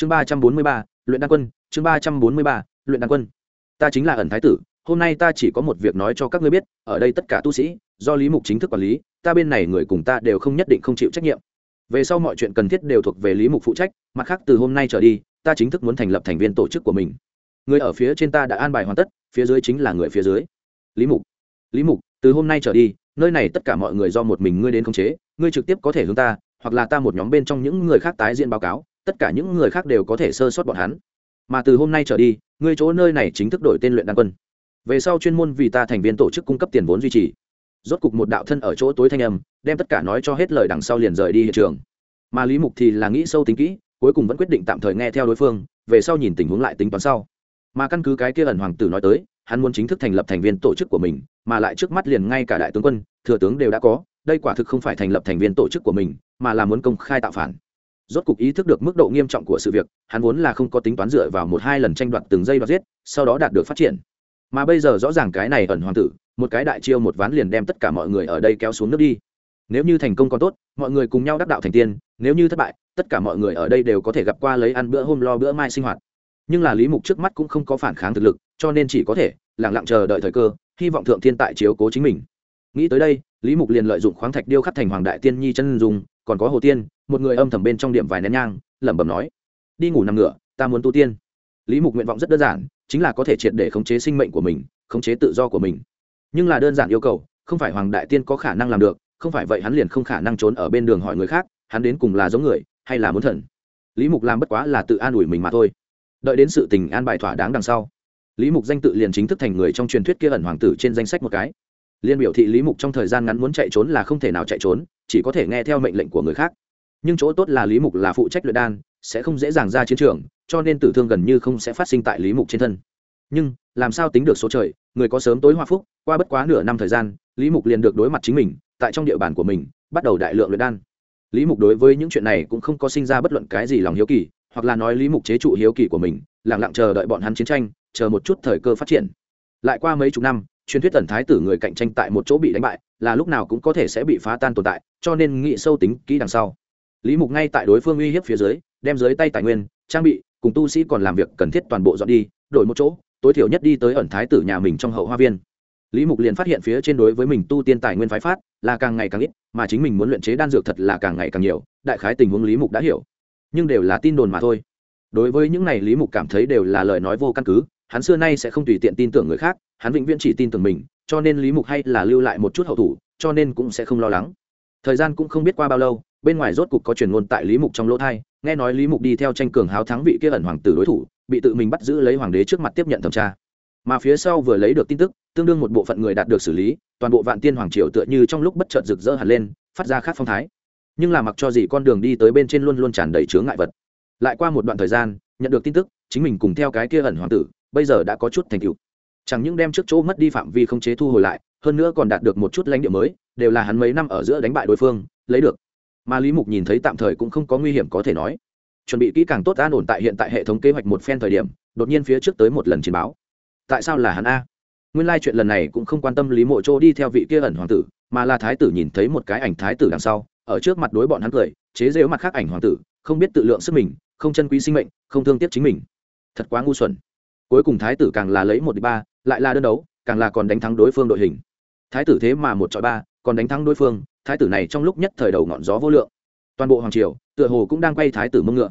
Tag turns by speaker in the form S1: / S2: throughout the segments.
S1: chương ba trăm bốn mươi ba, luyện đan quân, chương ba trăm bốn mươi ba, luyện đan quân. Ta chính là ẩn thái tử, hôm nay ta chỉ có một việc nói cho các ngươi biết, ở đây tất cả tu sĩ, do lý mục chính thức quản lý, ta bên này người cùng ta đều không nhất định không chịu trách nhiệm. Về sau mọi chuyện cần thiết đều thuộc về lý mục phụ trách, mặt khác từ hôm nay trở đi, ta chính thức muốn thành lập thành viên tổ chức của mình. Người ở phía trên ta đã an bài hoàn tất, phía dưới chính là người phía dưới. Lý mục lý mục, từ hôm nay trở đi, nơi này tất cả mọi người do một mình ngươi đến khống chế, ngươi trực tiếp có thể hướng ta, hoặc là ta một nhóm bên trong những người khác tái diễn báo cáo tất cả những người khác đều có thể sơ sót bọn hắn. Mà từ hôm nay trở đi, ngươi chỗ nơi này chính thức đổi tên luyện đan quân. Về sau chuyên môn vì ta thành viên tổ chức cung cấp tiền vốn duy trì. Rốt cục một đạo thân ở chỗ tối thanh âm, đem tất cả nói cho hết lời đằng sau liền rời đi hiện trường. Mà lý mục thì là nghĩ sâu tính kỹ, cuối cùng vẫn quyết định tạm thời nghe theo đối phương, về sau nhìn tình huống lại tính toán sau. Mà căn cứ cái kia ẩn hoàng tử nói tới, hắn muốn chính thức thành lập thành viên tổ chức của mình, mà lại trước mắt liền ngay cả đại tướng quân, thừa tướng đều đã có, đây quả thực không phải thành lập thành viên tổ chức của mình, mà là muốn công khai tạo phản rốt cục ý thức được mức độ nghiêm trọng của sự việc, hắn vốn là không có tính toán dựa vào một hai lần tranh đoạt từng giây đoạt giết, sau đó đạt được phát triển. Mà bây giờ rõ ràng cái này ẩn hoàng tử, một cái đại chiêu một ván liền đem tất cả mọi người ở đây kéo xuống nước đi. Nếu như thành công còn tốt, mọi người cùng nhau đắc đạo thành tiên, nếu như thất bại, tất cả mọi người ở đây đều có thể gặp qua lấy ăn bữa hôm lo bữa mai sinh hoạt. Nhưng là lý mục trước mắt cũng không có phản kháng thực lực, cho nên chỉ có thể lẳng lặng chờ đợi thời cơ, hy vọng thượng thiên tại chiếu cố chính mình. Nghĩ tới đây, lý mục liền lợi dụng khoáng thạch điêu khắc thành hoàng đại tiên nhi chân dùng còn có hồ tiên, một người âm thầm bên trong điểm vài nén nhang, lẩm bẩm nói, đi ngủ nằm ngựa ta muốn tu tiên. Lý mục nguyện vọng rất đơn giản, chính là có thể triệt để khống chế sinh mệnh của mình, khống chế tự do của mình. Nhưng là đơn giản yêu cầu, không phải hoàng đại tiên có khả năng làm được, không phải vậy hắn liền không khả năng trốn ở bên đường hỏi người khác, hắn đến cùng là giống người, hay là muốn thần. Lý mục làm bất quá là tự an ủi mình mà thôi. Đợi đến sự tình an bài thỏa đáng đằng sau, lý mục danh tự liền chính thức thành người trong truyền thuyết kia ẩn hoàng tử trên danh sách một cái. Liên biểu thị lý mục trong thời gian ngắn muốn chạy trốn là không thể nào chạy trốn chỉ có thể nghe theo mệnh lệnh của người khác. Nhưng chỗ tốt là lý mục là phụ trách luyện đan, sẽ không dễ dàng ra chiến trường, cho nên tử thương gần như không sẽ phát sinh tại lý mục trên thân. Nhưng, làm sao tính được số trời, người có sớm tối hoa phúc, qua bất quá nửa năm thời gian, lý mục liền được đối mặt chính mình, tại trong địa bàn của mình, bắt đầu đại lượng luyện đan. Lý mục đối với những chuyện này cũng không có sinh ra bất luận cái gì lòng hiếu kỳ, hoặc là nói lý mục chế trụ hiếu kỳ của mình lẳng lặng chờ đợi bọn hắn chiến tranh, chờ một chút thời cơ phát triển. Lại qua mấy chục năm, truyền thuyết tần thái tử người cạnh tranh tại một chỗ bị đánh bại, là lúc nào cũng có thể sẽ bị phá tan tồn tại cho nên nghĩ sâu tính kỹ đằng sau. Lý mục ngay tại đối phương uy hiếp phía dưới, đem dưới tay tài nguyên, trang bị, cùng tu sĩ còn làm việc cần thiết toàn bộ dọn đi, đổi một chỗ, tối thiểu nhất đi tới ẩn thái tử nhà mình trong hậu hoa viên. Lý mục liền phát hiện phía trên đối với mình tu tiên tài nguyên phái phát là càng ngày càng ít, mà chính mình muốn luyện chế đan dược thật là càng ngày càng nhiều, đại khái tình huống lý mục đã hiểu. Nhưng đều là tin đồn mà thôi. Đối với những này lý mục cảm thấy đều là lời nói vô căn cứ, hắn xưa nay sẽ không tùy tiện tin tưởng người khác, hắn vĩnh viễn chỉ tin tưởng mình, cho nên lý mục hay là lưu lại một chút hậu thủ, cho nên cũng sẽ không lo lắng thời gian cũng không biết qua bao lâu, bên ngoài rốt cục có truyền ngôn tại lý mục trong lỗ thai, nghe nói lý mục đi theo tranh cường háo thắng vị kia ẩn hoàng tử đối thủ, bị tự mình bắt giữ lấy hoàng đế trước mặt tiếp nhận thẩm tra. Mà phía sau vừa lấy được tin tức, tương đương một bộ phận người đạt được xử lý, toàn bộ vạn tiên hoàng triều tựa như trong lúc bất chợt rực rỡ hẳn lên, phát ra khác phong thái. Nhưng là mặc cho gì con đường đi tới bên trên luôn luôn tràn đầy chướng ngại vật. Lại qua một đoạn thời gian, nhận được tin tức, chính mình cùng theo cái kia ẩn hoàng tử, bây giờ đã có chút thành tựu. Chẳng những đem trước chỗ mất đi phạm vi không chế thu hồi lại, hơn nữa còn đạt được một chút lãnh địa mới đều là hắn mấy năm ở giữa đánh bại đối phương, lấy được. Mà lý mục nhìn thấy tạm thời cũng không có nguy hiểm có thể nói. Chuẩn bị kỹ càng tốt an ổn tại hiện tại hệ thống kế hoạch một phen thời điểm, đột nhiên phía trước tới một lần chiến báo. Tại sao là hắn a? Nguyên lai chuyện lần này cũng không quan tâm lý mộ chỗ đi theo vị kia ẩn hoàng tử, mà là thái tử nhìn thấy một cái ảnh thái tử đằng sau, ở trước mặt đối bọn hắn cười, chế rêu mặt khác ảnh hoàng tử, không biết tự lượng sức mình, không chân quý sinh mệnh, không thương tiếc chính mình. Thật quá ngu xuẩn. Cuối cùng thái tử càng là lấy một đi ba, lại là đơn đấu, càng là còn đánh thắng đối phương đội hình. Thái tử thế mà một chọi ba còn đánh thắng đối phương, thái tử này trong lúc nhất thời đầu ngọn gió vô lượng. Toàn bộ hoàng triều, tựa hồ cũng đang quay thái tử mông ngựa.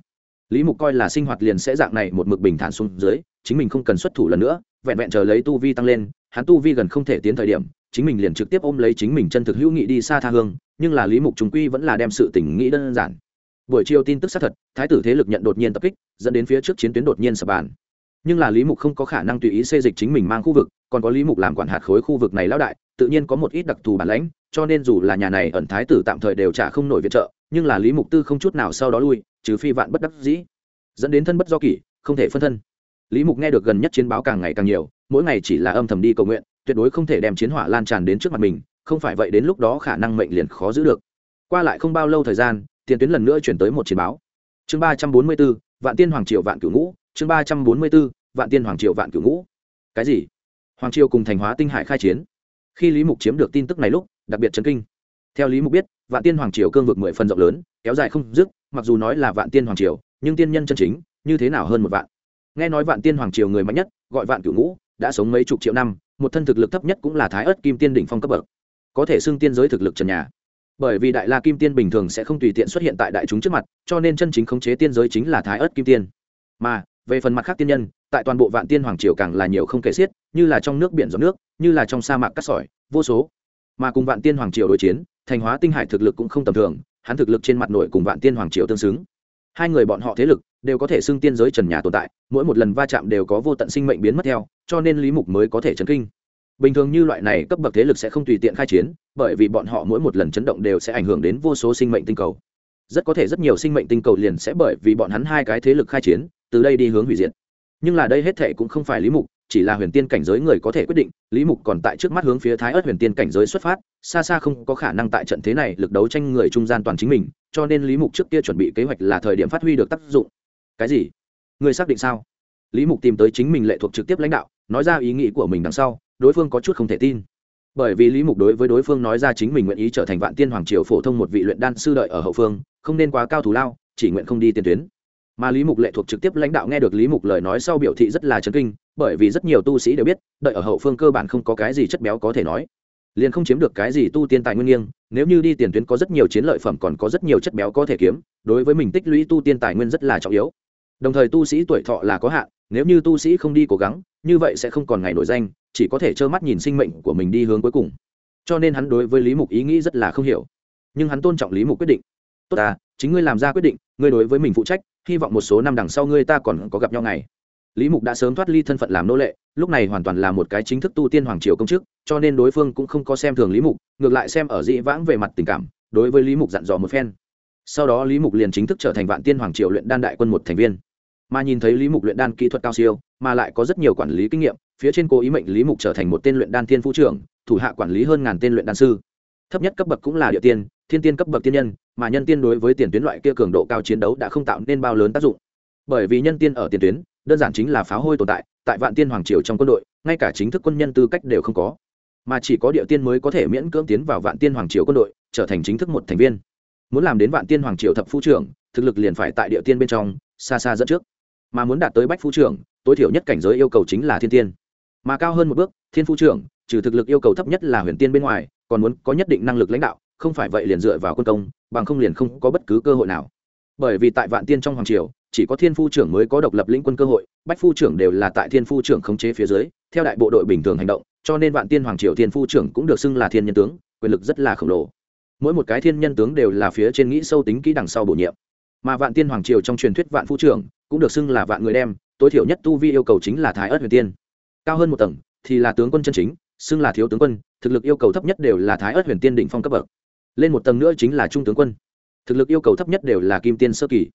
S1: Lý mục coi là sinh hoạt liền sẽ dạng này một mực bình thản xuống dưới, chính mình không cần xuất thủ lần nữa, vẹn vẹn chờ lấy tu vi tăng lên, hắn tu vi gần không thể tiến thời điểm, chính mình liền trực tiếp ôm lấy chính mình chân thực hữu nghị đi xa tha hương, nhưng là lý mục chúng quy vẫn là đem sự tình nghĩ đơn giản. Buổi chiều tin tức xác thật, thái tử thế lực nhận đột nhiên tập kích, dẫn đến phía trước chiến tuyến đột nhiên sập bàn. Nhưng là lý mục không có khả năng tùy ý xê dịch chính mình mang khu vực, còn có lý mục làm quản hạt khối khu vực này lão đại, tự nhiên có một ít đặc thù bản lãnh cho nên dù là nhà này ẩn thái tử tạm thời đều trả không nổi viện trợ, nhưng là lý mục tư không chút nào sau đó lui, trừ phi vạn bất đắc dĩ. Dẫn đến thân bất do kỷ, không thể phân thân. Lý mục nghe được gần nhất chiến báo càng ngày càng nhiều, mỗi ngày chỉ là âm thầm đi cầu nguyện, tuyệt đối không thể đem chiến hỏa lan tràn đến trước mặt mình, không phải vậy đến lúc đó khả năng mệnh liền khó giữ được. Qua lại không bao lâu thời gian, tiền tuyến lần nữa chuyển tới một chiến báo. Chương ba trăm bốn mươi b ố vạn tiên hoàng triệu vạn cửu ngũ, chương ba trăm bốn mươi b ố vạn tiên hoàng triệu vạn cửu ngũ. Cái gì? Hoàng triều cùng thành hóa tinh hải khai chiến. Khi lý mục chiếm được tin tức này lúc đặc biệt chấn kinh. Theo lý mục biết, vạn tiên hoàng triều cương vực mười phần rộng lớn, kéo dài không dứt, mặc dù nói là vạn tiên hoàng triều, nhưng tiên nhân chân chính, như thế nào hơn một vạn? Nghe nói vạn tiên hoàng triều người mạnh nhất, gọi vạn cửu ngũ, đã sống mấy chục triệu năm, một thân thực lực thấp nhất cũng là thái ớt kim tiên đỉnh phong cấp bậc. Có thể xưng tiên giới thực lực trần nhà. Bởi vì đại la kim tiên bình thường sẽ không tùy tiện xuất hiện tại đại chúng trước mặt, cho nên chân chính khống chế tiên giới chính là thái ớt kim tiên. Mà, về phần mặt khác tiên nhân, tại toàn bộ vạn tiên hoàng triều càng là nhiều không kể xiết, như là trong nước biển giọt nước, như là trong sa mạc cát sỏi, vô số mà cùng vạn tiên hoàng triều đối chiến, thành hóa tinh hải thực lực cũng không tầm thường, hắn thực lực trên mặt nội cùng vạn tiên hoàng triều tương xứng. Hai người bọn họ thế lực đều có thể xưng tiên giới trần nhà tồn tại, mỗi một lần va chạm đều có vô tận sinh mệnh biến mất theo, cho nên lý mục mới có thể chấn kinh. Bình thường như loại này cấp bậc thế lực sẽ không tùy tiện khai chiến, bởi vì bọn họ mỗi một lần chấn động đều sẽ ảnh hưởng đến vô số sinh mệnh tinh cầu. Rất có thể rất nhiều sinh mệnh tinh cầu liền sẽ bởi vì bọn hắn hai cái thế lực khai chiến, từ đây đi hướng hủy diệt. Nhưng là đây hết thệ cũng không phải lý mục chỉ là huyền tiên cảnh giới người có thể quyết định, lý mục còn tại trước mắt hướng phía thái ớt huyền tiên cảnh giới xuất phát, xa xa không có khả năng tại trận thế này lực đấu tranh người trung gian toàn chính mình, cho nên lý mục trước kia chuẩn bị kế hoạch là thời điểm phát huy được tác dụng. Cái gì? Người xác định sao? Lý mục tìm tới chính mình lệ thuộc trực tiếp lãnh đạo, nói ra ý nghĩ của mình đằng sau, đối phương có chút không thể tin. Bởi vì lý mục đối với đối phương nói ra chính mình nguyện ý trở thành vạn tiên hoàng triều phổ thông một vị luyện đan sư đợi ở hậu phương, không nên quá cao thủ lao, chỉ nguyện không đi tiền tuyến mà lý mục lệ thuộc trực tiếp lãnh đạo nghe được lý mục lời nói sau biểu thị rất là chấn kinh, bởi vì rất nhiều tu sĩ đều biết, đợi ở hậu phương cơ bản không có cái gì chất béo có thể nói. Liền không chiếm được cái gì tu tiên tài nguyên nghiêng, nếu như đi tiền tuyến có rất nhiều chiến lợi phẩm còn có rất nhiều chất béo có thể kiếm, đối với mình tích lũy tu tiên tài nguyên rất là trọng yếu. Đồng thời tu sĩ tuổi thọ là có hạn, nếu như tu sĩ không đi cố gắng, như vậy sẽ không còn ngày nổi danh, chỉ có thể trơ mắt nhìn sinh mệnh của mình đi hướng cuối cùng. Cho nên hắn đối với lý mục ý nghĩ rất là không hiểu. Nhưng hắn tôn trọng lý mục quyết định. Tốt à chính ngươi làm ra quyết định, ngươi đối với mình phụ trách, hy vọng một số năm đằng sau ngươi ta còn có gặp nhau ngày. Lý mục đã sớm thoát ly thân phận làm nô lệ, lúc này hoàn toàn là một cái chính thức tu tiên hoàng triều công chức, cho nên đối phương cũng không có xem thường lý mục, ngược lại xem ở dĩ vãng về mặt tình cảm, đối với lý mục dặn dò một phen. Sau đó lý mục liền chính thức trở thành vạn tiên hoàng triều luyện đan đại quân một thành viên. Mà nhìn thấy lý mục luyện đan kỹ thuật cao siêu, mà lại có rất nhiều quản lý kinh nghiệm, phía trên cố ý mệnh lý mục trở thành một tên luyện đan thiên phú trưởng, thủ hạ quản lý hơn ngàn tên luyện đan sư. Thấp nhất cấp bậc cũng là địa tiên thiên tiên cấp bậc tiên nhân, mà nhân tiên đối với tiền tuyến loại kia cường độ cao chiến đấu đã không tạo nên bao lớn tác dụng. Bởi vì nhân tiên ở tiền tuyến, đơn giản chính là pháo hôi tồn tại tại vạn tiên hoàng triều trong quân đội, ngay cả chính thức quân nhân tư cách đều không có. Mà chỉ có địa tiên mới có thể miễn cưỡng tiến vào vạn tiên hoàng triều quân đội, trở thành chính thức một thành viên. Muốn làm đến vạn tiên hoàng triều thập phu trưởng, thực lực liền phải tại địa tiên bên trong, xa xa dẫn trước. Mà muốn đạt tới bách phu trưởng, tối thiểu nhất cảnh giới yêu cầu chính là thiên tiên. Mà cao hơn một bước, thiên phu trưởng, trừ thực lực yêu cầu thấp nhất là huyền tiên bên ngoài, còn muốn có nhất định năng lực lãnh đạo không phải vậy liền dựa vào quân công, bằng không liền không có bất cứ cơ hội nào. Bởi vì tại vạn tiên trong hoàng triều, chỉ có thiên phu trưởng mới có độc lập lĩnh quân cơ hội, bách phu trưởng đều là tại thiên phu trưởng khống chế phía dưới, theo đại bộ đội bình thường hành động, cho nên vạn tiên hoàng triều thiên phu trưởng cũng được xưng là thiên nhân tướng, quyền lực rất là khổng lồ. Mỗi một cái thiên nhân tướng đều là phía trên nghĩ sâu tính kỹ đằng sau bổ nhiệm. Mà vạn tiên hoàng triều trong truyền thuyết vạn phu trưởng cũng được xưng là vạn người đem, tối thiểu nhất tu vi yêu cầu chính là thái ớt huyền tiên. Cao hơn một tầng thì là tướng quân chân chính, xưng là thiếu tướng quân, thực lực yêu cầu thấp nhất đều là thái ớt huyền tiên định phong cấp bậc lên một tầng nữa chính là trung tướng quân. Thực lực yêu cầu thấp nhất đều là kim tiên sơ kỳ.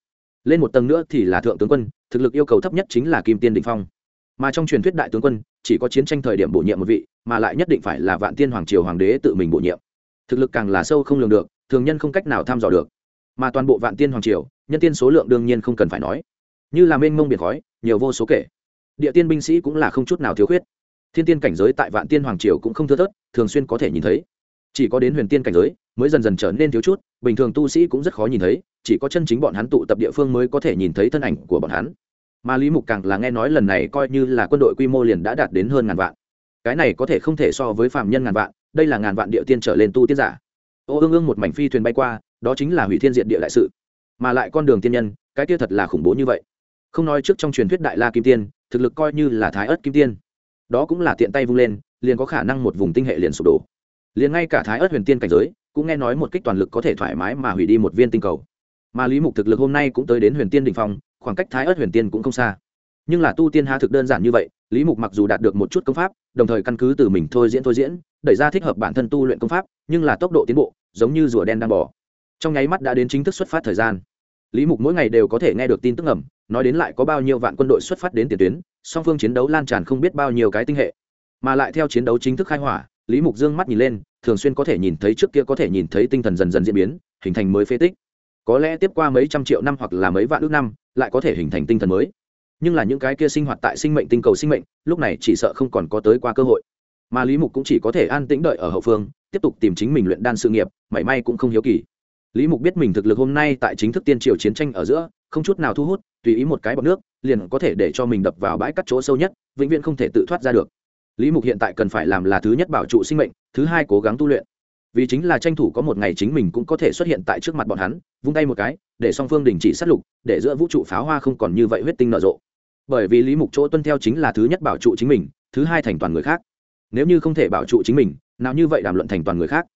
S1: Lên một tầng nữa thì là thượng tướng quân, thực lực yêu cầu thấp nhất chính là kim tiên định phong. Mà trong truyền thuyết đại tướng quân, chỉ có chiến tranh thời điểm bổ nhiệm một vị, mà lại nhất định phải là vạn tiên hoàng triều hoàng đế tự mình bổ nhiệm. Thực lực càng là sâu không lường được, thường nhân không cách nào thăm dò được. Mà toàn bộ vạn tiên hoàng triều, nhân tiên số lượng đương nhiên không cần phải nói. Như là mênh mông biển khói, nhiều vô số kể. Địa tiên binh sĩ cũng là không chút nào thiếu khuyết. Thiên tiên cảnh giới tại vạn tiên hoàng triều cũng không thưa thớt, thường xuyên có thể nhìn thấy. Chỉ có đến huyền tiên cảnh giới mới dần dần trở nên thiếu chút, bình thường tu sĩ cũng rất khó nhìn thấy, chỉ có chân chính bọn hắn tụ tập địa phương mới có thể nhìn thấy thân ảnh của bọn hắn. Mà lý mục càng là nghe nói lần này coi như là quân đội quy mô liền đã đạt đến hơn ngàn vạn. Cái này có thể không thể so với phạm nhân ngàn vạn, đây là ngàn vạn địa tiên trở lên tu tiết giả. Ô ương ương một mảnh phi thuyền bay qua, đó chính là hủy thiên diện địa đại sự. Mà lại con đường tiên nhân, cái kia thật là khủng bố như vậy. Không nói trước trong truyền thuyết đại la kim tiên, thực lực coi như là thái ớt kim tiên. Đó cũng là tiện tay vung lên, liền có khả năng một vùng tinh hệ liền sụp đổ. Liền ngay cả thái ớt huyền tiên cảnh giới cũng nghe nói một kích toàn lực có thể thoải mái mà hủy đi một viên tinh cầu. Mà lý mục thực lực hôm nay cũng tới đến huyền tiên đình phong, khoảng cách thái ớt huyền tiên cũng không xa. Nhưng là tu tiên ha thực đơn giản như vậy, lý mục mặc dù đạt được một chút công pháp, đồng thời căn cứ từ mình thôi diễn thôi diễn, đẩy ra thích hợp bản thân tu luyện công pháp, nhưng là tốc độ tiến bộ, giống như rùa đen đang bỏ trong nháy mắt đã đến chính thức xuất phát thời gian. Lý mục mỗi ngày đều có thể nghe được tin tức ẩm nói đến lại có bao nhiêu vạn quân đội xuất phát đến tiền tuyến, song phương chiến đấu lan tràn không biết bao nhiêu cái tinh hệ. Mà lại theo chiến đấu chính thức khai hỏa, lý mục dương mắt nhìn lên thường xuyên có thể nhìn thấy trước kia có thể nhìn thấy tinh thần dần dần diễn biến, hình thành mới phế tích. Có lẽ tiếp qua mấy trăm triệu năm hoặc là mấy vạn ước năm, lại có thể hình thành tinh thần mới. Nhưng là những cái kia sinh hoạt tại sinh mệnh tinh cầu sinh mệnh, lúc này chỉ sợ không còn có tới qua cơ hội. Mà lý mục cũng chỉ có thể an tĩnh đợi ở hậu phương, tiếp tục tìm chính mình luyện đan sự nghiệp, mảy may cũng không hiếu kỳ. Lý mục biết mình thực lực hôm nay tại chính thức tiên triều chiến tranh ở giữa, không chút nào thu hút, tùy ý một cái bọc nước, liền có thể để cho mình đập vào bãi cắt chỗ sâu nhất, vĩnh viễn không thể tự thoát ra được lý mục hiện tại cần phải làm là thứ nhất bảo trụ sinh mệnh, thứ hai cố gắng tu luyện. Vì chính là tranh thủ có một ngày chính mình cũng có thể xuất hiện tại trước mặt bọn hắn, vung tay một cái, để song phương đình chỉ sát lục, để giữa vũ trụ pháo hoa không còn như vậy huyết tinh nở rộ. Bởi vì lý mục chỗ tuân theo chính là thứ nhất bảo trụ chính mình, thứ hai thành toàn người khác. Nếu như không thể bảo trụ chính mình, nào như vậy đàm luận thành toàn người khác.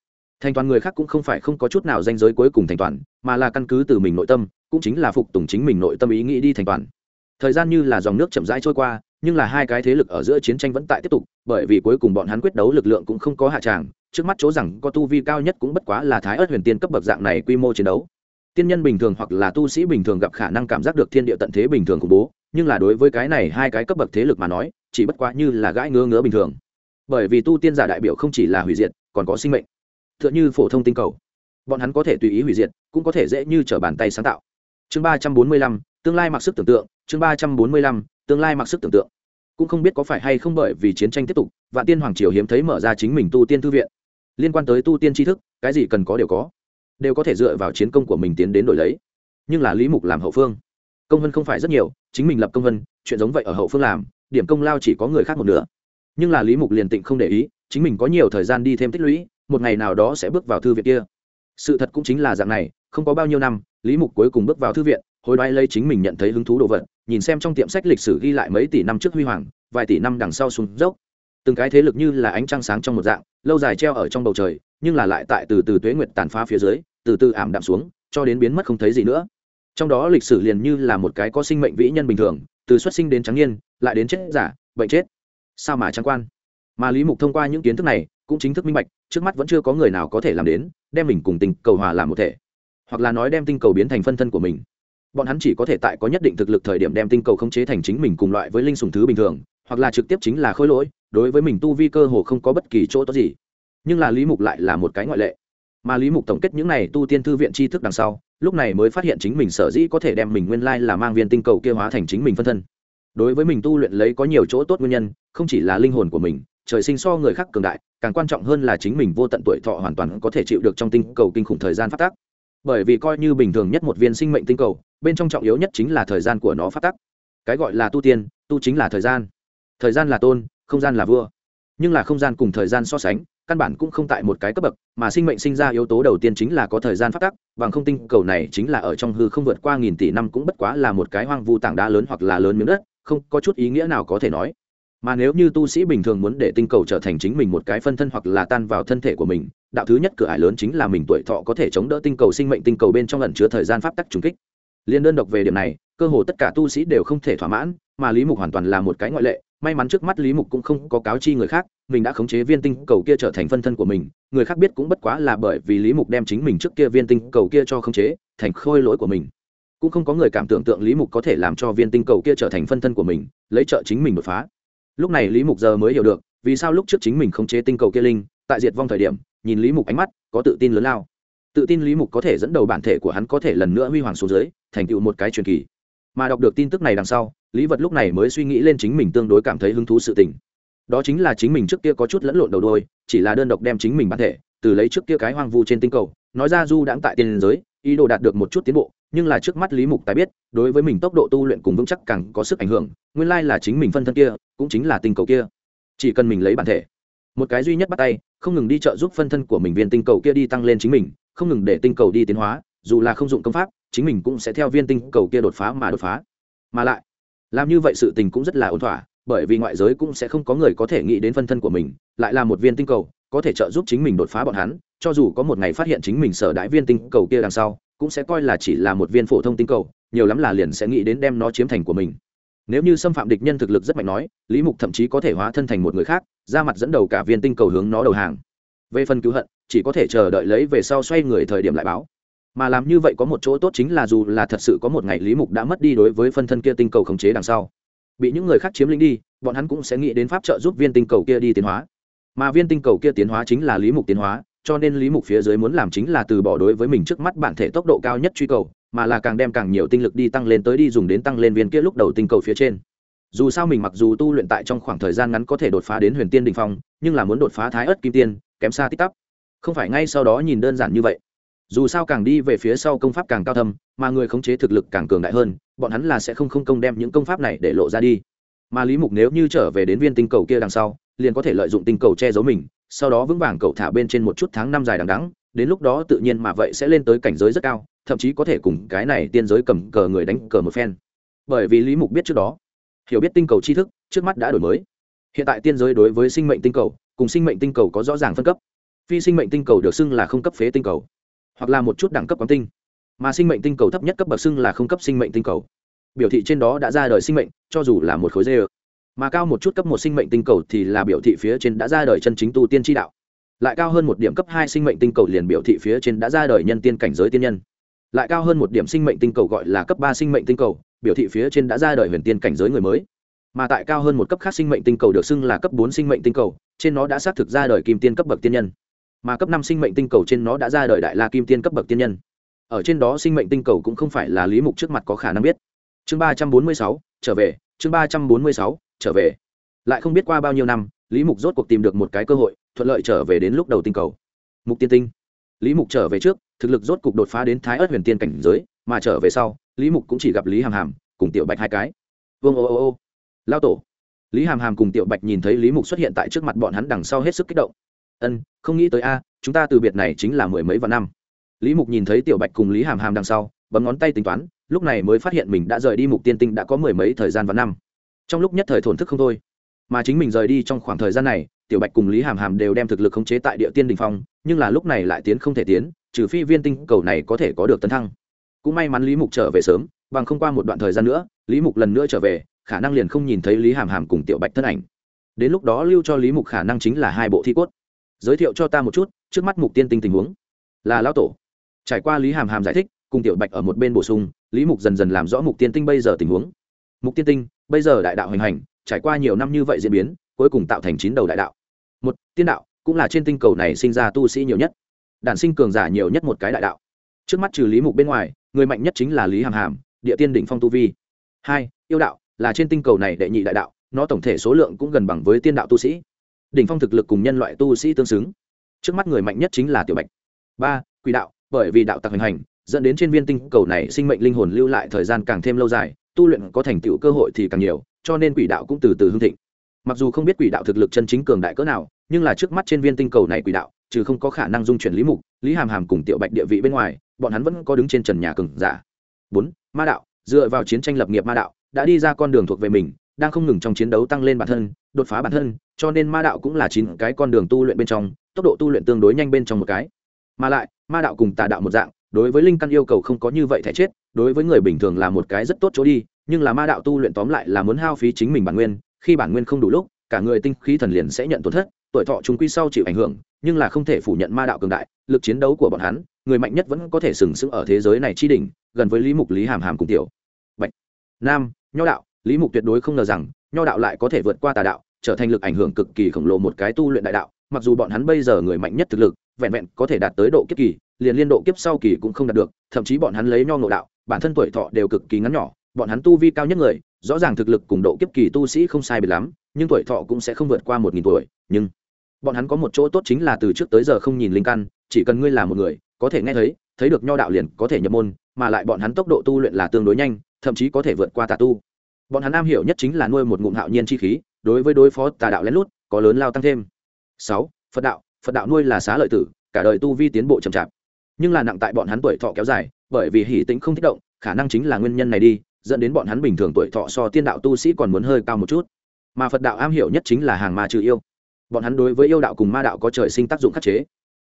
S1: Thành toàn người khác cũng không phải không có chút nào danh giới cuối cùng thành toàn, mà là căn cứ từ mình nội tâm, cũng chính là phục tùng chính mình nội tâm ý nghĩ đi thành toàn. Thời gian như là dòng nước chậm rãi trôi qua nhưng là hai cái thế lực ở giữa chiến tranh vẫn tại tiếp tục, bởi vì cuối cùng bọn hắn quyết đấu lực lượng cũng không có hạ tràng, trước mắt chỗ rằng có tu vi cao nhất cũng bất quá là thái ớt huyền tiên cấp bậc dạng này quy mô chiến đấu. Tiên nhân bình thường hoặc là tu sĩ bình thường gặp khả năng cảm giác được thiên địa tận thế bình thường khủng bố, nhưng là đối với cái này hai cái cấp bậc thế lực mà nói, chỉ bất quá như là gãi ngứa ngứa bình thường. Bởi vì tu tiên giả đại biểu không chỉ là hủy diệt, còn có sinh mệnh. T h ư ợ n h ư phổ thông tinh cầu. Bọn hắn có thể tùy ý hủy diệt, cũng có thể dễ như t r ở bàn tay sáng tạo. Chương ba trăm bốn mươi lăm, tương lai mặc sức tưởng tượng, chương ba trăm bốn mươi lăm tương lai mặc sức tưởng tượng. Cũng không biết có phải hay không bởi vì chiến tranh tiếp tục, vạn tiên hoàng triều hiếm thấy mở ra chính mình tu tiên thư viện. Liên quan tới tu tiên tri thức, cái gì cần có đều có. Đều có thể dựa vào chiến công của mình tiến đến đổi lấy. Nhưng là lý mục làm hậu phương. Công vân không phải rất nhiều, chính mình lập công vân, chuyện giống vậy ở hậu phương làm, điểm công lao chỉ có người khác một nửa. Nhưng là lý mục liền tịnh không để ý, chính mình có nhiều thời gian đi thêm tích lũy, một ngày nào đó sẽ bước vào thư viện kia. Sự thật cũng chính là dạng này, không có bao nhiêu năm, lý mục cuối cùng bước vào thư viện hồi đoái lấy chính mình nhận thấy hứng thú đồ vật nhìn xem trong tiệm sách lịch sử ghi lại mấy tỷ năm trước huy hoàng, vài tỷ năm đằng sau xuống dốc. Từng cái thế lực như là ánh trăng sáng trong một dạng, lâu dài treo ở trong bầu trời, nhưng là lại tại từ từ tuế nguyệt tàn phá phía dưới, từ từ ảm đạm xuống, cho đến biến mất không thấy gì nữa. Trong đó lịch sử liền như là một cái có sinh mệnh vĩ nhân bình thường, từ xuất sinh đến trắng niên, lại đến chết giả, bệnh chết. Sao mà trắng quan? Mà lý mục thông qua những kiến thức này, cũng chính thức minh bạch, trước mắt vẫn chưa có người nào có thể làm đến, đem mình cùng tình cầu hòa làm một thể. Hoặc là nói đem tinh cầu biến thành phân thân của mình bọn hắn chỉ có thể tại có nhất định thực lực thời điểm đem tinh cầu khống chế thành chính mình cùng loại với linh sùng thứ bình thường, hoặc là trực tiếp chính là khôi lỗi, đối với mình tu vi cơ hồ không có bất kỳ chỗ tốt gì. Nhưng là lý mục lại là một cái ngoại lệ. Mà lý mục tổng kết những này tu tiên thư viện tri thức đằng sau, lúc này mới phát hiện chính mình sở dĩ có thể đem mình nguyên lai là mang viên tinh cầu kia hóa thành chính mình phân thân. Đối với mình tu luyện lấy có nhiều chỗ tốt nguyên nhân, không chỉ là linh hồn của mình, trời sinh so người khác cường đại, càng quan trọng hơn là chính mình vô tận tuổi thọ hoàn toàn có thể chịu được trong tinh cầu kinh khủng thời gian phát tác bởi vì coi như bình thường nhất một viên sinh mệnh tinh cầu, bên trong trọng yếu nhất chính là thời gian của nó phát tác cái gọi là tu tiên, tu chính là thời gian. Thời gian là tôn, không gian là vua. Nhưng là không gian cùng thời gian so sánh, căn bản cũng không tại một cái cấp bậc, mà sinh mệnh sinh ra yếu tố đầu tiên chính là có thời gian phát tắc, bằng không tinh cầu này chính là ở trong hư không vượt qua nghìn tỷ năm cũng bất quá là một cái hoang vu tảng đá lớn hoặc là lớn miếng đất, không có chút ý nghĩa nào có thể nói mà nếu như tu sĩ bình thường muốn để tinh cầu trở thành chính mình một cái phân thân hoặc là tan vào thân thể của mình, đạo thứ nhất cửa ải lớn chính là mình tuổi thọ có thể chống đỡ tinh cầu sinh mệnh tinh cầu bên trong lần chứa thời gian pháp tắc trùng kích. Liên đơn độc về điểm này, cơ hồ tất cả tu sĩ đều không thể thỏa mãn, mà lý mục hoàn toàn là một cái ngoại lệ, may mắn trước mắt lý mục cũng không có cáo chi người khác, mình đã khống chế viên tinh cầu kia trở thành phân thân của mình, người khác biết cũng bất quá là bởi vì lý mục đem chính mình trước kia viên tinh cầu kia cho khống chế, thành khôi lỗi của mình. Cũng không có người cảm tưởng tượng lý mục có thể làm cho viên tinh cầu kia trở thành phân thân của mình, lấy trợ chính mình đột phá lúc này lý mục giờ mới hiểu được, vì sao lúc trước chính mình khống chế tinh cầu kia linh, tại diệt vong thời điểm, nhìn lý mục ánh mắt, có tự tin lớn lao. Tự tin lý mục có thể dẫn đầu bản thể của hắn có thể lần nữa huy hoàng xuống dưới, thành tựu một cái truyền kỳ. Mà đọc được tin tức này đằng sau, lý vật lúc này mới suy nghĩ lên chính mình tương đối cảm thấy hứng thú sự tình. Đó chính là chính mình trước kia có chút lẫn lộn đầu đôi, chỉ là đơn độc đem chính mình bản thể, từ lấy trước kia cái hoang vu trên tinh cầu, nói ra du đãng tại tiền giới, ý đồ đạt được một chút tiến bộ nhưng là trước mắt lý mục tài biết, đối với mình tốc độ tu luyện cùng vững chắc càng có sức ảnh hưởng, nguyên lai là chính mình phân thân kia, cũng chính là tinh cầu kia. Chỉ cần mình lấy bản thể. Một cái duy nhất bắt tay, không ngừng đi trợ giúp phân thân của mình viên tinh cầu kia đi tăng lên chính mình, không ngừng để tinh cầu đi tiến hóa, dù là không dụng công pháp, chính mình cũng sẽ theo viên tinh cầu kia đột phá mà đột phá. Mà lại, làm như vậy sự tình cũng rất là ổn thỏa, bởi vì ngoại giới cũng sẽ không có người có thể nghĩ đến phân thân của mình, lại là một viên tinh cầu có thể trợ giúp chính mình đột phá bọn hắn, cho dù có một ngày phát hiện chính mình sở đại viên tinh cầu kia đằng sau, cũng sẽ coi là chỉ là một viên phổ thông tinh cầu, nhiều lắm là liền sẽ nghĩ đến đem nó chiếm thành của mình. Nếu như xâm phạm địch nhân thực lực rất mạnh nói, lý mục thậm chí có thể hóa thân thành một người khác, ra mặt dẫn đầu cả viên tinh cầu hướng nó đầu hàng. Về phần cứu hận, chỉ có thể chờ đợi lấy về sau xoay người thời điểm lại báo. Mà làm như vậy có một chỗ tốt chính là dù là thật sự có một ngày lý mục đã mất đi đối với phân thân kia tinh cầu khống chế đằng sau, bị những người khác chiếm lĩnh đi, bọn hắn cũng sẽ nghĩ đến pháp trợ giúp viên tinh cầu kia đi tiến hóa mà viên tinh cầu kia tiến hóa chính là lý mục tiến hóa, cho nên lý mục phía dưới muốn làm chính là từ bỏ đối với mình trước mắt bản thể tốc độ cao nhất truy cầu, mà là càng đem càng nhiều tinh lực đi tăng lên tới đi dùng đến tăng lên viên kia lúc đầu tinh cầu phía trên. Dù sao mình mặc dù tu luyện tại trong khoảng thời gian ngắn có thể đột phá đến huyền tiên đình phong, nhưng là muốn đột phá thái ớt kim tiên, kém xa tích tắp không phải ngay sau đó nhìn đơn giản như vậy. Dù sao càng đi về phía sau công pháp càng cao thâm, mà người khống chế thực lực càng cường đại hơn, bọn hắn là sẽ không không công đem những công pháp này để lộ ra đi. Mà lý mục nếu như trở về đến viên tinh cầu kia đằng sau liền có thể lợi dụng tinh cầu che giấu mình, sau đó vững vàng cậu thả bên trên một chút tháng năm dài đằng đắng đến lúc đó tự nhiên mà vậy sẽ lên tới cảnh giới rất cao, thậm chí có thể cùng cái này tiên giới cầm cờ người đánh cờ một phen. Bởi vì lý mục biết trước đó, hiểu biết tinh cầu tri thức, trước mắt đã đổi mới. Hiện tại tiên giới đối với sinh mệnh tinh cầu, cùng sinh mệnh tinh cầu có rõ ràng phân cấp. Phi sinh mệnh tinh cầu được xưng là không cấp phế tinh cầu, hoặc là một chút đẳng cấp quán tinh. Mà sinh mệnh tinh cầu thấp nhất cấp bậc xưng là không cấp sinh mệnh tinh cầu. Biểu thị trên đó đã ra đời sinh mệnh, cho dù là một khối dê mà cao một chút cấp một sinh mệnh tinh cầu thì là biểu thị phía trên đã ra đời chân chính tu tiên tri đạo. Lại cao hơn một điểm cấp hai sinh mệnh tinh cầu liền biểu thị phía trên đã ra đời nhân tiên cảnh giới tiên nhân. Lại cao hơn một điểm sinh mệnh tinh cầu gọi là cấp ba sinh mệnh tinh cầu, biểu thị phía trên đã ra đời huyền tiên cảnh giới người mới. Mà tại cao hơn một cấp khác sinh mệnh tinh cầu được xưng là cấp bốn sinh mệnh tinh cầu, trên nó đã xác thực ra đời kim tiên cấp bậc tiên nhân. Mà cấp năm sinh mệnh tinh cầu trên nó đã ra đời đại la kim tiên cấp bậc tiên nhân. Ở trên đó sinh mệnh tinh cầu cũng không phải là lý mục trước mặt có khả năng biết. Chương ba trăm bốn mươi sáu, trở về. Chương ba trăm bốn mươi sáu trở về. Lại không biết qua bao nhiêu năm, lý mục rốt cuộc tìm được một cái cơ hội, thuận lợi trở về đến lúc đầu tinh cầu. Mục tiên tinh. Lý mục trở về trước, thực lực rốt cục đột phá đến thái ớt huyền tiên cảnh giới, mà trở về sau, lý mục cũng chỉ gặp lý hàm hàm cùng tiểu bạch hai cái. Vương ô ô ô. Lao tổ. Lý hàm hàm cùng tiểu bạch nhìn thấy lý mục xuất hiện tại trước mặt bọn hắn đằng sau hết sức kích động. Ân, không nghĩ tới a, chúng ta từ biệt này chính là mười mấy vạn năm. Lý mục nhìn thấy tiểu bạch cùng lý hàm hàm đằng sau, bấm ngón tay tính toán, lúc này mới phát hiện mình đã rời đi mục tiên tinh đã có mười mấy thời gian và năm trong lúc nhất thời thổn thức không thôi, mà chính mình rời đi trong khoảng thời gian này, tiểu bạch cùng lý hàm hàm đều đem thực lực khống chế tại địa tiên đình phong, nhưng là lúc này lại tiến không thể tiến, trừ phi viên tinh cầu này có thể có được tấn thăng. Cũng may mắn lý mục trở về sớm, bằng không qua một đoạn thời gian nữa, lý mục lần nữa trở về, khả năng liền không nhìn thấy lý hàm hàm cùng tiểu bạch thân ảnh. Đến lúc đó lưu cho lý mục khả năng chính là hai bộ thi cốt. Giới thiệu cho ta một chút, trước mắt mục tiên tinh tình huống. Là lão tổ. Trải qua lý hàm hàm giải thích, cùng tiểu bạch ở một bên bổ sung, lý mục dần dần làm rõ mục tiên tinh bây giờ tình huống mục tiên tinh, bây giờ đại đạo hành hành, trải qua nhiều năm như vậy diễn biến, cuối cùng tạo thành chín đầu đại đạo. Một, tiên đạo, cũng là trên tinh cầu này sinh ra tu sĩ nhiều nhất. Đản sinh cường giả nhiều nhất một cái đại đạo. Trước mắt trừ lý mục bên ngoài, người mạnh nhất chính là lý hàm hàm, địa tiên đỉnh phong tu vi. Hai, yêu đạo, là trên tinh cầu này đệ nhị đại đạo, nó tổng thể số lượng cũng gần bằng với tiên đạo tu sĩ. Đỉnh phong thực lực cùng nhân loại tu sĩ tương xứng. Trước mắt người mạnh nhất chính là tiểu bạch. Ba, quỷ đạo, bởi vì đạo tặc hành hành, dẫn đến trên viên tinh cầu này sinh mệnh linh hồn lưu lại thời gian càng thêm lâu dài tu luyện có thành tựu cơ hội thì càng nhiều, cho nên quỷ đạo cũng từ từ hưng thịnh. Mặc dù không biết quỷ đạo thực lực chân chính cường đại cỡ nào, nhưng là trước mắt trên viên tinh cầu này quỷ đạo, trừ không có khả năng dung chuyển lý mục, lý hàm hàm cùng tiểu bạch địa vị bên ngoài, bọn hắn vẫn có đứng trên trần nhà cường giả. Bốn, ma đạo, dựa vào chiến tranh lập nghiệp ma đạo, đã đi ra con đường thuộc về mình, đang không ngừng trong chiến đấu tăng lên bản thân, đột phá bản thân, cho nên ma đạo cũng là chín cái con đường tu luyện bên trong, tốc độ tu luyện tương đối nhanh bên trong một cái. Mà lại, ma đạo cùng tà đạo một dạng, đối với linh căn yêu cầu không có như vậy thể chết đối với người bình thường là một cái rất tốt chỗ đi, nhưng là ma đạo tu luyện tóm lại là muốn hao phí chính mình bản nguyên, khi bản nguyên không đủ lúc, cả người tinh khí thần liền sẽ nhận tổn thất, tuổi thọ chúng quy sau chịu ảnh hưởng, nhưng là không thể phủ nhận ma đạo cường đại, lực chiến đấu của bọn hắn, người mạnh nhất vẫn có thể sừng sững ở thế giới này chi đỉnh, gần với lý mục, lý hàm hàm cùng tiểu bạch. Nam, nho đạo, lý mục tuyệt đối không ngờ rằng, nho đạo lại có thể vượt qua tà đạo, trở thành lực ảnh hưởng cực kỳ khổng lồ một cái tu luyện đại đạo, mặc dù bọn hắn bây giờ người mạnh nhất thực lực, vẹn vẹn có thể đạt tới độ kiếp kỳ, liền liên độ kiếp sau kỳ cũng không đạt được, thậm chí bọn hắn lấy nho ngộ đạo bản thân tuổi thọ đều cực kỳ ngắn nhỏ, bọn hắn tu vi cao nhất người, rõ ràng thực lực cùng độ kiếp kỳ tu sĩ không sai biệt lắm, nhưng tuổi thọ cũng sẽ không vượt qua một nghìn tuổi, nhưng bọn hắn có một chỗ tốt chính là từ trước tới giờ không nhìn linh căn, chỉ cần ngươi là một người, có thể nghe thấy thấy được nho đạo liền có thể nhập môn, mà lại bọn hắn tốc độ tu luyện là tương đối nhanh, thậm chí có thể vượt qua tà tu. Bọn hắn am hiểu nhất chính là nuôi một ngụm hạo nhiên chi khí, đối với đối phó tà đạo lén lút, có lớn lao tăng thêm. Sáu, phật đạo phật đạo nuôi là xá lợi tử, cả đời tu vi tiến bộ chậm chạp, nhưng là nặng tại bọn hắn tuổi thọ kéo dài bởi vì hỷ tĩnh không thích động, khả năng chính là nguyên nhân này đi, dẫn đến bọn hắn bình thường tuổi thọ so tiên đạo tu sĩ còn muốn hơi cao một chút. Mà phật đạo am hiểu nhất chính là hàng ma trừ yêu. Bọn hắn đối với yêu đạo cùng ma đạo có trời sinh tác dụng khắc chế.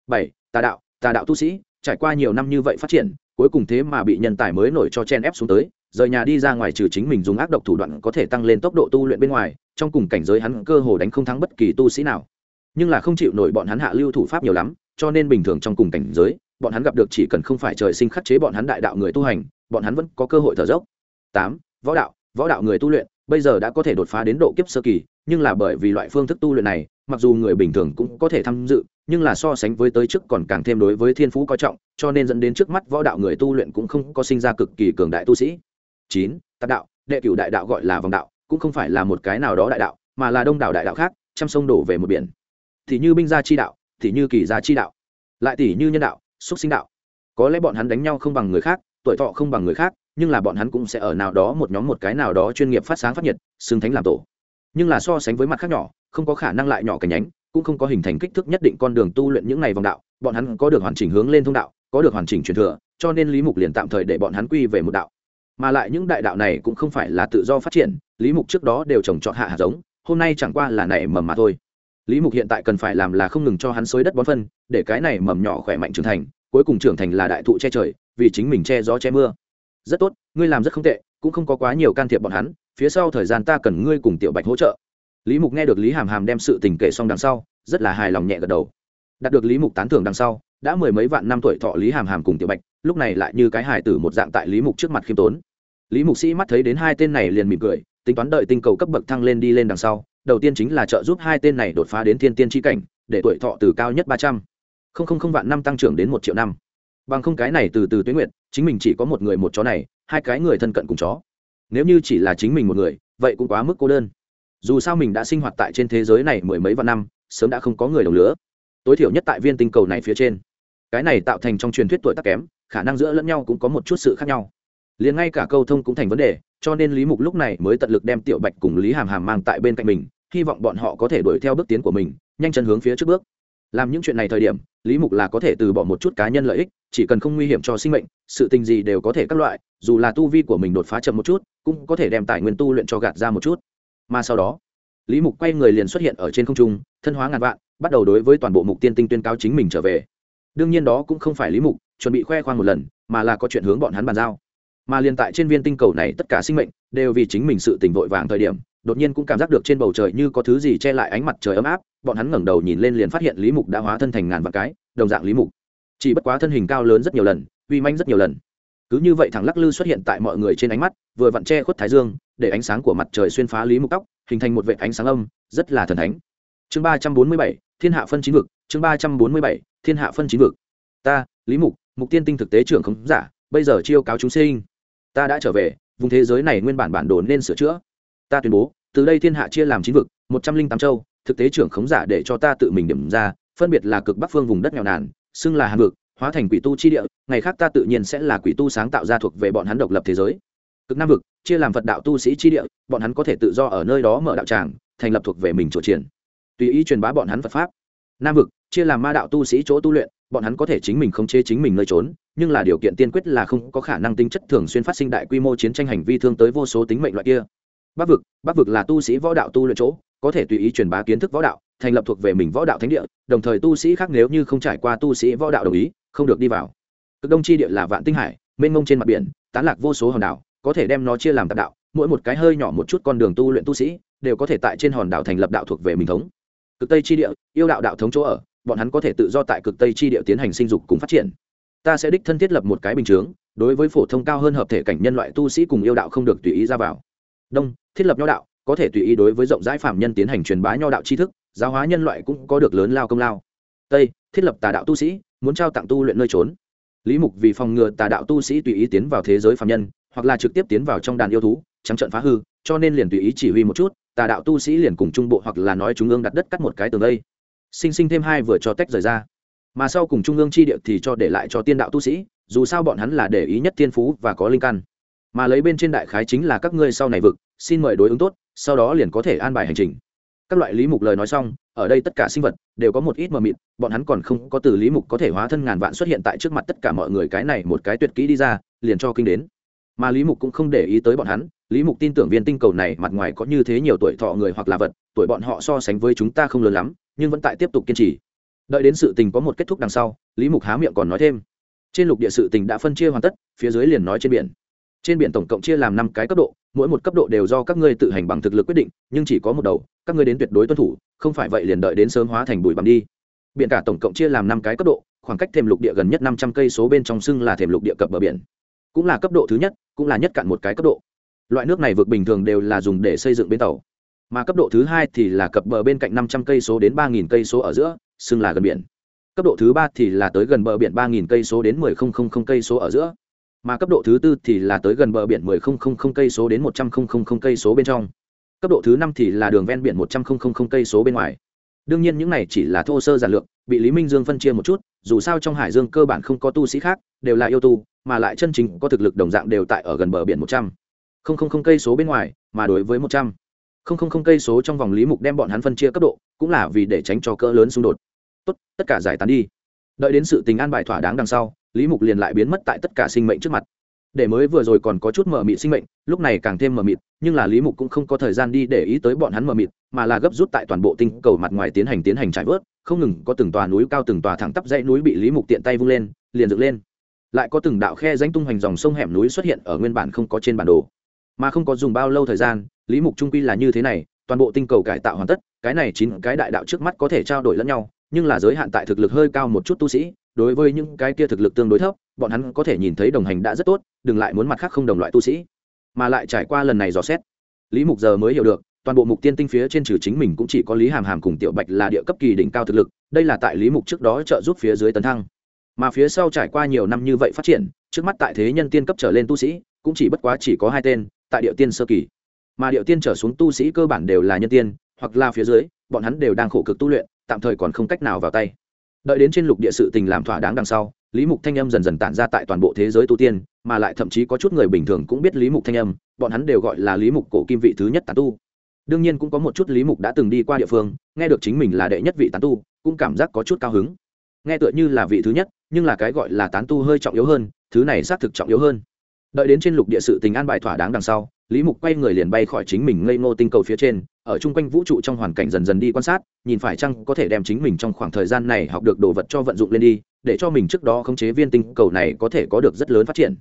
S1: Bảy, tà đạo tà đạo tu sĩ, trải qua nhiều năm như vậy phát triển, cuối cùng thế mà bị nhân tài mới nổi cho chen ép xuống tới, rời nhà đi ra ngoài trừ chính mình dùng ác độc thủ đoạn có thể tăng lên tốc độ tu luyện bên ngoài, trong cùng cảnh giới hắn cơ hồ đánh không thắng bất kỳ tu sĩ nào. Nhưng là không chịu nổi bọn hắn hạ lưu thủ pháp nhiều lắm, cho nên bình thường trong cùng cảnh giới bọn hắn gặp được chỉ cần không phải trời sinh khắc chế bọn hắn đại đạo người tu hành, bọn hắn vẫn có cơ hội thở dốc. Tám, võ đạo võ đạo người tu luyện, bây giờ đã có thể đột phá đến độ kiếp sơ kỳ, nhưng là bởi vì loại phương thức tu luyện này, mặc dù người bình thường cũng có thể tham dự, nhưng là so sánh với tới trước còn càng thêm đối với thiên phú coi trọng, cho nên dẫn đến trước mắt võ đạo người tu luyện cũng không có sinh ra cực kỳ cường đại tu sĩ. Chín, tạp đạo, đệ cửu đại đạo gọi là vòng đạo, cũng không phải là một cái nào đó đại đạo, mà là đông đảo đại đạo khác, trăm sông đổ về một biển. Thì như binh gia chi đạo, thì như kỳ gia chi đạo. Lại tỷ như nhân đạo xúc sinh đạo. Có lẽ bọn hắn đánh nhau không bằng người khác, tuổi thọ không bằng người khác, nhưng là bọn hắn cũng sẽ ở nào đó một nhóm một cái nào đó chuyên nghiệp phát sáng phát nhiệt sừng thánh làm tổ. Nhưng là so sánh với mặt khác nhỏ, không có khả năng lại nhỏ cành nhánh, cũng không có hình thành kích thước nhất định con đường tu luyện những ngày vòng đạo, bọn hắn có được hoàn chỉnh hướng lên thông đạo, có được hoàn chỉnh truyền thừa, cho nên lý mục liền tạm thời để bọn hắn quy về một đạo. Mà lại những đại đạo này cũng không phải là tự do phát triển, lý mục trước đó đều trồng trọt hạ hạt giống, hôm nay chẳng qua là nảy mầm mà thôi lý mục hiện tại cần phải làm là không ngừng cho hắn xới đất bón phân, để cái này mầm nhỏ khỏe mạnh trưởng thành, cuối cùng trưởng thành là đại thụ che trời, vì chính mình che gió che mưa. Rất tốt, ngươi làm rất không tệ, cũng không có quá nhiều can thiệp bọn hắn, phía sau thời gian ta cần ngươi cùng tiểu bạch hỗ trợ. Lý mục nghe được lý hàm hàm đem sự tình kể xong đằng sau, rất là hài lòng nhẹ gật đầu. Đạt được lý mục tán thưởng đằng sau, đã mười mấy vạn năm tuổi thọ lý hàm hàm cùng tiểu bạch, lúc này lại như cái hài tử một dạng tại lý mục trước mặt khiêm tốn. Lý mục sĩ mắt thấy đến hai tên này liền mỉm cười, tính toán đợi tinh cầu cấp bậc thăng lên đi lên đằng sau đầu tiên chính là trợ giúp hai tên này đột phá đến thiên tiên tri cảnh, để tuổi thọ từ cao nhất ba trăm. Không không không vạn năm tăng trưởng đến một triệu năm. Bằng không cái này từ từ tuyến nguyện chính mình chỉ có một người một chó này, hai cái người thân cận cùng chó. Nếu như chỉ là chính mình một người, vậy cũng quá mức cô đơn. Dù sao mình đã sinh hoạt tại trên thế giới này mười mấy vạn năm, sớm đã không có người đồng lứa. Tối thiểu nhất tại viên tinh cầu này phía trên. Cái này tạo thành trong truyền thuyết tuổi tác kém, khả năng giữa lẫn nhau cũng có một chút sự khác nhau. Liền ngay cả câu thông cũng thành vấn đề, cho nên lý mục lúc này mới tận lực đem tiểu bạch cùng lý hàm hàm mang tại bên cạnh mình hy vọng bọn họ có thể đuổi theo bước tiến của mình, nhanh chân hướng phía trước bước. Làm những chuyện này thời điểm, lý mục là có thể từ bỏ một chút cá nhân lợi ích, chỉ cần không nguy hiểm cho sinh mệnh, sự tình gì đều có thể các loại, dù là tu vi của mình đột phá chậm một chút, cũng có thể đem tài nguyên tu luyện cho gạt ra một chút. Mà sau đó, lý mục quay người liền xuất hiện ở trên không trung, thân hóa ngàn vạn, bắt đầu đối với toàn bộ mục tiên tinh tuyên cao chính mình trở về. Đương nhiên đó cũng không phải lý mục chuẩn bị khoe khoang một lần, mà là có chuyện hướng bọn hắn bàn giao. Mà liền tại trên viên tinh cầu này tất cả sinh mệnh đều vì chính mình sự tình vội vàng thời điểm đột nhiên cũng cảm giác được trên bầu trời như có thứ gì che lại ánh mặt trời ấm áp, bọn hắn ngẩng đầu nhìn lên liền phát hiện lý mục đã hóa thân thành ngàn vạn cái, đồng dạng lý mục. Chỉ bất quá thân hình cao lớn rất nhiều lần, uy manh rất nhiều lần. Cứ như vậy thằng lắc lư xuất hiện tại mọi người trên ánh mắt, vừa vặn che khuất thái dương, để ánh sáng của mặt trời xuyên phá lý mục tóc, hình thành một vệ ánh sáng âm, rất là thần thánh. Chương ba trăm bốn mươi bảy, thiên hạ phân chín vực, chương ba trăm bốn mươi bảy, thiên hạ phân chín vực. Ta, lý mục mục tiên tinh thực tế trưởng không giả, bây giờ chiêu cáo chúng sinh. Ta đã trở về, vùng thế giới này nguyên bản bản đồ nên sửa chữa. Ta tuyên bố từ đây thiên hạ chia làm chín vực, một trăm linh tám châu, thực tế trưởng khống giả để cho ta tự mình điểm ra, phân biệt là cực bắc phương vùng đất nghèo nàn, xưng là hàn vực, hóa thành quỷ tu chi địa, ngày khác ta tự nhiên sẽ là quỷ tu sáng tạo ra thuộc về bọn hắn độc lập thế giới. Cực nam vực, chia làm phật đạo tu sĩ chi địa, bọn hắn có thể tự do ở nơi đó mở đạo tràng, thành lập thuộc về mình chỗ triển. Tùy ý truyền bá bọn hắn phật pháp. Nam vực, chia làm ma đạo tu sĩ chỗ tu luyện, bọn hắn có thể chính mình khống chế chính mình nơi trốn, nhưng là điều kiện tiên quyết là không có khả năng tính chất thường xuyên phát sinh đại quy mô chiến tranh hành vi thương tới vô số tính mệnh loại kia bắc vực bắc vực là tu sĩ võ đạo tu luyện chỗ, có thể tùy ý truyền bá kiến thức võ đạo, thành lập thuộc về mình võ đạo thánh địa, đồng thời tu sĩ khác nếu như không trải qua tu sĩ võ đạo đồng ý, không được đi vào. Cực đông chi địa là vạn tinh hải, mênh mông trên mặt biển, tán lạc vô số hòn đảo, có thể đem nó chia làm tạp đạo, mỗi một cái hơi nhỏ một chút con đường tu luyện tu sĩ, đều có thể tại trên hòn đảo thành lập đạo thuộc về mình thống. Cực tây chi địa, yêu đạo đạo thống chỗ ở, bọn hắn có thể tự do tại cực tây chi địa tiến hành sinh dục cùng phát triển. Ta sẽ đích thân thiết lập một cái bình chướng, đối với phổ thông cao hơn hợp thể cảnh nhân loại tu sĩ cùng yêu đạo không được tùy ý ra vào. Đông thiết lập nho đạo, có thể tùy ý đối với rộng rãi phạm nhân tiến hành truyền bá nho đạo tri thức, giáo hóa nhân loại cũng có được lớn lao công lao. Tây, thiết lập tà đạo tu sĩ, muốn trao tặng tu luyện nơi trốn. Lý mục vì phòng ngừa tà đạo tu sĩ tùy ý tiến vào thế giới phạm nhân, hoặc là trực tiếp tiến vào trong đàn yêu thú, trắng trận phá hư, cho nên liền tùy ý chỉ huy một chút, tà đạo tu sĩ liền cùng trung bộ hoặc là nói trung ương đặt đất cắt một cái tường đây. Sinh sinh thêm hai vừa cho tách rời ra. Mà sau cùng trung ương chi địa thì cho để lại cho tiên đạo tu sĩ, dù sao bọn hắn là để ý nhất tiên phú và có linh căn mà lấy bên trên đại khái chính là các ngươi sau này vực, xin mời đối ứng tốt, sau đó liền có thể an bài hành trình. Các loại lý mục lời nói xong, ở đây tất cả sinh vật đều có một ít mờ mịt, bọn hắn còn không có từ lý mục có thể hóa thân ngàn vạn xuất hiện tại trước mặt tất cả mọi người, cái này một cái tuyệt kỹ đi ra, liền cho kinh đến. Mà lý mục cũng không để ý tới bọn hắn, lý mục tin tưởng viên tinh cầu này mặt ngoài có như thế nhiều tuổi thọ người hoặc là vật, tuổi bọn họ so sánh với chúng ta không lớn lắm, nhưng vẫn tại tiếp tục kiên trì. Đợi đến sự tình có một kết thúc đằng sau, lý mục há miệng còn nói thêm. Trên lục địa sự tình đã phân chia hoàn tất, phía dưới liền nói trên biển trên biển tổng cộng chia làm năm cái cấp độ, mỗi một cấp độ đều do các ngươi tự hành bằng thực lực quyết định, nhưng chỉ có một đầu, các ngươi đến tuyệt đối tuân thủ, không phải vậy liền đợi đến sớm hóa thành bụi bằng đi. Biển cả tổng cộng chia làm năm cái cấp độ, khoảng cách thềm lục địa gần nhất năm trăm cây số bên trong sưng là thềm lục địa cập bờ biển. Cũng là cấp độ thứ nhất, cũng là nhất cạn một cái cấp độ. Loại nước này vượt bình thường đều là dùng để xây dựng bến tàu. Mà cấp độ thứ hai thì là cập bờ bên cạnh năm trăm cây số đến ba nghìn cây số ở giữa sưng là gần biển. Cấp độ thứ ba thì là tới gần bờ biển ba nghìn cây số đến mười không không không cây số ở giữa mà cấp độ thứ tư thì là tới gần bờ biển mười không không không cây số đến một trăm không không không cây số bên trong cấp độ thứ năm thì là đường ven biển một trăm không không không cây số bên ngoài đương nhiên những này chỉ là thô sơ giản lược bị lý minh dương phân chia một chút dù sao trong hải dương cơ bản không có tu sĩ khác đều là yêu tu mà lại chân chính có thực lực đồng dạng đều tại ở gần bờ biển một trăm không không không cây số bên ngoài mà đối với một trăm không không không cây số trong vòng lý mục đem bọn hắn phân chia cấp độ cũng là vì để tránh cho cỡ lớn xung đột tốt tất cả giải tán đi đợi đến sự tình an bài thỏa đáng đằng sau lý mục liền lại biến mất tại tất cả sinh mệnh trước mặt. Để mới vừa rồi còn có chút mờ mịt sinh mệnh, lúc này càng thêm mờ mịt, nhưng là lý mục cũng không có thời gian đi để ý tới bọn hắn mờ mịt, mà là gấp rút tại toàn bộ tinh cầu mặt ngoài tiến hành tiến hành trải vớt, không ngừng có từng tòa núi cao từng tòa thẳng tắp dãy núi bị lý mục tiện tay vung lên, liền dựng lên. Lại có từng đạo khe danh tung hoành dòng sông hẻm núi xuất hiện ở nguyên bản không có trên bản đồ. Mà không có dùng bao lâu thời gian, lý mục trung quy là như thế này, toàn bộ tinh cầu cải tạo hoàn tất, cái này chín cái đại đạo trước mắt có thể trao đổi lẫn nhau, nhưng là giới hạn tại thực lực hơi cao một chút tu sĩ đối với những cái kia thực lực tương đối thấp, bọn hắn có thể nhìn thấy đồng hành đã rất tốt, đừng lại muốn mặt khác không đồng loại tu sĩ. Mà lại trải qua lần này dò xét, lý mục giờ mới hiểu được, toàn bộ mục tiên tinh phía trên trừ chính mình cũng chỉ có lý hàm hàm cùng tiểu bạch là địa cấp kỳ đỉnh cao thực lực, đây là tại lý mục trước đó trợ giúp phía dưới tấn thăng. Mà phía sau trải qua nhiều năm như vậy phát triển, trước mắt tại thế nhân tiên cấp trở lên tu sĩ, cũng chỉ bất quá chỉ có hai tên, tại địa tiên sơ kỳ. Mà địa tiên trở xuống tu sĩ cơ bản đều là nhân tiên, hoặc là phía dưới, bọn hắn đều đang khổ cực tu luyện, tạm thời còn không cách nào vào tay đợi đến trên lục địa sự tình làm thỏa đáng đằng sau, lý mục thanh âm dần dần tản ra tại toàn bộ thế giới tu tiên, mà lại thậm chí có chút người bình thường cũng biết lý mục thanh âm, bọn hắn đều gọi là lý mục cổ kim vị thứ nhất tán tu. Đương nhiên cũng có một chút lý mục đã từng đi qua địa phương, nghe được chính mình là đệ nhất vị tán tu, cũng cảm giác có chút cao hứng. Nghe tựa như là vị thứ nhất, nhưng là cái gọi là tán tu hơi trọng yếu hơn, thứ này xác thực trọng yếu hơn. Đợi đến trên lục địa sự tình an bài thỏa đáng đằng sau lý mục quay người liền bay khỏi chính mình ngây ngô tinh cầu phía trên, ở chung quanh vũ trụ trong hoàn cảnh dần dần đi quan sát, nhìn phải chăng có thể đem chính mình trong khoảng thời gian này học được đồ vật cho vận dụng lên đi, để cho mình trước đó khống chế viên tinh cầu này có thể có được rất lớn phát triển.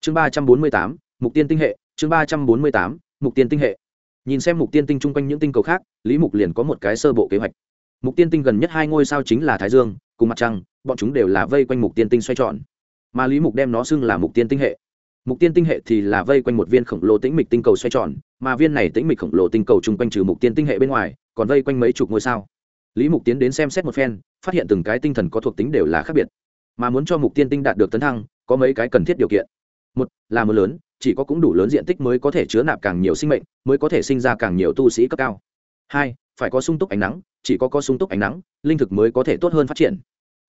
S1: Chương ba trăm bốn mươi tám, mục tiên tinh hệ, chương ba trăm bốn mươi tám, mục tiên tinh hệ. Nhìn xem mục tiên tinh chung quanh những tinh cầu khác, lý mục liền có một cái sơ bộ kế hoạch. Mục tiên tinh gần nhất hai ngôi sao chính là thái dương, cùng mặt trăng, bọn chúng đều là vây quanh mục tiên tinh xoay tròn. Mà lý mục đem nó xưng là mục tiên tinh hệ mục tiên tinh hệ thì là vây quanh một viên khổng lồ tĩnh mịch tinh cầu xoay tròn, mà viên này tĩnh mịch khổng lồ tinh cầu chung quanh trừ mục tiên tinh hệ bên ngoài, còn vây quanh mấy chục ngôi sao. Lý mục tiến đến xem xét một phen, phát hiện từng cái tinh thần có thuộc tính đều là khác biệt. Mà muốn cho mục tiên tinh đạt được tấn thăng, có mấy cái cần thiết điều kiện. Một, là mưa lớn, chỉ có cũng đủ lớn diện tích mới có thể chứa nạp càng nhiều sinh mệnh, mới có thể sinh ra càng nhiều tu sĩ cấp cao. Hai, phải có sung túc ánh nắng, chỉ có có sung túc ánh nắng, linh thực mới có thể tốt hơn phát triển.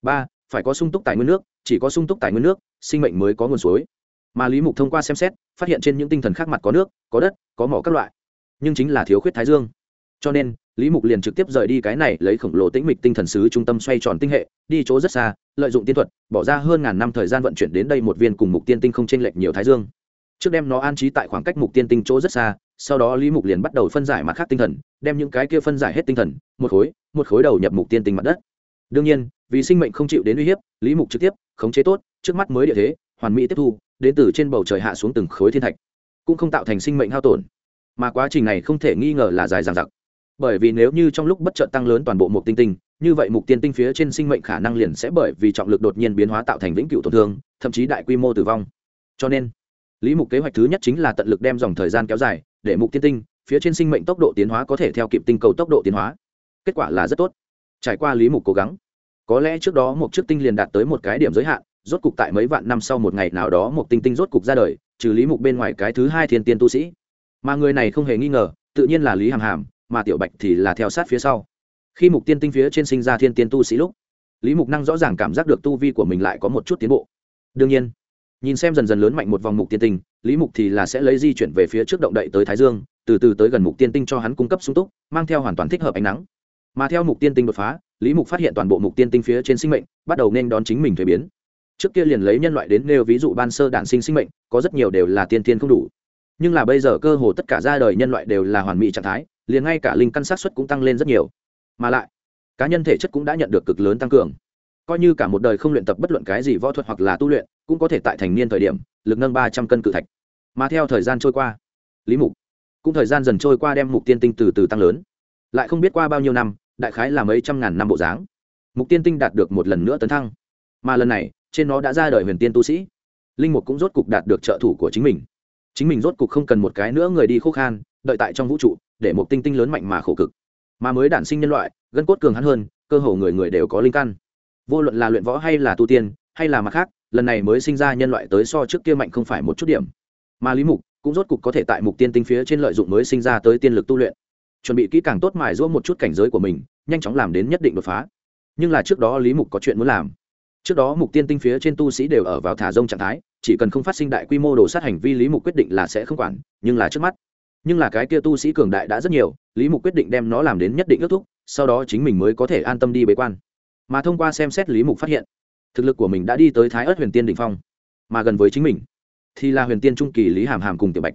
S1: Ba, phải có sung túc tài nguyên nước, chỉ có sung túc tài nguyên nước, sinh mệnh mới có nguồn suối mà lý mục thông qua xem xét, phát hiện trên những tinh thần khác mặt có nước, có đất, có mỏ các loại, nhưng chính là thiếu khuyết thái dương. Cho nên, lý mục liền trực tiếp rời đi cái này lấy khổng lồ tĩnh mịch tinh thần sứ trung tâm xoay tròn tinh hệ, đi chỗ rất xa, lợi dụng tiên thuật, bỏ ra hơn ngàn năm thời gian vận chuyển đến đây một viên cùng mục tiên tinh không chênh lệch nhiều thái dương. Trước đem nó an trí tại khoảng cách mục tiên tinh chỗ rất xa, sau đó lý mục liền bắt đầu phân giải mặt khác tinh thần, đem những cái kia phân giải hết tinh thần, một khối một khối đầu nhập mục tiên tinh mặt đất. Đương nhiên, vì sinh mệnh không chịu đến uy hiếp, lý mục trực tiếp khống chế tốt, trước mắt mới địa thế, hoàn mỹ tiếp thu đến từ trên bầu trời hạ xuống từng khối thiên thạch, cũng không tạo thành sinh mệnh hao tổn. Mà quá trình này không thể nghi ngờ là dài dằng dặc. Bởi vì nếu như trong lúc bất chợt tăng lớn toàn bộ mục tinh tinh, như vậy mục tiên tinh phía trên sinh mệnh khả năng liền sẽ bởi vì trọng lực đột nhiên biến hóa tạo thành vĩnh cửu tổn thương, thậm chí đại quy mô tử vong. Cho nên, lý mục kế hoạch thứ nhất chính là tận lực đem dòng thời gian kéo dài, để mục tiên tinh phía trên sinh mệnh tốc độ tiến hóa có thể theo kịp tinh cầu tốc độ tiến hóa. Kết quả là rất tốt. Trải qua lý mục cố gắng, có lẽ trước đó một chiếc tinh liền đạt tới một cái điểm giới hạn rốt cục tại mấy vạn năm sau một ngày nào đó một tinh tinh rốt cục ra đời, trừ lý mục bên ngoài cái thứ hai thiên tiên tu sĩ. Mà người này không hề nghi ngờ, tự nhiên là lý hàm hàm, mà tiểu bạch thì là theo sát phía sau. Khi mục tiên tinh phía trên sinh ra thiên tiên tu sĩ lúc, lý mục năng rõ ràng cảm giác được tu vi của mình lại có một chút tiến bộ. Đương nhiên, nhìn xem dần dần lớn mạnh một vòng mục tiên tinh, lý mục thì là sẽ lấy di chuyển về phía trước động đậy tới thái dương, từ từ tới gần mục tiên tinh cho hắn cung cấp sung túc, mang theo hoàn toàn thích hợp ánh nắng. Mà theo mục tiên tinh đột phá, lý mục phát hiện toàn bộ mục tiên tinh phía trên sinh mệnh, bắt đầu nên đón chính mình thuế biến trước kia liền lấy nhân loại đến nêu ví dụ ban sơ đản sinh sinh mệnh, có rất nhiều đều là tiên tiên không đủ. Nhưng là bây giờ cơ hồ tất cả ra đời nhân loại đều là hoàn mỹ trạng thái, liền ngay cả linh căn sát xuất cũng tăng lên rất nhiều. Mà lại, cá nhân thể chất cũng đã nhận được cực lớn tăng cường. Coi như cả một đời không luyện tập bất luận cái gì võ thuật hoặc là tu luyện, cũng có thể tại thành niên thời điểm, lực nâng ba trăm cân cự thạch. Mà theo thời gian trôi qua, lý mục, cũng thời gian dần trôi qua đem mục tiên tinh từ từ tăng lớn. Lại không biết qua bao nhiêu năm, đại khái là mấy trăm ngàn năm bộ dáng. Mục tiên tinh đạt được một lần nữa tấn thăng. Mà lần này trên nó đã ra đời huyền tiên tu sĩ. Linh mục cũng rốt cục đạt được trợ thủ của chính mình. Chính mình rốt cục không cần một cái nữa người đi khô khan, đợi tại trong vũ trụ, để một tinh tinh lớn mạnh mà khổ cực. Mà mới đản sinh nhân loại, gân cốt cường hắn hơn, cơ hồ người người đều có linh căn. Vô luận là luyện võ hay là tu tiên, hay là mặt khác, lần này mới sinh ra nhân loại tới so trước kia mạnh không phải một chút điểm. Mà lý mục cũng rốt cục có thể tại mục tiên tinh phía trên lợi dụng mới sinh ra tới tiên lực tu luyện. Chuẩn bị kỹ càng tốt mài giũa một chút cảnh giới của mình, nhanh chóng làm đến nhất định đột phá. Nhưng là trước đó lý mục có chuyện muốn làm trước đó mục tiên tinh phía trên tu sĩ đều ở vào thả rông trạng thái, chỉ cần không phát sinh đại quy mô đồ sát hành vi, lý mục quyết định là sẽ không quản, nhưng là trước mắt. Nhưng là cái kia tu sĩ cường đại đã rất nhiều, lý mục quyết định đem nó làm đến nhất định ước thúc, sau đó chính mình mới có thể an tâm đi bế quan. Mà thông qua xem xét lý mục phát hiện, thực lực của mình đã đi tới thái ớt huyền tiên đình phong, mà gần với chính mình, thì là huyền tiên trung kỳ lý hàm hàm cùng tiểu bạch.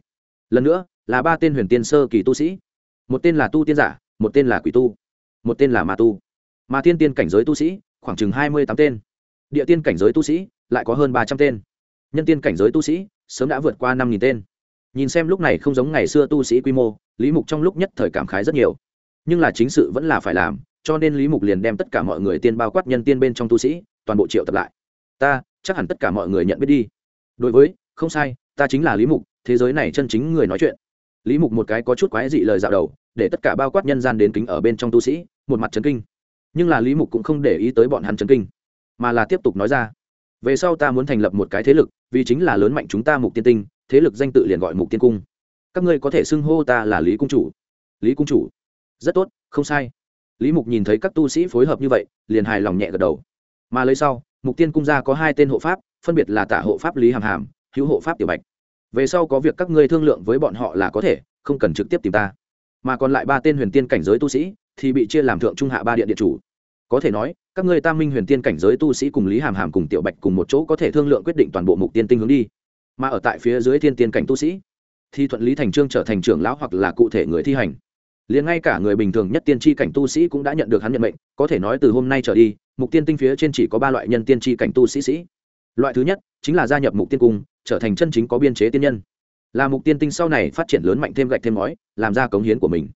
S1: Lần nữa, là ba tên huyền tiên sơ kỳ tu sĩ. Một tên là tu tiên giả, một tên là quỷ tu, một tên là ma tu. Mà tiên tiên cảnh giới tu sĩ, khoảng chừng hai mươi tám tên địa tiên cảnh giới tu sĩ, lại có hơn ba trăm tên. Nhân tiên cảnh giới tu sĩ, sớm đã vượt qua năm nghìn tên. Nhìn xem lúc này không giống ngày xưa tu sĩ quy mô, lý mục trong lúc nhất thời cảm khái rất nhiều. Nhưng là chính sự vẫn là phải làm, cho nên lý mục liền đem tất cả mọi người tiên bao quát nhân tiên bên trong tu sĩ, toàn bộ triệu tập lại. Ta, chắc hẳn tất cả mọi người nhận biết đi. Đối với, không sai, ta chính là lý mục, thế giới này chân chính người nói chuyện. Lý mục một cái có chút quái dị lời dạo đầu, để tất cả bao quát nhân gian đến kính ở bên trong tu sĩ, một mặt trấn kinh. Nhưng là lý mục cũng không để ý tới bọn hắn trấn kinh mà là tiếp tục nói ra. Về sau ta muốn thành lập một cái thế lực, vì chính là lớn mạnh chúng ta mục tiên tinh, thế lực danh tự liền gọi mục tiên cung. Các ngươi có thể xưng hô ta là lý cung chủ. Lý cung chủ? Rất tốt, không sai. Lý mục nhìn thấy các tu sĩ phối hợp như vậy, liền hài lòng nhẹ gật đầu. Mà lấy sau, mục tiên cung gia có hai tên hộ pháp, phân biệt là tả hộ pháp lý hàm hàm, hữu hộ pháp tiểu bạch. Về sau có việc các ngươi thương lượng với bọn họ là có thể, không cần trực tiếp tìm ta. Mà còn lại ba tên huyền tiên cảnh giới tu sĩ, thì bị chia làm thượng trung hạ ba điện điện chủ có thể nói, các ngươi tam minh huyền tiên cảnh giới tu sĩ cùng lý hàm hàm cùng tiểu bạch cùng một chỗ có thể thương lượng quyết định toàn bộ mục tiên tinh hướng đi. Mà ở tại phía dưới thiên tiên cảnh tu sĩ thì thuận lý thành trương trở thành trưởng lão hoặc là cụ thể người thi hành. Liền ngay cả người bình thường nhất tiên tri cảnh tu sĩ cũng đã nhận được hắn nhận mệnh, có thể nói từ hôm nay trở đi, mục tiên tinh phía trên chỉ có ba loại nhân tiên tri cảnh tu sĩ sĩ. Loại thứ nhất, chính là gia nhập mục tiên cung, trở thành chân chính có biên chế tiên nhân. Là mục tiên tinh sau này phát triển lớn mạnh thêm gạch thêm ngói, làm ra cống hiến của mình.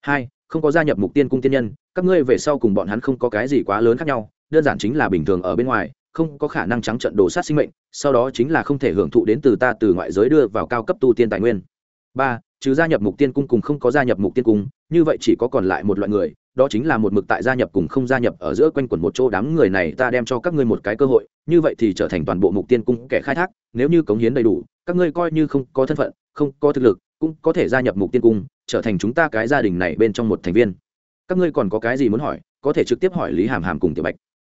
S1: Hai, không có gia nhập mục tiên cung tiên nhân các ngươi về sau cùng bọn hắn không có cái gì quá lớn khác nhau, đơn giản chính là bình thường ở bên ngoài, không có khả năng trắng trận đổ sát sinh mệnh, sau đó chính là không thể hưởng thụ đến từ ta từ ngoại giới đưa vào cao cấp tu tiên tài nguyên. Ba chứ gia nhập mục tiên cung cùng không có gia nhập mục tiên cung, như vậy chỉ có còn lại một loại người, đó chính là một mực tại gia nhập cùng không gia nhập ở giữa quanh quẩn một chỗ đám người này ta đem cho các ngươi một cái cơ hội, như vậy thì trở thành toàn bộ mục tiên cung kẻ khai thác, nếu như cống hiến đầy đủ, các ngươi coi như không có thân phận, không có thực lực, cũng có thể gia nhập mục tiên cung, trở thành chúng ta cái gia đình này bên trong một thành viên các ngươi còn có cái gì muốn hỏi, có thể trực tiếp hỏi lý hàm hàm cùng tiểu bạch.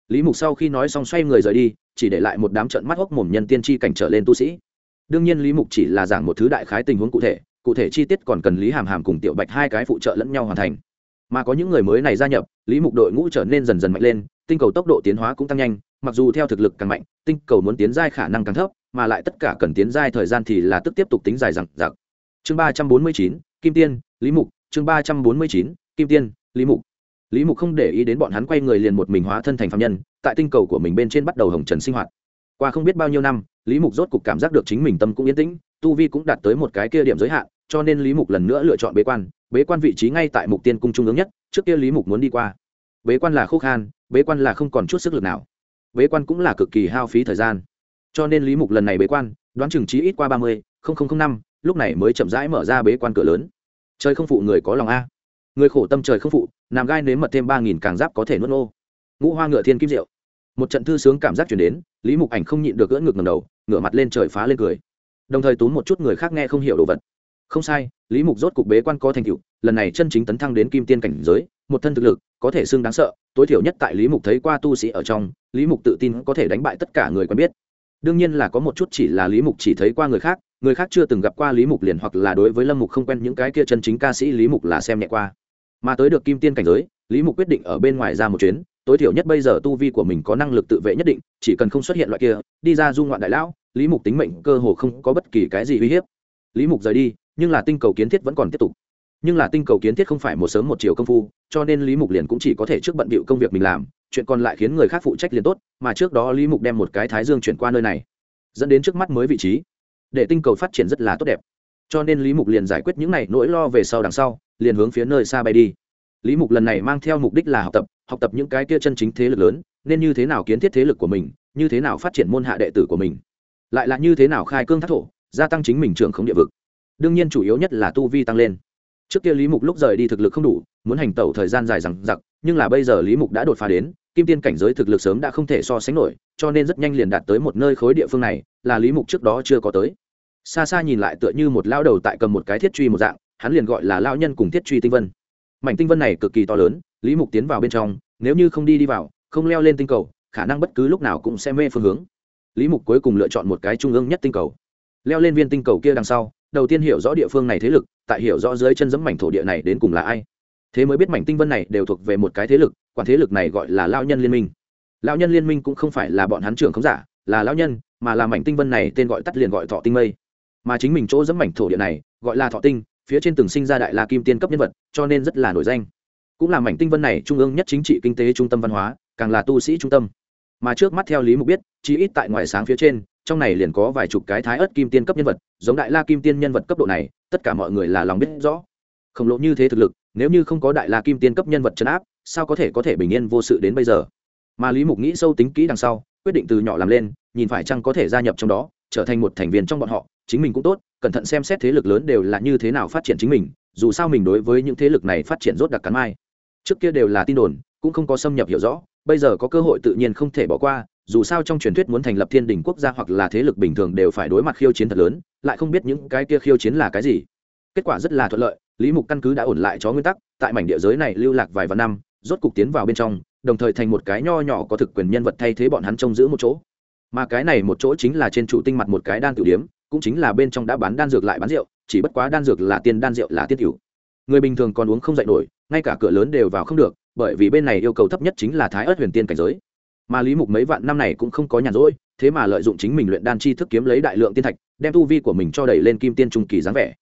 S1: Lý mục sau khi nói xong xoay người rời đi, chỉ để lại một đám trận mắt hốc mồm nhân tiên tri cảnh trở lên tu sĩ. Đương nhiên lý mục chỉ là giảng một thứ đại khái tình huống cụ thể cụ thể chi tiết còn cần lý hàm hàm cùng tiểu bạch hai cái phụ trợ lẫn nhau hoàn thành. Mà có những người mới này gia nhập, lý mục đội ngũ trở nên dần dần mạnh lên, tinh cầu tốc độ tiến hóa cũng tăng nhanh, mặc dù theo thực lực càng mạnh, tinh cầu muốn tiến giai khả năng càng thấp, mà lại tất cả cần tiến giai thời gian thì là tức tiếp tục tính dài rằng giặc chương ba trăm bốn mươi chín, kim tiên, lý mục, chương ba trăm bốn mươi chín, kim tiên lý mục. Lý mục không để ý đến bọn hắn quay người liền một mình hóa thân thành phạm nhân, tại tinh cầu của mình bên trên bắt đầu hồng trần sinh hoạt. Qua không biết bao nhiêu năm, lý mục rốt cục cảm giác được chính mình tâm cũng yên tĩnh, tu vi cũng đạt tới một cái kia điểm giới hạn, cho nên lý mục lần nữa lựa chọn bế quan bế quan vị trí ngay tại mục tiên cung trung ương nhất, trước kia lý mục muốn đi qua. Bế quan là khúc khan, bế quan là không còn chút sức lực nào. Bế quan cũng là cực kỳ hao phí thời gian. Cho nên lý mục lần này bế quan, đoán chừng trí ít qua ba mươi năm, lúc này mới chậm rãi mở ra bế quan cửa lớn. Trời không phụ người có lòng a người khổ tâm trời không phụ, nằm gai nếm mật thêm ba nghìn càng giáp có thể nuốt ô ngũ hoa ngựa thiên kim diệu. Một trận thư sướng cảm giác chuyển đến, lý mục ảnh không nhịn được gỡ ngược ngầm đầu, ngửa mặt lên trời phá lên cười. Đồng thời túm một chút người khác nghe không hiểu đồ vật. Không sai, lý mục rốt cục bế quan có thành tựu, lần này chân chính tấn thăng đến kim tiên cảnh giới, một thân thực lực, có thể xưng đáng sợ, tối thiểu nhất tại lý mục thấy qua tu sĩ ở trong, lý mục tự tin có thể đánh bại tất cả người quen biết. Đương nhiên là có một chút chỉ là lý mục chỉ thấy qua người khác người khác chưa từng gặp qua lý mục liền hoặc là đối với lâm mục không quen những cái kia chân chính ca sĩ lý mục là xem nhẹ qua mà tới được kim tiên cảnh giới, lý mục quyết định ở bên ngoài ra một chuyến. Tối thiểu nhất bây giờ tu vi của mình có năng lực tự vệ nhất định, chỉ cần không xuất hiện loại kia, đi ra du ngoạn đại lão, lý mục tính mệnh cơ hồ không có bất kỳ cái gì uy hiếp. Lý mục rời đi, nhưng là tinh cầu kiến thiết vẫn còn tiếp tục. Nhưng là tinh cầu kiến thiết không phải một sớm một chiều công phu, cho nên lý mục liền cũng chỉ có thể trước bận bịu công việc mình làm. Chuyện còn lại khiến người khác phụ trách liền tốt, mà trước đó lý mục đem một cái thái dương chuyển qua nơi này, dẫn đến trước mắt mới vị trí. Để tinh cầu phát triển rất là tốt đẹp. Cho nên lý mục liền giải quyết những này nỗi lo về sau đằng sau liền hướng phía nơi xa bay đi. Lý mục lần này mang theo mục đích là học tập học tập những cái kia chân chính thế lực lớn, nên như thế nào kiến thiết thế lực của mình, như thế nào phát triển môn hạ đệ tử của mình. Lại là như thế nào khai cương thác thổ, gia tăng chính mình trưởng không địa vực. Đương nhiên chủ yếu nhất là tu vi tăng lên. Trước kia lý mục lúc rời đi thực lực không đủ, muốn hành tẩu thời gian dài rằng giặc nhưng là bây giờ lý mục đã đột phá đến, kim tiên cảnh giới thực lực sớm đã không thể so sánh nổi, cho nên rất nhanh liền đạt tới một nơi khối địa phương này, là lý mục trước đó chưa có tới. Xa xa nhìn lại tựa như một lao đầu tại cầm một cái thiết truy một dạng hắn liền gọi là lao nhân cùng thiết truy tinh vân. Mảnh tinh vân này cực kỳ to lớn, lý mục tiến vào bên trong, nếu như không đi đi vào, không leo lên tinh cầu, khả năng bất cứ lúc nào cũng sẽ mê phương hướng. Lý mục cuối cùng lựa chọn một cái trung ương nhất tinh cầu. Leo lên viên tinh cầu kia đằng sau, đầu tiên hiểu rõ địa phương này thế lực, tại hiểu rõ dưới chân dẫm mảnh thổ địa này đến cùng là ai. Thế mới biết mảnh tinh vân này đều thuộc về một cái thế lực, quản thế lực này gọi là lao nhân liên minh. Lao nhân liên minh cũng không phải là bọn hắn trưởng không giả, là lao nhân, mà là mảnh tinh vân này tên gọi tắt liền gọi thọ tinh mây. Mà chính mình chỗ dẫm mảnh thổ địa này, gọi là thọ tinh phía trên từng sinh ra đại la kim tiên cấp nhân vật, cho nên rất là nổi danh. Cũng là mảnh tinh vân này trung ương nhất chính trị kinh tế trung tâm văn hóa, càng là tu sĩ trung tâm. Mà trước mắt theo lý mục biết chỉ ít tại ngoài sáng phía trên, trong này liền có vài chục cái thái ớt kim tiên cấp nhân vật, giống đại la kim tiên nhân vật cấp độ này, tất cả mọi người là lòng biết rõ. Khổng lồ như thế thực lực, nếu như không có đại la kim tiên cấp nhân vật chấn áp, sao có thể có thể bình yên vô sự đến bây giờ? Mà lý mục nghĩ sâu tính kỹ đằng sau, quyết định từ nhỏ làm lên, nhìn phải chăng có thể gia nhập trong đó, trở thành một thành viên trong bọn họ, chính mình cũng tốt cẩn thận xem xét thế lực lớn đều là như thế nào phát triển chính mình, dù sao mình đối với những thế lực này phát triển rốt đặc cắn mai. Trước kia đều là tin đồn, cũng không có xâm nhập hiểu rõ, bây giờ có cơ hội tự nhiên không thể bỏ qua, dù sao trong truyền thuyết muốn thành lập thiên đình quốc gia hoặc là thế lực bình thường đều phải đối mặt khiêu chiến thật lớn, lại không biết những cái kia khiêu chiến là cái gì. Kết quả rất là thuận lợi, lý mục căn cứ đã ổn lại cho nguyên tắc, tại mảnh địa giới này lưu lạc vài vạn năm, rốt cục tiến vào bên trong, đồng thời thành một cái nho nhỏ có thực quyền nhân vật thay thế bọn hắn trông giữ một chỗ. Mà cái này một chỗ chính là trên trụ tinh mặt một cái đan tiểu điếm cũng chính là bên trong đã bán đan dược lại bán rượu, chỉ bất quá đan dược là tiên đan, rượu là tiết cửu người bình thường còn uống không dậy nổi, ngay cả cửa lớn đều vào không được, bởi vì bên này yêu cầu thấp nhất chính là thái ớt huyền tiên cảnh giới. Mà lý mục mấy vạn năm này cũng không có nhàn rỗi, thế mà lợi dụng chính mình luyện đan chi thức kiếm lấy đại lượng tiên thạch, đem tu vi của mình cho đẩy lên kim tiên trung kỳ dáng vẻ.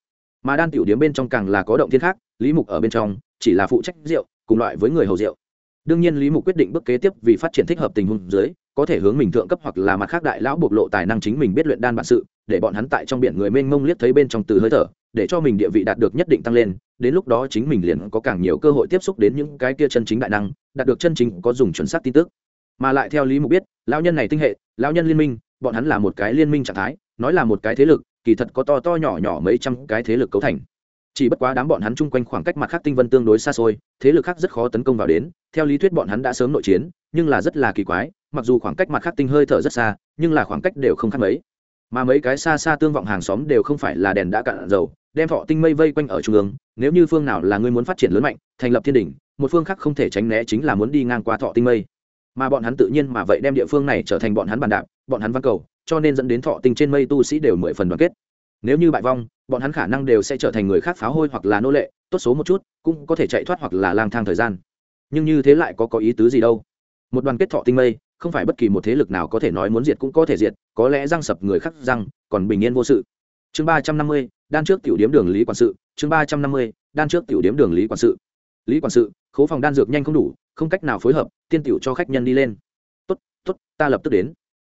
S1: Mà đan tiểu điếm bên trong càng là có động tiên khác, lý mục ở bên trong, chỉ là phụ trách rượu, cùng loại với người hầu rượu. Đương nhiên lý mục quyết định bước kế tiếp vì phát triển thích hợp tình huống dưới, có thể hướng mình thượng cấp hoặc là mặt khác đại lão bộc lộ tài năng chính mình biết luyện đan bản sự để bọn hắn tại trong biển người mênh mông liếc thấy bên trong từ hơi thở, để cho mình địa vị đạt được nhất định tăng lên, đến lúc đó chính mình liền có càng nhiều cơ hội tiếp xúc đến những cái kia chân chính đại năng, đạt được chân chính có dùng chuẩn xác tin tức. Mà lại theo lý mục biết, lão nhân này tinh hệ, lão nhân liên minh, bọn hắn là một cái liên minh trạng thái, nói là một cái thế lực, kỳ thật có to to nhỏ nhỏ mấy trăm cái thế lực cấu thành. Chỉ bất quá đám bọn hắn chung quanh khoảng cách mặt khác tinh vân tương đối xa xôi, thế lực khác rất khó tấn công vào đến, theo lý thuyết bọn hắn đã sớm nội chiến, nhưng là rất là kỳ quái, mặc dù khoảng cách mặt khác tinh hơi thở rất xa, nhưng là khoảng cách đều không khác mấy mà mấy cái xa xa tương vọng hàng xóm đều không phải là đèn đã cạn dầu đem thọ tinh mây vây quanh ở trung ương nếu như phương nào là người muốn phát triển lớn mạnh thành lập thiên đình, một phương khác không thể tránh né chính là muốn đi ngang qua thọ tinh mây. Mà bọn hắn tự nhiên mà vậy đem địa phương này trở thành bọn hắn bàn đạp bọn hắn văn cầu cho nên dẫn đến thọ tinh trên mây tu sĩ đều mười phần đoàn kết. Nếu như bại vong bọn hắn khả năng đều sẽ trở thành người khác pháo hôi hoặc là nô lệ tốt số một chút cũng có thể chạy thoát hoặc là lang thang thời gian. Nhưng như thế lại có có ý tứ gì đâu? Một đoàn kết thọ tinh mây không phải bất kỳ một thế lực nào có thể nói muốn diệt cũng có thể diệt, có lẽ răng sập người khác răng, còn bình yên vô sự. Chương ba trăm năm mươi, đan trước tiểu điếm đường lý quản sự. Chương ba trăm năm mươi, đan trước tiểu điếm đường lý quản sự. Lý quản sự, khố phòng đan dược nhanh không đủ, không cách nào phối hợp, tiên tiểu cho khách nhân đi lên. Tốt tốt, ta lập tức đến.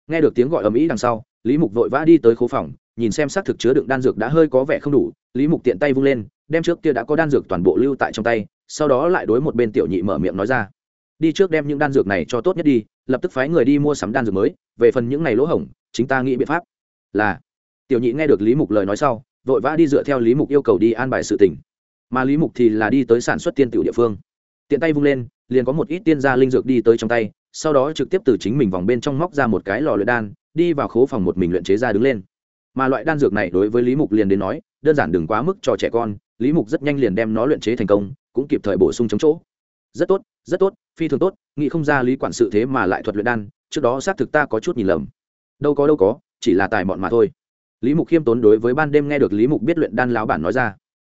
S1: Nghe được tiếng gọi ầm ĩ đằng sau, lý mục vội vã đi tới khố phòng, nhìn xem xác thực chứa đựng đan dược đã hơi có vẻ không đủ. Lý mục tiện tay vung lên, đem trước kia đã có đan dược toàn bộ lưu tại trong tay, sau đó lại đối một bên tiểu nhị mở miệng nói ra. Đi trước đem những đan dược này cho tốt nhất đi lập tức phái người đi mua sắm đan dược mới, về phần những ngày lỗ hổng, chính ta nghĩ biện pháp. Là, tiểu nhị nghe được lý mục lời nói sau, vội vã đi dựa theo lý mục yêu cầu đi an bài sự tỉnh mà lý mục thì là đi tới sản xuất tiên tiểu địa phương. Tiện tay vung lên, liền có một ít tiên gia linh dược đi tới trong tay, sau đó trực tiếp từ chính mình vòng bên trong móc ra một cái lò luyện đan, đi vào khố phòng một mình luyện chế ra đứng lên. Mà loại đan dược này đối với lý mục liền đến nói, đơn giản đừng quá mức cho trẻ con, lý mục rất nhanh liền đem nó luyện chế thành công, cũng kịp thời bổ sung chống chỗ. Rất tốt rất tốt phi thường tốt, nghĩ không ra lý quản sự thế mà lại thuật luyện đan, trước đó xác thực ta có chút nhìn lầm. Đâu có đâu có, chỉ là tài mọn mà thôi. Lý mục khiêm tốn đối với ban đêm nghe được lý mục biết luyện đan lão bản nói ra.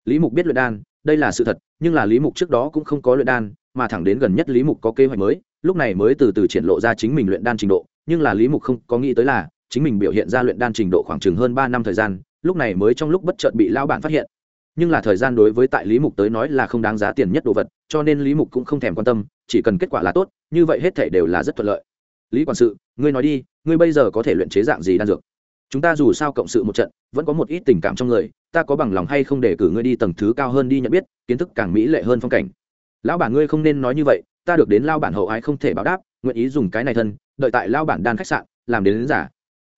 S1: Lý mục biết luyện đan, đây là sự thật, nhưng là lý mục trước đó cũng không có luyện đan, mà thẳng đến gần nhất lý mục có kế hoạch mới, lúc này mới từ từ triển lộ ra chính mình luyện đan trình độ, nhưng là lý mục không có nghĩ tới là, chính mình biểu hiện ra luyện đan trình độ khoảng chừng hơn ba năm thời gian, lúc này mới trong lúc bất chợt bị lão bản phát hiện. Nhưng là thời gian đối với tại lý mục tới nói là không đáng giá tiền nhất đồ vật cho nên lý mục cũng không thèm quan tâm chỉ cần kết quả là tốt như vậy hết thể đều là rất thuận lợi. Lý quản sự ngươi nói đi ngươi bây giờ có thể luyện chế dạng gì đan dược? Chúng ta dù sao cộng sự một trận vẫn có một ít tình cảm trong người ta có bằng lòng hay không để cử ngươi đi tầng thứ cao hơn đi nhận biết kiến thức càng mỹ lệ hơn phong cảnh. Lão bản ngươi không nên nói như vậy ta được đến lao bản hậu ái không thể báo đáp nguyện ý dùng cái này thân đợi tại lao bản đan khách sạn làm đến, đến giả.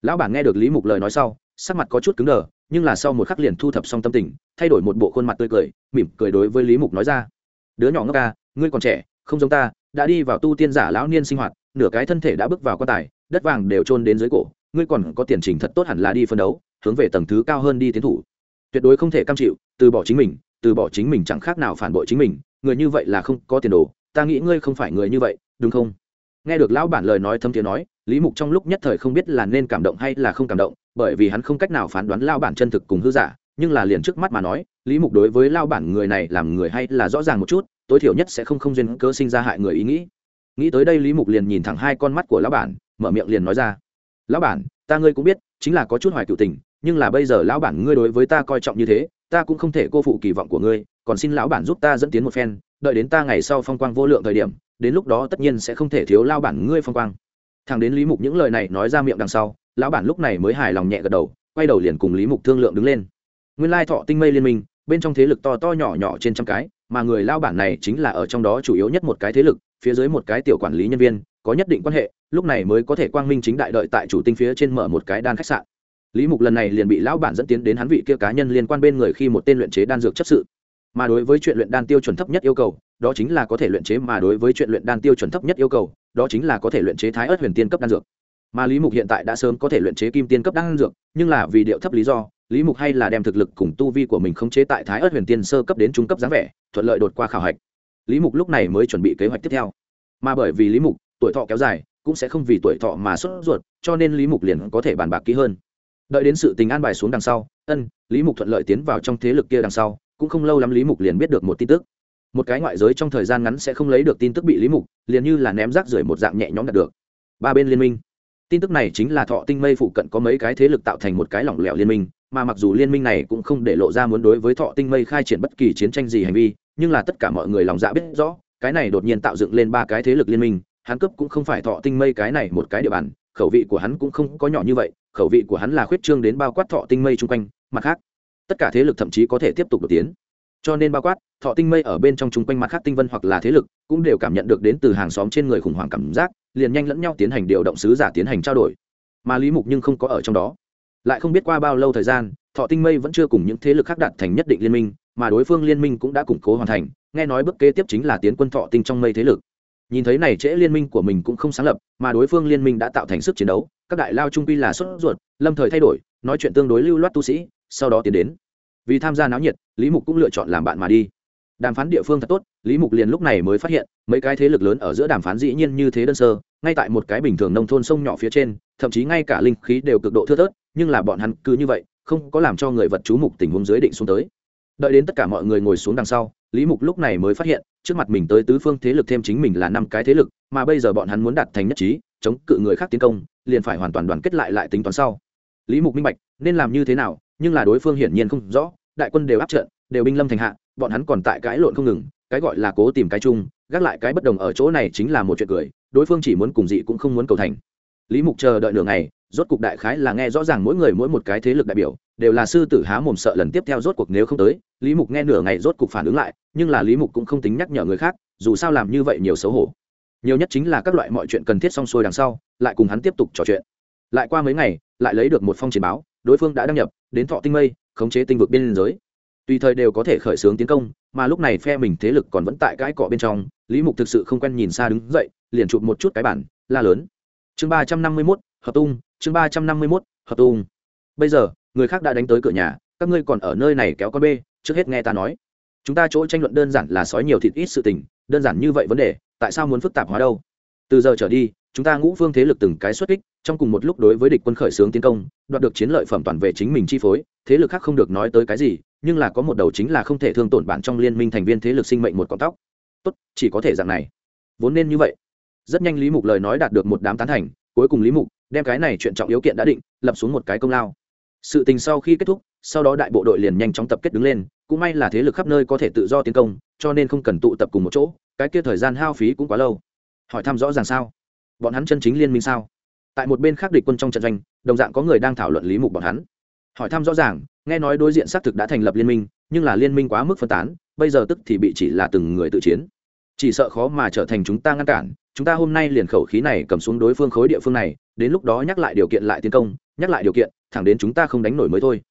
S1: Lão bản nghe được lý mục lời nói sau sắc mặt có chút cứng đờ nhưng là sau một khắc liền thu thập xong tâm tình thay đổi một bộ khuôn mặt tươi cười mỉm cười đối với lý mục nói ra đứa nhỏ ngốc ca, ngươi còn trẻ, không giống ta, đã đi vào tu tiên giả lão niên sinh hoạt, nửa cái thân thể đã bước vào quan tài, đất vàng đều trôn đến dưới cổ, ngươi còn có tiền trình thật tốt hẳn là đi phân đấu, hướng về tầng thứ cao hơn đi tiến thủ. Tuyệt đối không thể cam chịu, từ bỏ chính mình, từ bỏ chính mình chẳng khác nào phản bội chính mình, người như vậy là không có tiền đồ, ta nghĩ ngươi không phải người như vậy, đúng không? Nghe được lão bản lời nói thâm tiếng nói, lý mục trong lúc nhất thời không biết là nên cảm động hay là không cảm động, bởi vì hắn không cách nào phán đoán lao bản chân thực cùng hư giả nhưng là liền trước mắt mà nói, lý mục đối với lao bản người này làm người hay là rõ ràng một chút, tối thiểu nhất sẽ không không duyên cơ sinh ra hại người ý nghĩ. Nghĩ tới đây lý mục liền nhìn thẳng hai con mắt của lão bản, mở miệng liền nói ra, lão bản, ta ngươi cũng biết, chính là có chút hoài cựu tình, nhưng là bây giờ lão bản ngươi đối với ta coi trọng như thế, ta cũng không thể cô phụ kỳ vọng của ngươi, còn xin lão bản giúp ta dẫn tiến một phen, đợi đến ta ngày sau phong quang vô lượng thời điểm, đến lúc đó tất nhiên sẽ không thể thiếu lao bản ngươi phong quang. Thằng đến lý mục những lời này nói ra miệng đằng sau, lão bản lúc này mới hài lòng nhẹ gật đầu, quay đầu liền cùng lý mục thương lượng đứng lên nguyên lai thọ tinh mây liên minh, bên trong thế lực to to nhỏ nhỏ trên trăm cái, mà người lao bản này chính là ở trong đó chủ yếu nhất một cái thế lực, phía dưới một cái tiểu quản lý nhân viên, có nhất định quan hệ, lúc này mới có thể quang minh chính đại đợi tại chủ tinh phía trên mở một cái đan khách sạn. Lý mục lần này liền bị lão bản dẫn tiến đến hắn vị kia cá nhân liên quan bên người khi một tên luyện chế đan dược chấp sự. Mà đối với chuyện luyện đan tiêu chuẩn thấp nhất yêu cầu, đó chính là có thể luyện chế, mà đối với chuyện luyện đan tiêu chuẩn thấp nhất yêu cầu, đó chính là có thể luyện chế thái ớt huyền tiên cấp đan dược. Mà lý mục hiện tại đã sớm có thể luyện chế kim tiên cấp đan dược, nhưng là vì điệu thấp lý do lý mục hay là đem thực lực cùng tu vi của mình khống chế tại thái ớt huyền tiên sơ cấp đến trung cấp giá vẻ, thuận lợi đột qua khảo hạch. Lý mục lúc này mới chuẩn bị kế hoạch tiếp theo. Mà bởi vì lý mục, tuổi thọ kéo dài, cũng sẽ không vì tuổi thọ mà sốt ruột, cho nên lý mục liền có thể bàn bạc kỹ hơn. Đợi đến sự tình an bài xuống đằng sau, ân, lý mục thuận lợi tiến vào trong thế lực kia đằng sau, cũng không lâu lắm lý mục liền biết được một tin tức. Một cái ngoại giới trong thời gian ngắn sẽ không lấy được tin tức bị lý mục, liền như là ném rác rưởi một dạng nhẹ nhõm đạt được. Ba bên liên minh. Tin tức này chính là thọ tinh mây phụ cận có mấy cái thế lực tạo thành một cái lỏng lẻo liên minh mà mặc dù liên minh này cũng không để lộ ra muốn đối với thọ tinh mây khai triển bất kỳ chiến tranh gì hành vi, nhưng là tất cả mọi người lòng dạ biết rõ, cái này đột nhiên tạo dựng lên ba cái thế lực liên minh, hắn cấp cũng không phải thọ tinh mây cái này một cái địa bàn, khẩu vị của hắn cũng không có nhỏ như vậy, khẩu vị của hắn là khuyết trương đến bao quát thọ tinh mây chung quanh, mặt khác, tất cả thế lực thậm chí có thể tiếp tục đột tiến. Cho nên bao quát, thọ tinh mây ở bên trong chung quanh mặt khác tinh vân hoặc là thế lực cũng đều cảm nhận được đến từ hàng xóm trên người khủng hoảng cảm giác, liền nhanh lẫn nhau tiến hành điều động sứ giả tiến hành trao đổi. Mà lý mục nhưng không có ở trong đó lại không biết qua bao lâu thời gian, thọ tinh mây vẫn chưa cùng những thế lực khác đạt thành nhất định liên minh, mà đối phương liên minh cũng đã củng cố hoàn thành, nghe nói bước kế tiếp chính là tiến quân thọ tinh trong mây thế lực. Nhìn thấy này trễ liên minh của mình cũng không sáng lập, mà đối phương liên minh đã tạo thành sức chiến đấu, các đại lao trung pi là xuất ruột, lâm thời thay đổi, nói chuyện tương đối lưu loát tu sĩ, sau đó tiến đến. Vì tham gia náo nhiệt, lý mục cũng lựa chọn làm bạn mà đi. Đàm phán địa phương thật tốt, lý mục liền lúc này mới phát hiện, mấy cái thế lực lớn ở giữa đàm phán dĩ nhiên như thế đơn sơ, ngay tại một cái bình thường nông thôn sông nhỏ phía trên, thậm chí ngay cả linh khí đều cực độ thưa thớt nhưng là bọn hắn cứ như vậy, không có làm cho người vật chú mục tình huống dưới định xuống tới. Đợi đến tất cả mọi người ngồi xuống đằng sau, lý mục lúc này mới phát hiện, trước mặt mình tới tứ phương thế lực thêm chính mình là năm cái thế lực, mà bây giờ bọn hắn muốn đạt thành nhất trí, chống cự người khác tiến công, liền phải hoàn toàn đoàn kết lại lại tính toán sau. Lý mục minh bạch, nên làm như thế nào, nhưng là đối phương hiển nhiên không rõ, đại quân đều áp trận, đều binh lâm thành hạ, bọn hắn còn tại cãi lộn không ngừng, cái gọi là cố tìm cái chung, gác lại cái bất đồng ở chỗ này chính là một chuyện cười, đối phương chỉ muốn cùng dị cũng không muốn cầu thành lý mục chờ đợi nửa ngày, rốt cục đại khái là nghe rõ ràng mỗi người mỗi một cái thế lực đại biểu, đều là sư tử há mồm sợ lần tiếp theo rốt cuộc nếu không tới, lý mục nghe nửa ngày rốt cục phản ứng lại, nhưng là lý mục cũng không tính nhắc nhở người khác, dù sao làm như vậy nhiều xấu hổ. Nhiều nhất chính là các loại mọi chuyện cần thiết xong xuôi đằng sau, lại cùng hắn tiếp tục trò chuyện. Lại qua mấy ngày, lại lấy được một phong chiến báo, đối phương đã đăng nhập, đến thọ tinh mây, khống chế tinh vực biên giới. Tùy thời đều có thể khởi xướng tiến công, mà lúc này phe mình thế lực còn vẫn tại cái cọ bên trong, lý mục thực sự không quen nhìn xa đứng dậy, liền chụp một chút cái bản, la lớn chương ba trăm năm mươi mốt, hợp tung, chương ba trăm năm mươi mốt, hợp tung. Bây giờ, người khác đã đánh tới cửa nhà, các ngươi còn ở nơi này kéo con bê, trước hết nghe ta nói. Chúng ta chỗ tranh luận đơn giản là sói nhiều thịt ít sự tình, đơn giản như vậy vấn đề, tại sao muốn phức tạp hóa đâu? Từ giờ trở đi, chúng ta ngũ phương thế lực từng cái xuất kích, trong cùng một lúc đối với địch quân khởi xướng tiến công, đoạt được chiến lợi phẩm toàn về chính mình chi phối, thế lực khác không được nói tới cái gì, nhưng là có một đầu chính là không thể thương tổn bản trong liên minh thành viên thế lực sinh mệnh một cọng tóc. Tốt, chỉ có thể dạng này. Vốn nên như vậy rất nhanh lý mục lời nói đạt được một đám tán thành, cuối cùng lý mục đem cái này chuyện trọng yếu kiện đã định, lập xuống một cái công lao. Sự tình sau khi kết thúc, sau đó đại bộ đội liền nhanh chóng tập kết đứng lên, cũng may là thế lực khắp nơi có thể tự do tiến công, cho nên không cần tụ tập cùng một chỗ, cái kia thời gian hao phí cũng quá lâu. Hỏi thăm rõ ràng sao? Bọn hắn chân chính liên minh sao? Tại một bên khác địch quân trong trận doanh, đồng dạng có người đang thảo luận lý mục bọn hắn. Hỏi thăm rõ ràng, nghe nói đối diện xác thực đã thành lập liên minh, nhưng là liên minh quá mức phân tán, bây giờ tức thì bị chỉ là từng người tự chiến chỉ sợ khó mà trở thành chúng ta ngăn cản, chúng ta hôm nay liền khẩu khí này cầm xuống đối phương khối địa phương này, đến lúc đó nhắc lại điều kiện lại tiến công, nhắc lại điều kiện, thẳng đến chúng ta không đánh nổi mới thôi.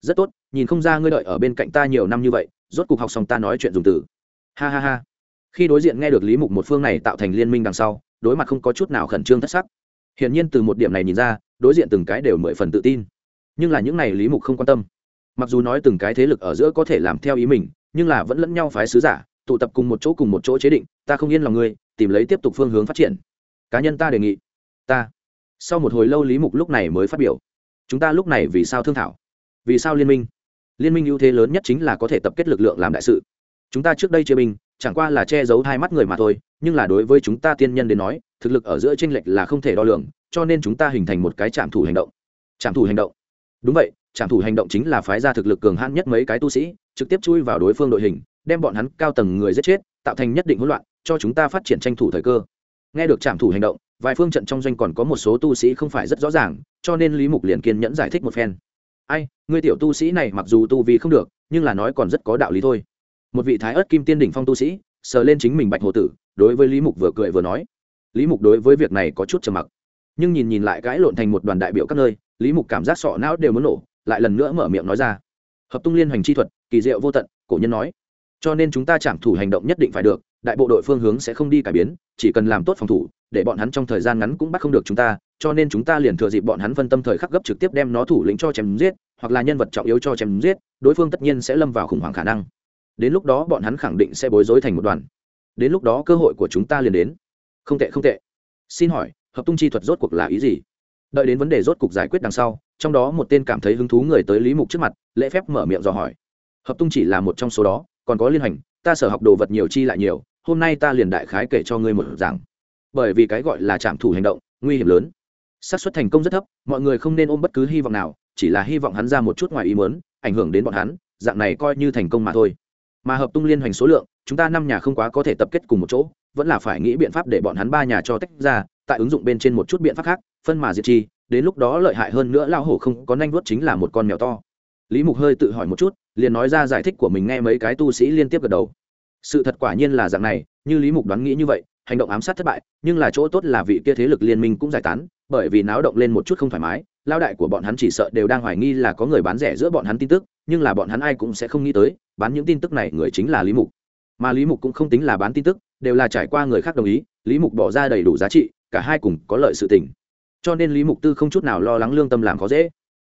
S1: Rất tốt, nhìn không ra ngươi đợi ở bên cạnh ta nhiều năm như vậy, rốt cuộc học xong ta nói chuyện dùng từ. Ha ha ha. Khi đối diện nghe được lý mục một phương này tạo thành liên minh đằng sau, đối mặt không có chút nào khẩn trương thất sắc. Hiển nhiên từ một điểm này nhìn ra, đối diện từng cái đều mười phần tự tin. Nhưng là những này lý mục không quan tâm. Mặc dù nói từng cái thế lực ở giữa có thể làm theo ý mình, nhưng là vẫn lẫn nhau phái sứ giả tụ tập cùng một chỗ cùng một chỗ chế định, ta không yên lòng ngươi, tìm lấy tiếp tục phương hướng phát triển. Cá nhân ta đề nghị, ta, sau một hồi lâu lý mục lúc này mới phát biểu. Chúng ta lúc này vì sao thương thảo? Vì sao liên minh? Liên minh ưu thế lớn nhất chính là có thể tập kết lực lượng làm đại sự. Chúng ta trước đây chia binh, chẳng qua là che giấu hai mắt người mà thôi, nhưng là đối với chúng ta tiên nhân đến nói, thực lực ở giữa tranh lệch là không thể đo lường, cho nên chúng ta hình thành một cái trạm thủ hành động. Trạm thủ hành động. Đúng vậy, trạm thủ hành động chính là phái ra thực lực cường hãn nhất mấy cái tu sĩ, trực tiếp chui vào đối phương đội hình đem bọn hắn cao tầng người giết chết, tạo thành nhất định hỗn loạn, cho chúng ta phát triển tranh thủ thời cơ. Nghe được trạm thủ hành động, vài phương trận trong doanh còn có một số tu sĩ không phải rất rõ ràng, cho nên lý mục liền kiên nhẫn giải thích một phen. Ai, ngươi tiểu tu sĩ này mặc dù tu vì không được, nhưng là nói còn rất có đạo lý thôi. Một vị thái ớt kim tiên đỉnh phong tu sĩ, sờ lên chính mình bạch hồ tử, đối với lý mục vừa cười vừa nói. Lý mục đối với việc này có chút trầm mặc, nhưng nhìn nhìn lại cãi lộn thành một đoàn đại biểu các nơi, lý mục cảm giác sọ não đều muốn nổ, lại lần nữa mở miệng nói ra. Hợp tung liên hoành chi thuật, kỳ diệu vô tận, cổ nhân nói cho nên chúng ta chạm thủ hành động nhất định phải được, đại bộ đội phương hướng sẽ không đi cải biến, chỉ cần làm tốt phòng thủ, để bọn hắn trong thời gian ngắn cũng bắt không được chúng ta, cho nên chúng ta liền thừa dịp bọn hắn phân tâm thời khắc gấp trực tiếp đem nó thủ lĩnh cho chém giết, hoặc là nhân vật trọng yếu cho chém giết, đối phương tất nhiên sẽ lâm vào khủng hoảng khả năng. Đến lúc đó bọn hắn khẳng định sẽ bối rối thành một đoàn. Đến lúc đó cơ hội của chúng ta liền đến. Không tệ không tệ. Xin hỏi, hợp tung chi thuật rốt cuộc là ý gì? Đợi đến vấn đề rốt cuộc giải quyết đằng sau, trong đó một tên cảm thấy hứng thú người tới lý mục trước mặt, lễ phép mở miệng dò hỏi. Hợp tung chỉ là một trong số đó còn có liên hành ta sở học đồ vật nhiều chi lại nhiều, hôm nay ta liền đại khái kể cho ngươi một giảng. Bởi vì cái gọi là trạm thủ hành động, nguy hiểm lớn. Xác suất thành công rất thấp, mọi người không nên ôm bất cứ hy vọng nào, chỉ là hy vọng hắn ra một chút ngoài ý muốn, ảnh hưởng đến bọn hắn, dạng này coi như thành công mà thôi. Mà hợp tung liên hoành số lượng, chúng ta năm nhà không quá có thể tập kết cùng một chỗ, vẫn là phải nghĩ biện pháp để bọn hắn ba nhà cho tách ra, tại ứng dụng bên trên một chút biện pháp khác, phân mà diệt chi, đến lúc đó lợi hại hơn nữa lao hổ không có nanh vuốt chính là một con mèo to. Lý mục hơi tự hỏi một chút liền nói ra giải thích của mình nghe mấy cái tu sĩ liên tiếp gật đầu. Sự thật quả nhiên là dạng này, như lý mục đoán nghĩ như vậy, hành động ám sát thất bại, nhưng là chỗ tốt là vị kia thế lực liên minh cũng giải tán, bởi vì náo động lên một chút không thoải mái lao đại của bọn hắn chỉ sợ đều đang hoài nghi là có người bán rẻ giữa bọn hắn tin tức, nhưng là bọn hắn ai cũng sẽ không nghĩ tới, bán những tin tức này người chính là lý mục. Mà lý mục cũng không tính là bán tin tức, đều là trải qua người khác đồng ý, lý mục bỏ ra đầy đủ giá trị, cả hai cùng có lợi sự tình. Cho nên lý mục tư không chút nào lo lắng lương tâm làm khó dễ.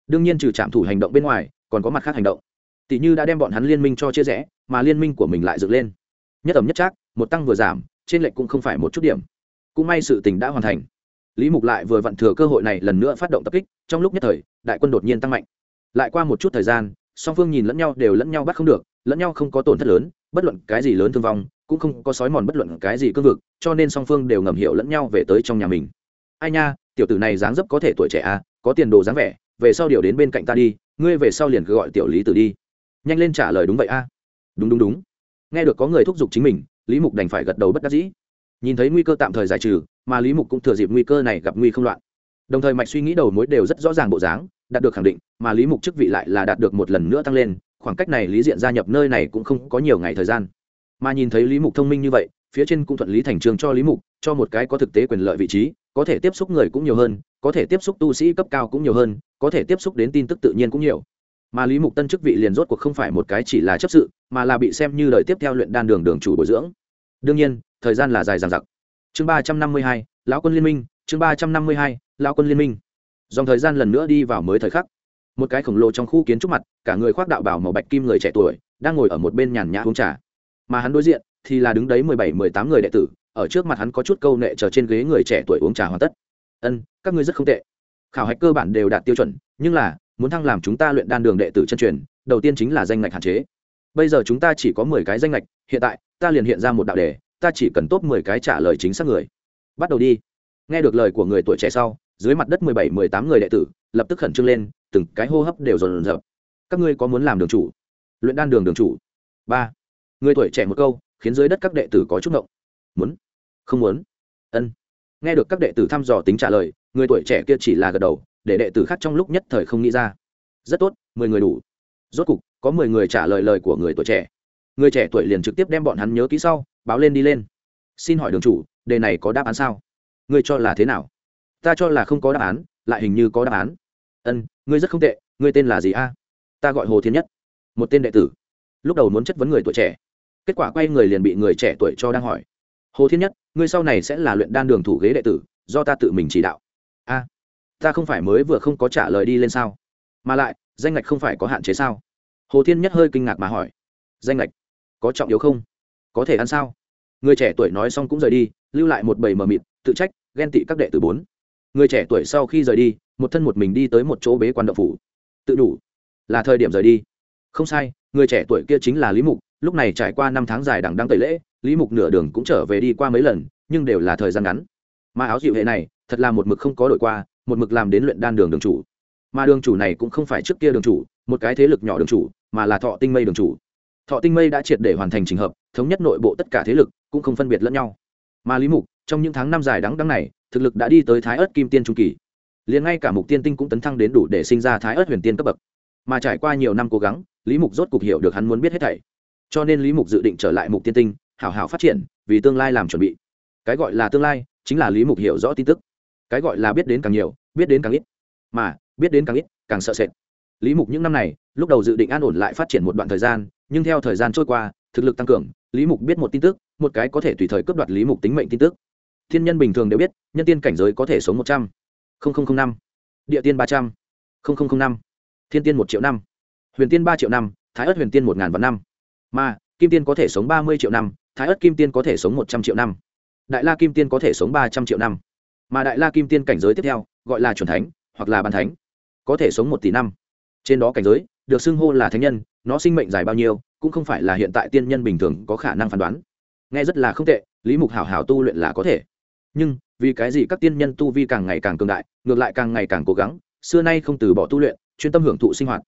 S1: Đương nhiên trừ trạm thủ hành động bên ngoài, còn có mặt khác hành động tỷ như đã đem bọn hắn liên minh cho chia rẽ, mà liên minh của mình lại dựng lên. Nhất ẩm nhất trác, một tăng vừa giảm, trên lệnh cũng không phải một chút điểm. Cũng may sự tình đã hoàn thành. Lý mục lại vừa vặn thừa cơ hội này lần nữa phát động tập kích, trong lúc nhất thời, đại quân đột nhiên tăng mạnh. Lại qua một chút thời gian, song phương nhìn lẫn nhau đều lẫn nhau bắt không được, lẫn nhau không có tổn thất lớn, bất luận cái gì lớn thương vong, cũng không có sói mòn bất luận cái gì cương vực, cho nên song phương đều ngầm hiểu lẫn nhau về tới trong nhà mình. Ai nha, tiểu tử này dáng dấp có thể tuổi trẻ à có tiền đồ dáng vẻ, về sau điều đến bên cạnh ta đi, ngươi về sau liền cứ gọi tiểu lý tử đi nhanh lên trả lời đúng vậy a. À? đúng đúng đúng. Nghe được có người thúc giục chính mình, lý mục đành phải gật đầu bất đắc dĩ. Nhìn thấy nguy cơ tạm thời giải trừ, mà lý mục cũng thừa dịp nguy cơ này gặp nguy không loạn. Đồng thời mạch suy nghĩ đầu mối đều rất rõ ràng bộ dáng, đạt được khẳng định, mà lý mục chức vị lại là đạt được một lần nữa tăng lên, khoảng cách này lý diện gia nhập nơi này cũng không có nhiều ngày thời gian. Mà nhìn thấy lý mục thông minh như vậy, phía trên cũng thuận lý thành trường cho lý mục, cho một cái có thực tế quyền lợi vị trí, có thể tiếp xúc người cũng nhiều hơn, có thể tiếp xúc tu sĩ cấp cao cũng nhiều hơn, có thể tiếp xúc đến tin tức tự nhiên cũng nhiều mà lý mục tân chức vị liền rốt cuộc không phải một cái chỉ là chấp sự, mà là bị xem như đời tiếp theo luyện đan đường đường chủ bồi dưỡng. Đương nhiên, thời gian là dài dằng dặc. Chương ba trăm năm mươi hai, lão quân liên minh, chương ba trăm năm mươi hai, lão quân liên minh. Dòng thời gian lần nữa đi vào mới thời khắc. Một cái khổng lồ trong khu kiến trúc mặt, cả người khoác đạo bảo màu bạch kim người trẻ tuổi, đang ngồi ở một bên nhàn nhã uống trà. Mà hắn đối diện, thì là đứng đấy mười bảy, mười tám người đệ tử, ở trước mặt hắn có chút câu nệ chờ trên ghế người trẻ tuổi uống trà hoàn tất. Ân, các ngươi rất không tệ. Khảo hạch cơ bản đều đạt tiêu chuẩn, nhưng là muốn thăng làm chúng ta luyện đan đường đệ tử chân truyền, đầu tiên chính là danh ngạch hạn chế. Bây giờ chúng ta chỉ có mười cái danh ngạch, hiện tại, ta liền hiện ra một đạo đề, ta chỉ cần tốt mười cái trả lời chính xác người. Bắt đầu đi. Nghe được lời của người tuổi trẻ sau, dưới mặt đất mười bảy, mười tám người đệ tử, lập tức khẩn trương lên, từng cái hô hấp đều dồn dập các ngươi có muốn làm đường chủ? Luyện đan đường đường chủ. Ba. Người tuổi trẻ một câu, khiến dưới đất các đệ tử có chút ngộng. Muốn? Không muốn. Ân. Nghe được các đệ tử thăm dò tính trả lời, người tuổi trẻ kia chỉ là gật đầu để đệ tử khác trong lúc nhất thời không nghĩ ra. Rất tốt, mười người đủ. Rốt cục, có mười người trả lời lời của người tuổi trẻ. Người trẻ tuổi liền trực tiếp đem bọn hắn nhớ kỹ sau, báo lên đi lên. Xin hỏi đường chủ, đề này có đáp án sao? Ngươi cho là thế nào? Ta cho là không có đáp án, lại hình như có đáp án. Ân, ngươi rất không tệ, ngươi tên là gì a? Ta gọi hồ thiên nhất, một tên đệ tử. Lúc đầu muốn chất vấn người tuổi trẻ. Kết quả quay người liền bị người trẻ tuổi cho đang hỏi. Hồ thiên nhất, ngươi sau này sẽ là luyện đan đường thủ ghế đệ tử, do ta tự mình chỉ đạo. A ta không phải mới vừa không có trả lời đi lên sao? Mà lại, danh ngạch không phải có hạn chế sao? Hồ thiên nhất hơi kinh ngạc mà hỏi. Danh ngạch? Có trọng yếu không? Có thể ăn sao? Người trẻ tuổi nói xong cũng rời đi, lưu lại một bầy mờ mịt, tự trách, ghen tị các đệ tử bốn. Người trẻ tuổi sau khi rời đi, một thân một mình đi tới một chỗ bế quan đậu phủ. Tự đủ. Là thời điểm rời đi. Không sai, người trẻ tuổi kia chính là lý mục, lúc này trải qua năm tháng dài đằng đăng tẩy lễ, lý mục nửa đường cũng trở về đi qua mấy lần, nhưng đều là thời gian ngắn. Mà áo dịu hệ này, thật là một mực không có đổi qua một mực làm đến luyện đan đường đường chủ. Mà đường chủ này cũng không phải trước kia đường chủ, một cái thế lực nhỏ đường chủ, mà là thọ tinh mây đường chủ. Thọ tinh mây đã triệt để hoàn thành trình hợp, thống nhất nội bộ tất cả thế lực, cũng không phân biệt lẫn nhau. Mà lý mục, trong những tháng năm dài đắng đắng này, thực lực đã đi tới thái ớt kim tiên trung kỳ. Liền ngay cả mục tiên tinh cũng tấn thăng đến đủ để sinh ra thái ớt huyền tiên cấp bậc. Mà trải qua nhiều năm cố gắng, lý mục rốt cục hiểu được hắn muốn biết hết thảy. Cho nên lý mục dự định trở lại mục tiên tinh, hảo hảo phát triển, vì tương lai làm chuẩn bị. Cái gọi là tương lai, chính là lý mục hiểu rõ tin tức. Cái gọi là biết đến càng nhiều biết đến càng ít, mà biết đến càng ít, càng sợ sệt. Lý mục những năm này, lúc đầu dự định an ổn lại phát triển một đoạn thời gian, nhưng theo thời gian trôi qua, thực lực tăng cường, lý mục biết một tin tức, một cái có thể tùy thời cướp đoạt lý mục tính mệnh tin tức. Thiên nhân bình thường đều biết, nhân tiên cảnh giới có thể sống một trăm linh năm, địa tiên ba trăm linh năm, thiên tiên một triệu năm, huyền tiên ba triệu năm, thái ớt huyền tiên một ngàn vạn năm, mà kim tiên có thể sống ba mươi triệu năm, thái ớt kim tiên có thể sống một trăm triệu năm, đại la kim tiên có thể sống ba trăm triệu năm, mà đại la kim tiên cảnh giới tiếp theo gọi là c h u ẩ n thánh, hoặc là bàn thánh. Có thể sống một tỷ năm. Trên đó cảnh giới, được xưng hô là thánh nhân, nó sinh mệnh dài bao nhiêu, cũng không phải là hiện tại tiên nhân bình thường có khả năng phán đoán. Nghe rất là không tệ, lý mục hảo hảo tu luyện là có thể. Nhưng, vì cái gì các tiên nhân tu vi càng ngày càng cường đại, ngược lại càng ngày càng cố gắng, xưa nay không từ bỏ tu luyện, chuyên tâm hưởng thụ sinh hoạt.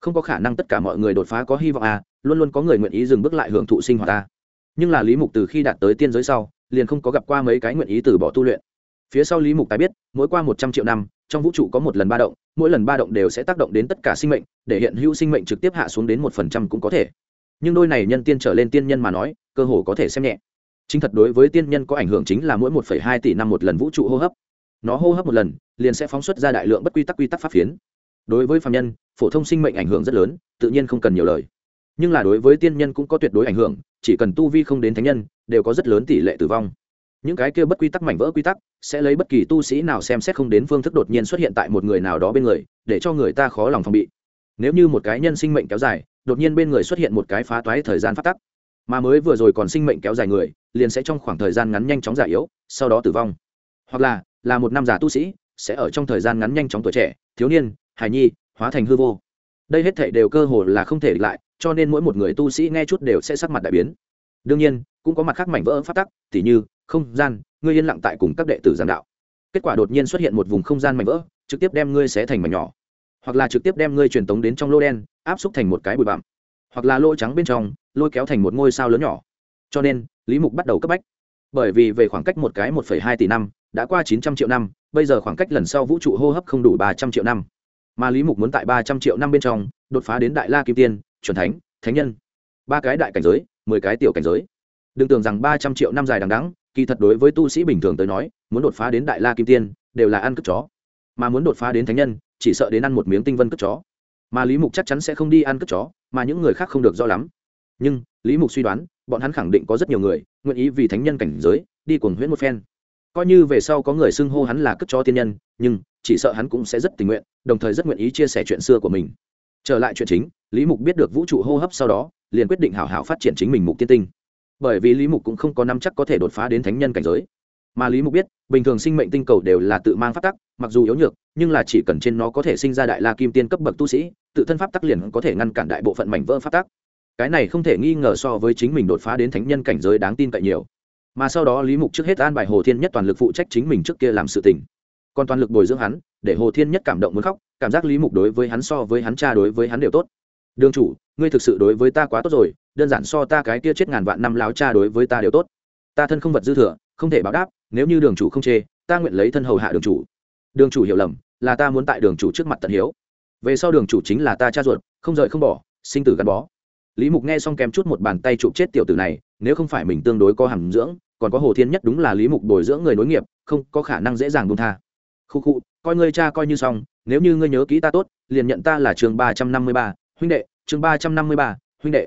S1: Không có khả năng tất cả mọi người đột phá có hy vọng à luôn luôn có người nguyện ý dừng bước lại hưởng thụ sinh hoạt ta nhưng là lý mục từ khi đạt tới tiên giới sau, liền không có gặp qua mấy cái nguyện ý từ bỏ tu luyện phía sau lý mục tài biết, mỗi qua một trăm triệu năm, trong vũ trụ có một lần ba động, mỗi lần ba động đều sẽ tác động đến tất cả sinh mệnh, để hiện hữu sinh mệnh trực tiếp hạ xuống đến một phần trăm cũng có thể. Nhưng đôi này nhân tiên trở lên tiên nhân mà nói, cơ hồ có thể xem nhẹ. Chính thật đối với tiên nhân có ảnh hưởng chính là mỗi một phẩy hai tỷ năm một lần vũ trụ hô hấp. Nó hô hấp một lần, liền sẽ phóng xuất ra đại lượng bất quy tắc quy tắc pháp phiến. Đối với phạm nhân, phổ thông sinh mệnh ảnh hưởng rất lớn, tự nhiên không cần nhiều lời. Nhưng là đối với tiên nhân cũng có tuyệt đối ảnh hưởng, chỉ cần tu vi không đến thánh nhân, đều có rất lớn tỷ lệ tử vong những cái kia bất quy tắc mảnh vỡ quy tắc, sẽ lấy bất kỳ tu sĩ nào xem xét không đến phương thức đột nhiên xuất hiện tại một người nào đó bên người, để cho người ta khó lòng phòng bị. Nếu như một cái nhân sinh mệnh kéo dài, đột nhiên bên người xuất hiện một cái phá toái thời gian phát tắc, mà mới vừa rồi còn sinh mệnh kéo dài người, liền sẽ trong khoảng thời gian ngắn nhanh chóng già yếu, sau đó tử vong. Hoặc là là một năm già tu sĩ, sẽ ở trong thời gian ngắn nhanh chóng tuổi trẻ, thiếu niên, hài nhi, hóa thành hư vô. Đây hết thể đều cơ hồ là không thể địch lại, cho nên mỗi một người tu sĩ nghe chút đều sẽ sắc mặt đại biến đương nhiên, cũng có mặt khác mảnh vỡ phát tắc, tỉ như, không gian, ngươi yên lặng tại cùng các đệ tử giảng đạo. Kết quả đột nhiên xuất hiện một vùng không gian mảnh vỡ, trực tiếp đem ngươi xé thành mảnh nhỏ. Hoặc là trực tiếp đem ngươi truyền tống đến trong lô đen, áp xúc thành một cái bụi bặm. Hoặc là lô trắng bên trong, lôi kéo thành một ngôi sao lớn nhỏ. Cho nên, lý mục bắt đầu cấp bách. Bởi vì về khoảng cách một cái một hai tỷ năm, đã qua chín trăm triệu năm, bây giờ khoảng cách lần sau vũ trụ hô hấp không đủ ba trăm triệu năm. Mà lý mục muốn tại ba trăm triệu năm bên trong, đột phá đến đại la kim tiên c thánh thánh nhân. Ba cái đại cảnh giới mười cái tiểu cảnh giới. Đừng tưởng rằng ba trăm triệu năm dài đằng đẵng, kỳ thật đối với tu sĩ bình thường tới nói, muốn đột phá đến đại la kim tiên, đều là ăn cất chó. Mà muốn đột phá đến thánh nhân, chỉ sợ đến ăn một miếng tinh vân cất chó. Mà lý mục chắc chắn sẽ không đi ăn cất chó, mà những người khác không được rõ lắm. Nhưng, lý mục suy đoán, bọn hắn khẳng định có rất nhiều người, nguyện ý vì thánh nhân cảnh giới, đi cuồng huyễn một phen. Coi như về sau có người xưng hô hắn là cất chó tiên nhân, nhưng, chỉ sợ hắn cũng sẽ rất tình nguyện, đồng thời rất nguyện ý chia sẻ chuyện xưa của mình. Trở lại chuyện chính, lý mục biết được vũ trụ hô hấp sau đó liền quyết định hảo hảo phát triển chính mình mục tiên tinh. Bởi vì lý mục cũng không có năm chắc có thể đột phá đến thánh nhân cảnh giới. Mà lý mục biết, bình thường sinh mệnh tinh cầu đều là tự mang pháp tắc, mặc dù yếu nhược, nhưng là chỉ cần trên nó có thể sinh ra đại la kim tiên cấp bậc tu sĩ, tự thân pháp tắc liền có thể ngăn cản đại bộ phận mảnh vỡ pháp tắc. Cái này không thể nghi ngờ so với chính mình đột phá đến thánh nhân cảnh giới đáng tin cậy nhiều. Mà sau đó lý mục trước hết an bài hồ thiên nhất toàn lực phụ trách chính mình trước kia làm sự tình. Còn toàn lực bồi dưỡng hắn, để hồ thiên nhất cảm động muốn khóc, cảm giác lý mục đối với hắn so với hắn cha đối với hắn đều tốt. Đương chủ ngươi thực sự đối với ta quá tốt rồi, đơn giản so ta cái kia chết ngàn vạn năm láo cha đối với ta đều tốt. Ta thân không vật dư thừa, không thể báo đáp, nếu như đường chủ không chê, ta nguyện lấy thân hầu hạ đường chủ. Đường chủ hiểu lầm, là ta muốn tại đường chủ trước mặt tận hiếu. Về sau đường chủ chính là ta cha ruột, không rời không bỏ, sinh tử gắn bó. Lý mục nghe xong kèm chút một bàn tay chụp chết tiểu tử này, nếu không phải mình tương đối có hàm dưỡng, còn có hồ thiên nhất đúng là lý mục bồi dưỡng người nối nghiệp, không có khả năng dễ dàng buông tha. Khu khu, coi ngươi cha coi như xong, nếu như ngươi nhớ kỹ ta tốt, liền nhận ta là chương ba trăm năm mươi ba huynh đệ, chương ba trăm năm mươi ba, huynh đệ.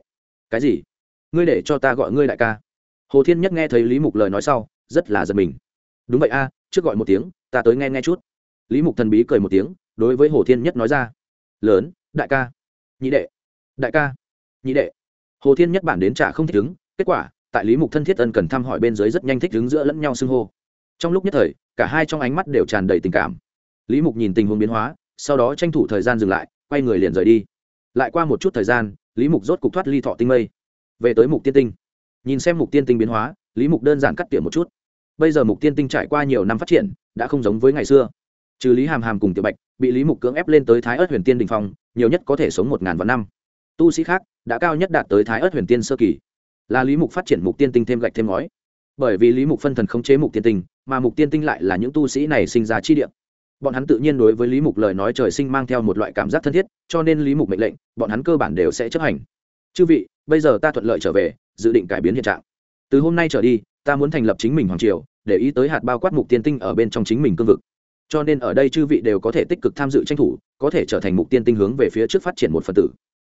S1: Cái gì? Ngươi để cho ta gọi ngươi đại ca. Hồ thiên nhất nghe thấy lý mục lời nói sau, rất là giật mình. Đúng vậy a, trước gọi một tiếng, ta tới nghe nghe chút. Lý mục thần bí cười một tiếng, đối với hồ thiên nhất nói ra. Lớn, đại ca. Nhị đệ. Đại ca. Nhị đệ. Hồ thiên nhất bản đến trả không thích ứng kết quả, tại lý mục thân thiết ân cần thăm hỏi bên dưới rất nhanh thích ứng giữa lẫn nhau xưng hô. Trong lúc nhất thời, cả hai trong ánh mắt đều tràn đầy tình cảm. Lý mục nhìn tình huống biến hóa, sau đó tranh thủ thời gian dừng lại, quay người liền rời đi lại qua một chút thời gian, lý mục rốt cục thoát ly thọ tinh mây. Về tới mục tiên tinh. Nhìn xem mục tiên tinh biến hóa, lý mục đơn giản cắt tiệm một chút. Bây giờ mục tiên tinh trải qua nhiều năm phát triển, đã không giống với ngày xưa. Trừ lý hàm hàm cùng tiểu bạch, bị lý mục cưỡng ép lên tới thái ớt huyền tiên đình phong, nhiều nhất có thể sống một ngàn vạn năm. Tu sĩ khác, đã cao nhất đạt tới thái ớt huyền tiên sơ kỳ. Là lý mục phát triển mục tiên tinh thêm gạch thêm ngói. Bởi vì lý mục phân thần khống chế mục tiên tinh, mà mục tiên tinh lại là những tu sĩ này sinh ra chi địa bọn hắn tự nhiên đối với lý mục lời nói trời sinh mang theo một loại cảm giác thân thiết, cho nên lý mục mệnh lệnh, bọn hắn cơ bản đều sẽ chấp hành. Chư vị, bây giờ ta thuận lợi trở về, dự định cải biến hiện trạng. Từ hôm nay trở đi, ta muốn thành lập chính mình hoàng triều, để ý tới hạt bao quát mục tiên tinh ở bên trong chính mình cương vực. Cho nên ở đây chư vị đều có thể tích cực tham dự tranh thủ, có thể trở thành mục tiên tinh hướng về phía trước phát triển một phần tử.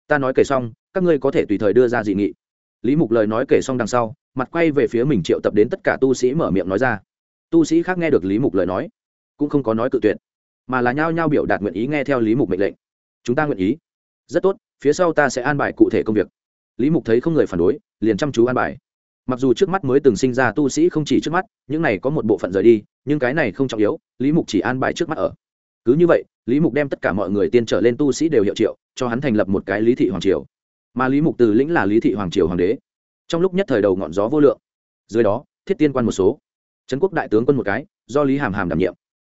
S1: Ta nói kể xong, các ngươi có thể tùy thời đưa ra dị nghị. Lý mục lời nói kể xong đằng sau, mặt quay về phía mình triệu tập đến tất cả tu sĩ mở miệng nói ra. Tu sĩ khác nghe được lý mục lời nói cũng không có nói cự tuyệt, mà là nhao nhao biểu đạt nguyện ý nghe theo lý mục mệnh lệnh. Chúng ta nguyện ý. Rất tốt, phía sau ta sẽ an bài cụ thể công việc. Lý mục thấy không người phản đối, liền chăm chú an bài. Mặc dù trước mắt mới từng sinh ra tu sĩ không chỉ trước mắt, những này có một bộ phận rời đi, nhưng cái này không trọng yếu, lý mục chỉ an bài trước mắt ở. Cứ như vậy, lý mục đem tất cả mọi người tiên trở lên tu sĩ đều hiệu triệu, cho hắn thành lập một cái lý thị hoàng triều. Mà lý mục từ lĩnh là lý thị hoàng triều hoàng đế. Trong lúc nhất thời đầu ngọn gió vô lượng. Dưới đó, thiết tiên quan một số. Trấn quốc đại tướng quân một cái, do lý hàm hàm đảm nhiệm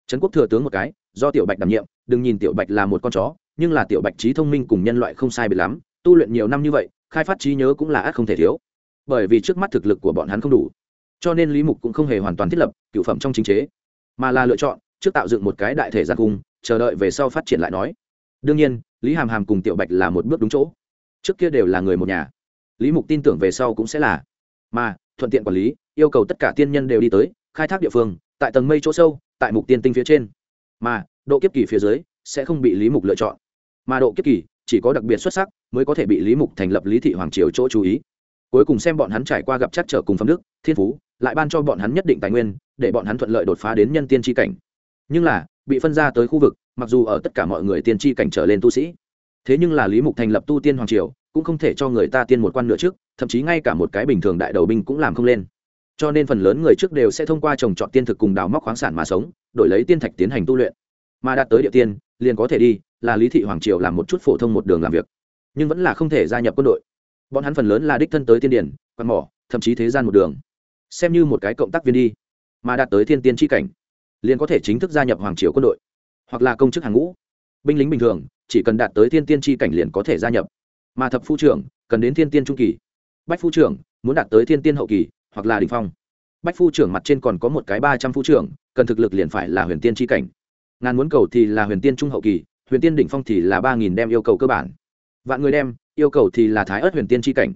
S1: trấn quốc thừa tướng một cái, do tiểu bạch đảm nhiệm, đừng nhìn tiểu bạch là một con chó, nhưng là tiểu bạch trí thông minh cùng nhân loại không sai biệt lắm, tu luyện nhiều năm như vậy, khai phát trí nhớ cũng là ác không thể thiếu. Bởi vì trước mắt thực lực của bọn hắn không đủ, cho nên lý mục cũng không hề hoàn toàn thiết lập cựu phẩm trong chính chế, mà là lựa chọn trước tạo dựng một cái đại thể giặc cung, chờ đợi về sau phát triển lại nói. Đương nhiên, lý hàm hàm cùng tiểu bạch là một bước đúng chỗ. Trước kia đều là người một nhà. Lý mục tin tưởng về sau cũng sẽ là. Mà, thuận tiện quản lý, yêu cầu tất cả tiên nhân đều đi tới, khai thác địa phương tại tầng mây chỗ sâu, tại mục tiên tinh phía trên. Mà, độ kiếp kỳ phía dưới sẽ không bị lý mục lựa chọn. Mà độ kiếp kỳ chỉ có đặc biệt xuất sắc mới có thể bị lý mục thành lập lý thị hoàng triều chỗ chú ý. Cuối cùng xem bọn hắn trải qua gặp chắc trở cùng phẩm đức, thiên phú, lại ban cho bọn hắn nhất định tài nguyên, để bọn hắn thuận lợi đột phá đến nhân tiên tri cảnh. Nhưng là, bị phân ra tới khu vực, mặc dù ở tất cả mọi người tiên tri cảnh trở lên tu sĩ, thế nhưng là lý mục thành lập tu tiên hoàng triều, cũng không thể cho người ta tiên một quan nữa trước, thậm chí ngay cả một cái bình thường đại đầu binh cũng làm không lên cho nên phần lớn người trước đều sẽ thông qua trồng trọt tiên thực cùng đào móc khoáng sản mà sống, đổi lấy tiên thạch tiến hành tu luyện. Mà đạt tới địa tiên, liền có thể đi, là lý thị hoàng triều làm một chút phổ thông một đường làm việc. Nhưng vẫn là không thể gia nhập quân đội. Bọn hắn phần lớn là đích thân tới tiên điển, quạt mỏ, thậm chí thế gian một đường. Xem như một cái cộng tác viên đi, mà đạt tới thiên tiên tri cảnh, liền có thể chính thức gia nhập hoàng triều quân đội, hoặc là công chức hàng ngũ. Binh lính bình thường, chỉ cần đạt tới thiên tiên tri cảnh liền có thể gia nhập. Mà thập phu trưởng, cần đến thiên tiên trung kỳ. Bách phu trưởng, muốn đạt tới thiên tiên hậu kỳ hoặc là đình phong. Bách phu trưởng mặt trên còn có một cái ba trăm phu trưởng, cần thực lực liền phải là huyền tiên tri cảnh. Ngàn muốn cầu thì là huyền tiên trung hậu kỳ, huyền tiên đỉnh phong thì là ba nghìn đem yêu cầu cơ bản. Vạn người đem, yêu cầu thì là thái ớt huyền tiên tri cảnh.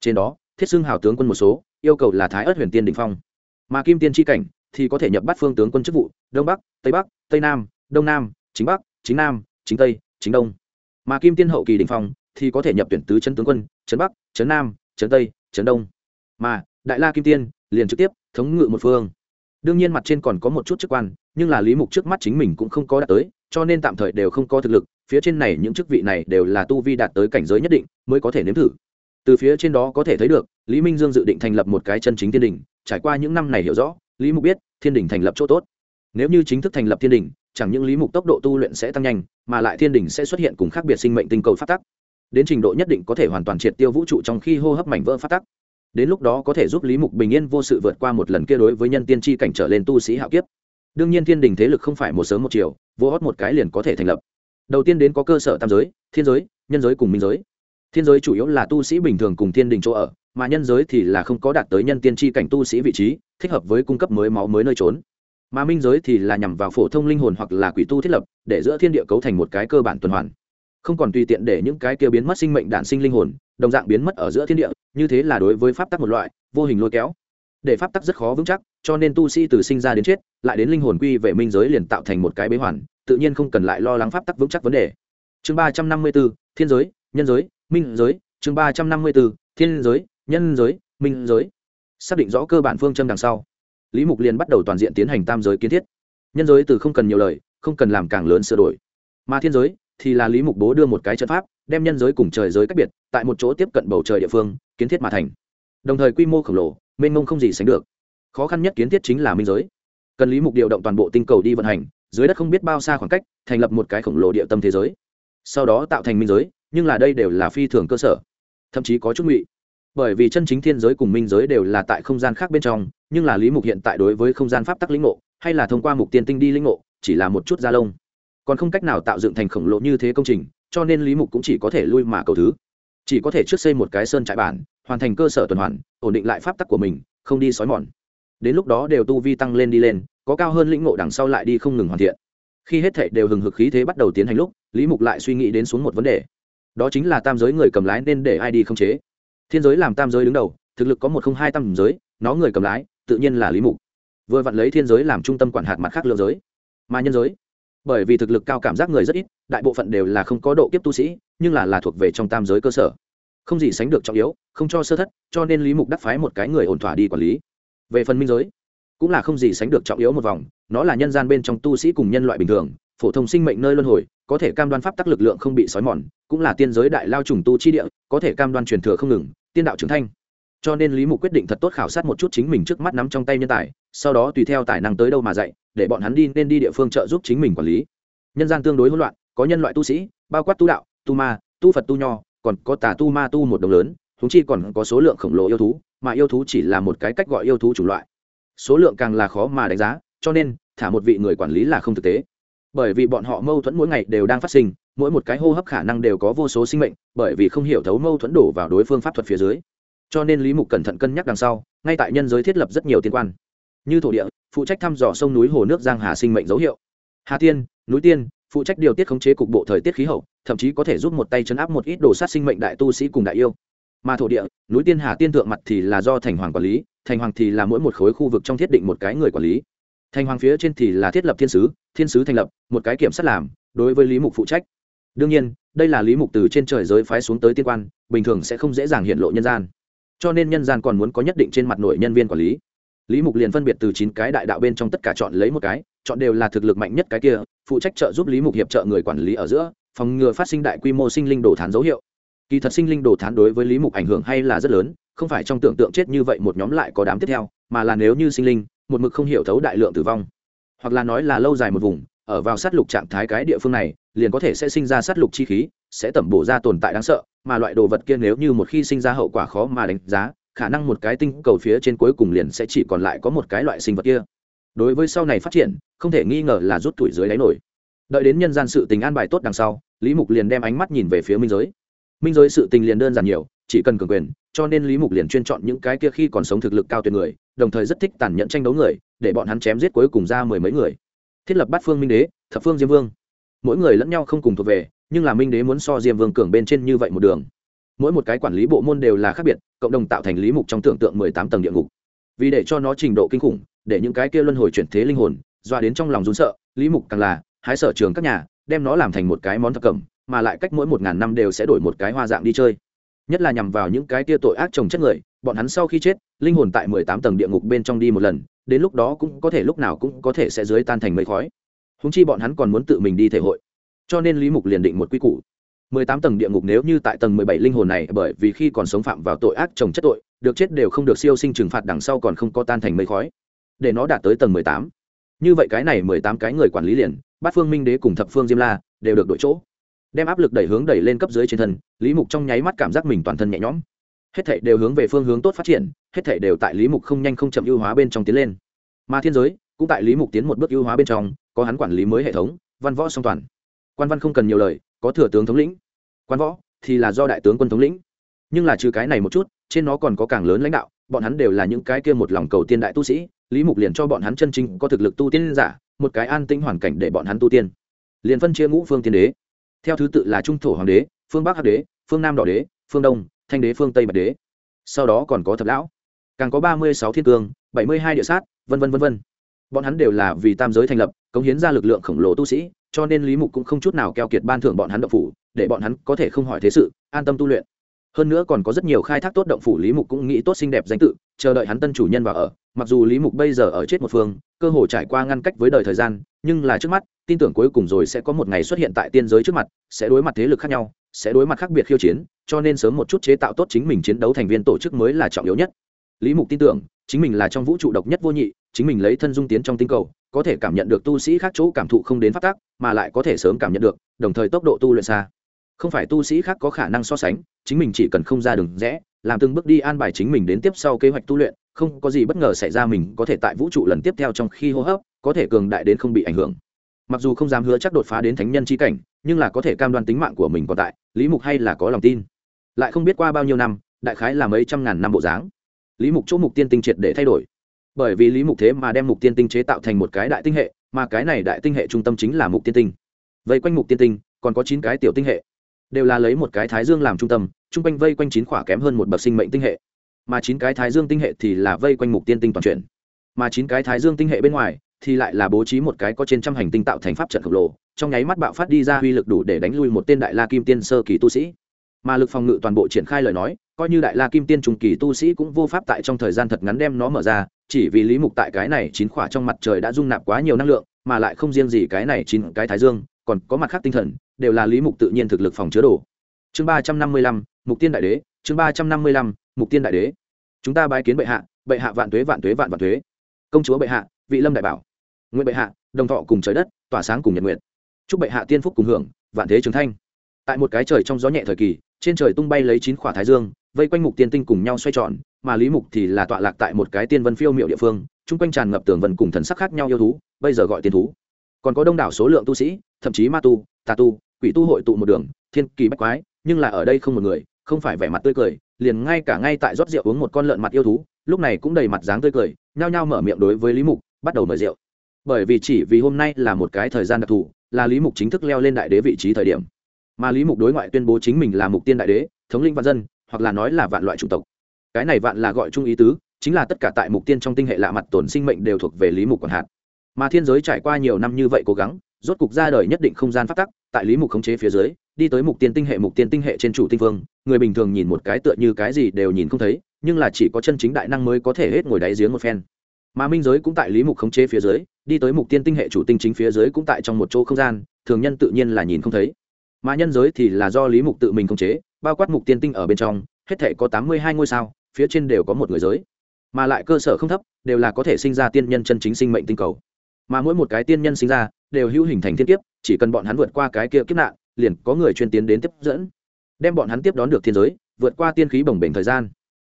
S1: Trên đó, thiết xưng hào tướng quân một số, yêu cầu là thái ớt huyền tiên đỉnh phong. Mà kim tiên tri cảnh thì có thể nhập bắt phương tướng quân chức vụ, đông bắc, tây bắc, tây nam, đông nam, chính bắc, chính nam, chính tây, chính đông. Mà kim tiên hậu kỳ đỉnh phong thì có thể nhập tuyển tứ chân tướng quân trấn bắc trấn nam trấn tây trấn đông. Mà đại la kim tiên, liền trực tiếp thống ngự một phương. Đương nhiên mặt trên còn có một chút chức quan, nhưng là lý mục trước mắt chính mình cũng không có đạt tới, cho nên tạm thời đều không có thực lực, phía trên này những chức vị này đều là tu vi đạt tới cảnh giới nhất định, mới có thể nếm thử. Từ phía trên đó có thể thấy được, lý minh dương dự định thành lập một cái chân chính thiên đình, trải qua những năm này hiểu rõ, lý mục biết, thiên đình thành lập chỗ tốt. Nếu như chính thức thành lập thiên đình, chẳng những lý mục tốc độ tu luyện sẽ tăng nhanh, mà lại thiên đình sẽ xuất hiện cùng khác biệt sinh mệnh tinh cầu phát tắc. Đến trình độ nhất định có thể hoàn toàn triệt tiêu vũ trụ trong khi hô hấp mảnh vỡ phát tắc đến lúc đó có thể giúp lý mục bình yên vô sự vượt qua một lần kia đối với nhân tiên tri cảnh trở lên tu sĩ hạo kiếp. Đương nhiên thiên đình thế lực không phải một sớm một chiều, vô hót một cái liền có thể thành lập. Đầu tiên đến có cơ sở tam giới, thiên giới, nhân giới cùng minh giới. Thiên giới chủ yếu là tu sĩ bình thường cùng thiên đình chỗ ở, mà nhân giới thì là không có đạt tới nhân tiên tri cảnh tu sĩ vị trí, thích hợp với cung cấp mới máu mới nơi trốn. Mà minh giới thì là nhằm vào phổ thông linh hồn hoặc là quỷ tu thiết lập, để giữa thiên địa cấu thành một cái cơ bản tuần hoàn. Không còn tùy tiện để những cái kia biến mất sinh mệnh đản sinh linh hồn đồng dạng biến mất ở giữa thiên địa, như thế là đối với pháp tắc một loại, vô hình lôi kéo. Để pháp tắc rất khó vững chắc, cho nên tu sĩ từ sinh ra đến chết, lại đến linh hồn quy về minh giới liền tạo thành một cái bế hoàn, tự nhiên không cần lại lo lắng pháp tắc vững chắc vấn đề. Chương ba trăm năm mươi b ố thiên giới, nhân giới, minh giới, chương ba trăm năm mươi b ố thiên giới, nhân giới, minh giới. Xác định rõ cơ bản phương châm đằng sau. Lý mục liền bắt đầu toàn diện tiến hành tam giới kiến thiết. Nhân giới từ không cần nhiều lời, không cần làm càng lớn sửa đổi. Mà thiên giới thì là lý mục bố đưa một cái trận pháp đem nhân giới cùng trời giới cách biệt, tại một chỗ tiếp cận bầu trời địa phương, kiến thiết mà thành. Đồng thời quy mô khổng lồ, mênh mông không gì sánh được. Khó khăn nhất kiến thiết chính là minh giới. Cần lý mục điều động toàn bộ tinh cầu đi vận hành, dưới đất không biết bao xa khoảng cách, thành lập một cái khổng lồ địa tâm thế giới. Sau đó tạo thành minh giới, nhưng là đây đều là phi thường cơ sở, thậm chí có chút ngụy. Bởi vì chân chính thiên giới cùng minh giới đều là tại không gian khác bên trong, nhưng là lý mục hiện tại đối với không gian pháp tắc lĩnh ngộ, hay là thông qua mục tiên tinh đi lĩnh ngộ, chỉ là một chút da lông. Còn không cách nào tạo dựng thành khổng lồ như thế công trình cho nên lý mục cũng chỉ có thể lui mà cầu thứ. Chỉ có thể trước xây một cái sơn trại bản, hoàn thành cơ sở tuần hoàn, ổn định lại pháp tắc của mình, không đi xói mòn. Đến lúc đó đều tu vi tăng lên đi lên, có cao hơn lĩnh ngộ đằng sau lại đi không ngừng hoàn thiện. Khi hết thệ đều hừng hực khí thế bắt đầu tiến hành lúc, lý mục lại suy nghĩ đến xuống một vấn đề. Đó chính là tam giới người cầm lái nên để ai đi không chế? Thiên giới làm tam giới đứng đầu, thực lực có một không hai tam giới, nó người cầm lái, tự nhiên là lý mục. Vừa vặn lấy thiên giới làm trung tâm quản hạt mặt khác lượng giới. Mà nhân giới? Bởi vì thực lực cao cảm giác người rất ít, đại bộ phận đều là không có độ kiếp tu sĩ, nhưng là là thuộc về trong tam giới cơ sở. Không gì sánh được trọng yếu, không cho sơ thất, cho nên lý mục đắc phái một cái người ổn thỏa đi quản lý. Về phần minh giới, cũng là không gì sánh được trọng yếu một vòng, nó là nhân gian bên trong tu sĩ cùng nhân loại bình thường, phổ thông sinh mệnh nơi luân hồi, có thể cam đoan pháp tắc lực lượng không bị xói mòn, cũng là tiên giới đại lao trùng tu chi địa, có thể cam đoan truyền thừa không ngừng, tiên đạo trưởng thanh cho nên lý mục quyết định thật tốt khảo sát một chút chính mình trước mắt nắm trong tay nhân tài, sau đó tùy theo tài năng tới đâu mà dạy để bọn hắn đi nên đi địa phương trợ giúp chính mình quản lý. Nhân gian tương đối hỗn loạn, có nhân loại tu sĩ, bao quát tu đạo, tu ma, tu phật tu nho, còn có tà tu ma tu một đồng lớn thúng chi còn có số lượng khổng lồ yêu thú, mà yêu thú chỉ là một cái cách gọi yêu thú chủng loại. Số lượng càng là khó mà đánh giá, cho nên, thả một vị người quản lý là không thực tế. Bởi vì bọn họ mâu thuẫn mỗi ngày đều đang phát sinh, mỗi một cái hô hấp khả năng đều có vô số sinh mệnh, bởi vì không hiểu thấu mâu thuẫn đổ vào đối phương pháp thuật phía dưới. Cho nên lý mục cẩn thận cân nhắc đằng sau, ngay tại nhân giới thiết lập rất nhiều tiên quan. Như thổ địa phụ trách thăm dò sông núi hồ nước giang hà sinh mệnh dấu hiệu. Hà tiên, núi tiên, phụ trách điều tiết khống chế cục bộ thời tiết khí hậu, thậm chí có thể giúp một tay chấn áp một ít đồ sát sinh mệnh đại tu sĩ cùng đại yêu. Mà thổ địa, núi tiên hà tiên thượng mặt thì là do thành hoàng quản lý, thành hoàng thì là mỗi một khối khu vực trong thiết định một cái người quản lý. Thành hoàng phía trên thì là thiết lập thiên sứ thiên sứ thành lập, một cái kiểm sát làm, đối với lý mục phụ trách. Đương nhiên, đây là lý mục từ trên trời giới phái xuống tới tiên quan, bình thường sẽ không dễ dàng hiện lộ nhân gian. Cho nên nhân gian còn muốn có nhất định trên mặt nội nhân viên quản lý lý mục liền phân biệt từ chín cái đại đạo bên trong tất cả chọn lấy một cái, chọn đều là thực lực mạnh nhất cái kia, phụ trách trợ giúp lý mục hiệp trợ người quản lý ở giữa, phòng ngừa phát sinh đại quy mô sinh linh đồ thán dấu hiệu. Kỳ thật sinh linh đồ thán đối với lý mục ảnh hưởng hay là rất lớn, không phải trong tưởng tượng chết như vậy một nhóm lại có đám tiếp theo, mà là nếu như sinh linh, một mực không hiểu thấu đại lượng tử vong. Hoặc là nói là lâu dài một vùng, ở vào sát lục trạng thái cái địa phương này, liền có thể sẽ sinh ra sát lục chi khí, sẽ tẩm bổ ra tồn tại đáng sợ, mà loại đồ vật kia nếu như một khi sinh ra hậu quả khó mà đánh giá khả năng một cái tinh cầu phía trên cuối cùng liền sẽ chỉ còn lại có một cái loại sinh vật kia. Đối với sau này phát triển, không thể nghi ngờ là rút tuổi dưới đáy nổi. Đợi đến nhân gian sự tình an bài tốt đằng sau, lý mục liền đem ánh mắt nhìn về phía minh giới. Minh giới sự tình liền đơn giản nhiều, chỉ cần cường quyền, cho nên lý mục liền chuyên chọn những cái kia khi còn sống thực lực cao tuyệt người, đồng thời rất thích tàn nhẫn tranh đấu người, để bọn hắn chém giết cuối cùng ra mười mấy người. Thiết lập bát phương minh đế, thập phương diêm vương. Mỗi người lẫn nhau không cùng thuộc về, nhưng là minh đế muốn so diêm vương cường bên trên như vậy một đường mỗi một cái quản lý bộ môn đều là khác biệt, cộng đồng tạo thành lý mục trong tưởng tượng mười tám tầng địa ngục. Vì để cho nó trình độ kinh khủng, để những cái kia luân hồi chuyển thế linh hồn, dọa đến trong lòng rún sợ, lý mục càng là hái sở trường các nhà, đem nó làm thành một cái món thập cẩm, mà lại cách mỗi một ngàn năm đều sẽ đổi một cái hoa dạng đi chơi. Nhất là nhằm vào những cái tia tội ác trồng chất người, bọn hắn sau khi chết, linh hồn tại mười tám tầng địa ngục bên trong đi một lần, đến lúc đó cũng có thể lúc nào cũng có thể sẽ dưới tan thành mây khói. Húng chi bọn hắn còn muốn tự mình đi thể hội. Cho nên lý mục liền định một quy củ mười tám tầng địa ngục nếu như tại tầng mười bảy linh hồn này, bởi vì khi còn sống phạm vào tội ác trồng chất tội, được chết đều không được siêu sinh trừng phạt đằng sau còn không có tan thành mây khói. Để nó đạt tới tầng mười tám. Như vậy cái này mười tám cái người quản lý liền, bát phương minh đế cùng thập phương diêm la đều được đổi chỗ. Đem áp lực đẩy hướng đẩy lên cấp dưới trên thân, lý mục trong nháy mắt cảm giác mình toàn thân nhẹ nhõm. Hết thảy đều hướng về phương hướng tốt phát triển, hết thảy đều tại lý mục không nhanh không chậm ưu hóa bên trong tiến lên. Mà thiên giới, cũng tại lý mục tiến một bước ưu hóa bên trong, có hắn quản lý mới hệ thống, văn võ song toàn. Quan văn không cần nhiều lời, có thừa tướng thống lĩnh quan võ thì là do đại tướng quân thống lĩnh. Nhưng là trừ cái này một chút, trên nó còn có càng lớn lãnh đạo, bọn hắn đều là những cái kia một lòng cầu tiên đại tu sĩ, lý mục liền cho bọn hắn chân chính có thực lực tu tiên giả, một cái an tĩnh hoàn cảnh để bọn hắn tu tiên. Liền phân chia ngũ phương tiên đế. Theo thứ tự là trung thổ hoàng đế, phương bắc hắc đế, phương nam đỏ đế, phương đông, thanh đế, phương tây bạch đế. Sau đó còn có thập lão. Càng có ba mươi sáu thiên cương, bảy mươi hai địa sát v v v v bọn hắn đều là vì tam giới thành lập, cống hiến ra lực lượng khổng lồ tu sĩ, cho nên lý mục cũng không chút nào keo kiệt ban thưởng bọn hắn động phủ để bọn hắn có thể không hỏi thế sự, an tâm tu luyện. Hơn nữa còn có rất nhiều khai thác tốt động phủ lý mục cũng nghĩ tốt xinh đẹp danh tự, chờ đợi hắn tân chủ nhân vào ở. Mặc dù lý mục bây giờ ở chết một phương, cơ hồ trải qua ngăn cách với đời thời gian, nhưng là trước mắt, tin tưởng cuối cùng rồi sẽ có một ngày xuất hiện tại tiên giới trước mặt, sẽ đối mặt thế lực khác nhau, sẽ đối mặt khác biệt khiêu chiến, cho nên sớm một chút chế tạo tốt chính mình chiến đấu thành viên tổ chức mới là trọng yếu nhất. Lý mục tin tưởng, chính mình là trong vũ trụ độc nhất vô nhị, chính mình lấy thân dung tiến trong tinh cầu, có thể cảm nhận được tu sĩ khác chỗ cảm thụ không đến phát tác mà lại có thể sớm cảm nhận được, đồng thời tốc độ tu luyện xa không phải tu sĩ khác có khả năng so sánh, chính mình chỉ cần không ra đường rẽ, làm từng bước đi an bài chính mình đến tiếp sau kế hoạch tu luyện, không có gì bất ngờ xảy ra mình có thể tại vũ trụ lần tiếp theo trong khi hô hấp, có thể cường đại đến không bị ảnh hưởng. Mặc dù không dám hứa chắc đột phá đến thánh nhân chi cảnh, nhưng là có thể cam đoan tính mạng của mình còn tại, lý mục hay là có lòng tin. Lại không biết qua bao nhiêu năm, đại khái là mấy trăm ngàn năm bộ dáng. Lý mục chỗ mục tiên tinh triệt để thay đổi. Bởi vì lý mục thế mà đem mục tiên tinh chế tạo thành một cái đại tinh hệ, mà cái này đại tinh hệ trung tâm chính là mục tiên tinh. Vây quanh mục tiên tinh, còn có chín cái tiểu tinh hệ đều là lấy một cái thái dương làm trung tâm, chung quanh vây quanh chín khỏa kém hơn một bậc sinh mệnh tinh hệ. Mà chín cái thái dương tinh hệ thì là vây quanh mục tiên tinh toàn chuyển mà chín cái thái dương tinh hệ bên ngoài thì lại là bố trí một cái có trên trăm hành tinh tạo thành pháp trận khổng lồ, trong nháy mắt bạo phát đi ra uy lực đủ để đánh lui một tên đại la kim tiên sơ kỳ tu sĩ. Mà lực phòng ngự toàn bộ triển khai lời nói, coi như đại la kim tiên trùng kỳ tu sĩ cũng vô pháp tại trong thời gian thật ngắn đem nó mở ra, chỉ vì lý mục tại cái này chín khỏa trong mặt trời đã dung nạp quá nhiều năng lượng, mà lại không riêng gì cái này chín cái thái dương, còn có mặt khác tinh thần đều là lý mục tự nhiên thực lực phòng chứa đồ. Chương ba trăm năm mươi lăm, mục tiên đại đế, chương ba trăm năm mươi lăm, mục tiên đại đế. Chúng ta bái kiến bệ hạ bệ hạ vạn tuế vạn tuế, vạn vạn tuế. Công chúa bệ hạ, vị lâm đại bảo. Nguyện bệ hạ, đồng thọ cùng trời đất, tỏa sáng cùng nhật nguyện. Chúc bệ hạ tiên phúc cùng hưởng, vạn thế trường thanh. Tại một cái trời trong gió nhẹ thời kỳ, trên trời tung bay lấy chín khỏa thái dương, vây quanh mục tiên tinh cùng nhau xoay tròn, mà lý mục thì là tọa lạc tại một cái tiên vân phiêu miệu địa phương, chung quanh tràn ngập tường vân cùng thần sắc khác nhau yêu thú, bây giờ gọi tiên thú. Còn có đông đảo số lượng tu sĩ, thậm chí ma tu tà tu, quỷ tu hội tụ một đường, thiên kỳ bách quái, nhưng là ở đây không một người, không phải vẻ mặt tươi cười, liền ngay cả ngay tại rót rượu uống một con lợn mặt yêu thú, lúc này cũng đầy mặt dáng tươi cười, nhao nhao mở miệng đối với lý mục, bắt đầu mời rượu. Bởi vì chỉ vì hôm nay là một cái thời gian đặc thù, là lý mục chính thức leo lên đại đế vị trí thời điểm. Mà lý mục đối ngoại tuyên bố chính mình là mục tiên đại đế, thống linh vạn dân, hoặc là nói là vạn loại chủng tộc. Cái này vạn là gọi chung ý tứ, chính là tất cả tại mục tiên trong tinh hệ lạ mặt tổn sinh mệnh đều thuộc về lý mục còn hạt mà thiên giới trải qua nhiều năm như vậy cố gắng rốt cục ra đời nhất định không gian phát tắc tại lý mục khống chế phía dưới đi tới mục tiên tinh hệ mục tiên tinh hệ trên chủ tinh vương, người bình thường nhìn một cái tựa như cái gì đều nhìn không thấy nhưng là chỉ có chân chính đại năng mới có thể hết ngồi đáy giếng một phen. Mà minh giới cũng tại lý mục khống chế phía dưới đi tới mục tiên tinh hệ chủ tinh chính phía dưới cũng tại trong một chỗ không gian thường nhân tự nhiên là nhìn không thấy. Mà nhân giới thì là do lý mục tự mình khống chế bao quát mục tiên tinh ở bên trong hết thể có tám mươi hai ngôi sao phía trên đều có một người giới. Mà lại cơ sở không thấp đều là có thể sinh ra tiên nhân chân chính sinh mệnh tinh cầu mà mỗi một cái tiên nhân sinh ra đều hữu hình thành thiên kiếp, chỉ cần bọn hắn vượt qua cái kia kiếp nạn, liền có người chuyên tiến đến tiếp dẫn, đem bọn hắn tiếp đón được thiên giới, vượt qua tiên khí bồng bềnh thời gian.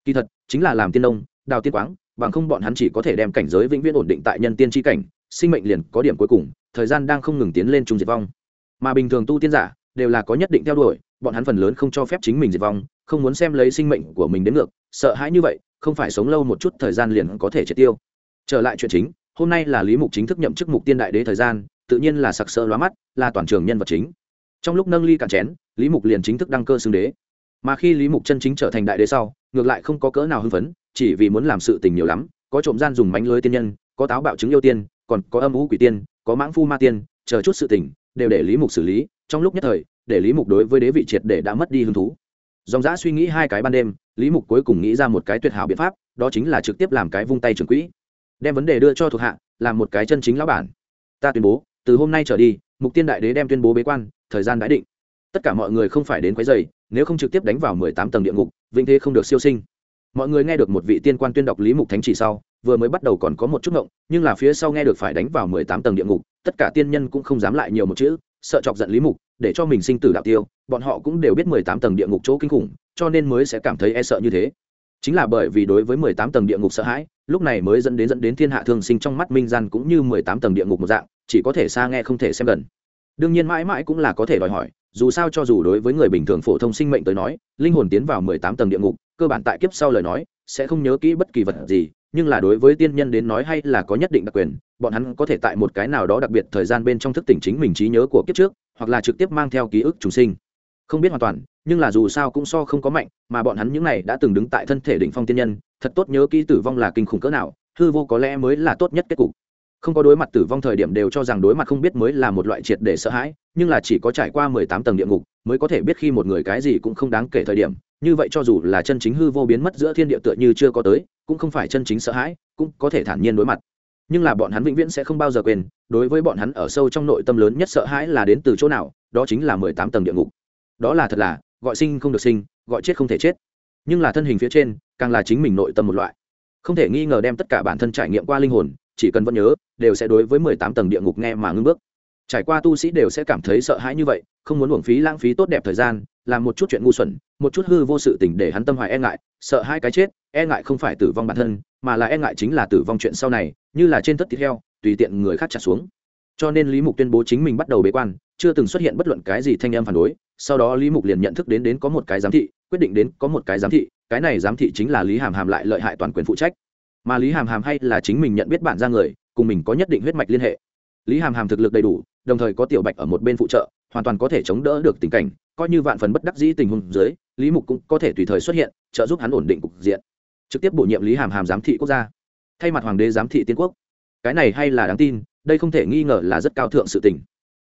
S1: Kỳ thật, chính là làm tiên nông, đào tiên quáng, bằng không bọn hắn chỉ có thể đem cảnh giới vĩnh viễn ổn định tại nhân tiên tri cảnh, sinh mệnh liền có điểm cuối cùng, thời gian đang không ngừng tiến lên chung diệt vong. Mà bình thường tu tiên giả đều là có nhất định theo đuổi, bọn hắn phần lớn không cho phép chính mình diệt vong, không muốn xem lấy sinh mệnh của mình đến ngược, sợ hãi như vậy, không phải sống lâu một chút thời gian liền có thể triệt tiêu. Trở lại chuyện chính hôm nay là lý mục chính thức nhậm chức mục tiên đại đế thời gian, tự nhiên là sặc sỡ lóa mắt, là toàn trường nhân vật chính. Trong lúc nâng ly cạn chén, lý mục liền chính thức đăng cơ xưng đế. Mà khi lý mục chân chính trở thành đại đế sau, ngược lại không có cỡ nào hưng phấn, chỉ vì muốn làm sự tình nhiều lắm, có trộm gian dùng mánh lưới tiên nhân, có táo bạo chứng yêu tiên, còn có âm ú quỷ tiên, có mãng phu ma tiên, chờ chút sự tình, đều để lý mục xử lý, trong lúc nhất thời, để lý mục đối với đế vị triệt để đã mất đi hứng thú. Dòng giã suy nghĩ hai cái ban đêm, lý mục cuối cùng nghĩ ra một cái tuyệt hảo biện pháp, đó chính là trực tiếp làm cái vung tay trường quỹ đem vấn đề đưa cho thuộc hạ, làm một cái chân chính lão bản. Ta tuyên bố, từ hôm nay trở đi, mục tiên đại đế đem tuyên bố bế quan, thời gian đã định. Tất cả mọi người không phải đến quấy dày nếu không trực tiếp đánh vào mười tám tầng địa ngục, vĩnh thế không được siêu sinh. Mọi người nghe được một vị tiên quan tuyên đọc lý mục thánh chỉ sau, vừa mới bắt đầu còn có một chút ngộng, nhưng là phía sau nghe được phải đánh vào mười tám tầng địa ngục, tất cả tiên nhân cũng không dám lại nhiều một chữ, sợ chọc giận lý mục, để cho mình sinh tử đạo tiêu, bọn họ cũng đều biết mười tám tầng địa ngục chỗ kinh khủng, cho nên mới sẽ cảm thấy e sợ như thế chính là bởi vì đối với mười tám tầng địa ngục sợ hãi, lúc này mới dẫn đến dẫn đến thiên hạ thương sinh trong mắt minh gian cũng như mười tám tầng địa ngục một dạng, chỉ có thể xa nghe không thể xem gần. Đương nhiên mãi mãi cũng là có thể đòi hỏi, dù sao cho dù đối với người bình thường phổ thông sinh mệnh tới nói, linh hồn tiến vào mười tám tầng địa ngục, cơ bản tại kiếp sau lời nói, sẽ không nhớ kỹ bất kỳ vật gì, nhưng là đối với tiên nhân đến nói hay là có nhất định đặc quyền, bọn hắn có thể tại một cái nào đó đặc biệt thời gian bên trong thức tỉnh chính mình trí nhớ của kiếp trước, hoặc là trực tiếp mang theo ký ức trùng sinh không biết hoàn toàn, nhưng là dù sao cũng so không có mạnh, mà bọn hắn những này đã từng đứng tại thân thể đỉnh phong tiên nhân, thật tốt nhớ kỹ tử vong là kinh khủng cỡ nào, hư vô có lẽ mới là tốt nhất kết cục. Không có đối mặt tử vong thời điểm đều cho rằng đối mặt không biết mới là một loại triệt để sợ hãi, nhưng là chỉ có trải qua mười tám tầng địa ngục mới có thể biết khi một người cái gì cũng không đáng kể thời điểm, như vậy cho dù là chân chính hư vô biến mất giữa thiên địa tựa như chưa có tới, cũng không phải chân chính sợ hãi, cũng có thể thản nhiên đối mặt. Nhưng là bọn hắn vĩnh viễn sẽ không bao giờ quên, đối với bọn hắn ở sâu trong nội tâm lớn nhất sợ hãi là đến từ chỗ nào, đó chính là mười tám tầng địa ngục đó là thật là, gọi sinh không được sinh, gọi chết không thể chết. Nhưng là thân hình phía trên, càng là chính mình nội tâm một loại. Không thể nghi ngờ đem tất cả bản thân trải nghiệm qua linh hồn, chỉ cần vẫn nhớ, đều sẽ đối với mười tám tầng địa ngục nghe mà ngưng bước. Trải qua tu sĩ đều sẽ cảm thấy sợ hãi như vậy, không muốn uổng phí lãng phí tốt đẹp thời gian, làm một chút chuyện ngu xuẩn, một chút hư vô sự tình để hắn tâm hoài e ngại, sợ hai cái chết e ngại không phải tử vong bản thân, mà là e ngại chính là tử vong chuyện sau này, như là trên tất tiếp heo, tùy tiện người khác trả xuống. Cho nên lý mục tuyên bố chính mình bắt đầu bế quan, chưa từng xuất hiện bất luận cái gì thanh em phản đối sau đó lý mục liền nhận thức đến đến có một cái giám thị, quyết định đến có một cái giám thị, cái này giám thị chính là lý hàm hàm lại lợi hại toàn quyền phụ trách. Mà lý hàm hàm hay là chính mình nhận biết bản ra người, cùng mình có nhất định huyết mạch liên hệ. Lý hàm hàm thực lực đầy đủ, đồng thời có tiểu bạch ở một bên phụ trợ, hoàn toàn có thể chống đỡ được tình cảnh, coi như vạn phần bất đắc dĩ tình huống dưới, lý mục cũng có thể tùy thời xuất hiện, trợ giúp hắn ổn định cục diện. Trực tiếp bổ nhiệm lý hàm hàm giám thị quốc gia. Thay mặt hoàng đế giám thị tiên quốc. Cái này hay là đáng tin, đây không thể nghi ngờ là rất cao thượng sự tình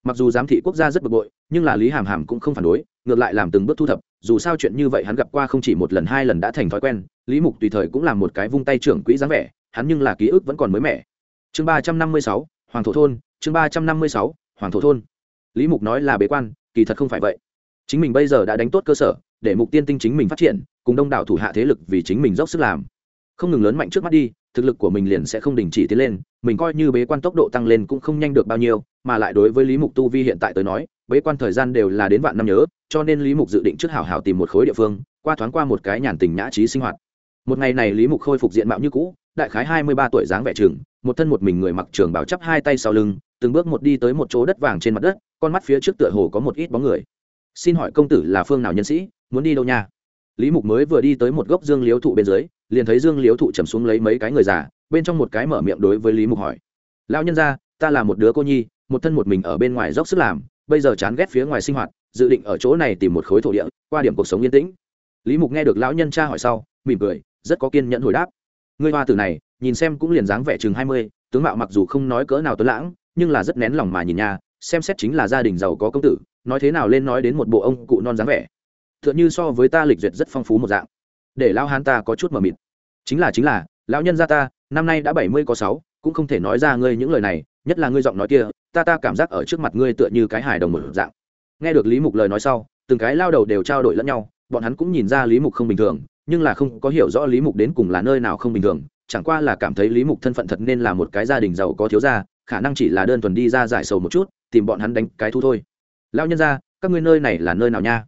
S1: mặc dù giám thị quốc gia rất bực bội, nhưng là lý hàm hàm cũng không phản đối, ngược lại làm từng bước thu thập, dù sao chuyện như vậy hắn gặp qua không chỉ một lần hai lần đã thành thói quen, lý mục tùy thời cũng làm một cái vung tay trưởng quỹ dáng vẻ, hắn nhưng là ký ức vẫn còn mới mẻ. Chương ba trăm năm mươi sáu, hoàng thổ thôn, chương ba trăm năm mươi sáu, hoàng thổ thôn. Lý mục nói là bế quan, kỳ thật không phải vậy. Chính mình bây giờ đã đánh tốt cơ sở, để mục tiên tinh chính mình phát triển, cùng đông đảo thủ hạ thế lực vì chính mình dốc sức làm. Không ngừng lớn mạnh trước mắt đi thực lực của mình liền sẽ không đình chỉ tiến lên, mình coi như bế quan tốc độ tăng lên cũng không nhanh được bao nhiêu, mà lại đối với lý mục tu vi hiện tại tới nói, bế quan thời gian đều là đến vạn năm nhớ, cho nên lý mục dự định trước hảo hảo tìm một khối địa phương, qua thoáng qua một cái nhàn tình nhã trí sinh hoạt. Một ngày này lý mục khôi phục diện mạo như cũ, đại khái hai mươi ba tuổi dáng vẻ trường, một thân một mình người mặc trường bảo chắp hai tay sau lưng, từng bước một đi tới một chỗ đất vàng trên mặt đất, con mắt phía trước tựa hồ có một ít bóng người. Xin hỏi công tử là phương nào nhân sĩ, muốn đi đâu nha? Lý mục mới vừa đi tới một gốc dương liếu thụ bên dưới, liền thấy dương liếu thụ trầm xuống lấy mấy cái người già, bên trong một cái mở miệng đối với lý mục hỏi. Lão nhân ra ta là một đứa cô nhi, một thân một mình ở bên ngoài dốc sức làm, bây giờ chán ghét phía ngoài sinh hoạt, dự định ở chỗ này tìm một khối thổ địa, qua điểm cuộc sống yên tĩnh. Lý mục nghe được lão nhân cha hỏi sau, mỉm cười, rất có kiên nhẫn hồi đáp. Người hoa tử này, nhìn xem cũng liền dáng vẻ chừng hai mươi, tướng mạo mặc dù không nói cỡ nào tuấn lãng, nhưng là rất nén lòng mà nhìn nhà xem xét chính là gia đình giàu có công tử, nói thế nào lên nói đến một bộ ông cụ non dáng vẻ tựa như so với ta lịch duyệt rất phong phú một dạng. Để lao hán ta có chút mờ mịt. Chính là chính là, lão nhân gia ta, năm nay đã bảy mươi có sáu, cũng không thể nói ra ngươi những lời này, nhất là ngươi giọng nói kia, ta ta cảm giác ở trước mặt ngươi tựa như cái hài đồng một dạng. Nghe được lý mục lời nói sau, từng cái lao đầu đều trao đổi lẫn nhau, bọn hắn cũng nhìn ra lý mục không bình thường, nhưng là không có hiểu rõ lý mục đến cùng là nơi nào không bình thường, chẳng qua là cảm thấy lý mục thân phận thật nên là một cái gia đình giàu có thiếu gia, khả năng chỉ là đơn thuần đi ra giải sầu một chút, tìm bọn hắn đánh cái thu thôi. Lao nhân ra các ngươi nơi này là nơi nào nha?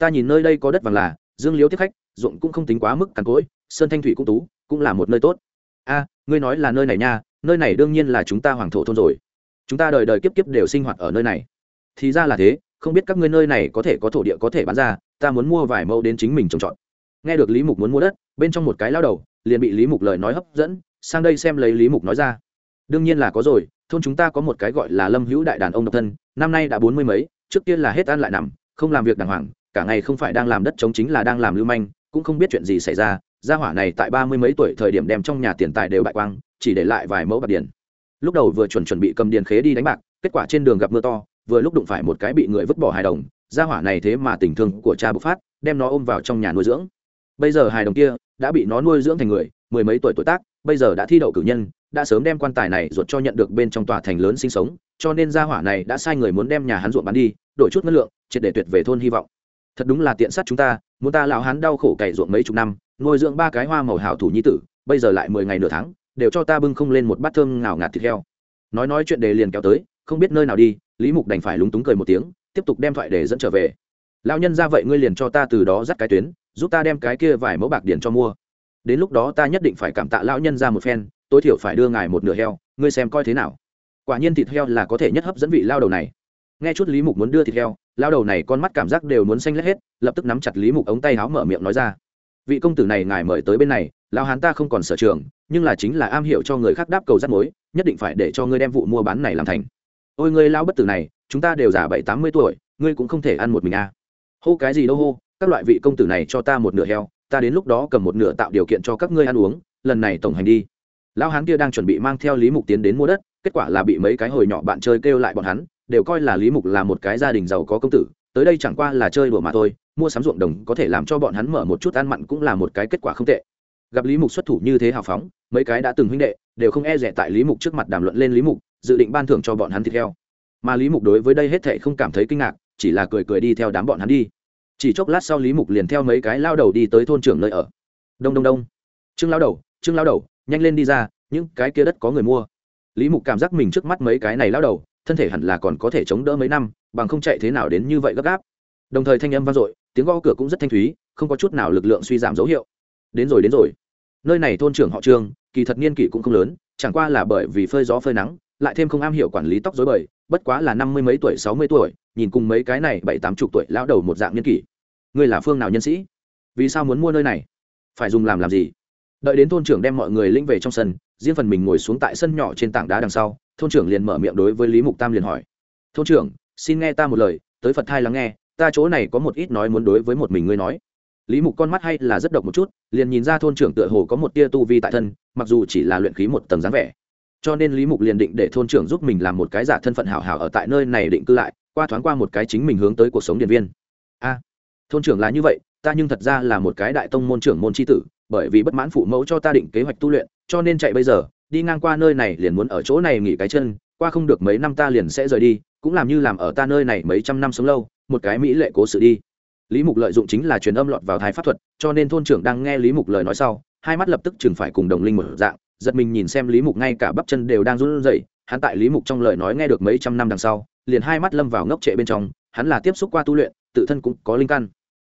S1: Ta nhìn nơi đây có đất vàng là, dương liếu tiếp khách, ruộng cũng không tính quá mức cằn cỗi, sơn thanh thủy cũng tú, cũng là một nơi tốt. A, ngươi nói là nơi này nha, nơi này đương nhiên là chúng ta hoàng thổ thôn rồi. Chúng ta đời đời kiếp kiếp đều sinh hoạt ở nơi này. Thì ra là thế, không biết các ngươi nơi này có thể có thổ địa có thể bán ra, ta muốn mua vài mẫu đến chính mình trồng trọt. Nghe được lý mục muốn mua đất, bên trong một cái lao đầu, liền bị lý mục lời nói hấp dẫn, sang đây xem lấy lý mục nói ra. Đương nhiên là có rồi, thôn chúng ta có một cái gọi là lâm hữu đại đàn ông độc thân, năm nay đã bốn mươi mấy, trước tiên là hết ăn lại nằm, không làm việc đàng hoàng cả ngày không phải đang làm đất chống chính là đang làm lưu manh, cũng không biết chuyện gì xảy ra, gia hỏa này tại ba mươi mấy tuổi thời điểm đem trong nhà tiền tài đều bại quang, chỉ để lại vài mẫu bạc điền lúc đầu vừa chuẩn chuẩn bị cầm điền khế đi đánh bạc, kết quả trên đường gặp mưa to, vừa lúc đụng phải một cái bị người vứt bỏ hài đồng, gia hỏa này thế mà tình thương của cha bộc phát, đem nó ôm vào trong nhà nuôi dưỡng. Bây giờ hài đồng kia đã bị nó nuôi dưỡng thành người, mười mấy tuổi tuổi tác, bây giờ đã thi đậu cử nhân, đã sớm đem quan tài này ruột cho nhận được bên trong tòa thành lớn sinh sống, cho nên gia hỏa này đã sai người muốn đem nhà hắn ruộng bán đi, đổi chút ngân lượng, triệt để tuyệt về thôn hy vọng thật đúng là tiện sát chúng ta, muốn ta lão hắn đau khổ cày ruộng mấy chục năm, nuôi dưỡng ba cái hoa màu hảo thủ nhi tử, bây giờ lại mười ngày nửa tháng, đều cho ta bưng không lên một bát thơm ngào ngạt thịt heo. Nói nói chuyện đề liền kéo tới, không biết nơi nào đi, lý mục đành phải lúng túng cười một tiếng, tiếp tục đem thoại để dẫn trở về. Lão nhân ra vậy ngươi liền cho ta từ đó dắt cái tuyến, giúp ta đem cái kia vài mẫu bạc điển cho mua. Đến lúc đó ta nhất định phải cảm tạ lão nhân ra một phen, tối thiểu phải đưa ngài một nửa heo, ngươi xem coi thế nào. Quả nhiên thịt heo là có thể nhất hấp dẫn vị lao đầu này nghe chút lý mục muốn đưa thịt heo lao đầu này con mắt cảm giác đều muốn xanh lét hết, lập tức nắm chặt lý mục ống tay áo mở miệng nói ra. Vị công tử này ngài mời tới bên này lao hán ta không còn sở trường, nhưng là chính là am hiểu cho người khác đáp cầu rắt mối, nhất định phải để cho ngươi đem vụ mua bán này làm thành. Ôi ngươi lao bất tử này, chúng ta đều già bảy tám mươi tuổi, ngươi cũng không thể ăn một mình à. hô cái gì đâu hô, các loại vị công tử này cho ta một nửa heo, ta đến lúc đó cầm một nửa tạo điều kiện cho các ngươi ăn uống, lần này tổng hành đi. Lão hán kia đang chuẩn bị mang theo lý mục tiến đến mua đất, kết quả là bị mấy cái hồi nhỏ bạn chơi kêu lại bọn hắn đều coi là lý mục là một cái gia đình giàu có công tử, tới đây chẳng qua là chơi đùa mà thôi, mua sắm ruộng đồng có thể làm cho bọn hắn mở một chút ăn mặn cũng là một cái kết quả không tệ. Gặp lý mục xuất thủ như thế hào phóng, mấy cái đã từng huynh đệ đều không e rẻ tại lý mục trước mặt đàm luận lên lý mục, dự định ban thưởng cho bọn hắn thịt heo. Mà lý mục đối với đây hết thệ không cảm thấy kinh ngạc, chỉ là cười cười đi theo đám bọn hắn đi. Chỉ chốc lát sau lý mục liền theo mấy cái lao đầu đi tới thôn trưởng nơi ở. Đông đông đông. Trương lao đầu, trương lao đầu, nhanh lên đi ra, những cái kia đất có người mua. Lý mục cảm giác mình trước mắt mấy cái này lao đầu thân thể hẳn là còn có thể chống đỡ mấy năm, bằng không chạy thế nào đến như vậy gấp gáp. Đồng thời thanh âm vang dội, tiếng gõ cửa cũng rất thanh thúy, không có chút nào lực lượng suy giảm dấu hiệu. Đến rồi đến rồi. Nơi này thôn trưởng họ trương, kỳ thật niên kỷ cũng không lớn, chẳng qua là bởi vì phơi gió phơi nắng, lại thêm không am hiểu quản lý tóc dối bời, bất quá là năm mươi mấy tuổi, sáu mươi tuổi, nhìn cùng mấy cái này bảy, tám chục tuổi lão đầu một dạng niên kỷ. Ngươi là phương nào nhân sĩ? Vì sao muốn mua nơi này? Phải dùng làm làm gì? Đợi đến thôn trưởng đem mọi người linh về trong sân, riêng phần mình ngồi xuống tại sân nhỏ trên tảng đá đằng sau thôn trưởng liền mở miệng đối với lý mục tam liền hỏi. Thôn trưởng, xin nghe ta một lời, tới phật thai lắng nghe, ta chỗ này có một ít nói muốn đối với một mình ngươi nói. Lý mục con mắt hay là rất độc một chút, liền nhìn ra thôn trưởng tựa hồ có một tia tu vi tại thân, mặc dù chỉ là luyện khí một tầng dáng vẻ. Cho nên lý mục liền định để thôn trưởng giúp mình làm một cái giả thân phận hảo hảo ở tại nơi này định cư lại, qua thoáng qua một cái chính mình hướng tới cuộc sống điện viên. A, thôn trưởng là như vậy, ta nhưng thật ra là một cái đại tông môn trưởng môn tri tử, bởi vì bất mãn phụ mẫu cho ta định kế hoạch tu luyện, cho nên chạy bây giờ đi ngang qua nơi này liền muốn ở chỗ này nghỉ cái chân, qua không được mấy năm ta liền sẽ rời đi, cũng làm như làm ở ta nơi này mấy trăm năm sống lâu, một cái mỹ lệ cố sự đi. Lý mục lợi dụng chính là truyền âm lọt vào thái pháp thuật, cho nên thôn trưởng đang nghe lý mục lời nói sau, hai mắt lập tức chừng phải cùng đồng linh một dạng, giật mình nhìn xem lý mục ngay cả bắp chân đều đang run rẩy, hắn tại lý mục trong lời nói nghe được mấy trăm năm đằng sau, liền hai mắt lâm vào ngốc trệ bên trong, hắn là tiếp xúc qua tu luyện, tự thân cũng có linh căn.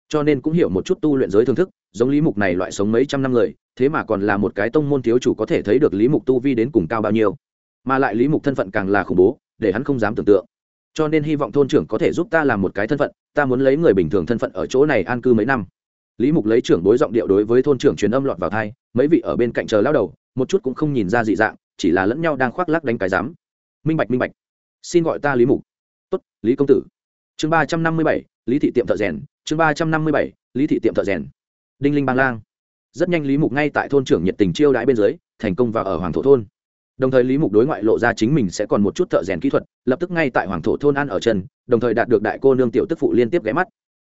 S1: Cho nên cũng hiểu một chút tu luyện giới thưởng thức, giống lý mục này loại sống mấy trăm năm người thế mà còn là một cái tông môn thiếu chủ có thể thấy được lý mục tu vi đến cùng cao bao nhiêu. Mà lại lý mục thân phận càng là khủng bố, để hắn không dám tưởng tượng. Cho nên hy vọng thôn trưởng có thể giúp ta làm một cái thân phận, ta muốn lấy người bình thường thân phận ở chỗ này an cư mấy năm. Lý mục lấy trưởng bối giọng điệu đối với thôn trưởng truyền âm lọt vào thai mấy vị ở bên cạnh chờ lao đầu, một chút cũng không nhìn ra dị dạng, chỉ là lẫn nhau đang khoác lắc đánh cái dám minh bạch minh bạch. Xin gọi ta lý mục. Tốt, lý công tử. Chương ba trăm năm mươi bảy, lý thị tiệm thợ rèn, chương ba trăm năm mươi bảy, lý thị tiệm thợ rèn. Đinh linh bang lang rất nhanh lý mục ngay tại thôn trưởng nhiệt tình chiêu đãi bên dưới, thành công và ở hoàng thổ thôn. Đồng thời lý mục đối ngoại lộ ra chính mình sẽ còn một chút thợ rèn kỹ thuật, lập tức ngay tại hoàng thổ thôn ăn ở chân, đồng thời đạt được đại cô nương tiểu tức phụ liên tiếp ghé mắt.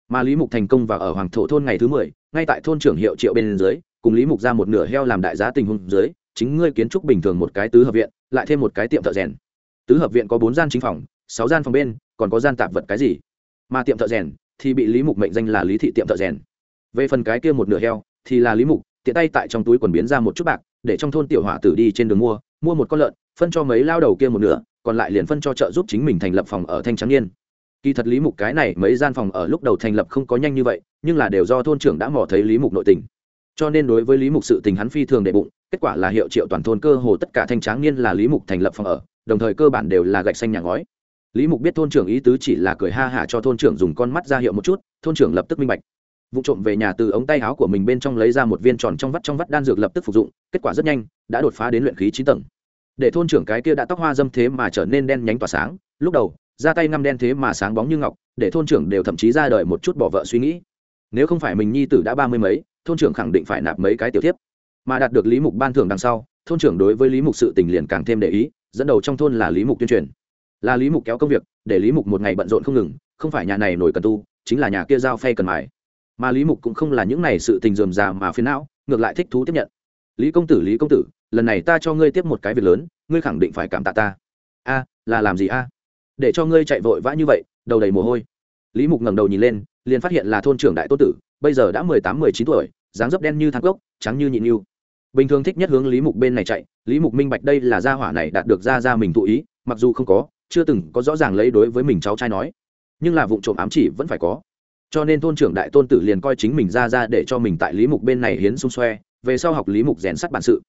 S1: Mà lý mục thành công và ở hoàng thổ thôn ngày thứ mười, ngay tại thôn trưởng hiệu triệu bên dưới, cùng lý mục ra một nửa heo làm đại giá tình huống dưới, chính ngươi kiến trúc bình thường một cái tứ hợp viện, lại thêm một cái tiệm thợ rèn. Tứ hợp viện có bốn gian chính phòng, sáu gian phòng bên, còn có gian tạp vật cái gì? Mà tiệm thợ rèn thì bị lý mục mệnh danh là lý thị tiệm thợ rèn. Về phần cái kia một nửa heo thì là lý mục, tiện tay tại trong túi quần biến ra một chút bạc, để trong thôn tiểu hỏa tử đi trên đường mua mua một con lợn, phân cho mấy lao đầu kia một nửa, còn lại liền phân cho trợ giúp chính mình thành lập phòng ở thanh trắng niên. Kỳ thật lý mục cái này mấy gian phòng ở lúc đầu thành lập không có nhanh như vậy, nhưng là đều do thôn trưởng đã mò thấy lý mục nội tình. Cho nên đối với lý mục sự tình hắn phi thường đệ bụng, kết quả là hiệu triệu toàn thôn cơ hồ tất cả thanh tráng niên là lý mục thành lập phòng ở, đồng thời cơ bản đều là gạch xanh nhà ngói. Lý mục biết thôn trưởng ý tứ chỉ là cười ha hả cho thôn trưởng dùng con mắt ra hiệu một chút, thôn trưởng lập tức minh bạch vụ trộm về nhà từ ống tay áo của mình bên trong lấy ra một viên tròn trong vắt trong vắt đan dược lập tức phục dụng, kết quả rất nhanh, đã đột phá đến luyện khí chín tầng. Để thôn trưởng cái kia đã tóc hoa dâm thế mà trở nên đen nhánh tỏa sáng, lúc đầu ra tay ngăm đen thế mà sáng bóng như ngọc, để thôn trưởng đều thậm chí ra đời một chút bỏ vợ suy nghĩ. Nếu không phải mình nhi tử đã ba mươi mấy, thôn trưởng khẳng định phải nạp mấy cái tiểu tiếp mà đạt được lý mục ban thưởng đằng sau, thôn trưởng đối với lý mục sự tình liền càng thêm để ý, dẫn đầu trong thôn là lý mục tuyên truyền. Là lý mục kéo công việc, để lý mục một ngày bận rộn không ngừng, không phải nhà này nổi cần tu, chính là nhà kia giao phay cần mài mà lý mục cũng không là những này sự tình dườm già mà phiền não, ngược lại thích thú tiếp nhận. Lý công tử, lý công tử, lần này ta cho ngươi tiếp một cái việc lớn, ngươi khẳng định phải cảm tạ ta. A, là làm gì a? Để cho ngươi chạy vội vã như vậy, đầu đầy mồ hôi. Lý mục ngẩng đầu nhìn lên, liền phát hiện là thôn trưởng đại tô tử, bây giờ đã mười tám, mười chín tuổi, dáng dấp đen như thang cốc, trắng như nhịn yêu bình thường thích nhất hướng lý mục bên này chạy, lý mục minh bạch đây là gia hỏa này đạt được ra ra mình thụ ý, mặc dù không có, chưa từng có rõ ràng lấy đối với mình cháu trai nói. Nhưng là vụ trộm ám chỉ vẫn phải có cho nên thôn trưởng đại tôn tử liền coi chính mình ra ra để cho mình tại lý mục bên này hiến xung xoe, về sau học lý mục rèn sắt bản sự.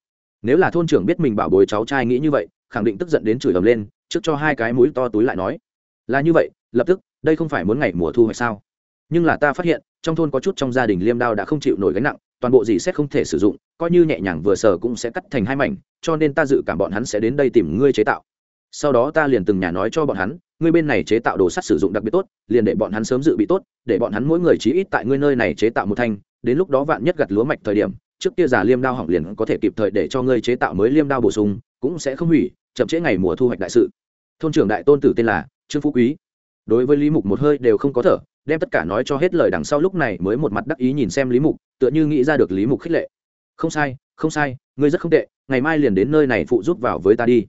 S1: Nếu là thôn trưởng biết mình bảo bồi cháu trai nghĩ như vậy, khẳng định tức giận đến chửi ầm lên, trước cho hai cái mũi to túi lại nói, là như vậy, lập tức, đây không phải muốn ngày mùa thu hoạch sao? Nhưng là ta phát hiện, trong thôn có chút trong gia đình liêm đao đã không chịu nổi gánh nặng, toàn bộ gì sẽ không thể sử dụng, coi như nhẹ nhàng vừa sờ cũng sẽ cắt thành hai mảnh, cho nên ta dự cảm bọn hắn sẽ đến đây tìm ngươi chế tạo. Sau đó ta liền từng nhà nói cho bọn hắn ngươi bên này chế tạo đồ sắt sử dụng đặc biệt tốt, liền để bọn hắn sớm dự bị tốt, để bọn hắn mỗi người chí ít tại ngươi nơi này chế tạo một thanh, đến lúc đó vạn nhất gặt lúa mạch thời điểm, trước kia giả liêm đao hỏng liền có thể kịp thời để cho ngươi chế tạo mới liêm đao bổ sung, cũng sẽ không hủy, chậm trễ ngày mùa thu hoạch đại sự. Thôn trưởng đại tôn tử tên là trương phú quý. Đối với lý mục một hơi đều không có thở, đem tất cả nói cho hết lời đằng sau lúc này mới một mặt đắc ý nhìn xem lý mục, tựa như nghĩ ra được lý mục khích lệ. Không sai không sai, ngươi rất không tệ, ngày mai liền đến nơi này phụ giúp vào với ta đi.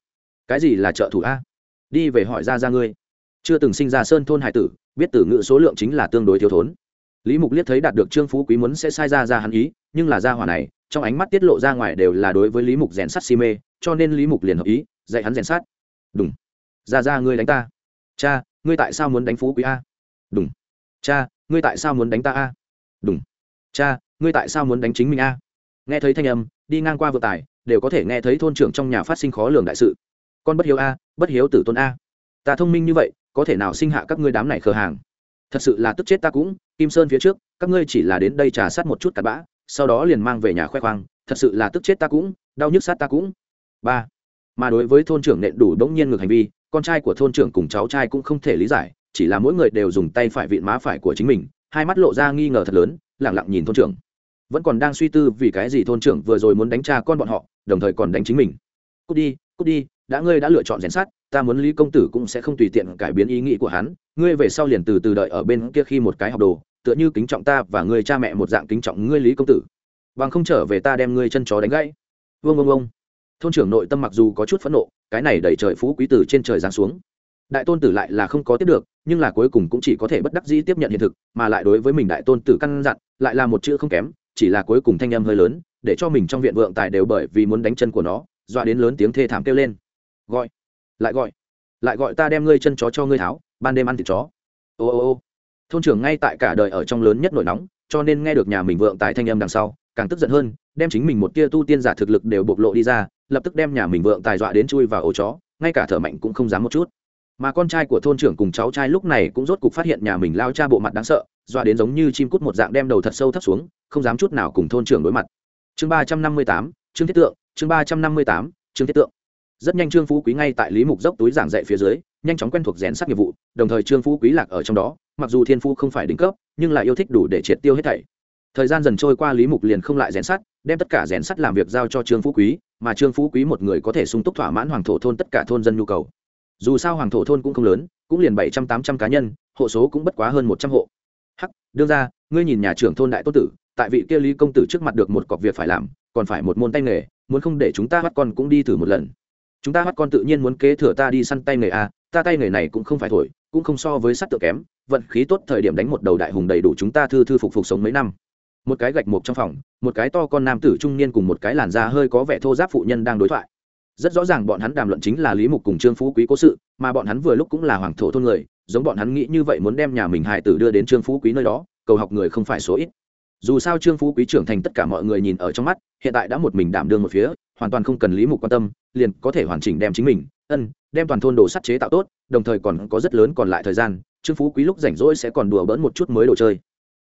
S1: Cái gì là trợ thủ a? Đi về hỏi ra ra ngươi chưa từng sinh ra sơn thôn hải tử, biết tử ngữ số lượng chính là tương đối thiếu thốn. Lý mục liếc thấy đạt được trương phú quý muốn sẽ sai ra ra hắn ý, nhưng là ra hỏa này, trong ánh mắt tiết lộ ra ngoài đều là đối với lý mục rèn sắt si mê, cho nên lý mục liền hợp ý, dạy hắn rèn sắt. Đúng ra ra, ngươi đánh ta. Cha, ngươi tại sao muốn đánh phú quý a? Đúng cha, ngươi tại sao muốn đánh ta a? Đúng cha, ngươi tại sao muốn đánh chính mình a? Nghe thấy thanh âm, đi ngang qua vừa tài, đều có thể nghe thấy thôn trưởng trong nhà phát sinh khó lường đại sự. Con bất hiếu a, bất hiếu tử tôn a. Ta thông minh như vậy có thể nào sinh hạ các ngươi đám này khờ hàng? Thật sự là tức chết ta cũng, kim sơn phía trước, các ngươi chỉ là đến đây trà sát một chút cặn bã, sau đó liền mang về nhà khoe khoang, thật sự là tức chết ta cũng, đau nhức sát ta cũng. Ba, mà đối với thôn trưởng nện đủ đống nhiên ngược hành vi, con trai của thôn trưởng cùng cháu trai cũng không thể lý giải, chỉ là mỗi người đều dùng tay phải vịn má phải của chính mình, hai mắt lộ ra nghi ngờ thật lớn lẳng lặng nhìn thôn trưởng. Vẫn còn đang suy tư vì cái gì thôn trưởng vừa rồi muốn đánh cha con bọn họ, đồng thời còn đánh chính mình. Cút đi cút đi đã ngươi đã lựa chọn rèn sát ta muốn lý công tử cũng sẽ không tùy tiện cải biến ý nghĩ của hắn, ngươi về sau liền từ từ đợi ở bên kia khi một cái học đồ, tựa như kính trọng ta và ngươi cha mẹ một dạng kính trọng ngươi lý công tử. Bằng không trở về ta đem ngươi chân chó đánh gãy. Vương vương vương thôn trưởng nội tâm mặc dù có chút phẫn nộ, cái này đẩy trời phú quý tử trên trời giáng xuống. Đại tôn tử lại là không có tiếp được, nhưng là cuối cùng cũng chỉ có thể bất đắc dĩ tiếp nhận hiện thực, mà lại đối với mình đại tôn tử căn dặn, lại là một chữ không kém, chỉ là cuối cùng thanh âm hơi lớn, để cho mình trong viện vượng tài đều bởi vì muốn đánh chân của nó, dọa đến lớn tiếng thê thảm kêu lên gọi. Lại gọi. Lại gọi ta đem ngươi chân chó cho ngươi tháo, ban đêm ăn thịt chó. Ô ô ô. Thôn trưởng ngay tại cả đời ở trong lớn nhất nổi nóng, cho nên nghe được nhà mình vượng tài thanh âm đằng sau, càng tức giận hơn, đem chính mình một tia tu tiên giả thực lực đều bộc lộ đi ra, lập tức đem nhà mình vượng tài dọa đến chui vào ổ chó, ngay cả thở mạnh cũng không dám một chút. Mà con trai của thôn trưởng cùng cháu trai lúc này cũng rốt cục phát hiện nhà mình lao cha bộ mặt đáng sợ, dọa đến giống như chim cút một dạng đem đầu thật sâu thấp xuống, không dám chút nào cùng thôn trưởng đối mặt. Chương ba trăm năm mươi tám chương thiết tượng, chương ba trăm năm mươi tám chương thiết tượng rất nhanh trương phú quý ngay tại lý mục dốc túi giảng dạy phía dưới, nhanh chóng quen thuộc rèn sắc nghiệp vụ, đồng thời trương phú quý lạc ở trong đó, mặc dù thiên phú không phải đỉnh cấp, nhưng lại yêu thích đủ để triệt tiêu hết thảy. Thời gian dần trôi qua lý mục liền không lại rèn sắt, đem tất cả rèn sắt làm việc giao cho trương phú quý, mà trương phú quý một người có thể sung túc thỏa mãn hoàng thổ thôn tất cả thôn dân nhu cầu. Dù sao hoàng thổ thôn cũng không lớn, cũng liền bảy trăm, tám trăm cá nhân, hộ số cũng bất quá hơn một trăm hộ. Hắc, đương ra ngươi nhìn nhà trưởng thôn đại tốt tử, tại vị kia lý công tử trước mặt được một cọc việc phải làm, còn phải một môn tay nghề, muốn không để chúng ta bắt con cũng đi thử một lần chúng ta bắt con tự nhiên muốn kế thừa ta đi săn tay nghề a, ta tay nghề này cũng không phải thổi, cũng không so với sắt tự kém, vận khí tốt thời điểm đánh một đầu đại hùng đầy đủ chúng ta thư thư phục phục sống mấy năm. Một cái gạch mục trong phòng, một cái to con nam tử trung niên cùng một cái làn da hơi có vẻ thô giáp phụ nhân đang đối thoại. Rất rõ ràng bọn hắn đàm luận chính là lý mục cùng trương phú quý cố sự, mà bọn hắn vừa lúc cũng là hoàng thổ thôn người, giống bọn hắn nghĩ như vậy muốn đem nhà mình hài tử đưa đến trương phú quý nơi đó, cầu học người không phải số ít. Dù sao trương phú quý trưởng thành tất cả mọi người nhìn ở trong mắt, hiện tại đã một mình đảm đương một phía hoàn toàn không cần lý mục quan tâm, liền có thể hoàn chỉnh đem chính mình, ân, đem toàn thôn đồ sắt chế tạo tốt, đồng thời còn có rất lớn còn lại thời gian, trương phú quý lúc rảnh rỗi sẽ còn đùa bỡn một chút mới đồ chơi.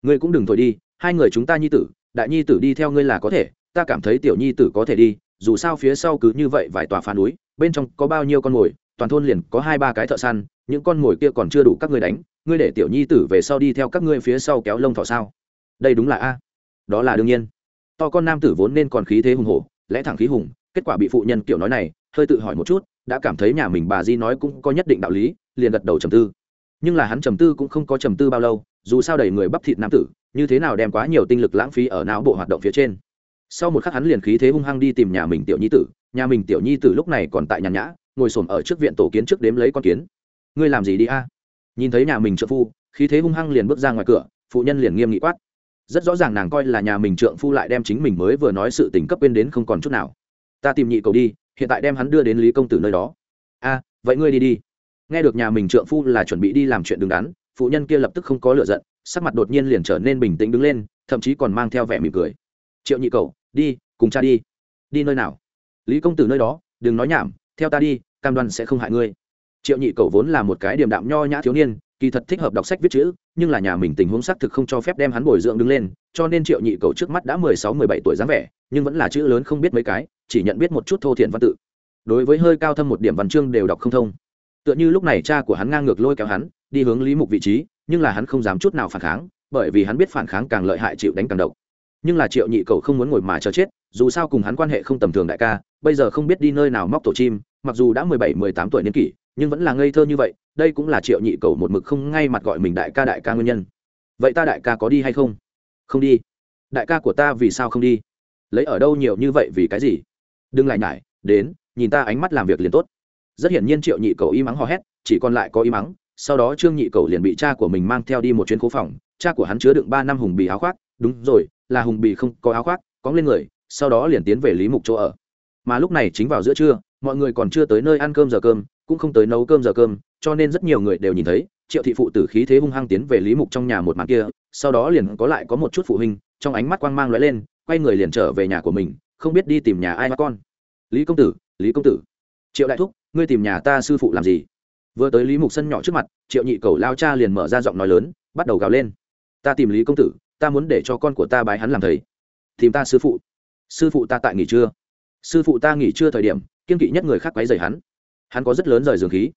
S1: Ngươi cũng đừng thổi đi, hai người chúng ta nhi tử, đại nhi tử đi theo ngươi là có thể, ta cảm thấy tiểu nhi tử có thể đi, dù sao phía sau cứ như vậy vài tòa phá núi, bên trong có bao nhiêu con mồi, toàn thôn liền có hai ba cái thợ săn, những con mồi kia còn chưa đủ các ngươi đánh, ngươi để tiểu nhi tử về sau đi theo các ngươi phía sau kéo lông thọ sao? Đây đúng là a. Đó là đương nhiên. To con nam tử vốn nên còn khí thế hùng hổ lẽ thẳng khí hùng, kết quả bị phụ nhân kiểu nói này, hơi tự hỏi một chút, đã cảm thấy nhà mình bà di nói cũng có nhất định đạo lý, liền gật đầu trầm tư. Nhưng là hắn trầm tư cũng không có trầm tư bao lâu, dù sao đầy người bắp thịt nam tử, như thế nào đem quá nhiều tinh lực lãng phí ở não bộ hoạt động phía trên. Sau một khắc hắn liền khí thế hung hăng đi tìm nhà mình tiểu nhi tử, nhà mình tiểu nhi tử lúc này còn tại nhàn nhã, ngồi xổm ở trước viện tổ kiến trước đếm lấy con kiến. Ngươi làm gì đi a? Nhìn thấy nhà mình trợ phu, khí thế hung hăng liền bước ra ngoài cửa, phụ nhân liền nghiêm nghị quát rất rõ ràng nàng coi là nhà mình trượng phu lại đem chính mình mới vừa nói sự tình cấp quên đến không còn chút nào. Ta tìm nhị cầu đi, hiện tại đem hắn đưa đến lý công tử nơi đó. A, vậy ngươi đi đi. Nghe được nhà mình trượng phu là chuẩn bị đi làm chuyện đứng đắn, phụ nhân kia lập tức không có lựa giận, sắc mặt đột nhiên liền trở nên bình tĩnh đứng lên, thậm chí còn mang theo vẻ mỉm cười. Triệu nhị cầu, đi, cùng cha đi. Đi nơi nào? Lý công tử nơi đó, đừng nói nhảm, theo ta đi, cam đoan sẽ không hại ngươi. Triệu nhị cầu vốn là một cái điểm đạm nho nhã thiếu niên kỳ thật thích hợp đọc sách viết chữ, nhưng là nhà mình tình huống xác thực không cho phép đem hắn bồi dưỡng đứng lên, cho nên triệu nhị cầu trước mắt đã mười sáu, mười bảy tuổi dáng vẻ, nhưng vẫn là chữ lớn không biết mấy cái, chỉ nhận biết một chút thô thiện văn tự. Đối với hơi cao thâm một điểm văn chương đều đọc không thông. Tựa như lúc này cha của hắn ngang ngược lôi kéo hắn, đi hướng lý mục vị trí, nhưng là hắn không dám chút nào phản kháng, bởi vì hắn biết phản kháng càng lợi hại chịu đánh càng độc. Nhưng là triệu nhị cầu không muốn ngồi mà chờ chết, dù sao cùng hắn quan hệ không tầm thường đại ca, bây giờ không biết đi nơi nào móc tổ chim, mặc dù đã mười bảy, mười tám tuổi niên kỷ, nhưng vẫn là ngây thơ như vậy đây cũng là triệu nhị cầu một mực không ngay mặt gọi mình đại ca đại ca nguyên nhân. Vậy ta đại ca có đi hay không? Không đi. Đại ca của ta vì sao không đi? Lấy ở đâu nhiều như vậy vì cái gì? Đừng lại nhải, đến, nhìn ta ánh mắt làm việc liền tốt. Rất hiển nhiên triệu nhị cầu y mắng hò hét, chỉ còn lại có y mắng sau đó trương nhị cầu liền bị cha của mình mang theo đi một chuyến cố phòng. Cha của hắn chứa đựng ba năm hùng bì áo khoác. Đúng rồi, là hùng bì không có áo khoác có lên người, sau đó liền tiến về lý mục chỗ ở. Mà lúc này chính vào giữa trưa, mọi người còn chưa tới nơi ăn cơm giờ cơm, cũng không tới nấu cơm giờ cơm cho nên rất nhiều người đều nhìn thấy, triệu thị phụ tử khí thế hung hăng tiến về lý mục trong nhà một màn kia, sau đó liền có lại có một chút phụ huynh, trong ánh mắt quang mang lóe lên, quay người liền trở về nhà của mình, không biết đi tìm nhà ai mà con. Lý công tử, lý công tử. Triệu đại thúc, ngươi tìm nhà ta sư phụ làm gì? Vừa tới lý mục sân nhỏ trước mặt, triệu nhị cầu lao cha liền mở ra giọng nói lớn, bắt đầu gào lên. Ta tìm lý công tử, ta muốn để cho con của ta bái hắn làm thầy. Tìm ta sư phụ. Sư phụ ta tại nghỉ trưa. Sư phụ ta nghỉ trưa thời điểm kiên kỵ nhất người khác quấy rầy hắn. Hắn có rất lớn rời dường khí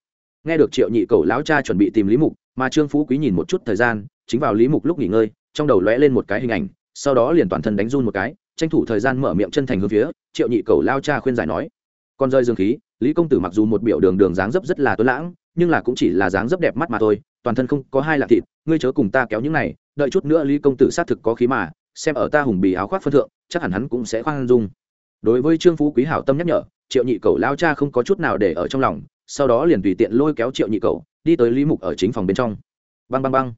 S1: nghe được triệu nhị cầu lão cha chuẩn bị tìm lý mục, mà trương phú quý nhìn một chút thời gian, chính vào lý mục lúc nghỉ ngơi, trong đầu lóe lên một cái hình ảnh, sau đó liền toàn thân đánh run một cái, tranh thủ thời gian mở miệng chân thành hướng phía triệu nhị cầu lao cha khuyên giải nói. Con rơi dương khí, lý công tử mặc dù một biểu đường đường dáng dấp rất là tuấn lãng, nhưng là cũng chỉ là dáng dấp đẹp mắt mà thôi, toàn thân không có hai lạc thịt, ngươi chớ cùng ta kéo những này, đợi chút nữa lý công tử xác thực có khí mà, xem ở ta hùng bì áo khoác phân thượng, chắc hẳn hắn cũng sẽ khoan dung. Đối với trương phú quý hảo tâm nhắc nhở, triệu nhị cầu lao cha không có chút nào để ở trong lòng sau đó liền tùy tiện lôi kéo triệu nhị cầu đi tới lý mục ở chính phòng bên trong. Băng băng băng.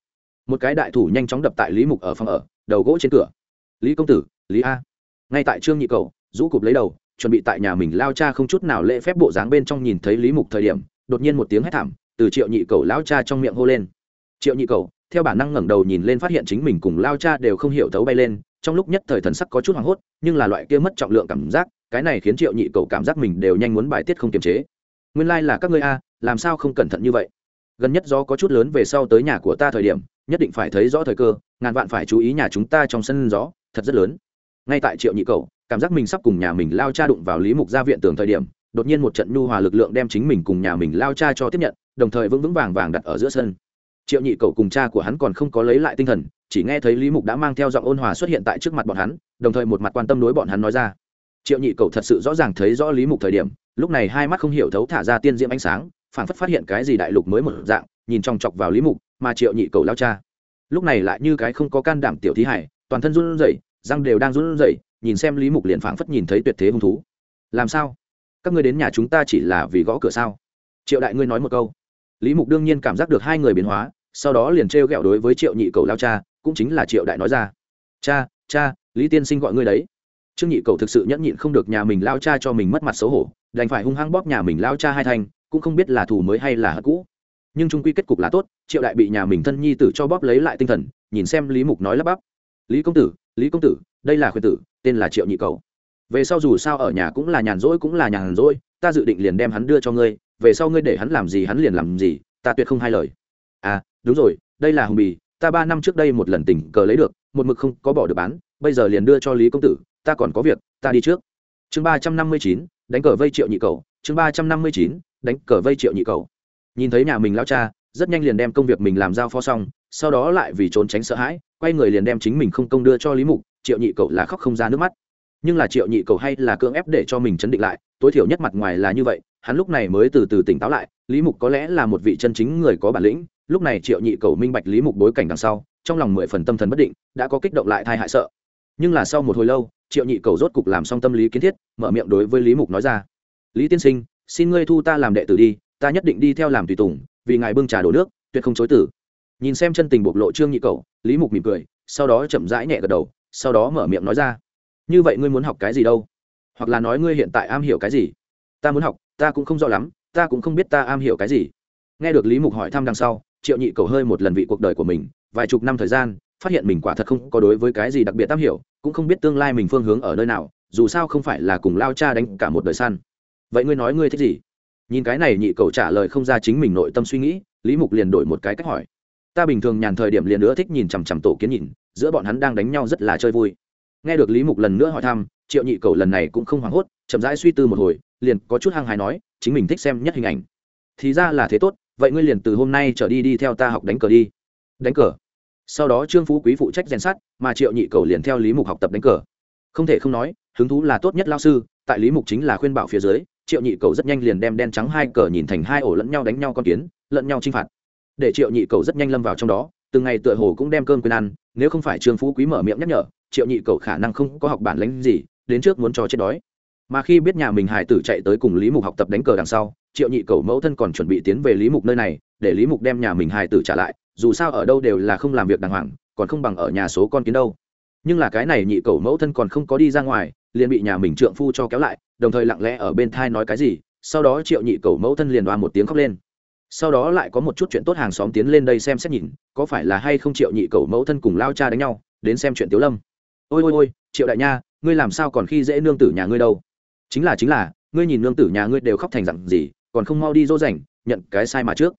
S1: Một cái đại thủ nhanh chóng đập tại lý mục ở phòng ở, đầu gỗ trên cửa. Lý công tử, lý a. Ngay tại trương nhị cầu rũ cụp lấy đầu, chuẩn bị tại nhà mình lao cha không chút nào lễ phép bộ dáng bên trong nhìn thấy lý mục thời điểm, đột nhiên một tiếng hét thảm, từ triệu nhị cầu lao cha trong miệng hô lên. Triệu nhị cầu theo bản năng ngẩng đầu nhìn lên phát hiện chính mình cùng lao cha đều không hiểu thấu bay lên, trong lúc nhất thời thần sắc có chút hoảng hốt, nhưng là loại kia mất trọng lượng cảm giác, cái này khiến triệu nhị cầu cảm giác mình đều nhanh muốn bài tiết không kiềm chế nguyên lai、like、là các ngươi a, làm sao không cẩn thận như vậy? Gần nhất gió có chút lớn về sau tới nhà của ta thời điểm, nhất định phải thấy rõ thời cơ, ngàn vạn phải chú ý nhà chúng ta trong sân gió, thật rất lớn. Ngay tại triệu nhị cầu cảm giác mình sắp cùng nhà mình lao cha đụng vào lý mục gia viện tường thời điểm, đột nhiên một trận nhu hòa lực lượng đem chính mình cùng nhà mình lao cha cho tiếp nhận, đồng thời vững vững vàng vàng đặt ở giữa sân. Triệu nhị cầu cùng cha của hắn còn không có lấy lại tinh thần, chỉ nghe thấy lý mục đã mang theo giọng ôn hòa xuất hiện tại trước mặt bọn hắn, đồng thời một mặt quan tâm đối bọn hắn nói ra. Triệu nhị cầu thật sự rõ ràng thấy rõ lý mục thời điểm lúc này hai mắt không hiểu thấu thả ra tiên diễm ánh sáng phản phất phát hiện cái gì đại lục mới một dạng, nhìn trong chọc vào lý mục, mà triệu nhị cầu lao cha. Lúc này lại như cái không có can đảm tiểu thí hải, toàn thân run rẩy, răng đều đang run rẩy, nhìn xem lý mục liền phảng phất nhìn thấy tuyệt thế hung thú. Làm sao? Các ngươi đến nhà chúng ta chỉ là vì gõ cửa sao? Triệu đại ngươi nói một câu. Lý mục đương nhiên cảm giác được hai người biến hóa, sau đó liền trêu ghẹo đối với triệu nhị cầu lao cha, cũng chính là triệu đại nói ra. Cha cha, lý tiên sinh gọi ngươi đấy trương nhị cầu thực sự nhẫn nhịn không được nhà mình lao cha cho mình mất mặt xấu hổ, đành phải hung hăng bóp nhà mình lao cha hai thanh, cũng không biết là thù mới hay là hận cũ. Nhưng trung quy kết cục là tốt, triệu đại bị nhà mình thân nhi tử cho bóp lấy lại tinh thần, nhìn xem lý mục nói lắp bắp. Lý công tử, lý công tử, đây là khuyên tử, tên là triệu nhị cầu. Về sau dù sao ở nhà cũng là nhàn rỗi cũng là nhàn rỗi, ta dự định liền đem hắn đưa cho ngươi, về sau ngươi để hắn làm gì hắn liền làm gì, ta tuyệt không hai lời. À đúng rồi, đây là hồng bì, ta ba năm trước đây một lần tình cờ lấy được, một mực không có bỏ được bán, bây giờ liền đưa cho lý công tử ta còn có việc, ta đi trước. Chương ba trăm năm mươi chín, đánh cờ vây triệu nhị cầu. Chương ba trăm năm mươi chín, đánh cờ vây triệu nhị cầu. Nhìn thấy nhà mình lao cha, rất nhanh liền đem công việc mình làm giao phó xong, sau đó lại vì trốn tránh sợ hãi, quay người liền đem chính mình không công đưa cho lý mục, triệu nhị cậu là khóc không ra nước mắt. Nhưng là triệu nhị cậu hay là cưỡng ép để cho mình chấn định lại, tối thiểu nhất mặt ngoài là như vậy, hắn lúc này mới từ từ tỉnh táo lại, lý mục có lẽ là một vị chân chính người có bản lĩnh, lúc này triệu nhị cầu minh bạch lý mục bối cảnh đằng sau, trong lòng mười phần tâm thần bất định, đã có kích động lại thai hại sợ. Nhưng là sau một hồi lâu triệu nhị cầu rốt cục làm xong tâm lý kiến thiết, mở miệng đối với lý mục nói ra. Lý tiên sinh, xin ngươi thu ta làm đệ tử đi, ta nhất định đi theo làm tùy tùng, vì ngài bưng trà đổ nước, tuyệt không chối tử. Nhìn xem chân tình bộc lộ trương nhị cầu, lý mục mỉm cười, sau đó chậm rãi nhẹ gật đầu, sau đó mở miệng nói ra. Như vậy ngươi muốn học cái gì đâu? Hoặc là nói ngươi hiện tại am hiểu cái gì? Ta muốn học, ta cũng không rõ lắm, ta cũng không biết ta am hiểu cái gì. Nghe được lý mục hỏi thăm đằng sau, triệu nhị cầu hơi một lần vị cuộc đời của mình, vài chục năm thời gian phát hiện mình quả thật không có đối với cái gì đặc biệt tam hiểu, cũng không biết tương lai mình phương hướng ở nơi nào, dù sao không phải là cùng lao cha đánh cả một đời săn. Vậy ngươi nói ngươi thích gì? Nhìn cái này nhị cầu trả lời không ra chính mình nội tâm suy nghĩ, lý mục liền đổi một cái cách hỏi. Ta bình thường nhàn thời điểm liền nữa thích nhìn chằm chằm tổ kiến nhìn, giữa bọn hắn đang đánh nhau rất là chơi vui. Nghe được lý mục lần nữa hỏi thăm, triệu nhị cầu lần này cũng không hoảng hốt, chậm rãi suy tư một hồi, liền có chút hăng hái nói, chính mình thích xem nhất hình ảnh. Thì ra là thế tốt, vậy ngươi liền từ hôm nay trở đi đi theo ta học đánh cờ đi. Đánh cờ? Sau đó trương phú quý phụ trách rèn sát mà triệu nhị cầu liền theo lý mục học tập đánh cờ. Không thể không nói, hứng thú là tốt nhất lao sư, tại lý mục chính là khuyên bảo phía dưới, triệu nhị cầu rất nhanh liền đem đen trắng hai cờ nhìn thành hai ổ lẫn nhau đánh nhau con kiến, lẫn nhau chinh phạt. Để triệu nhị cầu rất nhanh lâm vào trong đó, từng ngày tựa hồ cũng đem cơm quên ăn, nếu không phải trương phú quý mở miệng nhắc nhở, triệu nhị cầu khả năng không có học bản lánh gì, đến trước muốn cho chết đói. Mà khi biết nhà mình hải tử chạy tới cùng lý mục học tập đánh cờ đằng sau, triệu nhị cầu mẫu thân còn chuẩn bị tiến về lý mục nơi này, để lý mục đem nhà mình hải tử trả lại dù sao ở đâu đều là không làm việc đàng hoàng, còn không bằng ở nhà số con kiến đâu. Nhưng là cái này nhị cầu mẫu thân còn không có đi ra ngoài, liền bị nhà mình trượng phu cho kéo lại, đồng thời lặng lẽ ở bên thai nói cái gì, sau đó triệu nhị cầu mẫu thân liền đoa một tiếng khóc lên. Sau đó lại có một chút chuyện tốt hàng xóm tiến lên đây xem xét nhìn, có phải là hay không triệu nhị cầu mẫu thân cùng lao cha đánh nhau, đến xem chuyện tiếu lâm. Ôi ôi ôi, triệu đại nha, ngươi làm sao còn khi dễ nương tử nhà ngươi đâu? Chính là chính là, ngươi nhìn nương tử nhà ngươi đều khóc thành dặn gì, còn không mau đi dỗ dành, nhận cái sai mà trước.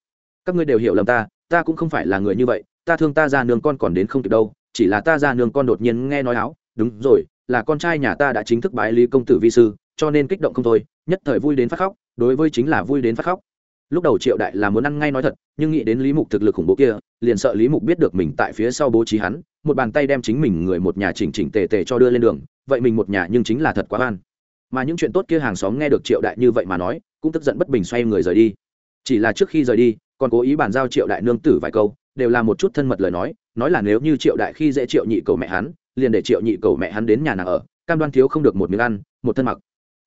S1: Các ngươi đều hiểu lầm ta ta cũng không phải là người như vậy, ta thương ta ra nương con còn đến không kịp đâu, chỉ là ta ra nương con đột nhiên nghe nói áo, đúng rồi, là con trai nhà ta đã chính thức bái lý công tử vi sư, cho nên kích động không thôi, nhất thời vui đến phát khóc, đối với chính là vui đến phát khóc. Lúc đầu triệu đại là muốn ăn ngay nói thật, nhưng nghĩ đến lý mục thực lực khủng bố kia, liền sợ lý mục biết được mình tại phía sau bố trí hắn, một bàn tay đem chính mình người một nhà chỉnh chỉnh tề tề cho đưa lên đường, vậy mình một nhà nhưng chính là thật quá oan. Mà những chuyện tốt kia hàng xóm nghe được triệu đại như vậy mà nói, cũng tức giận bất bình xoay người rời đi. Chỉ là trước khi rời đi còn cố ý bàn giao triệu đại nương tử vài câu, đều là một chút thân mật lời nói nói là nếu như triệu đại khi dễ triệu nhị cầu mẹ hắn, liền để triệu nhị cầu mẹ hắn đến nhà nàng ở, cam đoan thiếu không được một miếng ăn, một thân mặc.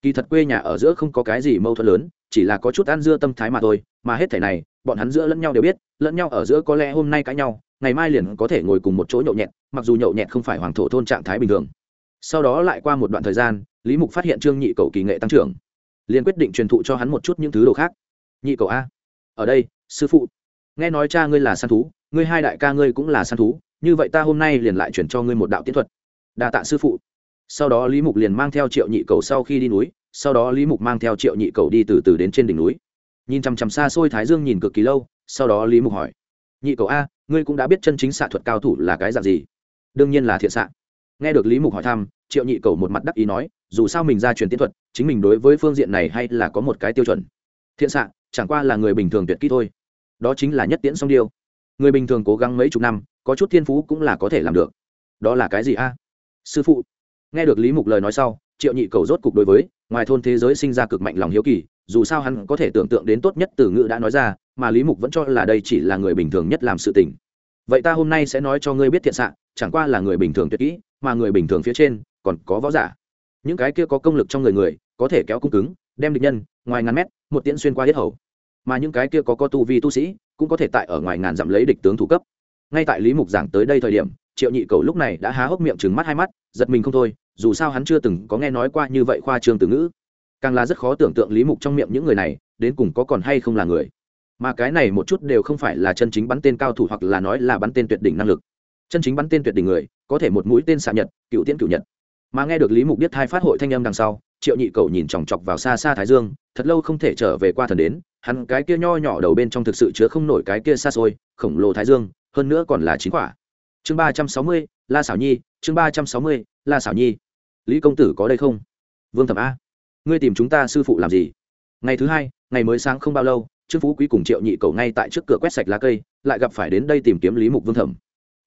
S1: Kỳ thật quê nhà ở giữa không có cái gì mâu thuẫn lớn, chỉ là có chút ăn dưa tâm thái mà thôi, mà hết thể này, bọn hắn giữa lẫn nhau đều biết, lẫn nhau ở giữa có lẽ hôm nay cãi nhau, ngày mai liền có thể ngồi cùng một chỗ nhậu nhẹt, mặc dù nhậu nhẹt không phải hoàng thổ thôn trạng thái bình thường. Sau đó lại qua một đoạn thời gian, lý mục phát hiện trương nhị cầu kỳ nghệ tăng trưởng, liền quyết định truyền thụ cho hắn một chút những thứ đồ khác. Nhị cầu a, ở đây sư phụ, nghe nói cha ngươi là săn thú, ngươi hai đại ca ngươi cũng là săn thú, như vậy ta hôm nay liền lại chuyển cho ngươi một đạo tiến thuật. Đa tạ sư phụ. Sau đó lý mục liền mang theo triệu nhị cầu sau khi đi núi, sau đó lý mục mang theo triệu nhị cầu đi từ từ đến trên đỉnh núi. Nhìn chằm chằm xa xôi thái dương nhìn cực kỳ lâu, sau đó lý mục hỏi, nhị cầu a, ngươi cũng đã biết chân chính xạ thuật cao thủ là cái dạng gì? Đương nhiên là thiện xạ. Nghe được lý mục hỏi thăm, triệu nhị cầu một mặt đắc ý nói, dù sao mình ra truyền tiến thuật, chính mình đối với phương diện này hay là có một cái tiêu chuẩn. Thiện xạ, chẳng qua là người bình thường tuyệt kỹ thôi đó chính là nhất tiễn song điêu. Người bình thường cố gắng mấy chục năm, có chút thiên phú cũng là có thể làm được. Đó là cái gì a? Sư phụ. Nghe được lý mục lời nói sau, triệu nhị cầu rốt cục đối với, ngoài thôn thế giới sinh ra cực mạnh lòng hiếu kỳ, dù sao hắn có thể tưởng tượng đến tốt nhất từ ngữ đã nói ra, mà lý mục vẫn cho là đây chỉ là người bình thường nhất làm sự tình. Vậy ta hôm nay sẽ nói cho ngươi biết thiện xạ, chẳng qua là người bình thường tuyệt kỹ, mà người bình thường phía trên, còn có võ giả. Những cái kia có công lực trong người người, có thể kéo cung cứng, đem địch nhân, ngoài ngàn mét, một tiễn xuyên qua hết hầu mà những cái kia có có tu vi tu sĩ cũng có thể tại ở ngoài ngàn dặm lấy địch tướng thủ cấp. Ngay tại lý mục giảng tới đây thời điểm, triệu nhị cầu lúc này đã há hốc miệng trừng mắt hai mắt, giật mình không thôi, dù sao hắn chưa từng có nghe nói qua như vậy khoa trương từ ngữ. Càng là rất khó tưởng tượng lý mục trong miệng những người này đến cùng có còn hay không là người. Mà cái này một chút đều không phải là chân chính bắn tên cao thủ hoặc là nói là bắn tên tuyệt đỉnh năng lực. Chân chính bắn tên tuyệt đỉnh người, có thể một mũi tên xạ nhật, cựu tiễn cựu nhật. Mà nghe được lý mục biết hai phát hội thanh âm đằng sau triệu nhị cầu nhìn chòng chọc vào xa xa thái dương, thật lâu không thể trở về qua thần đến, hắn cái kia nho nhỏ đầu bên trong thực sự chứa không nổi cái kia xa xôi, khổng lồ thái dương, hơn nữa còn là chín quả. Chương ba trăm sáu mươi, la xảo nhi, chương ba trăm sáu mươi, la xảo nhi. Lý công tử có đây không? Vương thẩm a. Ngươi tìm chúng ta sư phụ làm gì? Ngày thứ hai, ngày mới sáng không bao lâu, trương phú quý cùng triệu nhị cầu ngay tại trước cửa quét sạch lá cây, lại gặp phải đến đây tìm kiếm lý mục vương thẩm.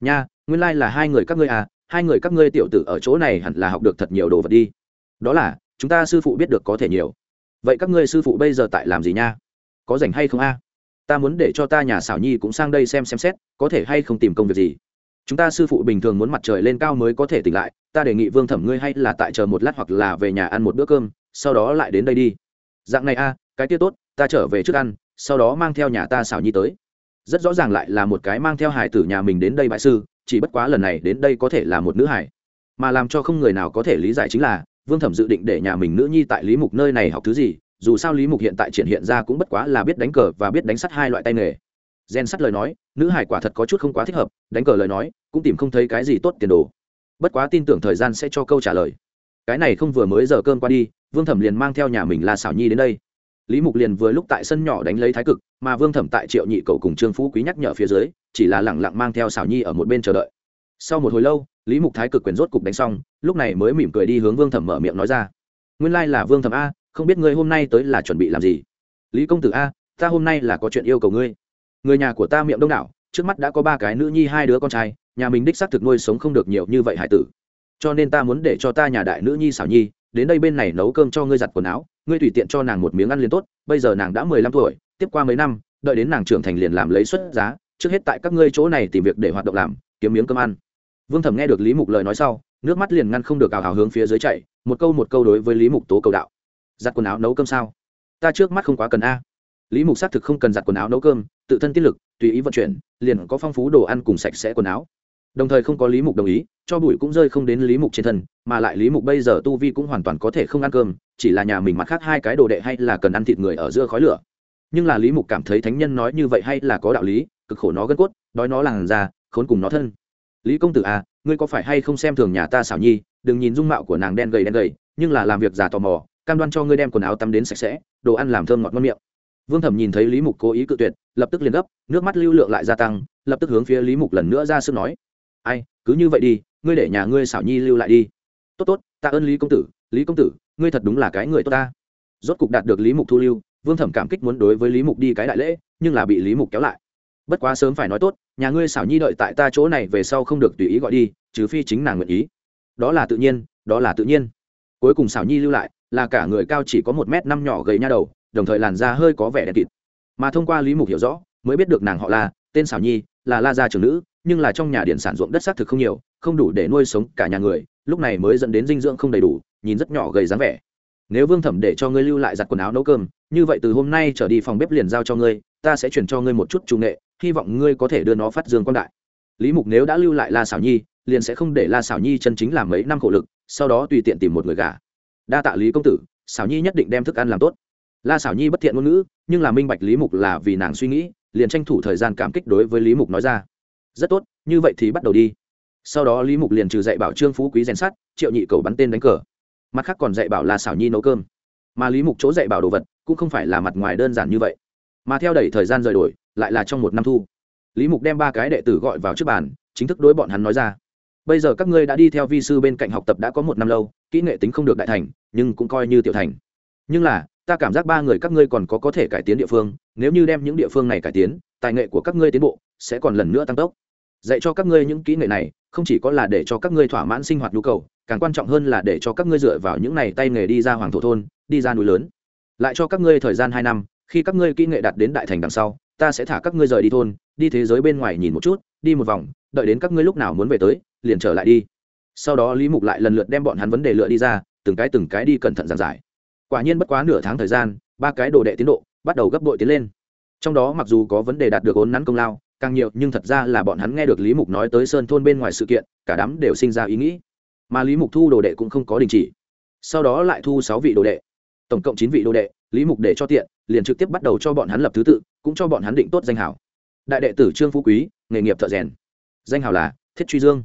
S1: Nha, nguyên lai、like、là hai người các ngươi à hai người các ngươi tiểu tử ở chỗ này hẳn là học được thật nhiều đồ vật đi. Đó là chúng ta sư phụ biết được có thể nhiều. Vậy các ngươi sư phụ bây giờ tại làm gì nha? Có rảnh hay không a? Ta muốn để cho ta nhà xảo nhi cũng sang đây xem xem xét, có thể hay không tìm công việc gì. Chúng ta sư phụ bình thường muốn mặt trời lên cao mới có thể tỉnh lại, ta đề nghị vương thẩm ngươi hay là tại chờ một lát hoặc là về nhà ăn một bữa cơm, sau đó lại đến đây đi. Dạng này a, cái tiết tốt, ta trở về trước ăn, sau đó mang theo nhà ta xảo nhi tới. Rất rõ ràng lại là một cái mang theo hải tử nhà mình đến đây bại sư, chỉ bất quá lần này đến đây có thể là một nữ hải. Mà làm cho không người nào có thể lý giải chính là vương thẩm dự định để nhà mình nữ nhi tại lý mục nơi này học thứ gì, dù sao lý mục hiện tại triển hiện ra cũng bất quá là biết đánh cờ và biết đánh sắt hai loại tay nghề. Gen sắt lời nói, nữ hải quả thật có chút không quá thích hợp, đánh cờ lời nói, cũng tìm không thấy cái gì tốt tiền đồ. Bất quá tin tưởng thời gian sẽ cho câu trả lời. Cái này không vừa mới giờ cơm qua đi, vương thẩm liền mang theo nhà mình là xảo nhi đến đây. Lý mục liền vừa lúc tại sân nhỏ đánh lấy thái cực, mà vương thẩm tại triệu nhị cầu cùng trương phú quý nhắc nhở phía dưới, chỉ là lẳng lặng mang theo xảo nhi ở một bên chờ đợi sau một hồi lâu, lý mục thái cực quyền rốt cục đánh xong, lúc này mới mỉm cười đi hướng vương thẩm mở miệng nói ra. Nguyên lai là vương thẩm a, không biết ngươi hôm nay tới là chuẩn bị làm gì? Lý công tử a, ta hôm nay là có chuyện yêu cầu ngươi. Người nhà của ta miệng đông đảo, trước mắt đã có ba cái nữ nhi, hai đứa con trai, nhà mình đích xác thực nuôi sống không được nhiều như vậy hải tử. Cho nên ta muốn để cho ta nhà đại nữ nhi xảo nhi, đến đây bên này nấu cơm cho ngươi giặt quần áo, ngươi tùy tiện cho nàng một miếng ăn liền tốt, bây giờ nàng đã mười lăm tuổi, tiếp qua mấy năm, đợi đến nàng trưởng thành liền làm lấy xuất giá, trước hết tại các ngươi chỗ này tìm việc để hoạt động làm, kiếm miếng cơm ăn vương thẩm nghe được lý mục lời nói sau, nước mắt liền ngăn không được ảo hào hướng phía dưới chạy, một câu một câu đối với lý mục tố cầu đạo. Giặt quần áo nấu cơm sao? Ta trước mắt không quá cần a. Lý mục xác thực không cần giặt quần áo nấu cơm, tự thân tiết lực, tùy ý vận chuyển, liền có phong phú đồ ăn cùng sạch sẽ quần áo. Đồng thời không có lý mục đồng ý, cho bụi cũng rơi không đến lý mục trên thân, mà lại lý mục bây giờ tu vi cũng hoàn toàn có thể không ăn cơm, chỉ là nhà mình mặt khác hai cái đồ đệ hay là cần ăn thịt người ở giữa khói lửa. Nhưng là lý mục cảm thấy thánh nhân nói như vậy hay là có đạo lý, cực khổ nó gân cốt, đói nó làng ra khốn cùng nó thân lý công tử à ngươi có phải hay không xem thường nhà ta xảo nhi, đừng nhìn dung mạo của nàng đen gầy đen gầy, nhưng là làm việc giả tò mò, cam đoan cho ngươi đem quần áo tắm đến sạch sẽ, đồ ăn làm thơm ngọt ngon miệng. Vương thẩm nhìn thấy lý mục cố ý cự tuyệt, lập tức liền gấp, nước mắt lưu lượng lại gia tăng, lập tức hướng phía lý mục lần nữa ra sức nói. Ai, cứ như vậy đi, ngươi để nhà ngươi xảo nhi lưu lại đi. Tốt tốt ta ơn lý công tử, lý công tử, ngươi thật đúng là cái người tốt ta. Rốt cục đạt được lý mục thu lưu, vương thẩm cảm kích muốn đối với lý mục đi cái đại lễ, nhưng là bị lý mục kéo lại bất quá sớm phải nói tốt, nhà ngươi xảo nhi đợi tại ta chỗ này về sau không được tùy ý gọi đi, trừ phi chính nàng nguyện ý. Đó là tự nhiên, đó là tự nhiên. Cuối cùng xảo nhi lưu lại, là cả người cao chỉ có một m năm nhỏ gầy nha đầu, đồng thời làn da hơi có vẻ đen kịt. Mà thông qua lý mục hiểu rõ, mới biết được nàng họ là tên xảo nhi là la gia trưởng nữ, nhưng là trong nhà điện sản ruộng đất xác thực không nhiều, không đủ để nuôi sống cả nhà người, lúc này mới dẫn đến dinh dưỡng không đầy đủ, nhìn rất nhỏ gầy dáng vẻ. Nếu vương thẩm để cho ngươi lưu lại giặt quần áo nấu cơm, như vậy từ hôm nay trở đi phòng bếp liền giao cho ngươi, ta sẽ chuyển cho ngươi một chút trung nghệ hy vọng ngươi có thể đưa nó phát dương quan đại. Lý mục nếu đã lưu lại la xảo nhi, liền sẽ không để la xảo nhi chân chính làm mấy năm khổ lực, sau đó tùy tiện tìm một người gả. Đa tạ lý công tử xảo nhi nhất định đem thức ăn làm tốt. La xảo nhi bất thiện ngôn ngữ, nhưng là minh bạch lý mục là vì nàng suy nghĩ, liền tranh thủ thời gian cảm kích đối với lý mục nói ra. Rất tốt, như vậy thì bắt đầu đi. Sau đó lý mục liền trừ dạy bảo trương phú quý rèn sắt, triệu nhị cầu bắn tên đánh cờ. Mặt khác còn dạy bảo la xảo nhi nấu cơm. Mà lý mục chỗ dạy bảo đồ vật, cũng không phải là mặt ngoài đơn giản như vậy. Mà theo đẩy thời gian rời đổi lại là trong một năm thu. Lý mục đem ba cái đệ tử gọi vào trước bàn, chính thức đối bọn hắn nói ra. Bây giờ các ngươi đã đi theo vi sư bên cạnh học tập đã có một năm lâu, kỹ nghệ tính không được đại thành, nhưng cũng coi như tiểu thành. Nhưng là, ta cảm giác ba người các ngươi còn có có thể cải tiến địa phương, nếu như đem những địa phương này cải tiến, tài nghệ của các ngươi tiến bộ, sẽ còn lần nữa tăng tốc. Dạy cho các ngươi những kỹ nghệ này, không chỉ có là để cho các ngươi thỏa mãn sinh hoạt nhu cầu, càng quan trọng hơn là để cho các ngươi dựa vào những này tay nghề đi ra hoàng thổ thôn, đi ra núi lớn. Lại cho các ngươi thời gian hai năm, khi các ngươi kỹ nghệ đạt đến đại thành đằng sau ta sẽ thả các ngươi rời đi thôn, đi thế giới bên ngoài nhìn một chút, đi một vòng, đợi đến các ngươi lúc nào muốn về tới, liền trở lại đi. Sau đó lý mục lại lần lượt đem bọn hắn vấn đề lựa đi ra, từng cái từng cái đi cẩn thận giảng giải. Quả nhiên bất quá nửa tháng thời gian, ba cái đồ đệ tiến độ bắt đầu gấp đội tiến lên. Trong đó mặc dù có vấn đề đạt được ốn nắn công lao, càng nhiều, nhưng thật ra là bọn hắn nghe được lý mục nói tới sơn thôn bên ngoài sự kiện, cả đám đều sinh ra ý nghĩ. Mà lý mục thu đồ đệ cũng không có đình chỉ. Sau đó lại thu sáu vị đồ đệ. Tổng cộng chín vị đồ đệ, lý mục để cho tiện liền trực tiếp bắt đầu cho bọn hắn lập thứ tự, cũng cho bọn hắn định tốt danh hảo đại đệ tử trương phú quý, nghề nghiệp thợ rèn. Danh hảo là thiết truy dương.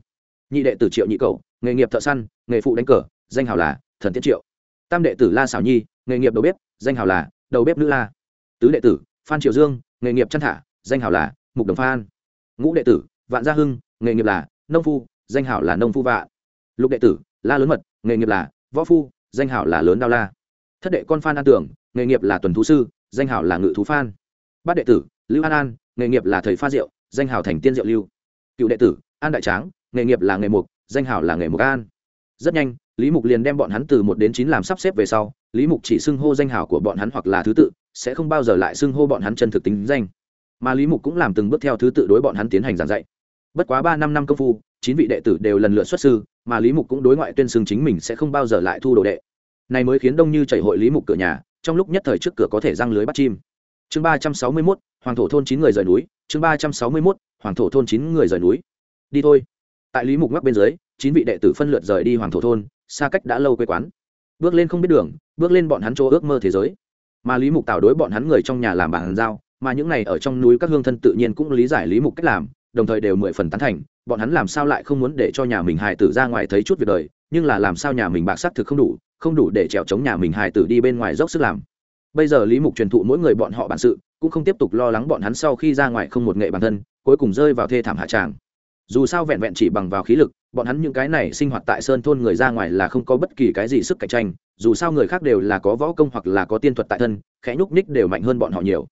S1: Nhị đệ tử triệu nhị cầu nghề nghiệp thợ săn, nghề phụ đánh cờ, danh hảo là thần tiết triệu. Tam đệ tử la xảo nhi, nghề nghiệp đầu bếp, danh hảo là đầu bếp nữ la. Tứ đệ tử phan triều dương, nghề nghiệp chăn thả, danh hảo là mục đồng phan. Ngũ đệ tử vạn gia hưng, nghề nghiệp là nông phu, danh hảo là nông phu vạ lục đệ tử la lớn mật, nghề nghiệp là võ phu, danh hảo là lớn đao la. Thất đệ con phan an tưởng nghề nghiệp là tuần thú sư, danh hảo là ngự thú phan. Bát đệ tử, lưu an an, nghề nghiệp là thầy pha rượu, danh hảo thành tiên diệu lưu. Cựu đệ tử, an đại tráng, nghề nghiệp là nghề mục, danh hảo là nghề mục an. Rất nhanh, lý mục liền đem bọn hắn từ một đến chín làm sắp xếp về sau, lý mục chỉ xưng hô danh hảo của bọn hắn hoặc là thứ tự, sẽ không bao giờ lại xưng hô bọn hắn chân thực tính danh. Mà lý mục cũng làm từng bước theo thứ tự đối bọn hắn tiến hành giảng dạy. Bất quá ba năm năm công phu, chín vị đệ tử đều lần lượt xuất sư, mà lý mục cũng đối ngoại tuyên xưng chính mình sẽ không bao giờ lại thu đồ đệ. Này mới khiến đông như chảy hội lý mục cửa nhà trong lúc nhất thời trước cửa có thể răng lưới bắt chim. Chương ba trăm sáu mươi mốt, hoàng thổ thôn chín người rời núi. Chương ba trăm sáu mươi mốt, hoàng thổ thôn chín người rời núi. Đi thôi. Tại lý mục mắc bên dưới, chín vị đệ tử phân lượt rời đi hoàng thổ thôn, xa cách đã lâu quê quán. Bước lên không biết đường, bước lên bọn hắn chỗ ước mơ thế giới. Mà lý mục tạo đối bọn hắn người trong nhà làm bàn giao, mà những này ở trong núi các hương thân tự nhiên cũng lý giải lý mục cách làm, đồng thời đều mười phần tán thành, bọn hắn làm sao lại không muốn để cho nhà mình hài tử ra ngoài thấy chút việc đời, nhưng là làm sao nhà mình bạc sắc thực không đủ không đủ để trèo chống nhà mình hài tử đi bên ngoài dốc sức làm. Bây giờ lý mục truyền thụ mỗi người bọn họ bản sự, cũng không tiếp tục lo lắng bọn hắn sau khi ra ngoài không một nghệ bản thân, cuối cùng rơi vào thê thảm hạ tràng. Dù sao vẹn vẹn chỉ bằng vào khí lực, bọn hắn những cái này sinh hoạt tại sơn thôn người ra ngoài là không có bất kỳ cái gì sức cạnh tranh, dù sao người khác đều là có võ công hoặc là có tiên thuật tại thân, khẽ nhúc ních đều mạnh hơn bọn họ nhiều.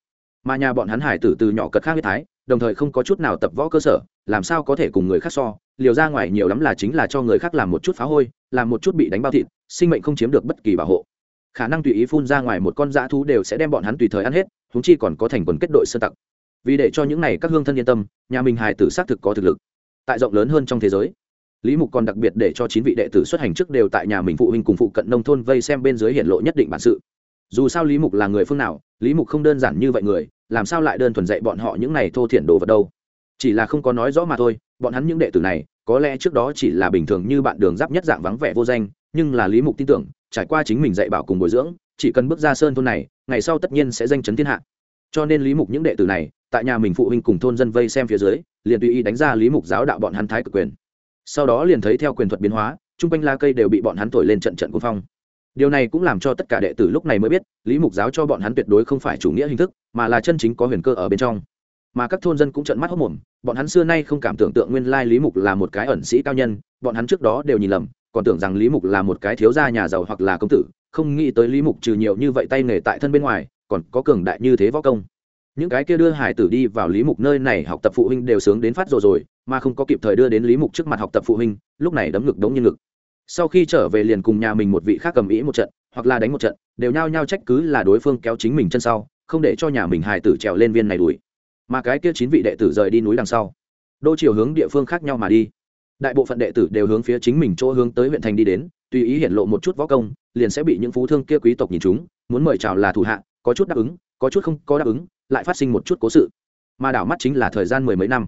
S1: Mà nhà bọn hắn hải tử từ nhỏ cật khác huyết thái, đồng thời không có chút nào tập võ cơ sở, làm sao có thể cùng người khác so, liều ra ngoài nhiều lắm là chính là cho người khác làm một chút phá hôi làm một chút bị đánh bao thịt, sinh mệnh không chiếm được bất kỳ bảo hộ. Khả năng tùy ý phun ra ngoài một con dã thú đều sẽ đem bọn hắn tùy thời ăn hết húng chi còn có thành quần kết đội sơ tặc. Vì để cho những này các hương thân yên tâm, nhà mình hài tử xác thực có thực lực. Tại rộng lớn hơn trong thế giới, lý mục còn đặc biệt để cho chín vị đệ tử xuất hành trước đều tại nhà mình phụ huynh cùng phụ cận nông thôn vây xem bên dưới hiện lộ nhất định bản sự. Dù sao lý mục là người phương nào, lý mục không đơn giản như vậy người, làm sao lại đơn thuần dạy bọn họ những này thô thiển đồ vật đâu? Chỉ là không có nói rõ mà thôi, bọn hắn những đệ tử này có lẽ trước đó chỉ là bình thường như bạn đường giáp nhất dạng vắng vẻ vô danh, nhưng là lý mục tin tưởng, trải qua chính mình dạy bảo cùng bồi dưỡng, chỉ cần bước ra sơn thôn này, ngày sau tất nhiên sẽ danh chấn thiên hạ. Cho nên lý mục những đệ tử này, tại nhà mình phụ huynh cùng thôn dân vây xem phía dưới, liền tùy ý đánh ra lý mục giáo đạo bọn hắn thái cực quyền. Sau đó liền thấy theo quyền thuật biến hóa chung quanh la cây đều bị bọn hắn thổi lên trận trận quân phong. Điều này cũng làm cho tất cả đệ tử lúc này mới biết, lý mục giáo cho bọn hắn tuyệt đối không phải chủ nghĩa hình thức, mà là chân chính có huyền cơ ở bên trong mà các thôn dân cũng trợn mắt hốc mồm, bọn hắn xưa nay không cảm tưởng tượng nguyên lai lý mục là một cái ẩn sĩ cao nhân, bọn hắn trước đó đều nhìn lầm, còn tưởng rằng lý mục là một cái thiếu gia nhà giàu hoặc là công tử, không nghĩ tới lý mục trừ nhiều như vậy tay nghề tại thân bên ngoài, còn có cường đại như thế võ công. Những cái kia đưa hải tử đi vào lý mục nơi này học tập phụ huynh đều sướng đến phát rồi rồi, mà không có kịp thời đưa đến lý mục trước mặt học tập phụ huynh, lúc này đấm ngực đống như ngực. Sau khi trở về liền cùng nhà mình một vị khác cầm ý một trận, hoặc là đánh một trận, đều nhao nhao trách cứ là đối phương kéo chính mình chân sau, không để cho nhà mình hài tử trèo lên viên này đuổi mà cái kia chín vị đệ tử rời đi núi đằng sau. Đô chiều hướng địa phương khác nhau mà đi. Đại bộ phận đệ tử đều hướng phía chính mình chỗ hướng tới huyện thành đi đến, tùy ý hiện lộ một chút võ công, liền sẽ bị những phú thương kia quý tộc nhìn chúng, muốn mời chào là thủ hạ, có chút đáp ứng, có chút không có đáp ứng, lại phát sinh một chút cố sự. Mà đảo mắt chính là thời gian mười mấy năm.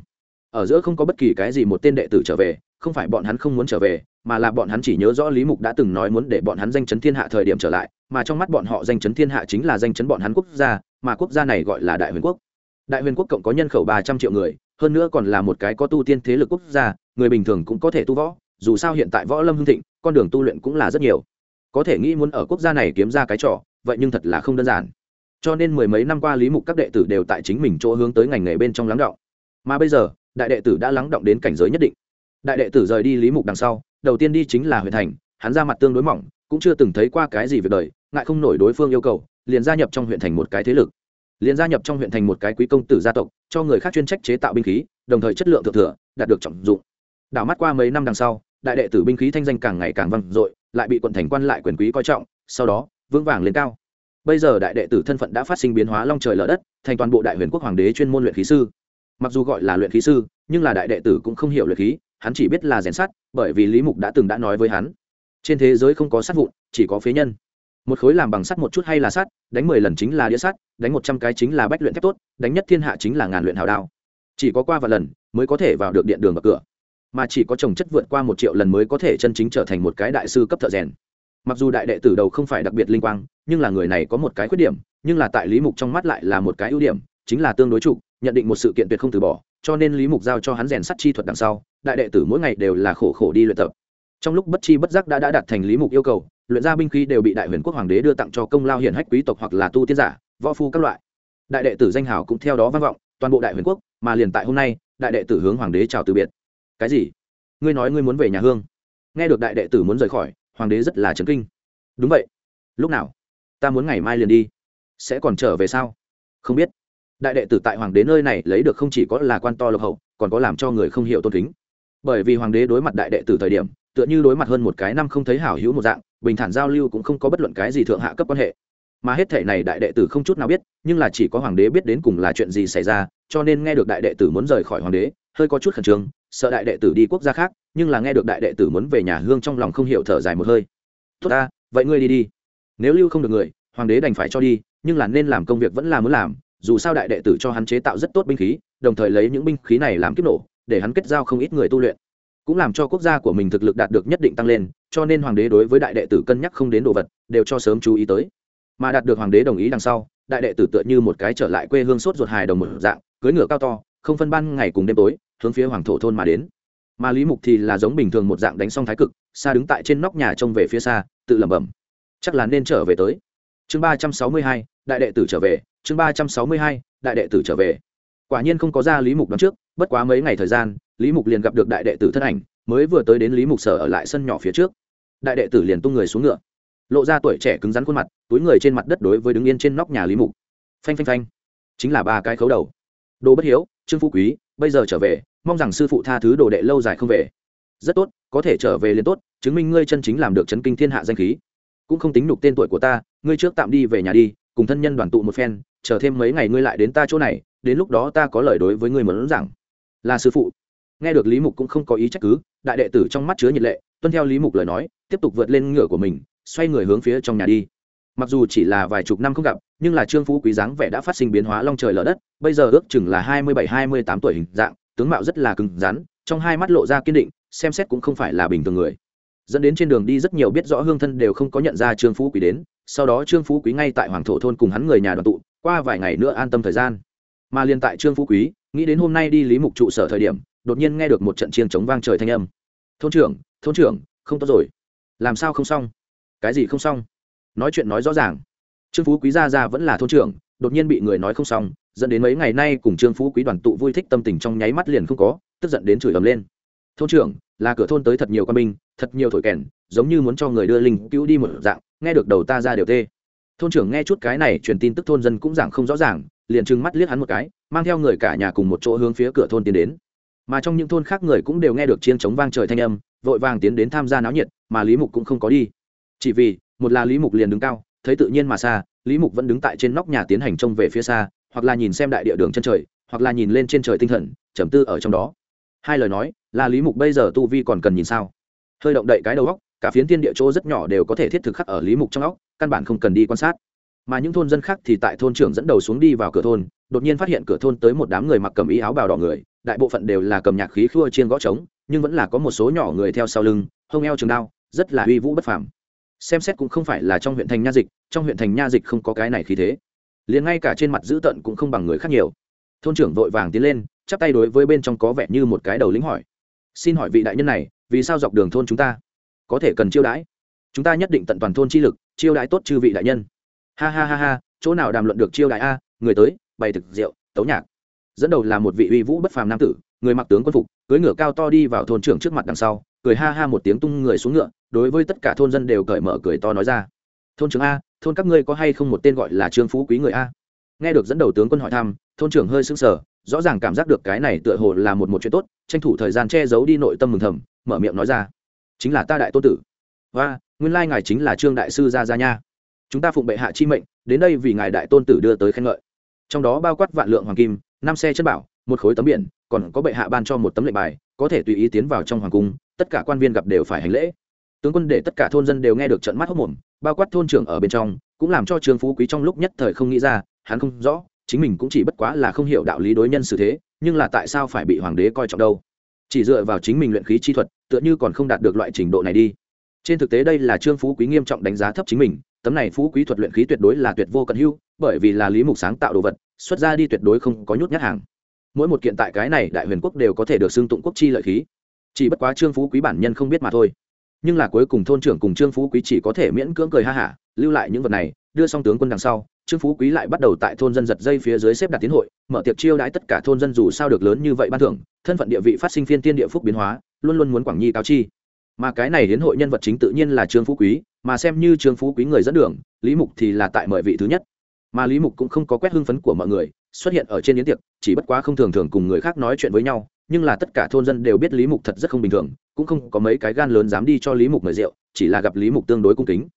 S1: Ở giữa không có bất kỳ cái gì một tên đệ tử trở về, không phải bọn hắn không muốn trở về, mà là bọn hắn chỉ nhớ rõ lý mục đã từng nói muốn để bọn hắn danh chấn thiên hạ thời điểm trở lại, mà trong mắt bọn họ danh chấn thiên hạ chính là danh chấn bọn hắn quốc gia, mà quốc gia này gọi là đại huyền quốc đại huyền quốc cộng có nhân khẩu ba trăm triệu người, hơn nữa còn là một cái có tu tiên thế lực quốc gia, người bình thường cũng có thể tu võ, dù sao hiện tại võ lâm hưng thịnh, con đường tu luyện cũng là rất nhiều. Có thể nghĩ muốn ở quốc gia này kiếm ra cái trò, vậy nhưng thật là không đơn giản. Cho nên mười mấy năm qua lý mục các đệ tử đều tại chính mình chỗ hướng tới ngành nghề bên trong lắng động. Mà bây giờ, đại đệ tử đã lắng động đến cảnh giới nhất định. Đại đệ tử rời đi lý mục đằng sau, đầu tiên đi chính là huyện thành, hắn ra mặt tương đối mỏng, cũng chưa từng thấy qua cái gì việc đời, ngại không nổi đối phương yêu cầu, liền gia nhập trong huyện thành một cái thế lực liền gia nhập trong huyện thành một cái quý công tử gia tộc, cho người khác chuyên trách chế tạo binh khí, đồng thời chất lượng thượng thừa, đạt được trọng dụng. Đảo mắt qua mấy năm đằng sau, đại đệ tử binh khí thanh danh càng ngày càng vang dội, lại bị quận thành quan lại quyền quý coi trọng, sau đó, vững vàng lên cao. Bây giờ đại đệ tử thân phận đã phát sinh biến hóa long trời lở đất, thành toàn bộ đại huyền quốc hoàng đế chuyên môn luyện khí sư. Mặc dù gọi là luyện khí sư, nhưng là đại đệ tử cũng không hiểu luyện khí, hắn chỉ biết là rèn sắt, bởi vì lý mục đã từng đã nói với hắn, trên thế giới không có sắt vụn, chỉ có phế nhân một khối làm bằng sắt một chút hay là sắt, đánh mười lần chính là đĩa sắt, đánh một trăm cái chính là bách luyện thép tốt, đánh nhất thiên hạ chính là ngàn luyện hào đao. Chỉ có qua và lần mới có thể vào được điện đường mở cửa, mà chỉ có trồng chất vượt qua một triệu lần mới có thể chân chính trở thành một cái đại sư cấp thợ rèn. Mặc dù đại đệ tử đầu không phải đặc biệt linh quang, nhưng là người này có một cái khuyết điểm, nhưng là tại lý mục trong mắt lại là một cái ưu điểm, chính là tương đối trụ nhận định một sự kiện tuyệt không từ bỏ, cho nên lý mục giao cho hắn rèn sắt chi thuật đằng sau, đại đệ tử mỗi ngày đều là khổ khổ đi luyện tập trong lúc bất chi bất giác đã đã đạt thành lý mục yêu cầu, luyện ra binh khí đều bị đại huyền quốc hoàng đế đưa tặng cho công lao hiển hách quý tộc hoặc là tu tiên giả, võ phu các loại. Đại đệ tử danh hào cũng theo đó vang vọng, toàn bộ đại huyền quốc, mà liền tại hôm nay, đại đệ tử hướng hoàng đế chào từ biệt. Cái gì? Ngươi nói ngươi muốn về nhà hương. Nghe được đại đệ tử muốn rời khỏi, hoàng đế rất là chấn kinh. Đúng vậy. Lúc nào? Ta muốn ngày mai liền đi. Sẽ còn trở về sao? Không biết. Đại đệ tử tại hoàng đế nơi này lấy được không chỉ có là quan to lộc hậu, còn có làm cho người không hiểu tôn kính. Bởi vì hoàng đế đối mặt đại đệ tử thời điểm tựa như đối mặt hơn một cái năm không thấy hảo hữu một dạng, bình thản giao lưu cũng không có bất luận cái gì thượng hạ cấp quan hệ. Mà hết thể này đại đệ tử không chút nào biết, nhưng là chỉ có hoàng đế biết đến cùng là chuyện gì xảy ra, cho nên nghe được đại đệ tử muốn rời khỏi hoàng đế, hơi có chút khẩn trương, sợ đại đệ tử đi quốc gia khác, nhưng là nghe được đại đệ tử muốn về nhà hương trong lòng không hiểu thở dài một hơi. Tốt ta, vậy ngươi đi đi. Nếu lưu không được người, hoàng đế đành phải cho đi, nhưng là nên làm công việc vẫn là muốn làm, dù sao đại đệ tử cho hắn chế tạo rất tốt binh khí, đồng thời lấy những binh khí này làm kiếp nổ, để hắn kết giao không ít người tu luyện cũng làm cho quốc gia của mình thực lực đạt được nhất định tăng lên, cho nên hoàng đế đối với đại đệ tử cân nhắc không đến đồ vật, đều cho sớm chú ý tới. Mà đạt được hoàng đế đồng ý đằng sau, đại đệ tử tựa như một cái trở lại quê hương sốt ruột hài đồng một dạng cưới ngựa cao to, không phân ban ngày cùng đêm tối, hướng phía hoàng thổ thôn mà đến. Mà lý mục thì là giống bình thường một dạng đánh xong thái cực, xa đứng tại trên nóc nhà trông về phía xa, tự lẩm bẩm, chắc là nên trở về tới. Chương ba trăm sáu mươi hai, đại đệ tử trở về, chương ba trăm sáu mươi hai, đại đệ tử trở về quả nhiên không có ra lý mục đón trước, bất quá mấy ngày thời gian, lý mục liền gặp được đại đệ tử thân ảnh, mới vừa tới đến lý mục sở ở lại sân nhỏ phía trước. Đại đệ tử liền tung người xuống ngựa, lộ ra tuổi trẻ cứng rắn khuôn mặt, túi người trên mặt đất đối với đứng yên trên nóc nhà lý mục. Phanh phanh phanh, chính là ba cái khấu đầu. Đồ bất hiếu, trương phú quý, bây giờ trở về, mong rằng sư phụ tha thứ đồ đệ lâu dài không về. Rất tốt, có thể trở về liền tốt, chứng minh ngươi chân chính làm được chấn kinh thiên hạ danh khí. Cũng không tính nhục tên tuổi của ta, ngươi trước tạm đi về nhà đi, cùng thân nhân đoàn tụ một phen, chờ thêm mấy ngày ngươi lại đến ta chỗ này đến lúc đó ta có lời đối với ngươi muốn rằng là sư phụ. Nghe được lý mục cũng không có ý trách cứ, đại đệ tử trong mắt chứa nhiệt lệ, tuân theo lý mục lời nói, tiếp tục vượt lên ngựa của mình, xoay người hướng phía trong nhà đi. Mặc dù chỉ là vài chục năm không gặp, nhưng là trương phú quý dáng vẻ đã phát sinh biến hóa long trời lở đất, bây giờ ước chừng là hai mươi bảy, hai mươi tám tuổi hình dạng, tướng mạo rất là cứng rắn, trong hai mắt lộ ra kiên định, xem xét cũng không phải là bình thường người. Dẫn đến trên đường đi rất nhiều biết rõ hương thân đều không có nhận ra trương phú quý đến, sau đó trương phú quý ngay tại hoàng thổ thôn cùng hắn người nhà đoàn tụ, qua vài ngày nữa an tâm thời gian mà liền tại trương phú quý, nghĩ đến hôm nay đi lý mục trụ sở thời điểm, đột nhiên nghe được một trận chiêng chống vang trời thanh âm. Thôn trưởng thôn trưởng, không tốt rồi. Làm sao không xong? Cái gì không xong? Nói chuyện nói rõ ràng. Trương phú quý gia ra vẫn là thôn trưởng, đột nhiên bị người nói không xong, dẫn đến mấy ngày nay cùng trương phú quý đoàn tụ vui thích tâm tình trong nháy mắt liền không có, tức giận đến chửi ầm lên. Thôn trưởng, là cửa thôn tới thật nhiều con binh, thật nhiều thổi kèn, giống như muốn cho người đưa linh cứu đi một dạng, nghe được đầu ta ra đều tê. Thôn trưởng nghe chút cái này truyền tin tức thôn dân cũng giảng không rõ ràng liền trừng mắt liếc hắn một cái, mang theo người cả nhà cùng một chỗ hướng phía cửa thôn tiến đến. Mà trong những thôn khác người cũng đều nghe được chiên chống vang trời thanh âm, vội vàng tiến đến tham gia náo nhiệt, mà lý mục cũng không có đi. Chỉ vì, một là lý mục liền đứng cao, thấy tự nhiên mà xa, lý mục vẫn đứng tại trên nóc nhà tiến hành trông về phía xa, hoặc là nhìn xem đại địa đường chân trời, hoặc là nhìn lên trên trời tinh thần, trầm tư ở trong đó. Hai lời nói, là lý mục bây giờ tu vi còn cần nhìn sao? Hơi động đậy cái đầu góc cả phiến tiên địa chỗ rất nhỏ đều có thể thiết thực khắc ở lý mục trong óc, căn bản không cần đi quan sát mà những thôn dân khác thì tại thôn trưởng dẫn đầu xuống đi vào cửa thôn, đột nhiên phát hiện cửa thôn tới một đám người mặc cầm ý áo bào đỏ người, đại bộ phận đều là cầm nhạc khí khua chiên gõ trống, nhưng vẫn là có một số nhỏ người theo sau lưng, hông eo trường đao, rất là uy vũ bất phàm. Xem xét cũng không phải là trong huyện thành nha dịch, trong huyện thành nha dịch không có cái này khí thế. Liền ngay cả trên mặt dữ tợn cũng không bằng người khác nhiều. Thôn trưởng vội vàng tiến lên, chắp tay đối với bên trong có vẻ như một cái đầu lính hỏi. Xin hỏi vị đại nhân này, vì sao dọc đường thôn chúng ta có thể cần chiêu đãi? Chúng ta nhất định tận toàn thôn chi lực, chiêu đãi tốt chư vị đại nhân ha ha ha ha, chỗ nào đàm luận được chiêu đại a, người tới, bày thực rượu, tấu nhạc. Dẫn đầu là một vị uy vũ bất phàm nam tử, người mặc tướng quân phục, cưỡi ngựa cao to đi vào thôn trưởng trước mặt đằng sau, cười ha ha một tiếng tung người xuống ngựa, đối với tất cả thôn dân đều cởi mở cười to nói ra. Thôn trưởng a, thôn các ngươi có hay không một tên gọi là trương phú quý người a? Nghe được dẫn đầu tướng quân hỏi thăm, thôn trưởng hơi sững sờ, rõ ràng cảm giác được cái này tựa hồ là một một chuyện tốt, tranh thủ thời gian che giấu đi nội tâm mừng thầm, mở miệng nói ra. Chính là ta đại tôn tử. Và nguyên lai ngài chính là trương đại sư gia gia nha chúng ta phụng bệ hạ chi mệnh, đến đây vì ngài đại tôn tử đưa tới khen ngợi. Trong đó bao quát vạn lượng hoàng kim, năm xe chất bảo, một khối tấm biển, còn có bệ hạ ban cho một tấm lệnh bài, có thể tùy ý tiến vào trong hoàng cung, tất cả quan viên gặp đều phải hành lễ. Tướng quân để tất cả thôn dân đều nghe được trận mắt hốc mồm bao quát thôn trưởng ở bên trong, cũng làm cho trương phú quý trong lúc nhất thời không nghĩ ra, hắn không rõ, chính mình cũng chỉ bất quá là không hiểu đạo lý đối nhân xử thế, nhưng là tại sao phải bị hoàng đế coi trọng đâu? Chỉ dựa vào chính mình luyện khí chi thuật, tựa như còn không đạt được loại trình độ này đi trên thực tế đây là trương phú quý nghiêm trọng đánh giá thấp chính mình, tấm này phú quý thuật luyện khí tuyệt đối là tuyệt vô cận hưu bởi vì là lý mục sáng tạo đồ vật, xuất ra đi tuyệt đối không có nhút nhát hàng. Mỗi một kiện tại cái này đại huyền quốc đều có thể được xưng tụng quốc chi lợi khí. Chỉ bất quá trương phú quý bản nhân không biết mà thôi. Nhưng là cuối cùng thôn trưởng cùng trương phú quý chỉ có thể miễn cưỡng cười ha hả, lưu lại những vật này, đưa xong tướng quân đằng sau, trương phú quý lại bắt đầu tại thôn dân giật dây phía dưới xếp đặt tiến hội, mở tiệc chiêu đãi tất cả thôn dân dù sao được lớn như vậy ban thưởng, thân phận địa vị phát sinh phiên tiên địa phúc biến hóa, luôn luôn muốn quảng nhi cao chi mà cái này đến hội nhân vật chính tự nhiên là trương phú quý, mà xem như trương phú quý người dẫn đường, lý mục thì là tại mời vị thứ nhất. Mà lý mục cũng không có quét hưng phấn của mọi người, xuất hiện ở trên yến tiệc, chỉ bất quá không thường thường cùng người khác nói chuyện với nhau, nhưng là tất cả thôn dân đều biết lý mục thật rất không bình thường, cũng không có mấy cái gan lớn dám đi cho lý mục mời rượu, chỉ là gặp lý mục tương đối cung kính.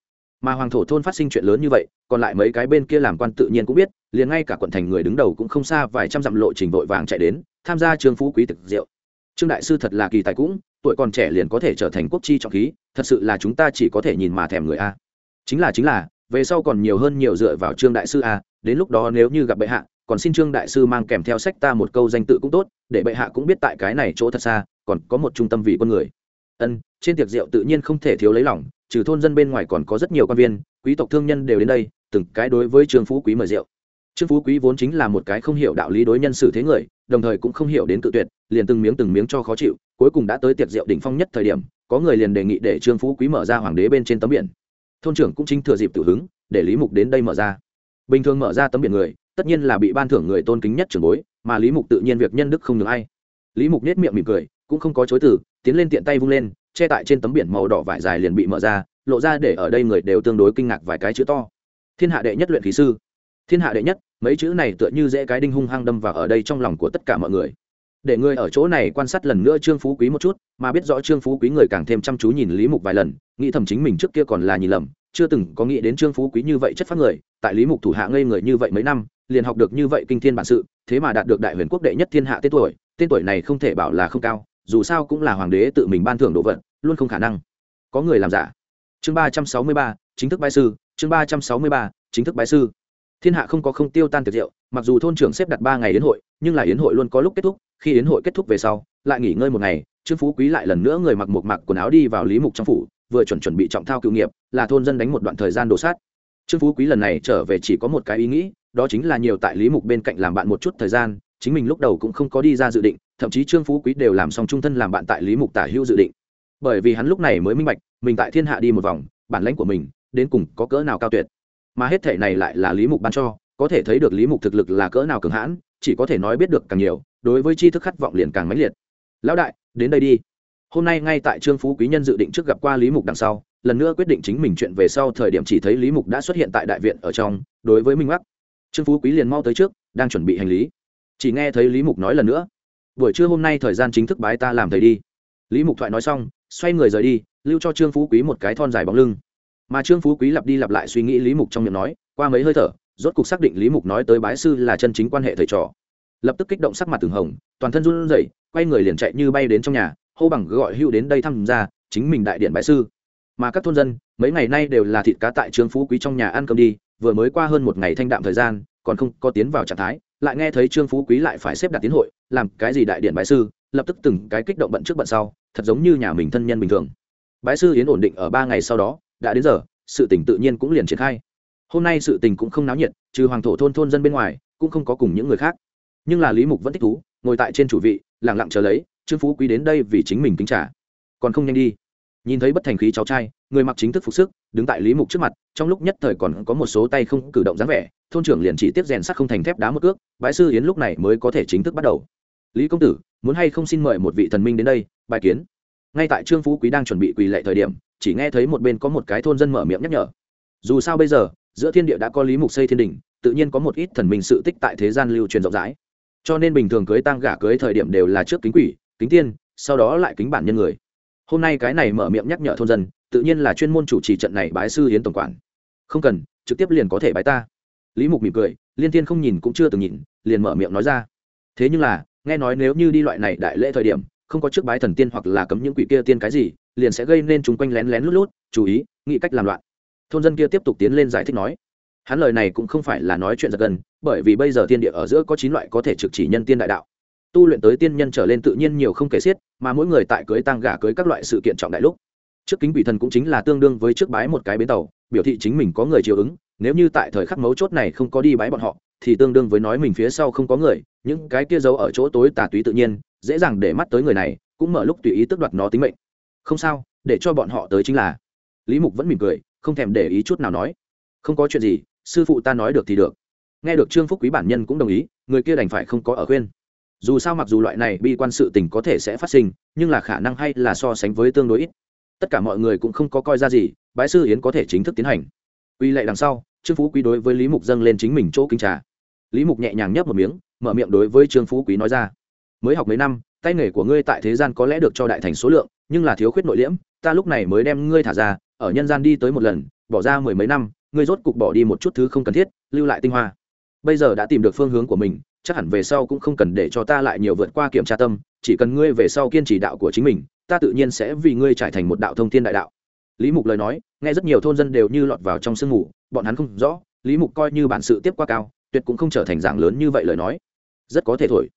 S1: Mà hoàng thổ thôn phát sinh chuyện lớn như vậy, còn lại mấy cái bên kia làm quan tự nhiên cũng biết, liền ngay cả quận thành người đứng đầu cũng không xa vài trăm dặm lộ trình vội vàng chạy đến, tham gia trương phú quý thực rượu trương đại sư thật là kỳ tài cũng, tuổi còn trẻ liền có thể trở thành quốc chi trọng khí, thật sự là chúng ta chỉ có thể nhìn mà thèm người a. Chính là chính là, về sau còn nhiều hơn nhiều dựa vào trương đại sư a, đến lúc đó nếu như gặp bệ hạ, còn xin trương đại sư mang kèm theo sách ta một câu danh tự cũng tốt, để bệ hạ cũng biết tại cái này chỗ thật xa, còn có một trung tâm vị quân người. Ân, trên tiệc rượu tự nhiên không thể thiếu lấy lòng, trừ thôn dân bên ngoài còn có rất nhiều quan viên, quý tộc thương nhân đều đến đây, từng cái đối với trương phú quý mời rượu. Trương phú quý vốn chính là một cái không hiểu đạo lý đối nhân xử thế người, đồng thời cũng không hiểu đến tự tuyệt liền từng miếng từng miếng cho khó chịu, cuối cùng đã tới tiệc rượu đỉnh phong nhất thời điểm, có người liền đề nghị để trương phú quý mở ra hoàng đế bên trên tấm biển. Thôn trưởng cũng chính thừa dịp tự hứng, để lý mục đến đây mở ra. Bình thường mở ra tấm biển người, tất nhiên là bị ban thưởng người tôn kính nhất trưởng bối, mà lý mục tự nhiên việc nhân đức không được ai. Lý mục nết miệng mỉm cười, cũng không có chối từ, tiến lên tiện tay vung lên, che tại trên tấm biển màu đỏ vải dài liền bị mở ra, lộ ra để ở đây người đều tương đối kinh ngạc vài cái chữ to. Thiên hạ đệ nhất luyện khí sư. Thiên hạ đệ nhất, mấy chữ này tựa như dễ cái đinh hung hăng đâm vào ở đây trong lòng của tất cả mọi người để ngươi ở chỗ này quan sát lần nữa trương phú quý một chút, mà biết rõ trương phú quý người càng thêm chăm chú nhìn lý mục vài lần, nghĩ thầm chính mình trước kia còn là nhìn lầm, chưa từng có nghĩ đến trương phú quý như vậy chất phát người, tại lý mục thủ hạ ngây người như vậy mấy năm, liền học được như vậy kinh thiên bản sự, thế mà đạt được đại huyền quốc đệ nhất thiên hạ tên tuổi tên tuổi này không thể bảo là không cao, dù sao cũng là hoàng đế tự mình ban thưởng đồ vật, luôn không khả năng có người làm giả. Chương ba trăm sáu mươi ba, chính thức bái sư, chương ba trăm sáu mươi ba, chính thức bái sư. Thiên hạ không có không tiêu tan tiệc rượu, mặc dù thôn trưởng xếp đặt ba ngày đến hội, nhưng là yến hội luôn có lúc kết thúc khi yến hội kết thúc về sau, lại nghỉ ngơi một ngày, trương phú quý lại lần nữa người mặc một mặc quần áo đi vào lý mục trong phủ, vừa chuẩn chuẩn bị trọng thao cựu nghiệp, là thôn dân đánh một đoạn thời gian đổ sát. Trương phú quý lần này trở về chỉ có một cái ý nghĩ, đó chính là nhiều tại lý mục bên cạnh làm bạn một chút thời gian, chính mình lúc đầu cũng không có đi ra dự định, thậm chí trương phú quý đều làm xong trung thân làm bạn tại lý mục tả hữu dự định. Bởi vì hắn lúc này mới minh bạch, mình tại thiên hạ đi một vòng, bản lãnh của mình, đến cùng có cỡ nào cao tuyệt. Mà hết thể này lại là lý mục ban cho, có thể thấy được lý mục thực lực là cỡ nào cường hãn chỉ có thể nói biết được càng nhiều, đối với tri thức khát vọng liền càng mãnh liệt. Lão đại, đến đây đi. Hôm nay ngay tại trương phú quý nhân dự định trước gặp qua lý mục đằng sau, lần nữa quyết định chính mình chuyện về sau thời điểm chỉ thấy lý mục đã xuất hiện tại đại viện ở trong, đối với minh mắc trương phú quý liền mau tới trước, đang chuẩn bị hành lý. Chỉ nghe thấy lý mục nói lần nữa. Buổi trưa hôm nay thời gian chính thức bái ta làm thầy đi. Lý mục thoại nói xong, xoay người rời đi, lưu cho trương phú quý một cái thon dài bóng lưng. Mà trương phú quý lặp đi lặp lại suy nghĩ lý mục trong miệng nói, qua mấy hơi thở rốt cục xác định lý mục nói tới bái sư là chân chính quan hệ thầy trò. Lập tức kích động sắc mặt từng hồng, toàn thân run rẩy, quay người liền chạy như bay đến trong nhà, hô bằng gọi hưu đến đây thăm ra chính mình đại điện bái sư. Mà các thôn dân, mấy ngày nay đều là thịt cá tại trương phú quý trong nhà ăn cơm đi, vừa mới qua hơn một ngày thanh đạm thời gian, còn không có tiến vào trạng thái, lại nghe thấy trương phú quý lại phải xếp đặt tiến hội, làm cái gì đại điện bái sư, lập tức từng cái kích động bận trước bận sau, thật giống như nhà mình thân nhân bình thường. Bái sư yến ổn định ở ba ngày sau đó, đã đến giờ, sự tỉnh tự nhiên cũng liền triển khai hôm nay sự tình cũng không náo nhiệt, trừ hoàng thổ thôn thôn dân bên ngoài, cũng không có cùng những người khác. Nhưng là lý mục vẫn thích thú, ngồi tại trên chủ vị lẳng lặng chờ lấy, trương phú quý đến đây vì chính mình kính trả còn không nhanh đi. Nhìn thấy bất thành khí cháu trai, người mặc chính thức phục sức, đứng tại lý mục trước mặt, trong lúc nhất thời còn có một số tay không cử động dáng vẻ, thôn trưởng liền chỉ tiếp rèn sắt không thành thép đá một cước, bái sư yến lúc này mới có thể chính thức bắt đầu. Lý công tử, muốn hay không xin mời một vị thần minh đến đây, bài kiến. Ngay tại trương phú quý đang chuẩn bị quỳ lệ thời điểm, chỉ nghe thấy một bên có một cái thôn dân mở miệng nhắc nhở. Dù sao bây giờ giữa thiên địa đã có lý mục xây thiên đình, tự nhiên có một ít thần minh sự tích tại thế gian lưu truyền rộng rãi. Cho nên bình thường cưới tăng gả cưới thời điểm đều là trước kính quỷ, kính tiên, sau đó lại kính bản nhân người. Hôm nay cái này mở miệng nhắc nhở thôn dân, tự nhiên là chuyên môn chủ trì trận này bái sư hiến tổng quản. Không cần, trực tiếp liền có thể bái ta. Lý mục mỉm cười, liên tiên không nhìn cũng chưa từng nhìn, liền mở miệng nói ra. Thế nhưng là, nghe nói nếu như đi loại này đại lễ thời điểm, không có trước bái thần tiên hoặc là cấm những quỷ kia tiên cái gì, liền sẽ gây nên chúng quanh lén lén lút lút, chú ý, nghĩ cách làm loạn thôn dân kia tiếp tục tiến lên giải thích nói, hắn lời này cũng không phải là nói chuyện giật gần bởi vì bây giờ tiên địa ở giữa có chín loại có thể trực chỉ nhân tiên đại đạo. Tu luyện tới tiên nhân trở lên tự nhiên nhiều không kể xiết, mà mỗi người tại cưới tăng gà cưới các loại sự kiện trọng đại lúc. Trước kính quỷ thần cũng chính là tương đương với trước bái một cái bến tàu, biểu thị chính mình có người chiều ứng, nếu như tại thời khắc mấu chốt này không có đi bái bọn họ, thì tương đương với nói mình phía sau không có người, những cái kia giấu ở chỗ tối tà túy tự nhiên, dễ dàng để mắt tới người này, cũng mở lúc tùy ý tước đoạt nó tính mệnh. Không sao, để cho bọn họ tới chính là. Lý mục vẫn mỉm cười không thèm để ý chút nào nói. Không có chuyện gì, sư phụ ta nói được thì được. Nghe được trương phúc quý bản nhân cũng đồng ý, người kia đành phải không có ở khuyên. Dù sao mặc dù loại này bi quan sự tình có thể sẽ phát sinh, nhưng là khả năng hay là so sánh với tương đối ít. Tất cả mọi người cũng không có coi ra gì bãi sư yến có thể chính thức tiến hành. Uy lệ đằng sau, trương phú quý đối với lý mục dâng lên chính mình chỗ kinh trà. Lý mục nhẹ nhàng nhấp một miếng, mở miệng đối với trương phú quý nói ra. Mới học mấy năm, tay nghề của ngươi tại thế gian có lẽ được cho đại thành số lượng, nhưng là thiếu khuyết nội liễm, ta lúc này mới đem ngươi thả ra ở nhân gian đi tới một lần, bỏ ra mười mấy năm, ngươi rốt cục bỏ đi một chút thứ không cần thiết, lưu lại tinh hoa. Bây giờ đã tìm được phương hướng của mình, chắc hẳn về sau cũng không cần để cho ta lại nhiều vượt qua kiểm tra tâm, chỉ cần ngươi về sau kiên trì đạo của chính mình, ta tự nhiên sẽ vì ngươi trải thành một đạo thông thiên đại đạo. Lý mục lời nói, nghe rất nhiều thôn dân đều như lọt vào trong sương mù, bọn hắn không rõ, lý mục coi như bản sự tiếp qua cao, tuyệt cũng không trở thành dạng lớn như vậy lời nói. Rất có thể thổi.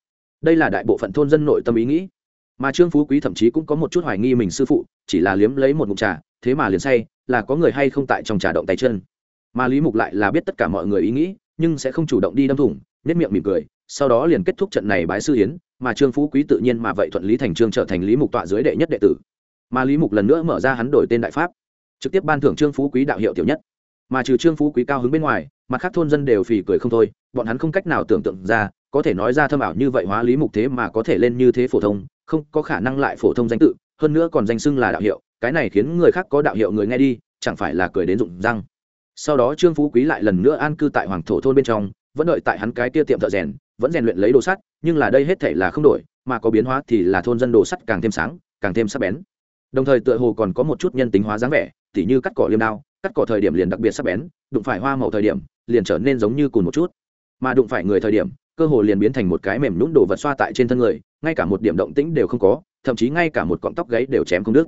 S1: Đây là đại bộ phận thôn dân nội tâm ý nghĩ. Mà trương phú quý thậm chí cũng có một chút hoài nghi mình sư phụ, chỉ là liếm lấy một mục trà thế mà liền say, là có người hay không tại trong trà động tay chân. Mà lý mục lại là biết tất cả mọi người ý nghĩ, nhưng sẽ không chủ động đi đâm thủng nhất miệng mỉm cười, sau đó liền kết thúc trận này bái sư hiến mà trương phú quý tự nhiên mà vậy thuận lý thành trương trở thành lý mục tọa dưới đệ nhất đệ tử. Mà lý mục lần nữa mở ra hắn đổi tên đại pháp, trực tiếp ban thưởng trương phú quý đạo hiệu tiểu nhất. Mà trừ trương phú quý cao hứng bên ngoài, mặt khác thôn dân đều phì cười không thôi, bọn hắn không cách nào tưởng tượng ra, có thể nói ra thâm ảo như vậy hóa lý mục thế mà có thể lên như thế phổ thông, không có khả năng lại phổ thông danh tự, hơn nữa còn danh xưng là đạo hiệu cái này khiến người khác có đạo hiệu người nghe đi, chẳng phải là cười đến rụng răng. Sau đó trương phú quý lại lần nữa an cư tại hoàng thổ thôn bên trong, vẫn đợi tại hắn cái kia tiệm thợ rèn, vẫn rèn luyện lấy đồ sắt, nhưng là đây hết thể là không đổi, mà có biến hóa thì là thôn dân đồ sắt càng thêm sáng, càng thêm sắc bén. Đồng thời tựa hồ còn có một chút nhân tính hóa dáng vẻ, tỉ như cắt cỏ liêm đao, cắt cỏ thời điểm liền đặc biệt sắc bén, đụng phải hoa màu thời điểm, liền trở nên giống như cùn một chút. Mà đụng phải người thời điểm, cơ hồ liền biến thành một cái mềm nhũng đồ vật xoa tại trên thân người, ngay cả một điểm động tĩnh đều không có, thậm chí ngay cả một cọng tóc gáy đều chém không đứt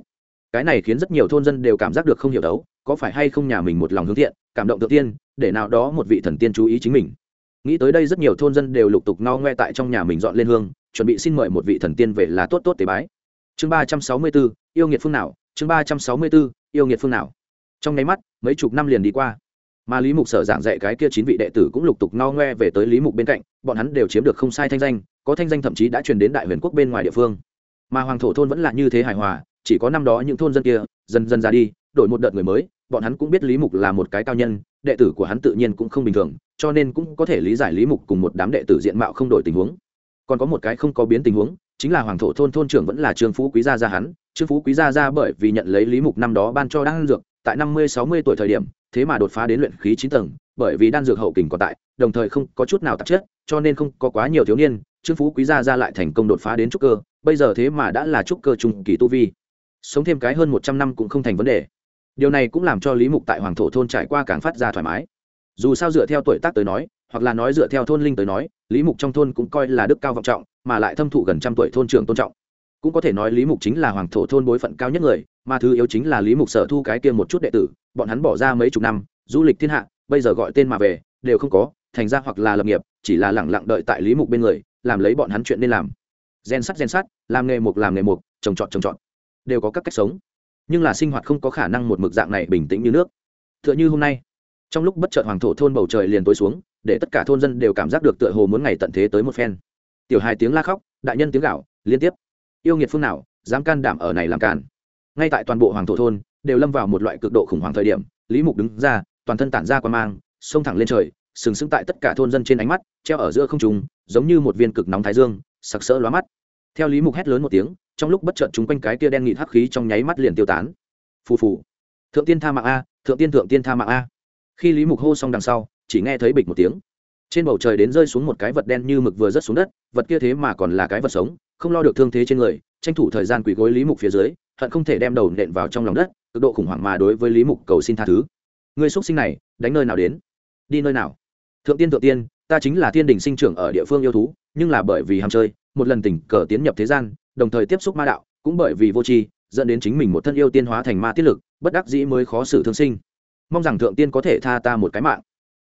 S1: cái này khiến rất nhiều thôn dân đều cảm giác được không hiểu đấu, có phải hay không nhà mình một lòng hướng thiện, cảm động tự tiên để nào đó một vị thần tiên chú ý chính mình. Nghĩ tới đây rất nhiều thôn dân đều lục tục no ngoe tại trong nhà mình dọn lên hương, chuẩn bị xin mời một vị thần tiên về là tốt tốt tế bái. Chương ba trăm sáu mươi bốn yêu nghiệt phương nào? Chương ba trăm sáu mươi bốn yêu nghiệt phương nào? Trong nháy mắt, mấy chục năm liền đi qua. Mà lý mục sở giảng dạy cái kia chín vị đệ tử cũng lục tục no ngoe về tới lý mục bên cạnh, bọn hắn đều chiếm được không sai thanh danh, có thanh danh thậm chí đã truyền đến đại huyền quốc bên ngoài địa phương. Mà hoàng thổ thôn vẫn là như thế hài hòa chỉ có năm đó những thôn dân kia, dần dần ra đi, đổi một đợt người mới, bọn hắn cũng biết lý mục là một cái cao nhân, đệ tử của hắn tự nhiên cũng không bình thường, cho nên cũng có thể lý giải lý mục cùng một đám đệ tử diện mạo không đổi tình huống. Còn có một cái không có biến tình huống, chính là hoàng thổ thôn thôn trưởng vẫn là trương phú quý gia gia hắn. Trương phú quý gia gia bởi vì nhận lấy lý mục năm đó ban cho đan dược, tại năm mươi, sáu mươi tuổi thời điểm, thế mà đột phá đến luyện khí chín tầng, bởi vì đan dược hậu kình còn tại, đồng thời không có chút nào tạp chất, cho nên không có quá nhiều thiếu niên, trương phú quý gia gia lại thành công đột phá đến trúc cơ, bây giờ thế mà đã là trúc cơ trung kỳ tu vi sống thêm cái hơn một trăm năm cũng không thành vấn đề. Điều này cũng làm cho lý mục tại hoàng thổ thôn trải qua càng phát ra thoải mái. Dù sao dựa theo tuổi tác tới nói, hoặc là nói dựa theo thôn linh tới nói, lý mục trong thôn cũng coi là đức cao vọng trọng, mà lại thâm thụ gần trăm tuổi thôn trưởng tôn trọng. Cũng có thể nói lý mục chính là hoàng thổ thôn bối phận cao nhất người, mà thứ yếu chính là lý mục sở thu cái kia một chút đệ tử, bọn hắn bỏ ra mấy chục năm, du lịch thiên hạ, bây giờ gọi tên mà về, đều không có, thành ra hoặc là lập nghiệp, chỉ là lẳng lặng đợi tại lý mục bên người, làm lấy bọn hắn chuyện nên làm. Gen sắt gen sắt, làm nghề mục, làm nghề mục, trồng trọt trồng trọt đều có các cách sống. Nhưng là sinh hoạt không có khả năng một mực dạng này bình tĩnh như nước. T h ư ợ n h ư hôm nay, trong lúc bất chợt hoàng thổ thôn bầu trời liền tối xuống, để tất cả thôn dân đều cảm giác được tựa hồ muốn ngày tận thế tới một phen. Tiểu hai tiếng la khóc, đại nhân tiếng gạo, liên tiếp. Yêu nghiệt phương nào, dám can đảm ở này làm cản ngay tại toàn bộ hoàng thổ thôn, đều lâm vào một loại cực độ khủng hoảng thời điểm, lý mục đứng ra, toàn thân tản ra qua mang, xông thẳng lên trời, sừng sững tại tất cả thôn dân trên ánh mắt, treo ở giữa không trùng giống như một viên cực nóng thái dương, sặc sỡ lóa mắt. Theo lý mục hét lớn một tiếng trong lúc bất chợt chúng quanh cái kia đen nghịt hắc khí trong nháy mắt liền tiêu tán. Phù phù. Thượng tiên tha mạng a, thượng tiên thượng tiên tha mạng a. Khi lý mục hô xong đằng sau, chỉ nghe thấy bịch một tiếng. Trên bầu trời đến rơi xuống một cái vật đen như mực vừa rớt xuống đất, vật kia thế mà còn là cái vật sống, không lo được thương thế trên người, tranh thủ thời gian quỳ gối lý mục phía dưới, hận không thể đem đầu nện vào trong lòng đất, cực độ khủng hoảng mà đối với lý mục cầu xin tha thứ. Người xuất sinh này, đánh nơi nào đến? Đi nơi nào? Thượng tiên thượng tiên, ta chính là thiên đình sinh trưởng ở địa phương yêu thú, nhưng là bởi vì ham chơi, một lần tình cờ tiến nhập thế gian đồng thời tiếp xúc ma đạo, cũng bởi vì vô tri, dẫn đến chính mình một thân yêu tiên hóa thành ma tiết lực, bất đắc dĩ mới khó xử thương sinh. Mong rằng thượng tiên có thể tha ta một cái mạng.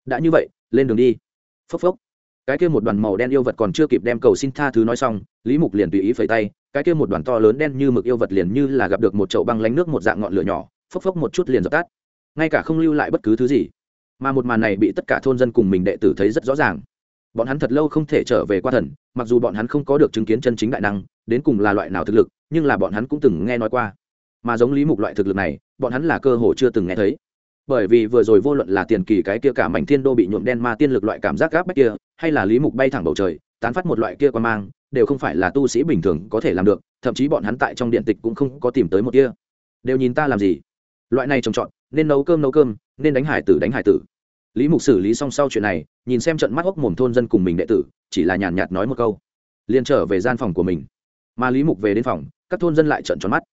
S1: Đã như vậy, lên đường đi. Phốc phốc. Cái kia một đoàn màu đen yêu vật còn chưa kịp đem cầu xin tha thứ nói xong, lý mục liền tùy ý phẩy tay, cái kia một đoàn to lớn đen như mực yêu vật liền như là gặp được một chậu băng lánh nước một dạng ngọn lửa nhỏ, phốc phốc một chút liền dập tắt. Ngay cả không lưu lại bất cứ thứ gì. Mà một màn này bị tất cả thôn dân cùng mình đệ tử thấy rất rõ ràng bọn hắn thật lâu không thể trở về qua thần, mặc dù bọn hắn không có được chứng kiến chân chính đại năng, đến cùng là loại nào thực lực, nhưng là bọn hắn cũng từng nghe nói qua. Mà giống lý mục loại thực lực này, bọn hắn là cơ hồ chưa từng nghe thấy. Bởi vì vừa rồi vô luận là tiền kỳ cái kia cả mảnh thiên đô bị nhuộm đen ma tiên lực loại cảm giác gáp bách kia, hay là lý mục bay thẳng bầu trời, tán phát một loại kia qua mang, đều không phải là tu sĩ bình thường có thể làm được, thậm chí bọn hắn tại trong điện tịch cũng không có tìm tới một kia. Đều nhìn ta làm gì? Loại này trồng trọt, nên nấu cơm nấu cơm, nên đánh hải tử đánh hải tử lý mục xử lý xong sau chuyện này, nhìn xem trận mắt hốc mồm thôn dân cùng mình đệ tử, chỉ là nhàn nhạt nói một câu. Liền trở về gian phòng của mình. Mà lý mục về đến phòng, các thôn dân lại trận tròn mắt.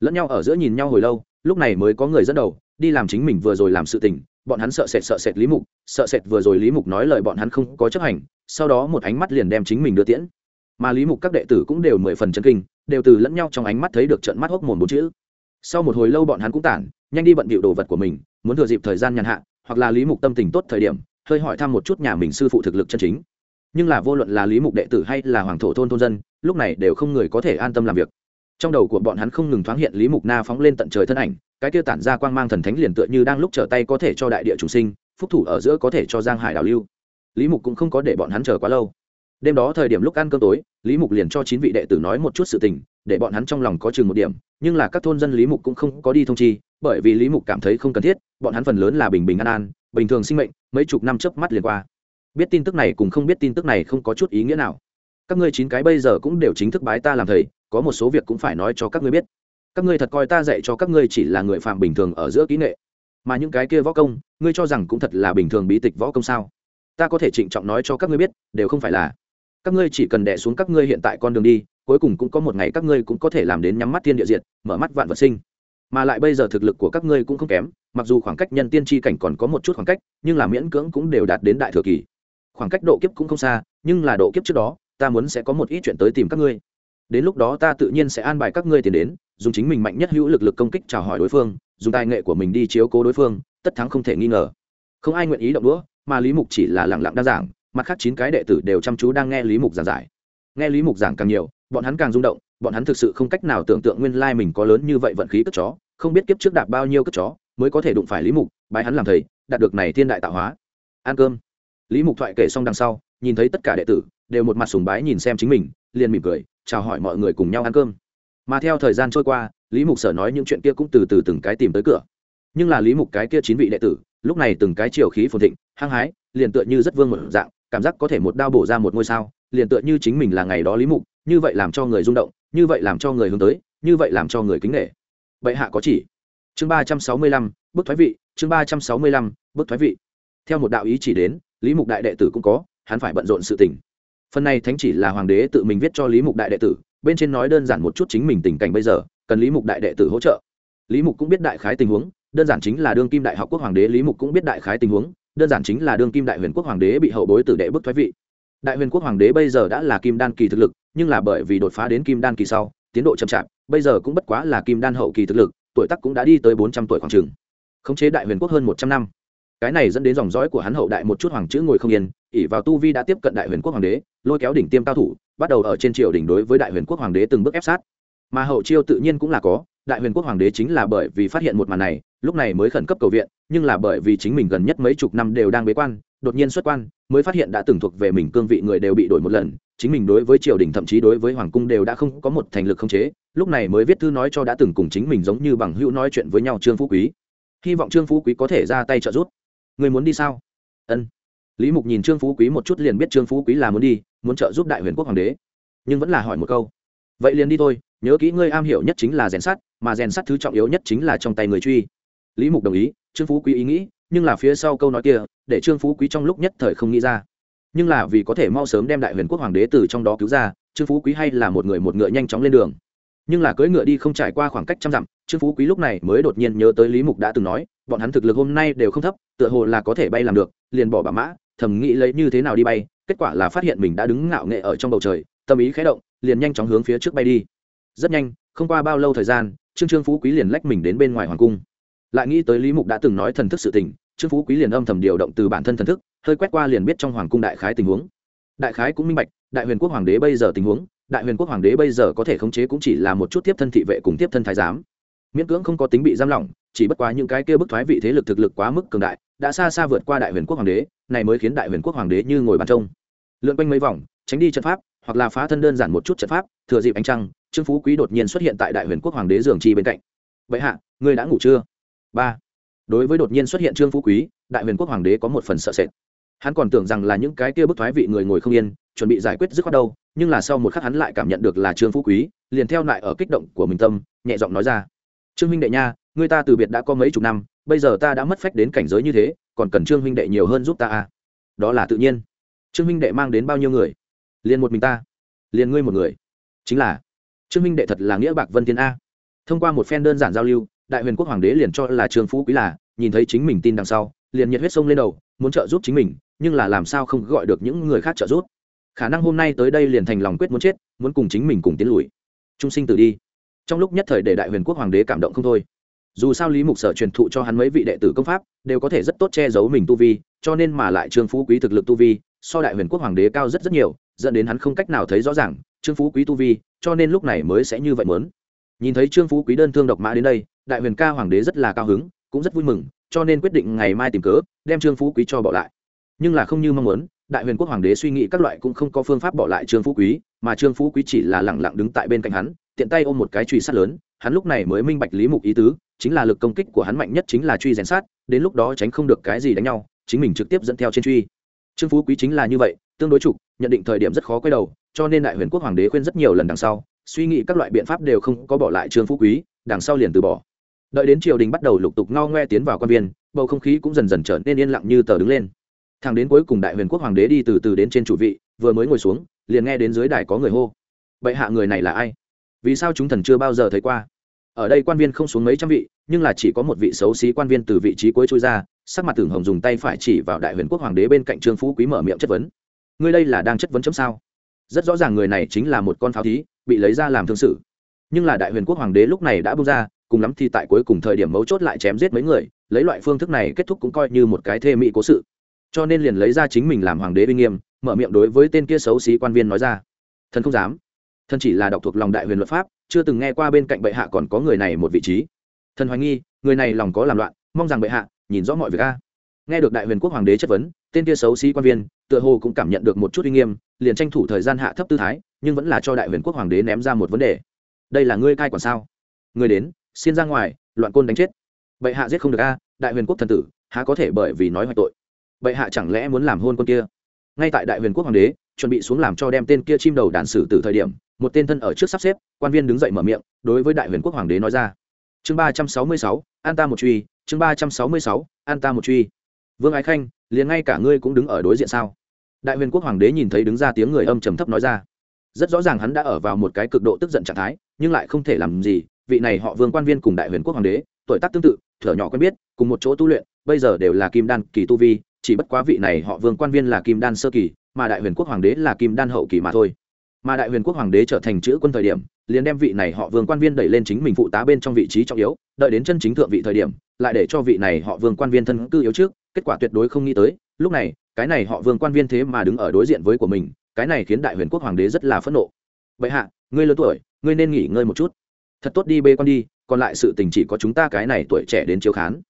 S1: Lẫn nhau ở giữa nhìn nhau hồi lâu, lúc này mới có người dẫn đầu, đi làm chính mình vừa rồi làm sự tình. Bọn hắn sợ sệt sợ sệt lý mục, sợ sệt vừa rồi lý mục nói lời bọn hắn không có chấp hành, sau đó một ánh mắt liền đem chính mình đưa tiễn. Mà lý mục các đệ tử cũng đều mười phần chân kinh, đều từ lẫn nhau trong ánh mắt thấy được trận mắt hốc mồm bốn chữ. Sau một hồi lâu bọn hắn cũng tản, nhanh đi bận bịu đồ vật của mình, muốn thừa dịp thời gian nhàn hạ hoặc là lý mục tâm tình tốt thời điểm, hơi hỏi thăm một chút nhà mình sư phụ thực lực chân chính. Nhưng là vô luận là lý mục đệ tử hay là hoàng thổ thôn thôn dân, lúc này đều không người có thể an tâm làm việc. Trong đầu của bọn hắn không ngừng thoáng hiện lý mục na phóng lên tận trời thân ảnh, cái kia tản ra quang mang thần thánh liền tựa như đang lúc trở tay có thể cho đại địa chủ sinh, phúc thủ ở giữa có thể cho giang hải đào lưu. Lý mục cũng không có để bọn hắn chờ quá lâu. Đêm đó thời điểm lúc ăn cơm tối, lý mục liền cho chín vị đệ tử nói một chút sự tình, để bọn hắn trong lòng có chừng một điểm, nhưng là các thôn dân lý mục cũng không có đi thông chi bởi vì lý mục cảm thấy không cần thiết, bọn hắn phần lớn là bình bình an an, bình thường sinh mệnh, mấy chục năm chớp mắt liền qua. Biết tin tức này cùng không biết tin tức này không có chút ý nghĩa nào. Các ngươi chín cái bây giờ cũng đều chính thức bái ta làm thầy, có một số việc cũng phải nói cho các ngươi biết. Các ngươi thật coi ta dạy cho các ngươi chỉ là người phạm bình thường ở giữa kỹ nghệ. Mà những cái kia võ công, ngươi cho rằng cũng thật là bình thường bí tịch võ công sao? Ta có thể trịnh trọng nói cho các ngươi biết, đều không phải là. Các ngươi chỉ cần đẻ xuống các ngươi hiện tại con đường đi, cuối cùng cũng có một ngày các ngươi cũng có thể làm đến nhắm mắt thiên địa diệt, mở mắt vạn vật sinh mà lại bây giờ thực lực của các ngươi cũng không kém, mặc dù khoảng cách nhân tiên tri cảnh còn có một chút khoảng cách, nhưng là miễn cưỡng cũng đều đạt đến đại thừa kỳ. Khoảng cách độ kiếp cũng không xa, nhưng là độ kiếp trước đó, ta muốn sẽ có một ít chuyện tới tìm các ngươi. Đến lúc đó ta tự nhiên sẽ an bài các ngươi tiền đến, dùng chính mình mạnh nhất hữu lực lực công kích chào hỏi đối phương, dùng tài nghệ của mình đi chiếu cố đối phương, tất thắng không thể nghi ngờ. Không ai nguyện ý động đũa, mà lý mục chỉ là lẳng lặng đa giảng mặt khác chín cái đệ tử đều chăm chú đang nghe lý mục giảng giải. Nghe lý mục giảng càng nhiều, bọn hắn càng rung động, bọn hắn thực sự không cách nào tưởng tượng nguyên lai mình có lớn như vậy vận khí cất chó không biết kiếp trước đạp bao nhiêu cất chó, mới có thể đụng phải lý mục, bái hắn làm thầy, đạt được này thiên đại tạo hóa. Ăn cơm. Lý mục thoại kể xong đằng sau, nhìn thấy tất cả đệ tử, đều một mặt sùng bái nhìn xem chính mình, liền mỉm cười, chào hỏi mọi người cùng nhau ăn cơm. Mà theo thời gian trôi qua, lý mục sở nói những chuyện kia cũng từ từ từng cái tìm tới cửa. Nhưng là lý mục cái kia chín vị đệ tử, lúc này từng cái chiều khí phồn thịnh, hăng hái, liền tựa như rất vương một dạng, cảm giác có thể một đao bổ ra một ngôi sao, liền tựa như chính mình là ngày đó lý mục, như vậy làm cho người rung động, như vậy làm cho người hướng tới, như vậy làm cho người kính nghệ bệ hạ có chỉ. Chương ba trăm sáu mươi lăm, bức thoái vị, chương ba trăm sáu mươi lăm, bức thoái vị. Theo một đạo ý chỉ đến, lý mục đại đệ tử cũng có, hắn phải bận rộn sự tình. Phần này thánh chỉ là hoàng đế tự mình viết cho lý mục đại đệ tử, bên trên nói đơn giản một chút chính mình tình cảnh bây giờ, cần lý mục đại đệ tử hỗ trợ. Lý mục cũng biết đại khái tình huống, đơn giản chính là đương kim đại học quốc hoàng đế lý mục cũng biết đại khái tình huống, đơn giản chính là đương kim đại huyền quốc hoàng đế bị hậu bối tử đệ bức thoái vị. Đại huyền quốc hoàng đế bây giờ đã là kim đan kỳ thực lực, nhưng là bởi vì đột phá đến kim đan kỳ sau, tiến độ chậm chạp bây giờ cũng bất quá là kim đan hậu kỳ thực lực, tuổi tác cũng đã đi tới bốn trăm tuổi khoảng trường khống chế đại huyền quốc hơn một trăm năm. Cái này dẫn đến dòng dõi của hắn hậu đại một chút hoàng chữ ngồi không yên ỉ vào tu vi đã tiếp cận đại huyền quốc hoàng đế, lôi kéo đỉnh tiêm cao thủ, bắt đầu ở trên triều đỉnh đối với đại huyền quốc hoàng đế từng bước ép sát. Mà hậu chiêu tự nhiên cũng là có, đại huyền quốc hoàng đế chính là bởi vì phát hiện một màn này, lúc này mới khẩn cấp cầu viện, nhưng là bởi vì chính mình gần nhất mấy chục năm đều đang bế quan, đột nhiên xuất quan, mới phát hiện đã từng thuộc về mình cương vị người đều bị đổi một lần, chính mình đối với triều đình thậm chí đối với hoàng cung đều đã không có một thành lực không chế lúc này mới viết thư nói cho đã từng cùng chính mình giống như bằng hữu nói chuyện với nhau trương phú quý. Hy vọng trương phú quý có thể ra tay trợ giúp. Người muốn đi sao? Ân. Lý mục nhìn trương phú quý một chút liền biết trương phú quý là muốn đi, muốn trợ giúp đại huyền quốc hoàng đế. Nhưng vẫn là hỏi một câu. Vậy liền đi thôi, nhớ kỹ ngươi am hiểu nhất chính là rèn sắt, mà rèn sắt thứ trọng yếu nhất chính là trong tay người truy. Lý mục đồng ý, trương phú quý ý nghĩ, nhưng là phía sau câu nói kia, để trương phú quý trong lúc nhất thời không nghĩ ra. Nhưng là vì có thể mau sớm đem đại huyền quốc hoàng đế từ trong đó cứu ra, trương phú quý hay là một người một ngựa nhanh chóng lên đường nhưng là cưỡi ngựa đi không trải qua khoảng cách trăm dặm, trương phú quý lúc này mới đột nhiên nhớ tới lý mục đã từng nói, bọn hắn thực lực hôm nay đều không thấp, tựa hồ là có thể bay làm được, liền bỏ bà mã, thầm nghĩ lấy như thế nào đi bay, kết quả là phát hiện mình đã đứng ngạo nghệ ở trong bầu trời, tâm ý khẽ động, liền nhanh chóng hướng phía trước bay đi. Rất nhanh, không qua bao lâu thời gian, trương trương phú quý liền lách mình đến bên ngoài hoàng cung. Lại nghĩ tới lý mục đã từng nói thần thức sự tình, trương phú quý liền âm thầm điều động từ bản thân thần thức, hơi quét qua liền biết trong hoàng cung đại khái tình huống. Đại khái cũng minh bạch, đại huyền quốc hoàng đế bây giờ tình huống đại huyền quốc hoàng đế bây giờ có thể khống chế cũng chỉ là một chút tiếp thân thị vệ cùng tiếp thân thái giám. Miễn cưỡng không có tính bị giam lỏng, chỉ bất quá những cái kia bức thoái vị thế lực thực lực quá mức cường đại, đã xa xa vượt qua đại huyền quốc hoàng đế, này mới khiến đại huyền quốc hoàng đế như ngồi bàn trông. Lượn quanh mấy vòng, tránh đi trận pháp, hoặc là phá thân đơn giản một chút trận pháp, thừa dịp ánh trăng, trương phú quý đột nhiên xuất hiện tại đại huyền quốc hoàng đế giường chi bên cạnh. Vậy hạ, ngươi đã ngủ chưa? Ba. Đối với đột nhiên xuất hiện trương phú quý, đại huyền quốc hoàng đế có một phần sợ sệt hắn còn tưởng rằng là những cái kia bức thoái vị người ngồi không yên, chuẩn bị giải quyết dứt khoát đâu, nhưng là sau một khắc hắn lại cảm nhận được là trương phú quý, liền theo lại ở kích động của mình tâm, nhẹ giọng nói ra, trương minh đệ nha, người ta từ biệt đã có mấy chục năm, bây giờ ta đã mất phách đến cảnh giới như thế, còn cần trương minh đệ nhiều hơn giúp ta à? Đó là tự nhiên. Trương minh đệ mang đến bao nhiêu người? Liền một mình ta. Liền ngươi một người. Chính là, trương minh đệ thật là nghĩa bạc vân thiên a. Thông qua một phen đơn giản giao lưu, đại huyền quốc hoàng đế liền cho là trương phú quý là, nhìn thấy chính mình tin đằng sau, liền nhiệt huyết sông lên đầu, muốn trợ giúp chính mình nhưng là làm sao không gọi được những người khác trợ giúp? Khả năng hôm nay tới đây liền thành lòng quyết muốn chết, muốn cùng chính mình cùng tiến lùi. Trung sinh tử đi. Trong lúc nhất thời để đại huyền quốc hoàng đế cảm động không thôi. Dù sao lý mục sở truyền thụ cho hắn mấy vị đệ tử công pháp, đều có thể rất tốt che giấu mình tu vi, cho nên mà lại trương phú quý thực lực tu vi, so đại huyền quốc hoàng đế cao rất rất nhiều, dẫn đến hắn không cách nào thấy rõ ràng trương phú quý tu vi, cho nên lúc này mới sẽ như vậy mớn nhìn thấy trương phú quý đơn thương độc mã đến đây, đại huyền ca hoàng đế rất là cao hứng, cũng rất vui mừng, cho nên quyết định ngày mai tìm cớ, đem trương phú quý cho bỏ lại nhưng là không như mong muốn, đại huyền quốc hoàng đế suy nghĩ các loại cũng không có phương pháp bỏ lại trương phú quý, mà trương phú quý chỉ là lẳng lặng đứng tại bên cạnh hắn, tiện tay ôm một cái truy sát lớn, hắn lúc này mới minh bạch lý mục ý tứ, chính là lực công kích của hắn mạnh nhất chính là truy rèn sát, đến lúc đó tránh không được cái gì đánh nhau, chính mình trực tiếp dẫn theo trên truy. Trương phú quý chính là như vậy, tương đối trục, nhận định thời điểm rất khó quay đầu, cho nên đại huyền quốc hoàng đế khuyên rất nhiều lần đằng sau, suy nghĩ các loại biện pháp đều không có bỏ lại trương phú quý, đằng sau liền từ bỏ. Đợi đến triều đình bắt đầu lục tục ngao ngoe tiến vào quan viên, bầu không khí cũng dần dần trở nên yên lặng như tờ đứng lên thằng đến cuối cùng đại huyền quốc hoàng đế đi từ từ đến trên chủ vị, vừa mới ngồi xuống, liền nghe đến dưới đài có người hô. Bệ hạ người này là ai? Vì sao chúng thần chưa bao giờ thấy qua? Ở đây quan viên không xuống mấy trăm vị, nhưng là chỉ có một vị xấu xí quan viên từ vị trí cuối trôi ra, sắc mặt tưởng hồng dùng tay phải chỉ vào đại huyền quốc hoàng đế bên cạnh trương phú quý mở miệng chất vấn. Ngươi đây là đang chất vấn chấm sao? Rất rõ ràng người này chính là một con pháo thí, bị lấy ra làm thương sự. Nhưng là đại huyền quốc hoàng đế lúc này đã bung ra, cùng lắm thì tại cuối cùng thời điểm mấu chốt lại chém giết mấy người, lấy loại phương thức này kết thúc cũng coi như một cái thê mỹ cố sự cho nên liền lấy ra chính mình làm hoàng đế uy nghiêm, mở miệng đối với tên kia xấu xí quan viên nói ra. Thần không dám. Thần chỉ là đọc thuộc lòng đại huyền luật pháp, chưa từng nghe qua bên cạnh bệ hạ còn có người này một vị trí. Thần hoài nghi, người này lòng có làm loạn, mong rằng bệ hạ nhìn rõ mọi việc a. Nghe được đại huyền quốc hoàng đế chất vấn, tên kia xấu xí quan viên, tựa hồ cũng cảm nhận được một chút uy nghiêm, liền tranh thủ thời gian hạ thấp tư thái, nhưng vẫn là cho đại huyền quốc hoàng đế ném ra một vấn đề. Đây là ngươi cai quản sao? Người đến, xin ra ngoài, loạn côn đánh chết. Bệ hạ giết không được a, đại huyền quốc thần tử, há có thể bởi vì nói hoại tội? Bệ hạ chẳng lẽ muốn làm hôn con kia? Ngay tại đại huyền quốc hoàng đế chuẩn bị xuống làm cho đem tên kia chim đầu đàn sử từ thời điểm, một tên thân ở trước sắp xếp, quan viên đứng dậy mở miệng, đối với đại huyền quốc hoàng đế nói ra. Chương ba trăm sáu mươi sáu, an ta một truy, chương ba trăm sáu mươi sáu, an ta một truy. Vương ái khanh, liền ngay cả ngươi cũng đứng ở đối diện sao? Đại huyền quốc hoàng đế nhìn thấy đứng ra tiếng người âm trầm thấp nói ra. Rất rõ ràng hắn đã ở vào một cái cực độ tức giận trạng thái, nhưng lại không thể làm gì, vị này họ vương quan viên cùng đại huyền quốc hoàng đế, tuổi tác tương tự, thở nhỏ quen biết, cùng một chỗ tu luyện, bây giờ đều là kim đan kỳ tu vi chỉ bất quá vị này họ vương quan viên là kim đan sơ kỳ, mà đại huyền quốc hoàng đế là kim đan hậu kỳ mà thôi. Mà đại huyền quốc hoàng đế trở thành chữ quân thời điểm, liền đem vị này họ vương quan viên đẩy lên chính mình phụ tá bên trong vị trí trọng yếu, đợi đến chân chính thượng vị thời điểm, lại để cho vị này họ vương quan viên thân cư yếu trước, kết quả tuyệt đối không nghĩ tới, lúc này, cái này họ vương quan viên thế mà đứng ở đối diện với của mình, cái này khiến đại huyền quốc hoàng đế rất là phẫn nộ. Vậy hạ, ngươi lớn tuổi, ngươi nên nghỉ ngơi một chút. Thật tốt đi bê con đi, còn lại sự tình chỉ có chúng ta cái này tuổi trẻ đến chiếu khán.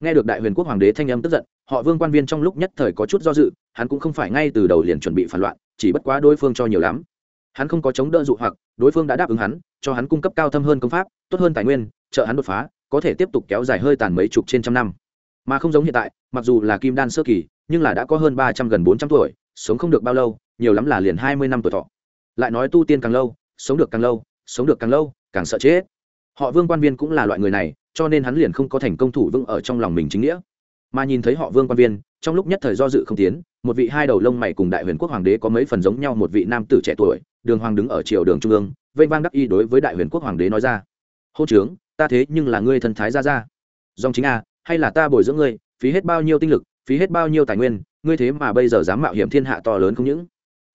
S1: Nghe được đại huyền quốc hoàng đế thanh âm tức giận họ vương quan viên trong lúc nhất thời có chút do dự, hắn cũng không phải ngay từ đầu liền chuẩn bị phản loạn, chỉ bất quá đối phương cho nhiều lắm. Hắn không có chống đỡ dụ hoặc, đối phương đã đáp ứng hắn, cho hắn cung cấp cao thâm hơn công pháp, tốt hơn tài nguyên, trợ hắn đột phá, có thể tiếp tục kéo dài hơi tàn mấy chục trên trăm năm. Mà không giống hiện tại, mặc dù là kim đan sơ kỳ, nhưng là đã có hơn ba trăm gần bốn trăm tuổi, sống không được bao lâu, nhiều lắm là liền hai mươi năm tuổi thọ. Lại nói tu tiên càng lâu, sống được càng lâu, sống được càng lâu, càng sợ chết. Họ vương quan viên cũng là loại người này, cho nên hắn liền không có thành công thủ vững ở trong lòng mình chính nghĩa mà nhìn thấy họ vương quan viên, trong lúc nhất thời do dự không tiến, một vị hai đầu lông mày cùng đại huyền quốc hoàng đế có mấy phần giống nhau, một vị nam tử trẻ tuổi, đường hoàng đứng ở triều đường trung ương vây vang đắc y đối với đại huyền quốc hoàng đế nói ra, hô trướng ta thế nhưng là ngươi thân thái ra ra dòng chính a, hay là ta bồi dưỡng ngươi, phí hết bao nhiêu tinh lực, phí hết bao nhiêu tài nguyên, ngươi thế mà bây giờ dám mạo hiểm thiên hạ to lớn không những?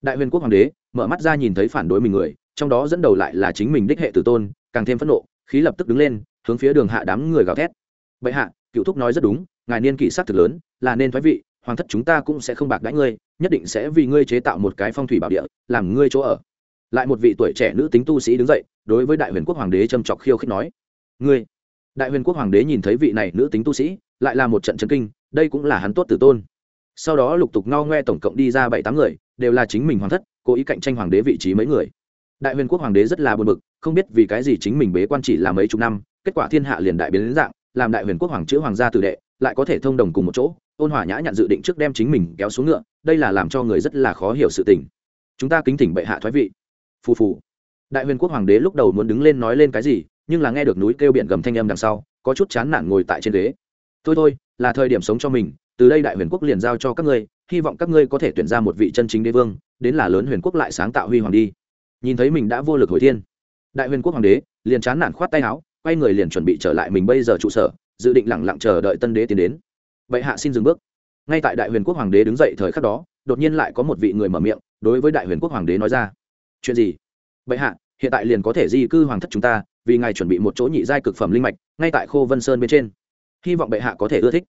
S1: Đại huyền quốc hoàng đế mở mắt ra nhìn thấy phản đối mình người, trong đó dẫn đầu lại là chính mình đích hệ tử tôn, càng thêm phẫn nộ, khí lập tức đứng lên, hướng phía đường hạ đám người gào thét. Bệ hạ cựu thúc nói rất đúng, ngài niên kỷ sắc thực lớn, là nên thoái vị, hoàng thất chúng ta cũng sẽ không bạc đãi ngươi, nhất định sẽ vì ngươi chế tạo một cái phong thủy bảo địa, làm ngươi chỗ ở. Lại một vị tuổi trẻ nữ tính tu sĩ đứng dậy, đối với đại huyền quốc hoàng đế châm chọc khiêu khích nói, ngươi. Đại huyền quốc hoàng đế nhìn thấy vị này nữ tính tu sĩ, lại là một trận chấn kinh, đây cũng là hắn tốt tử tôn. Sau đó lục tục ngao ngoe tổng cộng đi ra bảy tám người, đều là chính mình hoàng thất, cố ý cạnh tranh hoàng đế vị trí mấy người. Đại huyền quốc hoàng đế rất là buồn bực, không biết vì cái gì chính mình bế quan chỉ là mấy chục năm, kết quả thiên hạ liền đại biến đến dạng làm đại huyền quốc hoàng chữ hoàng gia tử đệ, lại có thể thông đồng cùng một chỗ, ôn hòa nhã nhặn dự định trước đem chính mình kéo xuống ngựa, đây là làm cho người rất là khó hiểu sự tình. Chúng ta kính thỉnh bệ hạ thoái vị. Phù phù. Đại huyền quốc hoàng đế lúc đầu muốn đứng lên nói lên cái gì, nhưng là nghe được núi kêu biển gầm thanh âm đằng sau, có chút chán nản ngồi tại trên ghế. Thôi thôi, là thời điểm sống cho mình, từ đây đại huyền quốc liền giao cho các ngươi, hy vọng các ngươi có thể tuyển ra một vị chân chính đế vương, đến là lớn huyền quốc lại sáng tạo huy hoàng đi. Nhìn thấy mình đã vô lực hồi thiên. Đại huyền quốc hoàng đế liền chán nản khoát tay áo quay người liền chuẩn bị trở lại mình bây giờ trụ sở, dự định lẳng lặng chờ đợi tân đế tiến đến. Vậy hạ xin dừng bước. Ngay tại đại huyền quốc hoàng đế đứng dậy thời khắc đó, đột nhiên lại có một vị người mở miệng, đối với đại huyền quốc hoàng đế nói ra. Chuyện gì? Vậy hạ, hiện tại liền có thể di cư hoàng thất chúng ta, vì ngài chuẩn bị một chỗ nhị giai cực phẩm linh mạch, ngay tại khô vân sơn bên trên. Hy vọng bệ hạ có thể ưa thích.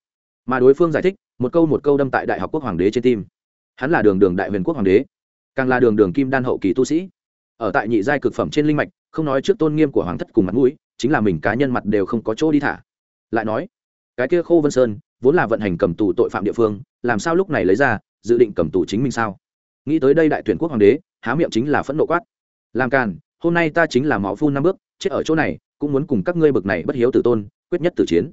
S1: Mà đối phương giải thích, một câu một câu đâm tại đại học quốc hoàng đế trên tim. Hắn là đường đường đại huyền quốc hoàng đế, càng là đường đường kim đan hậu kỳ tu sĩ. Ở tại nhị giai cực phẩm trên linh mạch, không nói trước tôn nghiêm của hoàng thất cùng mặt mũi chính là mình cá nhân mặt đều không có chỗ đi thả. Lại nói, cái kia khô vân sơn vốn là vận hành cầm tù tội phạm địa phương, làm sao lúc này lấy ra, dự định cầm tù chính mình sao? Nghĩ tới đây đại tuyển quốc hoàng đế, há miệng chính là phẫn nộ quát. Làm càn, hôm nay ta chính là máu phun năm bước, chết ở chỗ này, cũng muốn cùng các ngươi bực này bất hiếu tử tôn, quyết nhất tử chiến.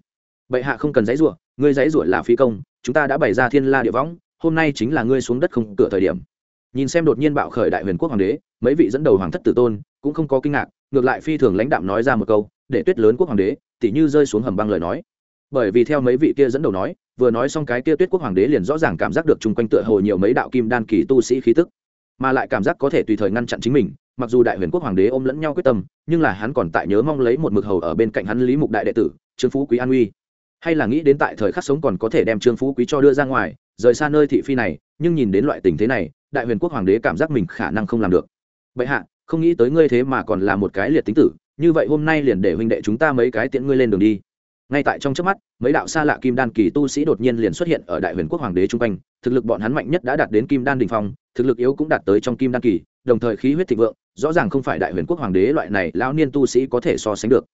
S1: Bệ hạ không cần giấy rủa, ngươi giấy rủa là phi công, chúng ta đã bày ra thiên la địa võng, hôm nay chính là ngươi xuống đất không cửa thời điểm. Nhìn xem đột nhiên bạo khởi đại huyền quốc hoàng đế, mấy vị dẫn đầu hoàng thất tử tôn cũng không có kinh ngạc ngược lại phi thường lãnh đạm nói ra một câu, để tuyết lớn quốc hoàng đế, tỉ như rơi xuống hầm băng lời nói. Bởi vì theo mấy vị kia dẫn đầu nói, vừa nói xong cái kia tuyết quốc hoàng đế liền rõ ràng cảm giác được chung quanh tựa hồ nhiều mấy đạo kim đan kỳ tu sĩ khí tức, mà lại cảm giác có thể tùy thời ngăn chặn chính mình, mặc dù đại huyền quốc hoàng đế ôm lẫn nhau quyết tâm, nhưng là hắn còn tại nhớ mong lấy một mực hầu ở bên cạnh hắn lý mục đại đệ tử, trương phú quý an uy. Hay là nghĩ đến tại thời khắc sống còn có thể đem trương phú quý cho đưa ra ngoài, rời xa nơi thị phi này, nhưng nhìn đến loại tình thế này, đại huyền quốc hoàng đế cảm giác mình khả năng không làm được. Bệ hạ không nghĩ tới ngươi thế mà còn là một cái liệt tính tử, như vậy hôm nay liền để huynh đệ chúng ta mấy cái tiễn ngươi lên đường đi. Ngay tại trong trước mắt, mấy đạo xa lạ kim đan kỳ tu sĩ đột nhiên liền xuất hiện ở đại huyền quốc hoàng đế chung quanh, thực lực bọn hắn mạnh nhất đã đạt đến kim đan đình phong, thực lực yếu cũng đạt tới trong kim đan kỳ, đồng thời khí huyết thịnh vượng, rõ ràng không phải đại huyền quốc hoàng đế loại này lão niên tu sĩ có thể so sánh được.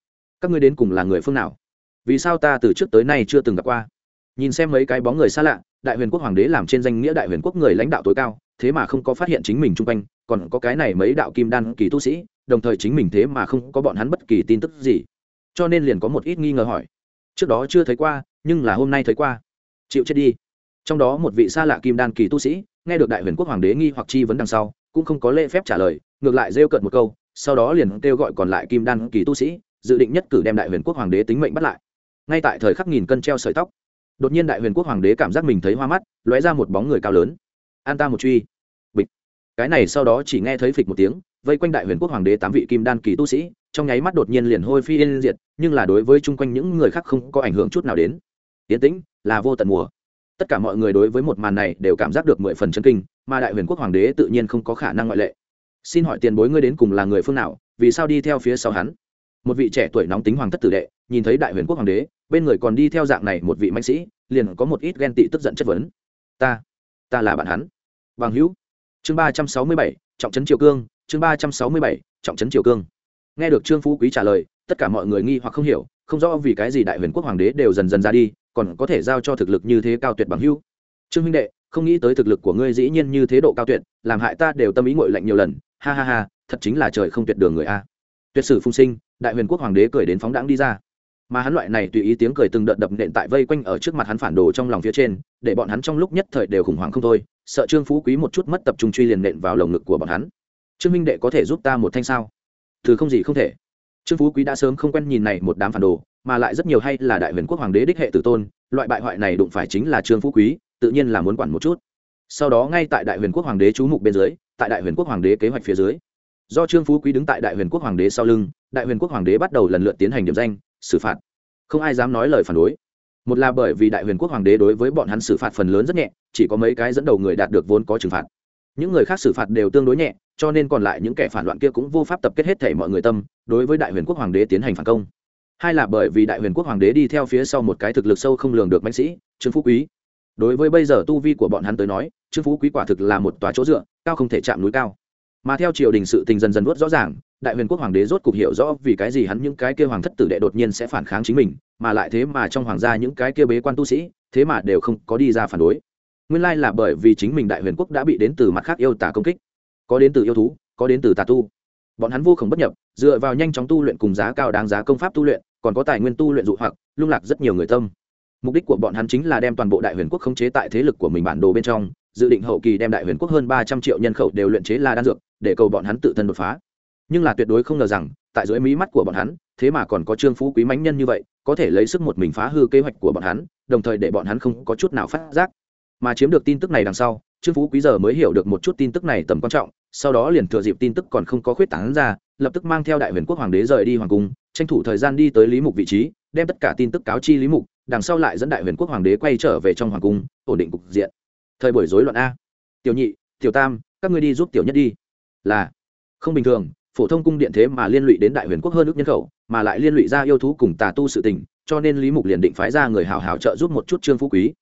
S1: Các ngươi đến cùng là người phương nào? Vì sao ta từ trước tới nay chưa từng gặp qua? Nhìn xem mấy cái bóng người xa lạ, đại huyền quốc hoàng đế làm trên danh nghĩa đại huyền quốc người lãnh đạo tối cao thế mà không có phát hiện chính mình chung quanh, còn có cái này mấy đạo kim đan kỳ tu sĩ, đồng thời chính mình thế mà không có bọn hắn bất kỳ tin tức gì. Cho nên liền có một ít nghi ngờ hỏi. Trước đó chưa thấy qua, nhưng là hôm nay thấy qua. Chịu chết đi. Trong đó một vị xa lạ kim đan kỳ tu sĩ, nghe được đại huyền quốc hoàng đế nghi hoặc chi vấn đằng sau, cũng không có lễ phép trả lời, ngược lại rêu cợt một câu, sau đó liền kêu gọi còn lại kim đan kỳ tu sĩ, dự định nhất cử đem đại huyền quốc hoàng đế tính mệnh bắt lại. Ngay tại thời khắc nghìn cân treo sợi tóc, đột nhiên đại huyền quốc hoàng đế cảm giác mình thấy hoa mắt, lóe ra một bóng người cao lớn an ta một truy. Bịch. Cái này sau đó chỉ nghe thấy phịch một tiếng, vây quanh đại huyền quốc hoàng đế tám vị kim đan kỳ tu sĩ, trong nháy mắt đột nhiên liền hôi phi yên diệt, nhưng là đối với chung quanh những người khác không có ảnh hưởng chút nào đến. Yến tĩnh, là vô tận mùa. Tất cả mọi người đối với một màn này đều cảm giác được mười phần chân kinh, mà đại huyền quốc hoàng đế tự nhiên không có khả năng ngoại lệ. Xin hỏi tiền bối ngươi đến cùng là người phương nào, vì sao đi theo phía sau hắn? Một vị trẻ tuổi nóng tính hoàng thất tử đệ, nhìn thấy đại huyền quốc hoàng đế, bên người còn đi theo dạng này một vị mạnh sĩ, liền có một ít ghen tị tức giận chất vấn. Ta ta là bạn hắn. Bằng hữu. Chương ba trăm sáu mươi bảy, trọng trấn triều cương. Chương ba trăm sáu mươi bảy, trọng trấn triều cương. Nghe được trương phú quý trả lời, tất cả mọi người nghi hoặc không hiểu, không rõ vì cái gì đại huyền quốc hoàng đế đều dần dần ra đi, còn có thể giao cho thực lực như thế cao tuyệt bằng hữu. Trương huynh đệ, không nghĩ tới thực lực của ngươi dĩ nhiên như thế độ cao tuyệt, làm hại ta đều tâm ý ngội lạnh nhiều lần. Ha ha ha, thật chính là trời không tuyệt đường người a. Tuyệt sử phung sinh, đại huyền quốc hoàng đế cười đến phóng đãng đi ra mà hắn loại này tùy ý tiếng cười từng đợt đập nện tại vây quanh ở trước mặt hắn phản đồ trong lòng phía trên, để bọn hắn trong lúc nhất thời đều khủng hoảng không thôi, sợ trương phú quý một chút mất tập trung truy liền nện vào lồng ngực của bọn hắn. Trương minh đệ có thể giúp ta một thanh sao? Thứ không gì không thể. Trương phú quý đã sớm không quen nhìn này một đám phản đồ, mà lại rất nhiều hay là đại huyền quốc hoàng đế đích hệ tử tôn, loại bại hoại này đụng phải chính là trương phú quý, tự nhiên là muốn quản một chút. Sau đó ngay tại đại huyền quốc hoàng đế chú mục bên dưới, tại đại huyền quốc hoàng đế kế hoạch phía dưới, do trương phú quý đứng tại đại huyền quốc hoàng đế sau lưng, đại huyền quốc hoàng đế bắt đầu lần lượt tiến hành điểm danh xử phạt. Không ai dám nói lời phản đối. Một là bởi vì đại huyền quốc hoàng đế đối với bọn hắn xử phạt phần lớn rất nhẹ, chỉ có mấy cái dẫn đầu người đạt được vốn có trừng phạt. Những người khác xử phạt đều tương đối nhẹ, cho nên còn lại những kẻ phản loạn kia cũng vô pháp tập kết hết thể mọi người tâm, đối với đại huyền quốc hoàng đế tiến hành phản công. Hai là bởi vì đại huyền quốc hoàng đế đi theo phía sau một cái thực lực sâu không lường được bác sĩ, trương phú quý. Đối với bây giờ tu vi của bọn hắn tới nói, trương phú quý quả thực là một tòa chỗ dựa, cao không thể chạm núi cao. Mà theo triều đình sự tình dần dần vớt rõ ràng đại huyền quốc hoàng đế rốt cục hiểu rõ vì cái gì hắn những cái kia hoàng thất tử đệ đột nhiên sẽ phản kháng chính mình, mà lại thế mà trong hoàng gia những cái kia bế quan tu sĩ, thế mà đều không có đi ra phản đối. Nguyên lai là bởi vì chính mình đại huyền quốc đã bị đến từ mặt khác yêu tả công kích, có đến từ yêu thú, có đến từ tà tu. Bọn hắn vô khổng bất nhập, dựa vào nhanh chóng tu luyện cùng giá cao đáng giá công pháp tu luyện, còn có tài nguyên tu luyện dụ hoặc, lung lạc rất nhiều người tâm. Mục đích của bọn hắn chính là đem toàn bộ đại huyền quốc khống chế tại thế lực của mình bản đồ bên trong, dự định hậu kỳ đem đại huyền quốc hơn ba trăm triệu nhân khẩu đều luyện chế là đan dược, để cầu bọn hắn tự thân đột phá nhưng là tuyệt đối không ngờ rằng, tại dưới mí mắt của bọn hắn, thế mà còn có trương phú quý mãnh nhân như vậy, có thể lấy sức một mình phá hư kế hoạch của bọn hắn, đồng thời để bọn hắn không có chút nào phát giác. Mà chiếm được tin tức này đằng sau, trương phú quý giờ mới hiểu được một chút tin tức này tầm quan trọng, sau đó liền thừa dịp tin tức còn không có khuyết tảng ra, lập tức mang theo đại huyền quốc hoàng đế rời đi hoàng cung, tranh thủ thời gian đi tới lý mục vị trí, đem tất cả tin tức cáo chi lý mục, đằng sau lại dẫn đại huyền quốc hoàng đế quay trở về trong hoàng cung, ổn định cục diện. Thời buổi rối loạn a. Tiểu nhị, tiểu tam, các ngươi đi giúp tiểu nhất đi. Là, không bình thường phổ thông cung điện thế mà liên lụy đến đại huyền quốc hơn ước nhân khẩu, mà lại liên lụy ra yêu thú cùng tà tu sự tình, cho nên lý mục liền định phái ra người hào hào trợ giúp một chút trương phú quý.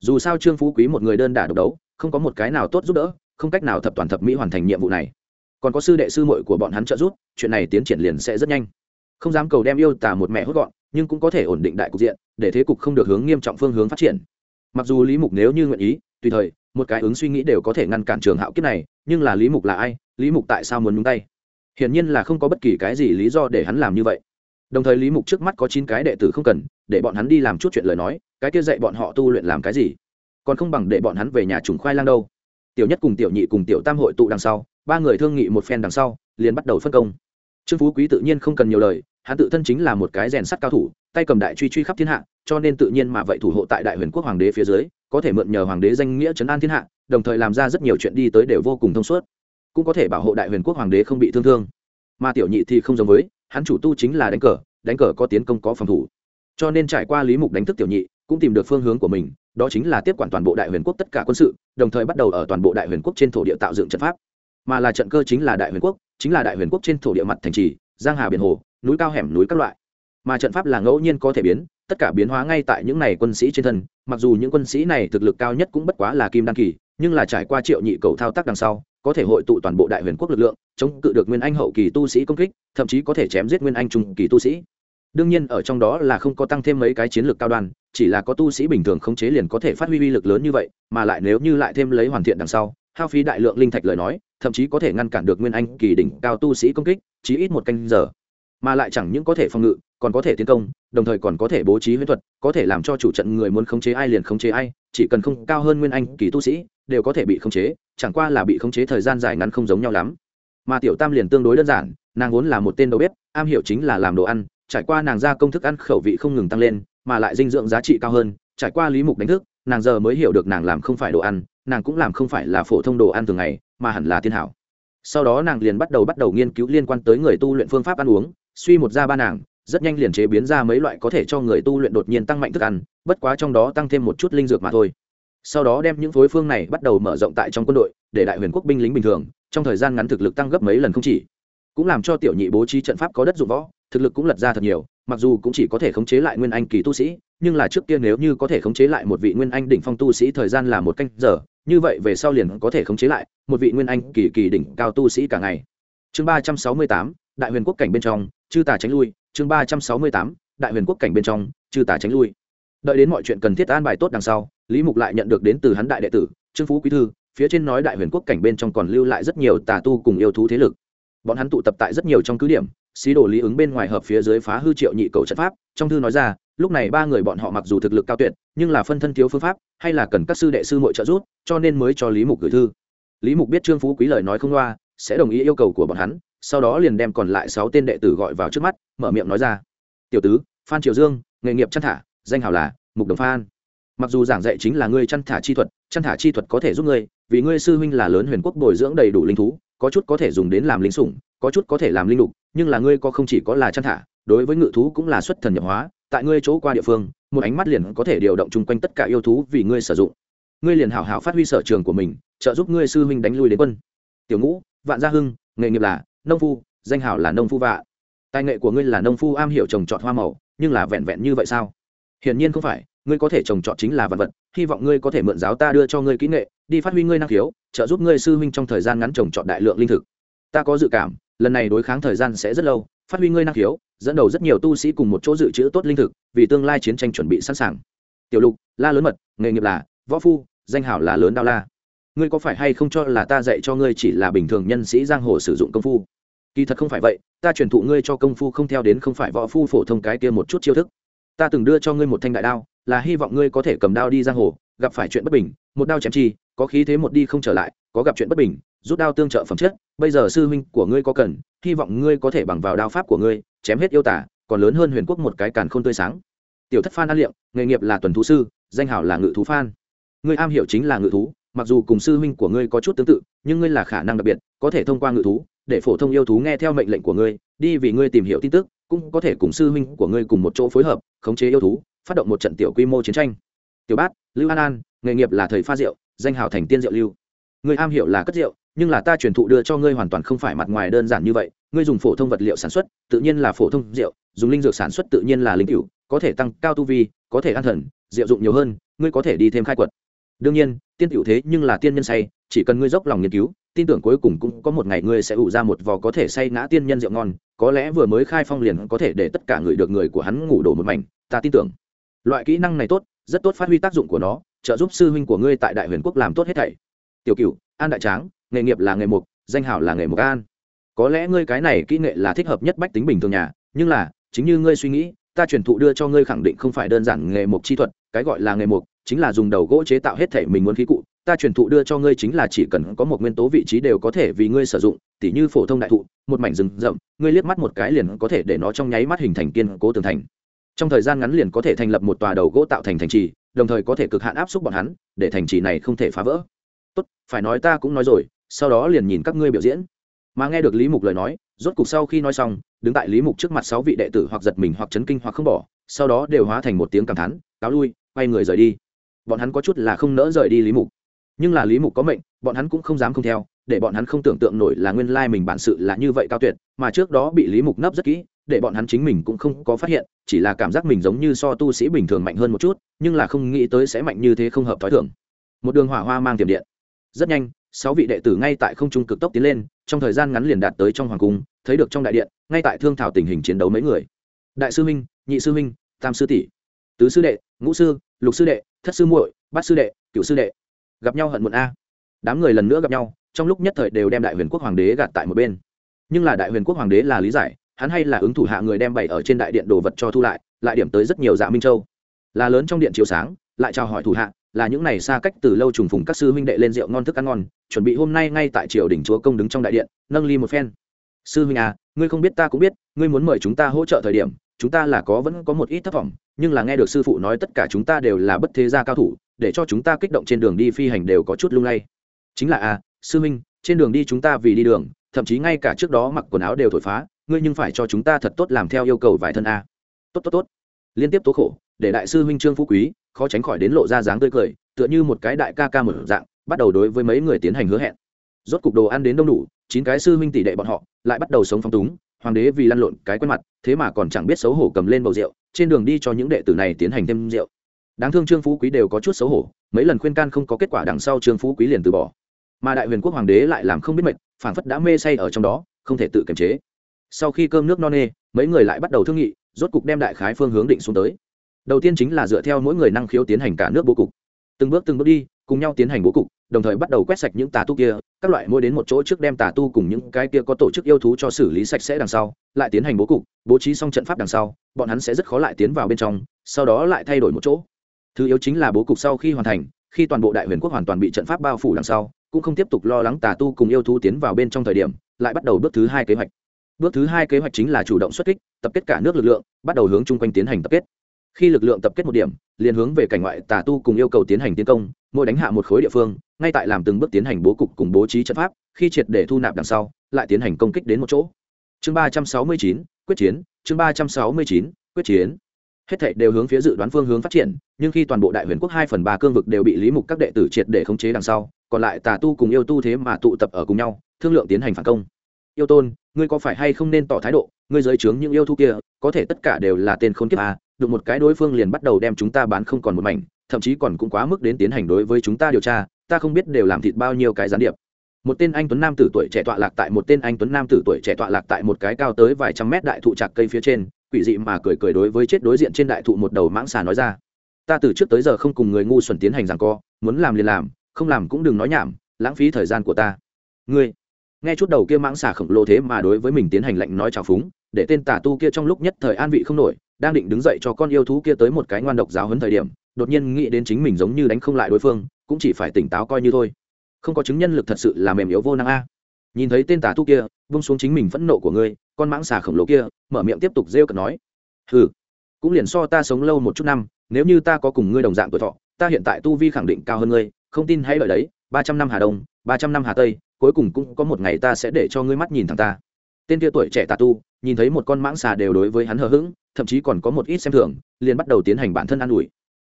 S1: Dù sao trương phú quý một người đơn đả độc đấu, không có một cái nào tốt giúp đỡ, không cách nào thập toàn thập mỹ hoàn thành nhiệm vụ này. Còn có sư đệ sư muội của bọn hắn trợ giúp, chuyện này tiến triển liền sẽ rất nhanh. Không dám cầu đem yêu tà một mẹ hốt gọn, nhưng cũng có thể ổn định đại cục diện, để thế cục không được hướng nghiêm trọng phương hướng phát triển. Mặc dù lý mục nếu như nguyện ý, tùy thời, một cái ứng suy nghĩ đều có thể ngăn cản trường hạo kiếp này, nhưng là lý mục là ai? Lý mục tại sao muốn nhúng tay? Hiển nhiên là không có bất kỳ cái gì lý do để hắn làm như vậy. Đồng thời lý mục trước mắt có chín cái đệ tử không cần, để bọn hắn đi làm chút chuyện lời nói, cái kia dạy bọn họ tu luyện làm cái gì? Còn không bằng để bọn hắn về nhà trùng khoai lang đâu. Tiểu nhất cùng tiểu nhị cùng tiểu tam hội tụ đằng sau, ba người thương nghị một phen đằng sau, liền bắt đầu phân công. Trương phú quý tự nhiên không cần nhiều lời, hắn tự thân chính là một cái rèn sắt cao thủ, tay cầm đại truy truy khắp thiên hạ, cho nên tự nhiên mà vậy thủ hộ tại đại huyền quốc hoàng đế phía dưới, có thể mượn nhờ hoàng đế danh nghĩa trấn an thiên hạ, đồng thời làm ra rất nhiều chuyện đi tới đều vô cùng thông suốt cũng có thể bảo hộ đại huyền quốc hoàng đế không bị thương thương. Mà tiểu nhị thì không giống với, hắn chủ tu chính là đánh cờ đánh cờ có tiến công có phòng thủ. Cho nên trải qua lý mục đánh thức tiểu nhị, cũng tìm được phương hướng của mình, đó chính là tiếp quản toàn bộ đại huyền quốc tất cả quân sự, đồng thời bắt đầu ở toàn bộ đại huyền quốc trên thổ địa tạo dựng trận pháp. Mà là trận cơ chính là đại huyền quốc, chính là đại huyền quốc trên thổ địa mặt thành trì, giang hà biển hồ, núi cao hẻm núi các loại. Mà trận pháp là ngẫu nhiên có thể biến, tất cả biến hóa ngay tại những này quân sĩ trên thân, mặc dù những quân sĩ này thực lực cao nhất cũng bất quá là kim đan kỳ, nhưng là trải qua triệu nhị cầu thao tác đằng sau có thể hội tụ toàn bộ đại huyền quốc lực lượng, chống cự được nguyên anh hậu kỳ tu sĩ công kích, thậm chí có thể chém giết nguyên anh trung kỳ tu sĩ. Đương nhiên, ở trong đó là không có tăng thêm mấy cái chiến lược cao đoan, chỉ là có tu sĩ bình thường khống chế liền có thể phát huy uy lực lớn như vậy, mà lại nếu như lại thêm lấy hoàn thiện đằng sau, hao phí đại lượng linh thạch lời nói, thậm chí có thể ngăn cản được nguyên anh kỳ đỉnh cao tu sĩ công kích, chí ít một canh giờ. Mà lại chẳng những có thể phòng ngự, còn có thể tiến công, đồng thời còn có thể bố trí huyễn thuật, có thể làm cho chủ trận người muốn khống chế ai liền khống chế ai chỉ cần không cao hơn nguyên anh kỳ tu sĩ, đều có thể bị khống chế, chẳng qua là bị khống chế thời gian dài ngắn không giống nhau lắm. Mà tiểu tam liền tương đối đơn giản, nàng vốn là một tên đầu bếp, am hiểu chính là làm đồ ăn, trải qua nàng ra công thức ăn khẩu vị không ngừng tăng lên, mà lại dinh dưỡng giá trị cao hơn, trải qua lý mục đánh thức, nàng giờ mới hiểu được nàng làm không phải đồ ăn, nàng cũng làm không phải là phổ thông đồ ăn thường ngày, mà hẳn là thiên hảo. Sau đó nàng liền bắt đầu bắt đầu nghiên cứu liên quan tới người tu luyện phương pháp ăn uống, suy một ra ba nàng rất nhanh liền chế biến ra mấy loại có thể cho người tu luyện đột nhiên tăng mạnh thức ăn, bất quá trong đó tăng thêm một chút linh dược mà thôi. Sau đó đem những phối phương này bắt đầu mở rộng tại trong quân đội, để đại huyền quốc binh lính bình thường, trong thời gian ngắn thực lực tăng gấp mấy lần không chỉ. Cũng làm cho tiểu nhị bố trí trận pháp có đất dụng võ, thực lực cũng lật ra thật nhiều, mặc dù cũng chỉ có thể khống chế lại nguyên anh kỳ tu sĩ, nhưng là trước kia nếu như có thể khống chế lại một vị nguyên anh đỉnh phong tu sĩ thời gian là một canh giờ, như vậy về sau liền có thể khống chế lại một vị nguyên anh kỳ kỳ đỉnh cao tu sĩ cả ngày. Chương ba trăm sáu mươi tám, đại huyền quốc cảnh bên trong, chư tà tránh lui chương ba trăm sáu mươi tám, đại huyền quốc cảnh bên trong, chư tà tránh lui. Đợi đến mọi chuyện cần thiết an bài tốt đằng sau, lý mục lại nhận được đến từ hắn đại đệ tử, trương phú quý thư, phía trên nói đại huyền quốc cảnh bên trong còn lưu lại rất nhiều tà tu cùng yêu thú thế lực. Bọn hắn tụ tập tại rất nhiều trong cứ điểm, xí đồ lý ứng bên ngoài hợp phía dưới phá hư triệu nhị cầu trận pháp, trong thư nói ra, lúc này ba người bọn họ mặc dù thực lực cao tuyệt, nhưng là phân thân thiếu phương pháp, hay là cần các sư đệ sư mội trợ giúp, cho nên mới cho lý mục gửi thư. Lý mục biết trương phú quý lời nói không loa, sẽ đồng ý yêu cầu của bọn hắn sau đó liền đem còn lại sáu tên đệ tử gọi vào trước mắt, mở miệng nói ra. Tiểu tứ, phan triều dương, nghề nghiệp chăn thả, danh hào là mục đồng phan. Mặc dù giảng dạy chính là ngươi chăn thả chi thuật, chăn thả chi thuật có thể giúp ngươi, vì ngươi sư huynh là lớn huyền quốc bồi dưỡng đầy đủ linh thú, có chút có thể dùng đến làm linh sủng, có chút có thể làm linh lục, nhưng là ngươi có không chỉ có là chăn thả, đối với ngự thú cũng là xuất thần nhập hóa, tại ngươi chỗ qua địa phương, một ánh mắt liền có thể điều động chung quanh tất cả yêu thú vì ngươi sử dụng. Ngươi liền hảo hảo phát huy sở trường của mình, trợ giúp ngươi sư huynh đánh lui đến quân. Tiểu ngũ, vạn gia hưng, nghề nghiệp là nông phu, danh hảo là nông phu vạ. Tài nghệ của ngươi là nông phu am hiểu trồng trọt hoa màu, nhưng là vẹn vẹn như vậy sao? Hiển nhiên không phải, ngươi có thể trồng trọt chính là vật vật, hy vọng ngươi có thể mượn giáo ta đưa cho ngươi kỹ nghệ, đi phát huy ngươi năng khiếu, trợ giúp ngươi sư huynh trong thời gian ngắn trồng trọt đại lượng linh thực. Ta có dự cảm, lần này đối kháng thời gian sẽ rất lâu, phát huy ngươi năng khiếu, dẫn đầu rất nhiều tu sĩ cùng một chỗ dự trữ tốt linh thực, vì tương lai chiến tranh chuẩn bị sẵn sàng. Tiểu lục, la lớn mật, nghề nghiệp là, võ phu, danh hảo là lớn đao la. Ngươi có phải hay không cho là ta dạy cho ngươi chỉ là bình thường nhân sĩ giang hồ sử dụng công phu? Kỳ thật không phải vậy, ta truyền thụ ngươi cho công phu không theo đến không phải võ phu phổ thông cái kia một chút chiêu thức. Ta từng đưa cho ngươi một thanh đại đao, là hy vọng ngươi có thể cầm đao đi giang hồ, gặp phải chuyện bất bình, một đao chém chi, có khí thế một đi không trở lại, có gặp chuyện bất bình, rút đao tương trợ phẩm chất, bây giờ sư huynh của ngươi có cần, hy vọng ngươi có thể bằng vào đao pháp của ngươi, chém hết yêu tả còn lớn hơn huyền quốc một cái càn khôn tươi sáng. Tiểu thất phan an liệm, nghề nghiệp là tuần thú sư, danh hảo là ngự thú phan. Ngươi am hiểu chính là ngự thú, mặc dù cùng sư huynh của ngươi có chút tương tự, nhưng ngươi là khả năng đặc biệt, có thể thông qua ngự thú để phổ thông yêu thú nghe theo mệnh lệnh của ngươi, đi vì ngươi tìm hiểu tin tức, cũng có thể cùng sư huynh của ngươi cùng một chỗ phối hợp, khống chế yêu thú, phát động một trận tiểu quy mô chiến tranh. Tiểu bát, lưu an an, nghề nghiệp là thầy pha rượu, danh hào thành tiên rượu lưu. Ngươi am hiểu là cất rượu, nhưng là ta truyền thụ đưa cho ngươi hoàn toàn không phải mặt ngoài đơn giản như vậy. Ngươi dùng phổ thông vật liệu sản xuất, tự nhiên là phổ thông rượu, dùng linh dược sản xuất tự nhiên là linh cựu có thể tăng cao tu vi, có thể an thần, rượu dụng nhiều hơn, ngươi có thể đi thêm khai quật. Đương nhiên, tiên tiểu thế nhưng là tiên nhân say, chỉ cần ngươi dốc lòng nghiên cứu tin tưởng cuối cùng cũng có một ngày ngươi sẽ ủ ra một vò có thể say ngã tiên nhân rượu ngon, có lẽ vừa mới khai phong liền có thể để tất cả người được người của hắn ngủ đổ một mảnh, ta tin tưởng. Loại kỹ năng này tốt, rất tốt phát huy tác dụng của nó, trợ giúp sư huynh của ngươi tại đại huyền quốc làm tốt hết thảy. Tiểu cửu, an đại tráng, nghề nghiệp là nghề mục, danh hảo là nghề mục an. Có lẽ ngươi cái này kỹ nghệ là thích hợp nhất bách tính bình thường nhà, nhưng là, chính như ngươi suy nghĩ, ta truyền thụ đưa cho ngươi khẳng định không phải đơn giản nghề mục chi thuật, cái gọi là nghề mục chính là dùng đầu gỗ chế tạo hết thể mình muốn khí cụ, ta truyền thụ đưa cho ngươi chính là chỉ cần có một nguyên tố vị trí đều có thể vì ngươi sử dụng, tỉ như phổ thông đại thụ, một mảnh rừng rậm, ngươi liếc mắt một cái liền có thể để nó trong nháy mắt hình thành kiên cố tường thành. Trong thời gian ngắn liền có thể thành lập một tòa đầu gỗ tạo thành thành trì, đồng thời có thể cực hạn áp xúc bọn hắn, để thành trì này không thể phá vỡ. Tốt, phải nói ta cũng nói rồi, sau đó liền nhìn các ngươi biểu diễn. Mà nghe được lý mục lời nói, rốt cục sau khi nói xong, đứng tại lý mục trước mặt sáu vị đệ tử hoặc giật mình hoặc chấn kinh hoặc không bỏ, sau đó đều hóa thành một tiếng cảm thán, cáo lui, quay người rời đi bọn hắn có chút là không nỡ rời đi lý mục. Nhưng là lý mục có mệnh, bọn hắn cũng không dám không theo, để bọn hắn không tưởng tượng nổi là nguyên lai mình bản sự là như vậy cao tuyệt, mà trước đó bị lý mục nấp rất kỹ, để bọn hắn chính mình cũng không có phát hiện, chỉ là cảm giác mình giống như so tu sĩ bình thường mạnh hơn một chút, nhưng là không nghĩ tới sẽ mạnh như thế không hợp t h ó i thưởng một đường hỏa hoa mang tiềm điện. Rất nhanh, sáu vị đệ tử ngay tại không trung cực tốc tiến lên, trong thời gian ngắn liền đạt tới trong hoàng cung, thấy được trong đại điện, ngay tại thương thảo tình hình chiến đấu mấy người. Đại sư minh nhị sư minh tam sư tỷ, tứ sư đệ, ngũ sư, lục sư đệ thất sư muội, bát sư đệ, cựu sư đệ. Gặp nhau hận muộn a. Đám người lần nữa gặp nhau, trong lúc nhất thời đều đem đại huyền quốc hoàng đế gạt tại một bên. Nhưng là đại huyền quốc hoàng đế là lý giải, hắn hay là ứng thủ hạ người đem bày ở trên đại điện đồ vật cho thu lại lại điểm tới rất nhiều dạ minh châu. Là lớn trong điện chiếu sáng, lại chào hỏi thủ hạ, là những này xa cách từ lâu trùng phùng các sư huynh đệ lên rượu ngon thức ăn ngon, chuẩn bị hôm nay ngay tại triều đình chúa công đứng trong đại điện, nâng ly một phen sư huynh à ngươi không biết ta cũng biết, ngươi muốn mời chúng ta hỗ trợ thời điểm, chúng ta là có vẫn có một ít thất vọng, nhưng là nghe được sư phụ nói tất cả chúng ta đều là bất thế gia cao thủ, để cho chúng ta kích động trên đường đi phi hành đều có chút lung lay. Chính là à sư huynh, trên đường đi chúng ta vì đi đường, thậm chí ngay cả trước đó mặc quần áo đều thổi phá, ngươi nhưng phải cho chúng ta thật tốt làm theo yêu cầu vài thân a tốt tốt tốt. Liên tiếp tố khổ, để đại sư huynh trương phú quý, khó tránh khỏi đến lộ ra dáng tươi cười, tựa như một cái đại ca ca một dạng, bắt đầu đối với mấy người tiến hành hứa hẹn. Rốt cục đồ ăn đến đông đủ chín cái sư huynh tỷ đệ bọn họ lại bắt đầu sống phong túng, hoàng đế vì lăn lộn cái quen mặt, thế mà còn chẳng biết xấu hổ cầm lên bầu rượu, trên đường đi cho những đệ tử này tiến hành thêm rượu. Đáng thương trương phú quý đều có chút xấu hổ, mấy lần khuyên can không có kết quả đằng sau trương phú quý liền từ bỏ. Mà đại huyền quốc hoàng đế lại làm không biết mệt phản phất đã mê say ở trong đó, không thể tự kiềm chế. Sau khi cơm nước no nê, mấy người lại bắt đầu thương nghị, rốt cục đem đại khái phương hướng định xuống tới. Đầu tiên chính là dựa theo mỗi người năng khiếu tiến hành cả nước bố cục. Từng bước từng bước đi, cùng nhau tiến hành bố cục đồng thời bắt đầu quét sạch những tà tu kia, các loại mua đến một chỗ trước đem tà tu cùng những cái kia có tổ chức yêu thú cho xử lý sạch sẽ đằng sau, lại tiến hành bố cục, bố trí xong trận pháp đằng sau, bọn hắn sẽ rất khó lại tiến vào bên trong, sau đó lại thay đổi một chỗ. Thứ yếu chính là bố cục sau khi hoàn thành, khi toàn bộ đại huyền quốc hoàn toàn bị trận pháp bao phủ đằng sau, cũng không tiếp tục lo lắng tà tu cùng yêu thú tiến vào bên trong thời điểm, lại bắt đầu bước thứ hai kế hoạch. Bước thứ hai kế hoạch chính là chủ động xuất kích, tập kết cả nước lực lượng, bắt đầu hướng chung quanh tiến hành tập kết. Khi lực lượng tập kết một điểm liền hướng về cảnh ngoại tà tu cùng yêu cầu tiến hành tiến công mỗi đánh hạ một khối địa phương ngay tại làm từng bước tiến hành bố cục cùng bố trí trận pháp khi triệt để thu nạp đằng sau lại tiến hành công kích đến một chỗ. Chương ba trăm sáu mươi chín quyết chiến chương ba trăm sáu mươi chín quyết chiến. Hết thảy đều hướng phía dự đoán phương hướng phát triển nhưng khi toàn bộ đại huyền quốc hai phần ba cương vực đều bị lý mục các đệ tử triệt để khống chế đằng sau còn lại tà tu cùng yêu tu thế mà tụ tập ở cùng nhau thương lượng tiến hành phản công. Yêu tôn ngươi có phải hay không nên tỏ thái độ? Ngươi giới trướng những yêu thu kia có thể tất cả đều là tên khốn kiếp à, được một cái đối phương liền bắt đầu đem chúng ta bán không còn một mảnh, thậm chí còn cũng quá mức đến tiến hành đối với chúng ta điều tra, ta không biết đều làm thịt bao nhiêu cái gián điệp. Một tên anh tuấn nam tử tuổi trẻ tọa lạc tại một tên anh tuấn nam tử tuổi trẻ tọa lạc tại một cái cao tới vài trăm mét đại thụ trạc cây phía trên, quỷ dị mà cười cười đối với chết đối diện trên đại thụ một đầu mãng xà nói ra. Ta từ trước tới giờ không cùng người ngu xuẩn tiến hành rằng co, muốn làm liền làm, không làm cũng đừng nói nhảm, lãng phí thời gian của ta. Ngươi, nghe chút đầu kia mãng xà khổng lồ thế mà đối với mình tiến hành lệnh nói trào phúng, để tên tà tu kia trong lúc nhất thời an vị không nổi đang định đứng dậy cho con yêu thú kia tới một cái ngoan độc giáo hấn thời điểm, đột nhiên nghĩ đến chính mình giống như đánh không lại đối phương, cũng chỉ phải tỉnh táo coi như thôi. Không có chứng nhân lực thật sự là mềm yếu vô năng a. Nhìn thấy tên tà tu kia, vung xuống chính mình phẫn nộ của ngươi, con mãng xà khổng lồ kia, mở miệng tiếp tục rêu cợt nói. Hừ, cũng liền so ta sống lâu một chút năm, nếu như ta có cùng ngươi đồng dạng tuổi thọ, ta hiện tại tu vi khẳng định cao hơn ngươi, không tin hãy lời đấy, ba trăm năm hà đông, ba trăm năm hà tây, cuối cùng cũng có một ngày ta sẽ để cho ngươi mắt nhìn thằng ta. Tên kia tuổi trẻ tà tu, nhìn thấy một con mãng xà đều đối với hắn hờ hững thậm chí còn có một ít xem thường, liền bắt đầu tiến hành bản thân an ủi.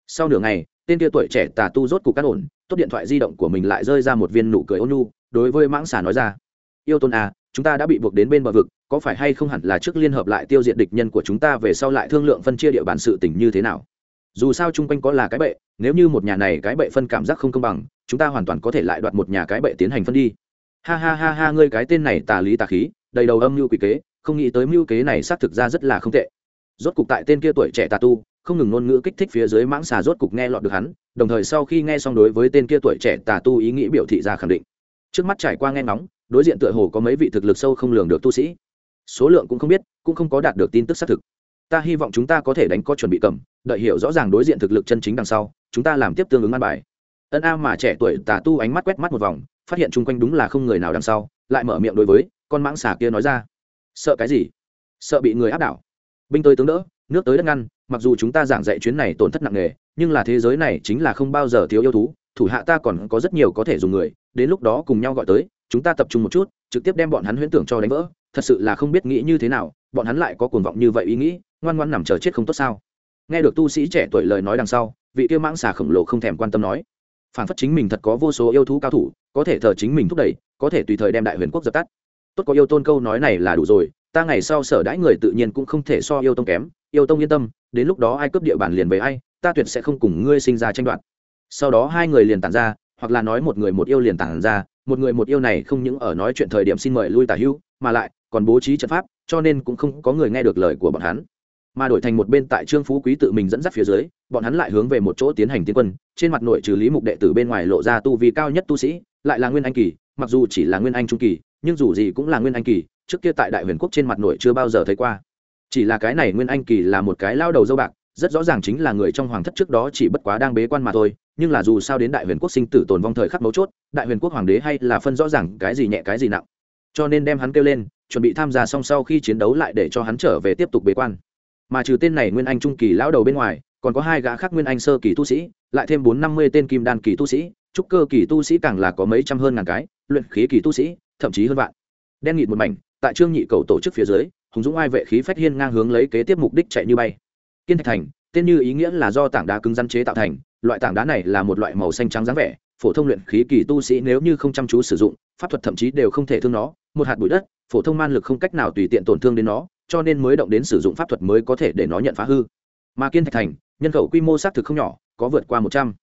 S1: Sau nửa ngày, tên kia tuổi trẻ tà tu rốt cục cắt ổn, tốt điện thoại di động của mình lại rơi ra một viên nụ cười ôn nhu, đối với mãng xà nói ra. Yêu tôn à chúng ta đã bị buộc đến bên bờ vực, có phải hay không hẳn là trước liên hợp lại tiêu diệt địch nhân của chúng ta về sau lại thương lượng phân chia địa bàn sự tình như thế nào? Dù sao chung quanh có là cái bệ, nếu như một nhà này cái bệ phân cảm giác không công bằng, chúng ta hoàn toàn có thể lại đoạt một nhà cái bệ tiến hành phân đi. Ha ha ha ha, ngươi cái tên này tà lý tà khí, đầy đầu âm mưu quỷ kế, không nghĩ tới mưu kế này xác thực ra rất là không tệ rốt cục tại tên kia tuổi trẻ tà tu, không ngừng ngôn ngữ kích thích phía dưới mãng xà rốt cục nghe lọt được hắn, đồng thời sau khi nghe xong đối với tên kia tuổi trẻ tà tu ý nghĩ biểu thị ra khẳng định. Trước mắt trải qua nghe ngóng, đối diện tựa hồ có mấy vị thực lực sâu không lường được tu sĩ. Số lượng cũng không biết, cũng không có đạt được tin tức xác thực. Ta hy vọng chúng ta có thể đánh có chuẩn bị cầm, đợi hiểu rõ ràng đối diện thực lực chân chính đằng sau, chúng ta làm tiếp tương ứng an bài. Ân a mà trẻ tuổi tà tu ánh mắt quét mắt một vòng, phát hiện chung quanh đúng là không người nào đằng sau, lại mở miệng đối với con mãng xà kia nói ra. Sợ cái gì? Sợ bị người áp đảo binh tới tướng đỡ, nước tới đất ngăn, mặc dù chúng ta giảng dạy chuyến này tổn thất nặng nề, nhưng là thế giới này chính là không bao giờ thiếu yêu thú, thủ hạ ta còn có rất nhiều có thể dùng người, đến lúc đó cùng nhau gọi tới, chúng ta tập trung một chút, trực tiếp đem bọn hắn huyễn tưởng cho đánh vỡ, thật sự là không biết nghĩ như thế nào, bọn hắn lại có cuồng vọng như vậy ý nghĩ, ngoan ngoan nằm chờ chết không tốt sao? Nghe được tu sĩ trẻ tuổi lời nói đằng sau, vị kia mãng xà khổng lồ không thèm quan tâm nói phản phất chính mình thật có vô số yêu thú cao thủ, có thể thờ chính mình thúc đẩy, có thể tùy thời đem đại huyền quốc dập tắt. Tốt có yêu tôn câu nói này là đủ rồi ta ngày sau sở đãi người tự nhiên cũng không thể so yêu tông kém, yêu tông yên tâm, đến lúc đó ai cướp địa bàn liền về ai, ta tuyệt sẽ không cùng ngươi sinh ra tranh đoạt. Sau đó hai người liền tản ra, hoặc là nói một người một yêu liền tản ra, một người một yêu này không những ở nói chuyện thời điểm xin mời lui tả hữu, mà lại còn bố trí trận pháp, cho nên cũng không có người nghe được lời của bọn hắn. Mà đổi thành một bên tại trương phú quý tự mình dẫn dắt phía dưới, bọn hắn lại hướng về một chỗ tiến hành tiến quân, trên mặt nội trừ lý mục đệ tử bên ngoài lộ ra tu vi cao nhất tu sĩ, lại là nguyên anh kỳ, mặc dù chỉ là nguyên anh trung kỳ nhưng dù gì cũng là nguyên anh kỳ, trước kia tại đại huyền quốc trên mặt nội chưa bao giờ thấy qua. Chỉ là cái này nguyên anh kỳ là một cái lao đầu dâu bạc, rất rõ ràng chính là người trong hoàng thất trước đó chỉ bất quá đang bế quan mà thôi, nhưng là dù sao đến đại huyền quốc sinh tử tồn vong thời khắc mấu chốt, đại huyền quốc hoàng đế hay là phân rõ ràng cái gì nhẹ cái gì nặng. Cho nên đem hắn kêu lên, chuẩn bị tham gia xong sau khi chiến đấu lại để cho hắn trở về tiếp tục bế quan. Mà trừ tên này nguyên anh trung kỳ lão đầu bên ngoài, còn có hai gã khác nguyên anh sơ kỳ tu sĩ, lại thêm bốn năm mươi tên kim đan kỳ tu sĩ, trúc cơ kỳ tu sĩ càng là có mấy trăm hơn ngàn cái, luyện khí kỳ tu sĩ thậm chí hơn vạn. Đen nghịt một mảnh, tại trương nhị cầu tổ chức phía dưới, hùng dũng ai vệ khí phách hiên ngang hướng lấy kế tiếp mục đích chạy như bay. Kiên thạch thành, tên như ý nghĩa là do tảng đá cứng rắn chế tạo thành, loại tảng đá này là một loại màu xanh trắng dáng vẻ, phổ thông luyện khí kỳ tu sĩ nếu như không chăm chú sử dụng, pháp thuật thậm chí đều không thể thương nó, một hạt bụi đất, phổ thông man lực không cách nào tùy tiện tổn thương đến nó, cho nên mới động đến sử dụng pháp thuật mới có thể để nó nhận phá hư. Mà kiên thạch thành, nhân khẩu quy mô xác thực không nhỏ, có vượt qua một trăm.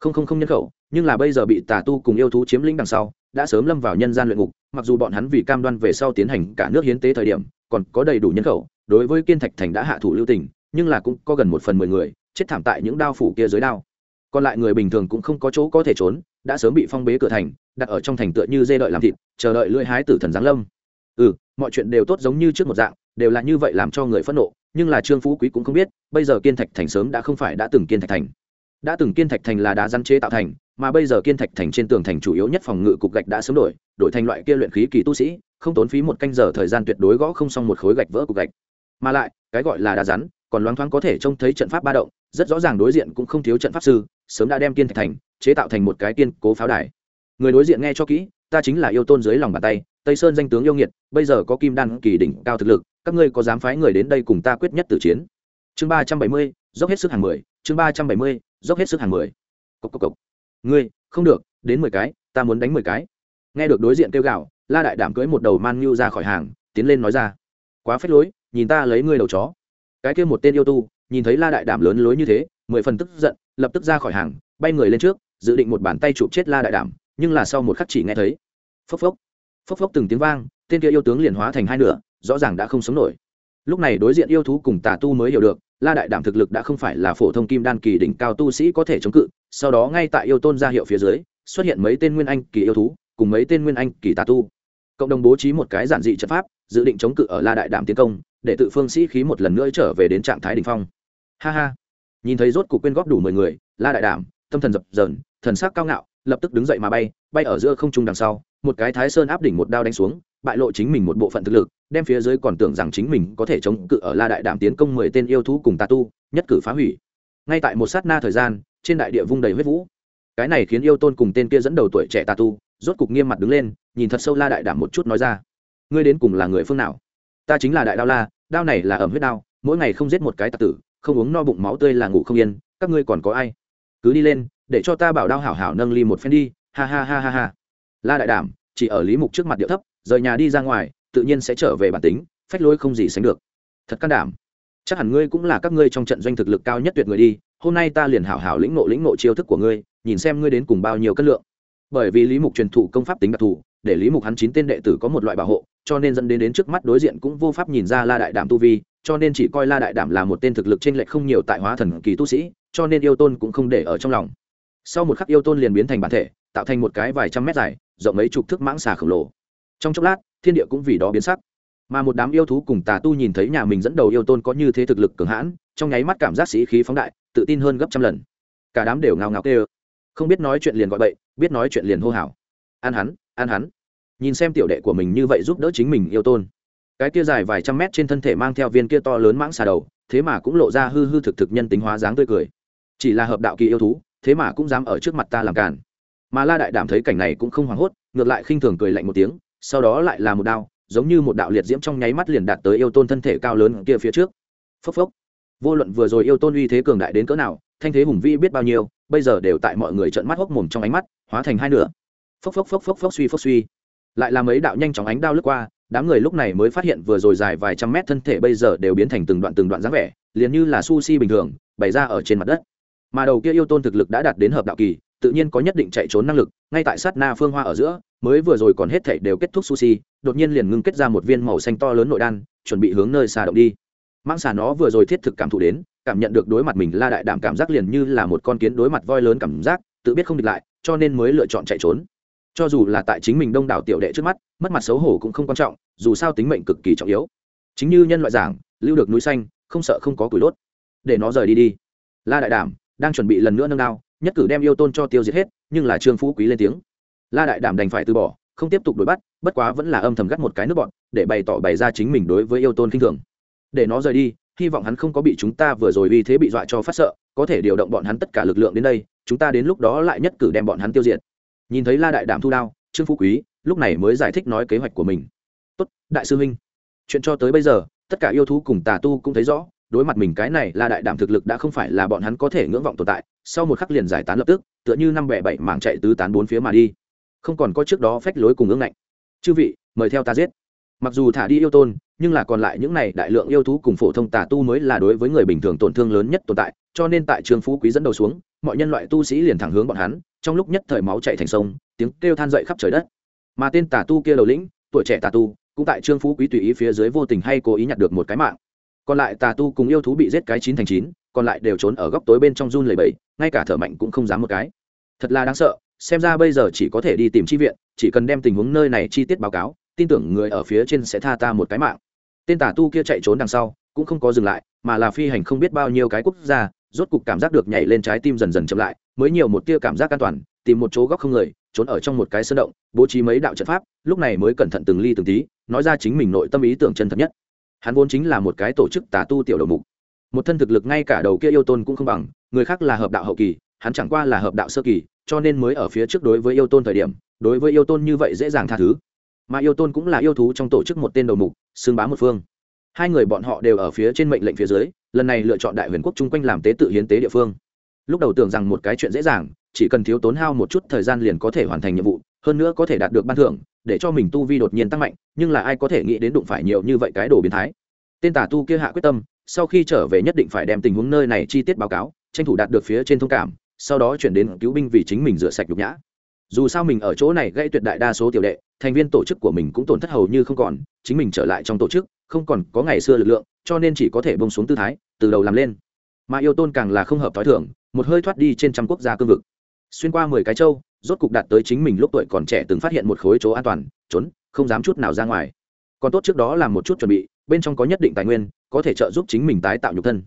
S1: Không không không nhân khẩu, nhưng là bây giờ bị tà tu cùng yêu thú chiếm lĩnh đằng sau đã sớm lâm vào nhân gian luyện ngục, mặc dù bọn hắn vì cam đoan về sau tiến hành cả nước hiến tế thời điểm, còn có đầy đủ nhân khẩu, đối với kiên thạch thành đã hạ thủ lưu tình, nhưng là cũng có gần một phần mười người, chết thảm tại những đao phủ kia dưới đao. Còn lại người bình thường cũng không có chỗ có thể trốn, đã sớm bị phong bế cửa thành, đặt ở trong thành tựa như dê đợi làm thịt, chờ đợi lưỡi hái tử thần giáng lâm. Ừ mọi chuyện đều tốt giống như trước một dạng, đều là như vậy làm cho người phẫn nộ, nhưng là trương phú quý cũng không biết, bây giờ kiên thạch thành sớm đã không phải đã từng kiên thạch thành đã từng kiên thạch thành là đá rắn chế tạo thành, mà bây giờ kiên thạch thành trên tường thành chủ yếu nhất phòng ngự cục gạch đã sớm đổi đổi thành loại kia luyện khí kỳ tu sĩ, không tốn phí một canh giờ thời gian tuyệt đối gõ không xong một khối gạch vỡ cục gạch. Mà lại, cái gọi là đá rắn, còn loáng thoáng có thể trông thấy trận pháp ba động, rất rõ ràng đối diện cũng không thiếu trận pháp sư, sớm đã đem kiên thạch thành chế tạo thành một cái kiên cố pháo đài. Người đối diện nghe cho kỹ, ta chính là yêu tôn dưới lòng bàn tay, tây sơn danh tướng yêu nghiệt, bây giờ có kim đan kỳ đỉnh cao thực lực, các ngươi có dám phái người đến đây cùng ta quyết nhất tử chiến? Chương ba trăm bảy mươi, dốc hết sức hàng mười chương ba trăm bảy mươi, dốc hết sức hàng mười. Cốc cốc cốc. ngươi, không được, đến mười cái, ta muốn đánh mười cái. Nghe được đối diện kêu gạo la đại đảm cưới một đầu man nhu ra khỏi hàng, tiến lên nói ra. Quá phết lối, nhìn ta lấy ngươi đầu chó. Cái kia một tên yêu tu, nhìn thấy la đại đảm lớn lối như thế, mười phần tức giận, lập tức ra khỏi hàng, bay người lên trước, dự định một bàn tay chụp chết la đại đảm, nhưng là sau một khắc chỉ nghe thấy. Phốc phốc. Phốc phốc từng tiếng vang, tên kia yêu tướng liền hóa thành hai nửa, rõ ràng đã không sống nổi. Lúc này đối diện yêu thú cùng tà tu mới hiểu được la đại đảm thực lực đã không phải là phổ thông kim đan kỳ đỉnh cao tu sĩ có thể chống cự, sau đó ngay tại yêu tôn ra hiệu phía dưới, xuất hiện mấy tên nguyên anh kỳ yêu thú, cùng mấy tên nguyên anh kỳ tà tu. Cộng đồng bố trí một cái giản dị trận pháp, dự định chống cự ở la đại đảm tiến công, để tự phương sĩ khí một lần nữa trở về đến trạng thái đ ỉ n h phong. Ha ha. Nhìn thấy rốt cuộc quyên góp đủ mười người, la đại đảm, tâm thần dập dờn, thần sắc cao ngạo, lập tức đứng dậy mà bay bay ở giữa không trung đằng sau một cái thái sơn áp đỉnh một đao đánh xuống, bại lộ chính mình một bộ phận thực lực, đem phía dưới còn tưởng rằng chính mình có thể chống cự ở la đại đảm tiến công mười tên yêu thú cùng tà tu, nhất cử phá hủy. Ngay tại một sát na thời gian, trên đại địa vung đầy huyết vũ. Cái này khiến yêu tôn cùng tên kia dẫn đầu tuổi trẻ tà tu, rốt cục nghiêm mặt đứng lên, nhìn thật sâu la đại đảm một chút nói ra, ngươi đến cùng là người phương nào? Ta chính là đại đao la, đao này là ẩm huyết đao, mỗi ngày không giết một cái tạc tử, không uống no bụng máu tươi là ngủ không yên, các ngươi còn có ai? Cứ đi lên, để cho ta bảo đao hảo hảo nâng ly một phen đi, ha ha ha ha ha la đại đảm, chỉ ở lý mục trước mặt điệu thấp, rời nhà đi ra ngoài, tự nhiên sẽ trở về bản tính, phách lối không gì sánh được. Thật can đảm. Chắc hẳn ngươi cũng là các ngươi trong trận doanh thực lực cao nhất tuyệt người đi, hôm nay ta liền hảo hảo lĩnh nộ lĩnh nộ chiêu thức của ngươi, nhìn xem ngươi đến cùng bao nhiêu cân lượng. Bởi vì lý mục truyền thụ công pháp tính đặc thù, để lý mục hắn chín tên đệ tử có một loại bảo hộ, cho nên dẫn đến đến trước mắt đối diện cũng vô pháp nhìn ra la đại đảm tu vi, cho nên chỉ coi la đại đảm là một tên thực lực t r ê n lệch không nhiều tại hóa thần kỳ tu sĩ, cho nên yêu tôn cũng không để ở trong lòng. Sau một khắc yêu tôn liền biến thành bản thể, tạo thành một cái vài trăm mét dài rộng mấy chục thước mãng xà khổng lồ. Trong chốc lát, thiên địa cũng vì đó biến sắc. Mà một đám yêu thú cùng tà tu nhìn thấy nhà mình dẫn đầu yêu tôn có như thế thực lực cường hãn, trong nháy mắt cảm giác sĩ khí phóng đại, tự tin hơn gấp trăm lần. Cả đám đều ngao ngao kê ơ không biết nói chuyện liền gọi bậy, biết nói chuyện liền hô hào. An hắn an hắn. Nhìn xem tiểu đệ của mình như vậy giúp đỡ chính mình yêu tôn. Cái kia dài vài trăm mét trên thân thể mang theo viên kia to lớn mãng xà đầu, thế mà cũng lộ ra hư hư thực thực nhân tính hóa dáng tươi cười. Chỉ là hợp đạo kỳ yêu thú, thế mà cũng dám ở trước mặt ta làm cản mà la đại đảm thấy cảnh này cũng không hoảng hốt, ngược lại khinh thường cười lạnh một tiếng, sau đó lại là một đao, giống như một đạo liệt diễm trong nháy mắt liền đạt tới yêu tôn thân thể cao lớn kia phía trước. Phốc phốc. Vô luận vừa rồi yêu tôn uy thế cường đại đến cỡ nào, thanh thế hùng vĩ biết bao nhiêu, bây giờ đều tại mọi người trợn mắt hốc mồm trong ánh mắt, hóa thành hai nửa. Phốc phốc phốc phốc phốc suy phốc suy. Lại là mấy đạo nhanh chóng ánh đao lướt qua, đám người lúc này mới phát hiện vừa rồi dài vài trăm mét thân thể bây giờ đều biến thành từng đoạn từng đoạn dáng vẻ, liền như là sushi bình thường, bày ra ở trên mặt đất. Mà đầu kia yêu tôn thực lực đã đạt đến hợp đạo kỳ tự nhiên có nhất định chạy trốn năng lực, ngay tại sát na phương hoa ở giữa, mới vừa rồi còn hết thảy đều kết thúc sushi, đột nhiên liền ngưng kết ra một viên màu xanh to lớn nội đan, chuẩn bị hướng nơi xa động đi. Mang xà nó vừa rồi thiết thực cảm thụ đến, cảm nhận được đối mặt mình la đại đảm cảm giác liền như là một con kiến đối mặt voi lớn cảm giác, tự biết không địch lại, cho nên mới lựa chọn chạy trốn. Cho dù là tại chính mình đông đảo tiểu đệ trước mắt, mất mặt xấu hổ cũng không quan trọng, dù sao tính mệnh cực kỳ trọng yếu. Chính như nhân loại giảng, lưu được núi xanh, không sợ không có củi đốt. Để nó rời đi đi. La đại đảm đang chuẩn bị lần nữa nâng đao nhất cử đem yêu tôn cho tiêu diệt hết, nhưng là trương phú quý lên tiếng. La đại đảm đành phải từ bỏ, không tiếp tục đuổi bắt, bất quá vẫn là âm thầm gắt một cái nước bọn, để bày tỏ bày ra chính mình đối với yêu tôn kinh thường. Để nó rời đi, hy vọng hắn không có bị chúng ta vừa rồi vì thế bị dọa cho phát sợ, có thể điều động bọn hắn tất cả lực lượng đến đây, chúng ta đến lúc đó lại nhất cử đem bọn hắn tiêu diệt. Nhìn thấy la đại đảm thu đao, trương phú quý lúc này mới giải thích nói kế hoạch của mình. Tốt, đại sư huynh, chuyện cho tới bây giờ, tất cả yêu thú cùng tà tu cũng thấy rõ đối mặt mình cái này là đại đảm thực lực đã không phải là bọn hắn có thể ngưỡng vọng tồn tại, sau một khắc liền giải tán lập tức, tựa như năm bẻ bảy mảng chạy tứ tán bốn phía mà đi. Không còn có trước đó phách lối cùng ương ngạnh chư vị, mời theo ta giết. Mặc dù thả đi yêu tôn, nhưng là còn lại những này đại lượng yêu thú cùng phổ thông tà tu mới là đối với người bình thường tổn thương lớn nhất tồn tại, cho nên tại trường phú quý dẫn đầu xuống, mọi nhân loại tu sĩ liền thẳng hướng bọn hắn, trong lúc nhất thời máu chạy thành sông, tiếng kêu than dậy khắp trời đất. Mà tên tà tu kia đầu lĩnh, tuổi trẻ tà tu, cũng tại trương phú quý tùy ý phía dưới vô tình hay cố ý nhặt được một cái mạng còn lại tà tu cùng yêu thú bị giết cái chín thành chín, còn lại đều trốn ở góc tối bên trong run lầy bẫy ngay cả thở mạnh cũng không dám một cái. Thật là đáng sợ, xem ra bây giờ chỉ có thể đi tìm chi viện, chỉ cần đem tình huống nơi này chi tiết báo cáo, tin tưởng người ở phía trên sẽ tha ta một cái mạng. Tên tà tu kia chạy trốn đằng sau, cũng không có dừng lại, mà là phi hành không biết bao nhiêu cái quốc gia, rốt cục cảm giác được nhảy lên trái tim dần dần chậm lại, mới nhiều một tia cảm giác an toàn, tìm một chỗ góc không người, trốn ở trong một cái sơn động, bố trí mấy đạo trận pháp, lúc này mới cẩn thận từng ly từng tí, nói ra chính mình nội tâm ý tưởng chân thật nhất hắn vốn chính là một cái tổ chức tà tu tiểu đầu mục. Một thân thực lực ngay cả đầu kia yêu tôn cũng không bằng, người khác là hợp đạo hậu kỳ, hắn chẳng qua là hợp đạo sơ kỳ, cho nên mới ở phía trước đối với yêu tôn thời điểm, đối với yêu tôn như vậy dễ dàng tha thứ. Mà yêu tôn cũng là yêu thú trong tổ chức một tên đầu mục xương bá một phương. Hai người bọn họ đều ở phía trên mệnh lệnh phía dưới, lần này lựa chọn đại huyền quốc chung quanh làm tế tự hiến tế địa phương. Lúc đầu tưởng rằng một cái chuyện dễ dàng, chỉ cần thiếu tốn hao một chút thời gian liền có thể hoàn thành nhiệm vụ, hơn nữa có thể đạt được ban thưởng để cho mình tu vi đột nhiên tăng mạnh, nhưng là ai có thể nghĩ đến đụng phải nhiều như vậy cái đồ biến thái. Tên tà tu kia hạ quyết tâm, sau khi trở về nhất định phải đem tình huống nơi này chi tiết báo cáo, tranh thủ đạt được phía trên thông cảm, sau đó chuyển đến cứu binh vì chính mình rửa sạch nhục nhã. Dù sao mình ở chỗ này gây tuyệt đại đa số tiểu đệ, thành viên tổ chức của mình cũng tổn thất hầu như không còn, chính mình trở lại trong tổ chức, không còn có ngày xưa lực lượng, cho nên chỉ có thể bông xuống tư thái, từ đầu làm lên. Mà yêu tôn càng là không hợp t h ó i thưởng một hơi thoát đi trên trăm quốc gia cương vực. Xuyên qua mười cái châu rốt cục đạt tới chính mình lúc tuổi còn trẻ từng phát hiện một khối chỗ an toàn, trốn, không dám chút nào ra ngoài. Còn tốt trước đó làm một chút chuẩn bị, bên trong có nhất định tài nguyên, có thể trợ giúp chính mình tái tạo nhục thân.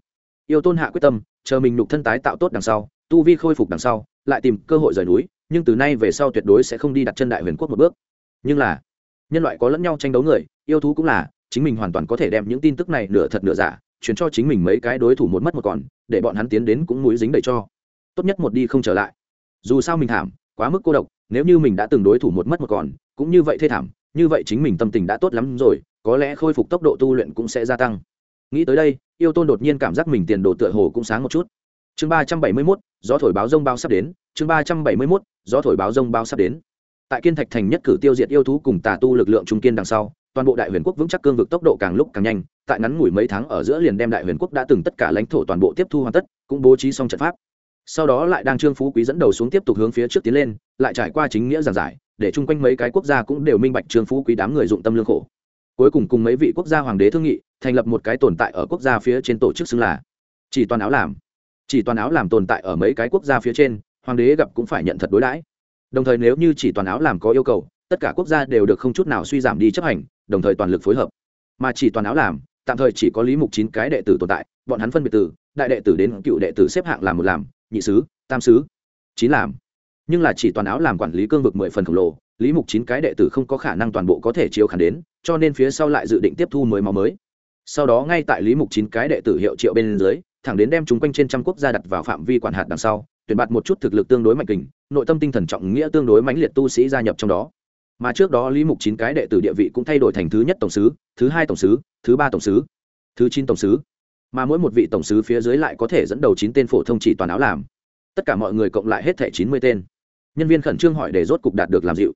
S1: Yêu tôn hạ quyết tâm, chờ mình nhục thân tái tạo tốt đằng sau, tu vi khôi phục đằng sau, lại tìm cơ hội rời núi, nhưng từ nay về sau tuyệt đối sẽ không đi đặt chân đại huyền quốc một bước. Nhưng là, nhân loại có lẫn nhau tranh đấu người, yêu thú cũng là, chính mình hoàn toàn có thể đem những tin tức này nửa thật nửa giả chuyển cho chính mình mấy cái đối thủ một mất một còn, để bọn hắn tiến đến cũng mũi dính đầy cho. Tốt nhất một đi không trở lại. Dù sao mình thảm quá mức cô độc, nếu như mình đã từng đối thủ một mất một còn, cũng như vậy thê thảm, như vậy chính mình tâm tình đã tốt lắm rồi, có lẽ khôi phục tốc độ tu luyện cũng sẽ gia tăng. Nghĩ tới đây, yêu tôn đột nhiên cảm giác mình tiền đồ tựa hồ cũng sáng một chút. Chương ba trăm bảy mươi mốt, gió thổi báo rông bao sắp đến, chương ba trăm bảy mươi mốt, gió thổi báo rông bao sắp đến. Tại kiên thạch thành nhất cử tiêu diệt yêu thú cùng tà tu lực lượng trung kiên đằng sau, toàn bộ đại huyền quốc vững chắc cương vực tốc độ càng lúc càng nhanh, tại ngắn ngủi mấy tháng ở giữa liền đem đại huyền quốc đã từng tất cả lãnh thổ toàn bộ tiếp thu hoàn tất, cũng bố trí xong trận pháp sau đó lại đang trương phú quý dẫn đầu xuống tiếp tục hướng phía trước tiến lên, lại trải qua chính nghĩa giảng giải, để chung quanh mấy cái quốc gia cũng đều minh bạch trương phú quý đám người dụng tâm lương khổ. Cuối cùng cùng mấy vị quốc gia hoàng đế thương nghị, thành lập một cái tồn tại ở quốc gia phía trên tổ chức xưng là chỉ toàn áo làm. Chỉ toàn áo làm tồn tại ở mấy cái quốc gia phía trên, hoàng đế gặp cũng phải nhận thật đối đãi. Đồng thời nếu như chỉ toàn áo làm có yêu cầu, tất cả quốc gia đều được không chút nào suy giảm đi chấp hành, đồng thời toàn lực phối hợp. Mà chỉ toàn áo làm, tạm thời chỉ có lý mục chín cái đệ tử tồn tại, bọn hắn phân biệt từ, đại đệ tử đến cựu đệ tử xếp hạng làm một làm nhị sứ, tam sứ, chín làm. Nhưng là chỉ toàn áo làm quản lý cương vực mười phần khổng lồ, lý mục chín cái đệ tử không có khả năng toàn bộ có thể chiếu khẳng đến, cho nên phía sau lại dự định tiếp thu mới máu mới. Sau đó ngay tại lý mục chín cái đệ tử hiệu triệu bên dưới, thẳng đến đem chúng quanh trên trăm quốc gia đặt vào phạm vi quản hạt đằng sau, tuyển bạt một chút thực lực tương đối mạnh kình, nội tâm tinh thần trọng nghĩa tương đối mãnh liệt tu sĩ gia nhập trong đó. Mà trước đó lý mục chín cái đệ tử địa vị cũng thay đổi thành thứ nhất tổng sứ, thứ hai tổng sứ, thứ ba tổng sứ, thứ chín tổng sứ mà mỗi một vị tổng sứ phía dưới lại có thể dẫn đầu chín tên phổ thông chỉ toàn áo làm. Tất cả mọi người cộng lại hết thẻ chín mươi tên. Nhân viên khẩn trương hỏi để rốt cục đạt được làm dịu.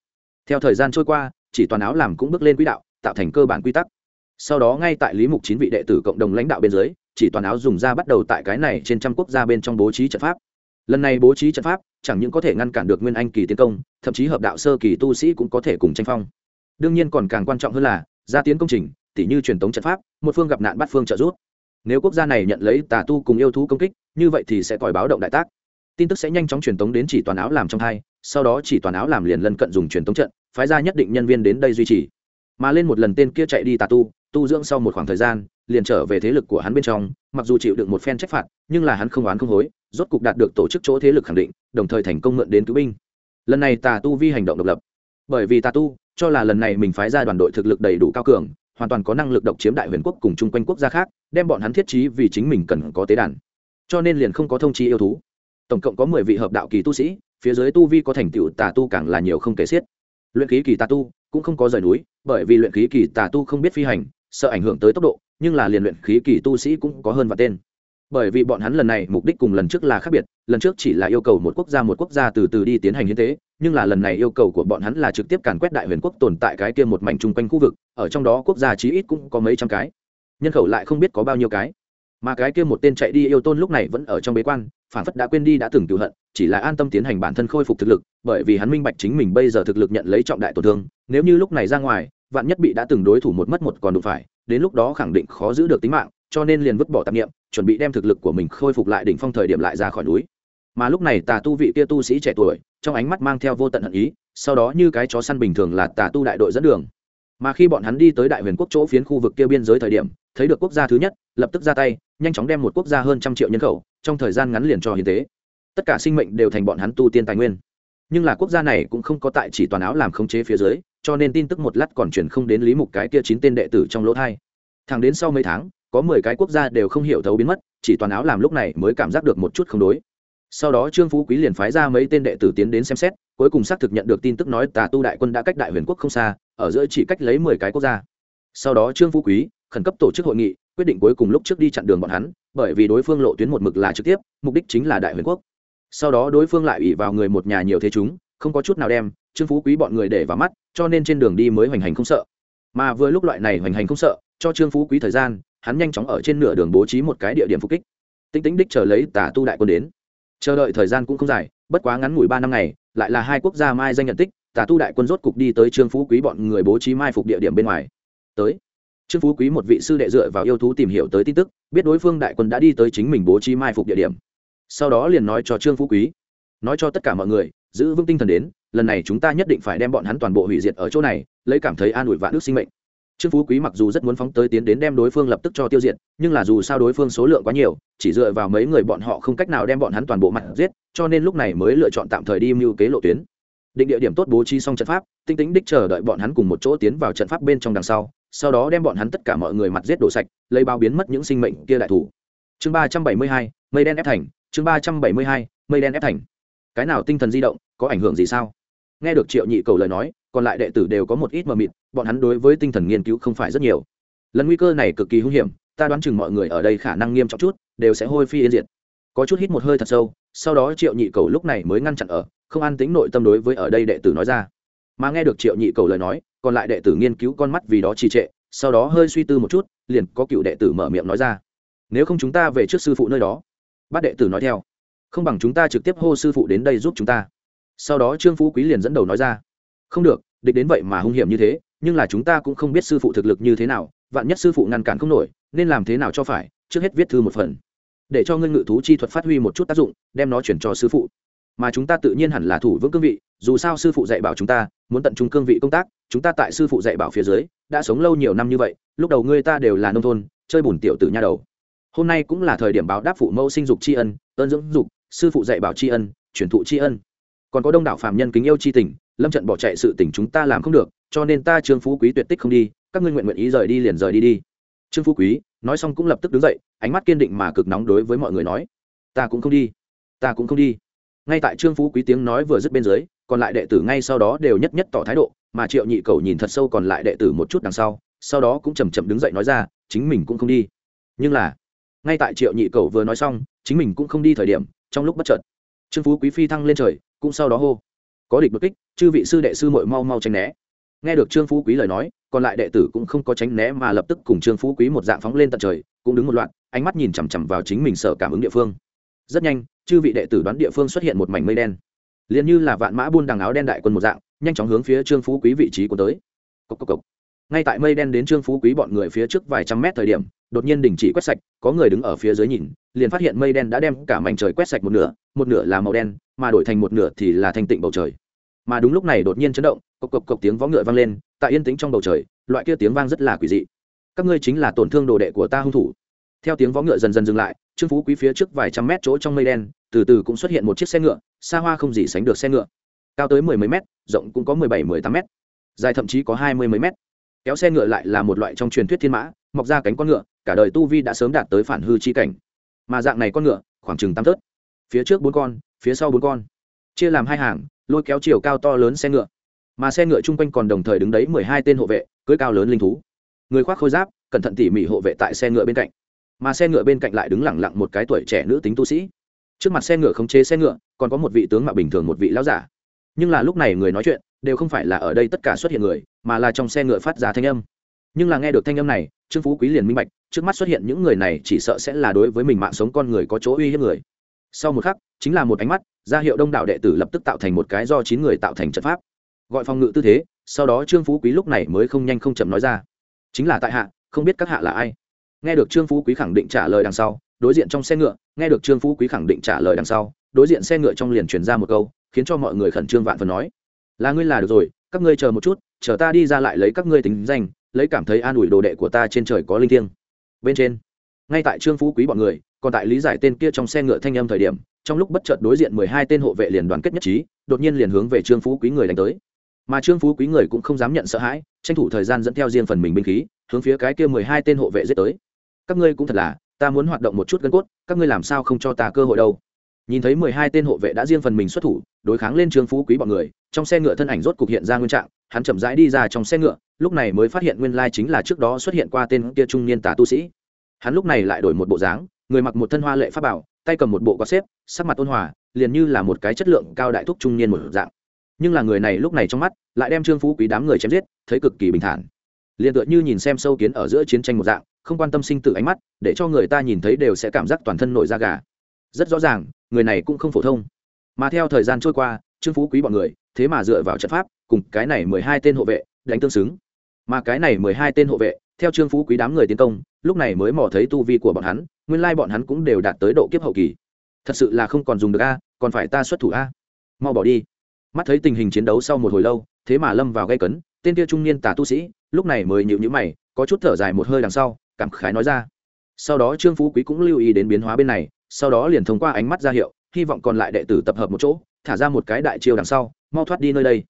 S1: Theo thời gian trôi qua, chỉ toàn áo làm cũng bước lên quỹ đạo, tạo thành cơ bản quy tắc. Sau đó ngay tại lý mục chín vị đệ tử cộng đồng lãnh đạo bên dưới, chỉ toàn áo dùng ra bắt đầu tại cái này trên trăm quốc gia bên trong bố trí trận pháp. Lần này bố trí trận pháp, chẳng những có thể ngăn cản được nguyên anh kỳ tiến công, thậm chí hợp đạo sơ kỳ tu sĩ cũng có thể cùng tranh phong. Đương nhiên còn càng quan trọng hơn là, gia tiến công trình, tỉ như truyền thống trận pháp, một phương gặp nạn bắt phương trợ giúp nếu quốc gia này nhận lấy tà tu cùng yêu thú công kích, như vậy thì sẽ còi báo động đại tác. Tin tức sẽ nhanh chóng truyền tống đến chỉ toàn áo làm trong hai, sau đó chỉ toàn áo làm liền lân cận dùng truyền tống trận, phái ra nhất định nhân viên đến đây duy trì. Mà lên một lần tên kia chạy đi tà tu tu dưỡng sau một khoảng thời gian, liền trở về thế lực của hắn bên trong, mặc dù chịu được một phen trách phạt, nhưng là hắn không oán không hối, rốt cục đạt được tổ chức chỗ thế lực khẳng định, đồng thời thành công mượn đến cứu binh. Lần này tà tu vi hành động độc lập. Bởi vì tà tu, cho là lần này mình phái ra đoàn đội thực lực đầy đủ cao cường hoàn toàn có năng lực độc chiếm đại huyền quốc cùng chung quanh quốc gia khác, đem bọn hắn thiết trí vì chính mình cần có tế đàn. Cho nên liền không có thông chi yêu thú. Tổng cộng có mười vị hợp đạo kỳ tu sĩ, phía dưới tu vi có thành tựu tà tu càng là nhiều không kể xiết. Luyện khí kỳ tà tu cũng không có rời núi, bởi vì luyện khí kỳ tà tu không biết phi hành, sợ ảnh hưởng tới tốc độ, nhưng là liền luyện khí kỳ tu sĩ cũng có hơn và tên. Bởi vì bọn hắn lần này mục đích cùng lần trước là khác biệt, lần trước chỉ là yêu cầu một quốc gia một quốc gia từ từ đi tiến hành hiến tế nhưng là lần này yêu cầu của bọn hắn là trực tiếp càn quét đại huyền quốc tồn tại cái kia một mảnh chung quanh khu vực, ở trong đó quốc gia chí ít cũng có mấy trăm cái. Nhân khẩu lại không biết có bao nhiêu cái. Mà cái kia một tên chạy đi yêu tôn lúc này vẫn ở trong bế quan, phản phất đã quên đi đã từng cựu hận, chỉ là an tâm tiến hành bản thân khôi phục thực lực, bởi vì hắn minh bạch chính mình bây giờ thực lực nhận lấy trọng đại tổn thương, nếu như lúc này ra ngoài, vạn nhất bị đã từng đối thủ một mất một còn đụng phải, đến lúc đó khẳng định khó giữ được tính mạng, cho nên liền vứt bỏ tạp nghiệm chuẩn bị đem thực lực của mình khôi phục lại đỉnh phong thời điểm lại ra khỏi núi mà lúc này tà tu vị kia tu sĩ trẻ tuổi, trong ánh mắt mang theo vô tận hận ý, sau đó như cái chó săn bình thường là tà tu đại đội dẫn đường. Mà khi bọn hắn đi tới đại huyền quốc chỗ phiến khu vực kia biên giới thời điểm, thấy được quốc gia thứ nhất, lập tức ra tay, nhanh chóng đem một quốc gia hơn trăm triệu nhân khẩu, trong thời gian ngắn liền cho hiến tế. Tất cả sinh mệnh đều thành bọn hắn tu tiên tài nguyên. Nhưng là quốc gia này cũng không có tại chỉ toàn áo làm khống chế phía dưới, cho nên tin tức một lát còn chuyển không đến lý mục cái kia chín tên đệ tử trong lỗ thai. Thẳng đến sau mấy tháng, có mười cái quốc gia đều không hiểu thấu biến mất, chỉ toàn áo làm lúc này mới cảm giác được một chút không đối sau đó trương phú quý liền phái ra mấy tên đệ tử tiến đến xem xét, cuối cùng xác thực nhận được tin tức nói tà tu đại quân đã cách đại huyền quốc không xa, ở giữa chỉ cách lấy mười cái quốc gia. Sau đó trương phú quý khẩn cấp tổ chức hội nghị, quyết định cuối cùng lúc trước đi chặn đường bọn hắn, bởi vì đối phương lộ tuyến một mực là trực tiếp, mục đích chính là đại huyền quốc. Sau đó đối phương lại ủy vào người một nhà nhiều thế chúng, không có chút nào đem trương phú quý bọn người để vào mắt, cho nên trên đường đi mới hoành hành không sợ. Mà vừa lúc loại này hoành hành không sợ, cho trương phú quý thời gian, hắn nhanh chóng ở trên nửa đường bố trí một cái địa điểm phục kích. Tính tính đích chờ lấy tà tu đại quân đến chờ đợi thời gian cũng không dài, bất quá ngắn ngủi ba năm ngày, lại là hai quốc gia mai danh nhận tích, tà tu đại quân rốt cục đi tới trương phú quý bọn người bố trí mai phục địa điểm bên ngoài. Tới. Trương phú quý một vị sư đệ dựa vào yêu thú tìm hiểu tới tin tức, biết đối phương đại quân đã đi tới chính mình bố trí mai phục địa điểm. Sau đó liền nói cho trương phú quý. Nói cho tất cả mọi người, giữ vững tinh thần đến, lần này chúng ta nhất định phải đem bọn hắn toàn bộ hủy diệt ở chỗ này, lấy cảm thấy an ủi vạn đức sinh mệnh trương phú quý mặc dù rất muốn phóng tới tiến đến đem đối phương lập tức cho tiêu diệt, nhưng là dù sao đối phương số lượng quá nhiều, chỉ dựa vào mấy người bọn họ không cách nào đem bọn hắn toàn bộ mặt giết, cho nên lúc này mới lựa chọn tạm thời đi mưu kế lộ tuyến. Định địa điểm tốt bố trí xong trận pháp, tinh tính đích chờ đợi bọn hắn cùng một chỗ tiến vào trận pháp bên trong đằng sau sau đó đem bọn hắn tất cả mọi người mặt giết đổ sạch, lấy bao biến mất những sinh mệnh kia đại thủ. Chương ba trăm bảy mươi hai, mây đen ép thành, chương ba trăm bảy mươi hai, mây đen ép thành. Cái nào tinh thần di động, có ảnh hưởng gì sao? Nghe được triệu nhị cầu lời nói, còn lại đệ tử đều có một ít mờ mịt bọn hắn đối với tinh thần nghiên cứu không phải rất nhiều. Lần nguy cơ này cực kỳ hung hiểm, ta đoán chừng mọi người ở đây khả năng nghiêm trọng chút, đều sẽ hôi phi yên diệt. Có chút hít một hơi thật sâu, sau đó triệu nhị cầu lúc này mới ngăn chặn ở, không an tính nội tâm đối với ở đây đệ tử nói ra. Mà nghe được triệu nhị cầu lời nói, còn lại đệ tử nghiên cứu con mắt vì đó trì trệ, sau đó hơi suy tư một chút, liền có cựu đệ tử mở miệng nói ra. Nếu không chúng ta về trước sư phụ nơi đó, bát đệ tử nói theo. Không bằng chúng ta trực tiếp hô sư phụ đến đây giúp chúng ta. Sau đó trương phú quý liền dẫn đầu nói ra. Không được, địch đến vậy mà hung hiểm như thế nhưng là chúng ta cũng không biết sư phụ thực lực như thế nào, vạn nhất sư phụ ngăn cản không nổi, nên làm thế nào cho phải, trước hết viết thư một phần. Để cho ngưng ngự thú chi thuật phát huy một chút tác dụng, đem nó chuyển cho sư phụ. Mà chúng ta tự nhiên hẳn là thủ vững cương vị, dù sao sư phụ dạy bảo chúng ta, muốn tận trung cương vị công tác, chúng ta tại sư phụ dạy bảo phía dưới, đã sống lâu nhiều năm như vậy, lúc đầu ngươi ta đều là nông thôn, chơi bùn tiểu tử nha đầu. Hôm nay cũng là thời điểm báo đáp phụ mẫu sinh dục tri ân, ơn dưỡng dục, sư phụ dạy bảo tri ân, truyền thụ tri ân. Còn có đông đảo phạm nhân kính yêu tri tình lâm trận bỏ chạy sự tình chúng ta làm không được, cho nên ta trương phú quý tuyệt tích không đi, các ngươi nguyện nguyện ý rời đi liền rời đi đi. Trương phú quý nói xong cũng lập tức đứng dậy, ánh mắt kiên định mà cực nóng đối với mọi người nói, ta cũng không đi, ta cũng không đi. Ngay tại trương phú quý tiếng nói vừa dứt bên dưới, còn lại đệ tử ngay sau đó đều nhất nhất tỏ thái độ, mà triệu nhị cầu nhìn thật sâu còn lại đệ tử một chút đằng sau sau đó cũng chầm chậm đứng dậy nói ra, chính mình cũng không đi. Nhưng là, ngay tại triệu nhị cầu vừa nói xong, chính mình cũng không đi thời điểm, trong lúc bất chợt, trương phú quý phi thăng lên trời, cũng sau đó hô có địch bất kích, chư vị sư đệ sư mội mau mau tránh né. Nghe được trương phú quý lời nói, còn lại đệ tử cũng không có tránh né mà lập tức cùng trương phú quý một dạng phóng lên tận trời, cũng đứng một loạt, ánh mắt nhìn chằm chằm vào chính mình sở cảm ứng địa phương. Rất nhanh, chư vị đệ tử đoán địa phương xuất hiện một mảnh mây đen. Liền như là vạn mã buôn đằng áo đen đại quân một dạng, nhanh chóng hướng phía trương phú quý vị trí của tới. Cốc cốc cốc. ngay tại mây đen đến trương phú quý bọn người phía trước vài trăm mét thời điểm đột nhiên đình chỉ quét sạch, có người đứng ở phía dưới nhìn, liền phát hiện mây đen đã đem cả mảnh trời quét sạch một nửa một nửa là màu đen, mà đổi thành một nửa thì là thanh tịnh bầu trời. Mà đúng lúc này đột nhiên chấn động, cộc cộc cộc tiếng vó ngựa vang lên, tại yên tĩnh trong bầu trời, loại kia tiếng vang rất là quỷ dị. Các ngươi chính là tổn thương đồ đệ của ta hung thủ. Theo tiếng vó ngựa dần dần dừng lại, trương phú quý phía trước vài trăm mét chỗ trong mây đen, từ từ cũng xuất hiện một chiếc xe ngựa, xa hoa không gì sánh được xe ngựa. Cao tới mười mấy mét, rộng cũng có mười bảy, mười tám mét, dài thậm chí có hai mươi mấy mét. Kéo xe ngựa lại là một loại trong truyền thuyết thiên mã, mọc ra cánh con ngựa cả đời tu vi đã sớm đạt tới phản hư chi cảnh. Mà dạng này con ngựa, khoảng chừng tám thớt. Phía trước bốn con, phía sau bốn con. Chia làm hai hàng, lôi kéo chiều cao to lớn xe ngựa. Mà xe ngựa chung quanh còn đồng thời đứng đấy mười hai tên hộ vệ, cưới cao lớn linh thú. Người khoác khôi giáp, cẩn thận tỉ mỉ hộ vệ tại xe ngựa bên cạnh. Mà xe ngựa bên cạnh lại đứng lẳng lặng một cái tuổi trẻ nữ tính tu sĩ. Trước mặt xe ngựa khống chế xe ngựa, còn có một vị tướng mạo bình thường một vị lão giả. Nhưng là lúc này người nói chuyện, đều không phải là ở đây tất cả xuất hiện người, mà là trong xe ngựa phát ra thanh âm. Nhưng là nghe được thanh âm này, trương phú quý liền minh bạch trước mắt xuất hiện những người này chỉ sợ sẽ là đối với mình mạng sống con người có chỗ uy hiếp người. Sau một khắc, chính là một ánh mắt, ra hiệu đông đảo đệ tử lập tức tạo thành một cái do chín người tạo thành trận pháp. Gọi phòng ngự tư thế, sau đó trương phú quý lúc này mới không nhanh không chậm nói ra. Chính là tại hạ, không biết các hạ là ai. Nghe được trương phú quý khẳng định trả lời đằng sau, đối diện trong xe ngựa, nghe được trương phú quý khẳng định trả lời đằng sau, đối diện xe ngựa trong liền truyền ra một câu, khiến cho mọi người khẩn trương vạn phần nói. Là ngươi là được rồi, các ngươi chờ một chút, chờ ta đi ra lại lấy các ngươi tính danh, lấy cảm thấy an ủi đồ đệ của ta trên trời có linh thiêng bên trên. Ngay tại trương phú quý bọn người, còn tại lý giải tên kia trong xe ngựa thanh âm thời điểm, trong lúc bất chợt đối diện mười hai tên hộ vệ liền đoàn kết nhất trí, đột nhiên liền hướng về trương phú quý người đánh tới. Mà trương phú quý người cũng không dám nhận sợ hãi, tranh thủ thời gian dẫn theo riêng phần mình binh khí, hướng phía cái kia mười hai tên hộ vệ giết tới. Các ngươi cũng thật là, ta muốn hoạt động một chút gân cốt, các ngươi làm sao không cho ta cơ hội đâu? Nhìn thấy mười hai tên hộ vệ đã riêng phần mình xuất thủ, đối kháng lên trương phú quý bọn người, trong xe ngựa thân ảnh rốt cục hiện ra nguyên trạng hắn chậm rãi đi ra trong xe ngựa, lúc này mới phát hiện nguyên lai chính là trước đó xuất hiện qua tên kia trung niên tà tu sĩ. Hắn lúc này lại đổi một bộ dáng, người mặc một thân hoa lệ pháp bảo, tay cầm một bộ quạt xếp, sắc mặt ôn hòa, liền như là một cái chất lượng cao đại thúc trung niên một dạng. Nhưng là người này lúc này trong mắt, lại đem trương phú quý đám người chém giết, thấy cực kỳ bình thản. Liền tựa như nhìn xem sâu kiến ở giữa chiến tranh một dạng, không quan tâm sinh tử ánh mắt, để cho người ta nhìn thấy đều sẽ cảm giác toàn thân nổi da gà. Rất rõ ràng, người này cũng không phổ thông. Mà theo thời gian trôi qua, trương phú quý bọn người thế mà dựa vào trận pháp, cùng cái này mười hai tên hộ vệ đánh tương xứng. Mà cái này mười hai tên hộ vệ, theo trương phú quý đám người tiến công, lúc này mới mò thấy tu vi của bọn hắn, nguyên lai bọn hắn cũng đều đạt tới độ kiếp hậu kỳ. Thật sự là không còn dùng được a, còn phải ta xuất thủ a. Mau bỏ đi. Mắt thấy tình hình chiến đấu sau một hồi lâu, thế mà lâm vào gây cấn, tên kia trung niên tà tu sĩ, lúc này mới nhịu nhữ mày, có chút thở dài một hơi đằng sau, cảm khái nói ra. Sau đó trương phú quý cũng lưu ý đến biến hóa bên này, sau đó liền thông qua ánh mắt ra hiệu, hy vọng còn lại đệ tử tập hợp một chỗ, thả ra một cái đại chiêu đằng sau mau thoát đi nơi đây.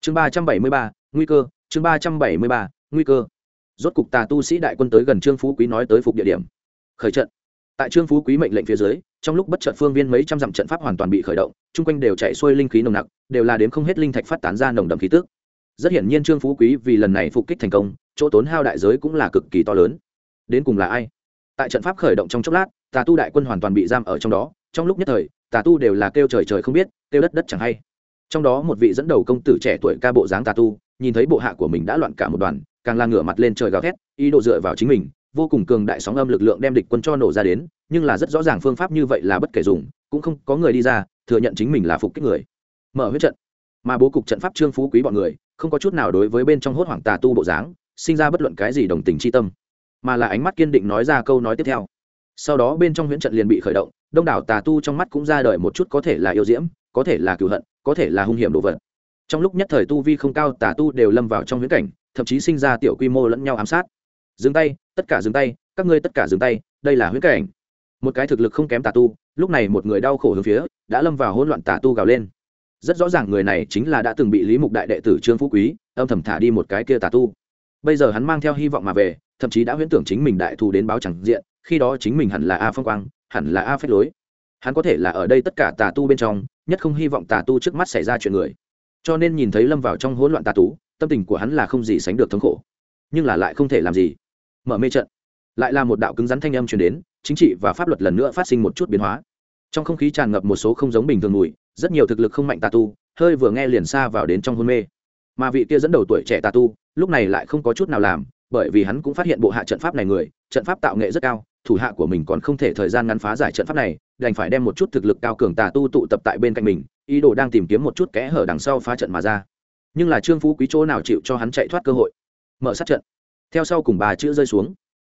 S1: Chương ba trăm bảy mươi ba, nguy cơ, chương ba trăm bảy mươi ba, nguy cơ. Rốt cục tà tu sĩ đại quân tới gần trương phú quý nói tới phục địa điểm. Khởi trận. Tại trương phú quý mệnh lệnh phía dưới, trong lúc bất chợt phương viên mấy trăm dặm trận pháp hoàn toàn bị khởi động, chung quanh đều chạy xuôi linh khí nồng nặc, đều là đếm không hết linh thạch phát tán ra nồng đậm khí tức. Rất hiển nhiên trương phú quý vì lần này phục kích thành công, chỗ tốn hao đại giới cũng là cực kỳ to lớn. Đến cùng là ai? Tại trận pháp khởi động trong chốc lát, tà tu đại quân hoàn toàn bị giam ở trong đó, trong lúc nhất thời, tà tu đều là kêu trời trời không biết, kêu đất đất chẳng hay trong đó một vị dẫn đầu công tử trẻ tuổi ca bộ dáng tà tu, nhìn thấy bộ hạ của mình đã loạn cả một đoàn, càng la ngửa mặt lên trời gào thét, ý đồ dựa vào chính mình, vô cùng cường đại sóng âm lực lượng đem địch quân cho nổ ra đến, nhưng là rất rõ ràng phương pháp như vậy là bất kể dùng, cũng không có người đi ra, thừa nhận chính mình là phục kích người. Mở huyết trận. Mà bố cục trận pháp trương phú quý bọn người, không có chút nào đối với bên trong hốt hoảng tà tu bộ dáng, sinh ra bất luận cái gì đồng tình chi tâm. Mà là ánh mắt kiên định nói ra câu nói tiếp theo. Sau đó bên trong huyễn trận liền bị khởi động, đông đảo tà tu trong mắt cũng ra đời một chút có thể là yêu diễm, có thể là cựu hận có thể là hung hiểm đồ vật. Trong lúc nhất thời tu vi không cao, tà tu đều lâm vào trong huyễn cảnh, thậm chí sinh ra tiểu quy mô lẫn nhau ám sát. Dừng tay, tất cả dừng tay, các ngươi tất cả dừng tay, đây là huyễn cảnh. Một cái thực lực không kém tà tu, lúc này một người đau khổ hướng phía, đã lâm vào hỗn loạn tà tu gào lên. Rất rõ ràng người này chính là đã từng bị lý mục đại đệ tử trương phú quý, âm thầm thả đi một cái kia tà tu. Bây giờ hắn mang theo hy vọng mà về, thậm chí đã huyễn tưởng chính mình đại thù đến báo chẳng diện, khi đó chính mình hẳn là a phong quang, hẳn là a phế lối hắn có thể là ở đây tất cả tà tu bên trong, nhất không hy vọng tà tu trước mắt xảy ra chuyện người. Cho nên nhìn thấy lâm vào trong hỗn loạn tà tú, tâm tình của hắn là không gì sánh được thống khổ. Nhưng là lại không thể làm gì. Mở mê trận. Lại là một đạo cứng rắn thanh âm truyền đến, chính trị và pháp luật lần nữa phát sinh một chút biến hóa. Trong không khí tràn ngập một số không giống bình thường mùi, rất nhiều thực lực không mạnh tà tu, hơi vừa nghe liền xa vào đến trong hôn mê. Mà vị kia dẫn đầu tuổi trẻ tà tu, lúc này lại không có chút nào làm, bởi vì hắn cũng phát hiện bộ hạ trận pháp này người, trận pháp tạo nghệ rất cao thủ hạ của mình còn không thể thời gian ngắn phá giải trận pháp này, đành phải đem một chút thực lực cao cường tà tu tụ tập tại bên cạnh mình, ý đồ đang tìm kiếm một chút kẽ hở đằng sau phá trận mà ra. Nhưng là trương phú quý chỗ nào chịu cho hắn chạy thoát cơ hội? Mở sát trận. Theo sau cùng bà chữ rơi xuống.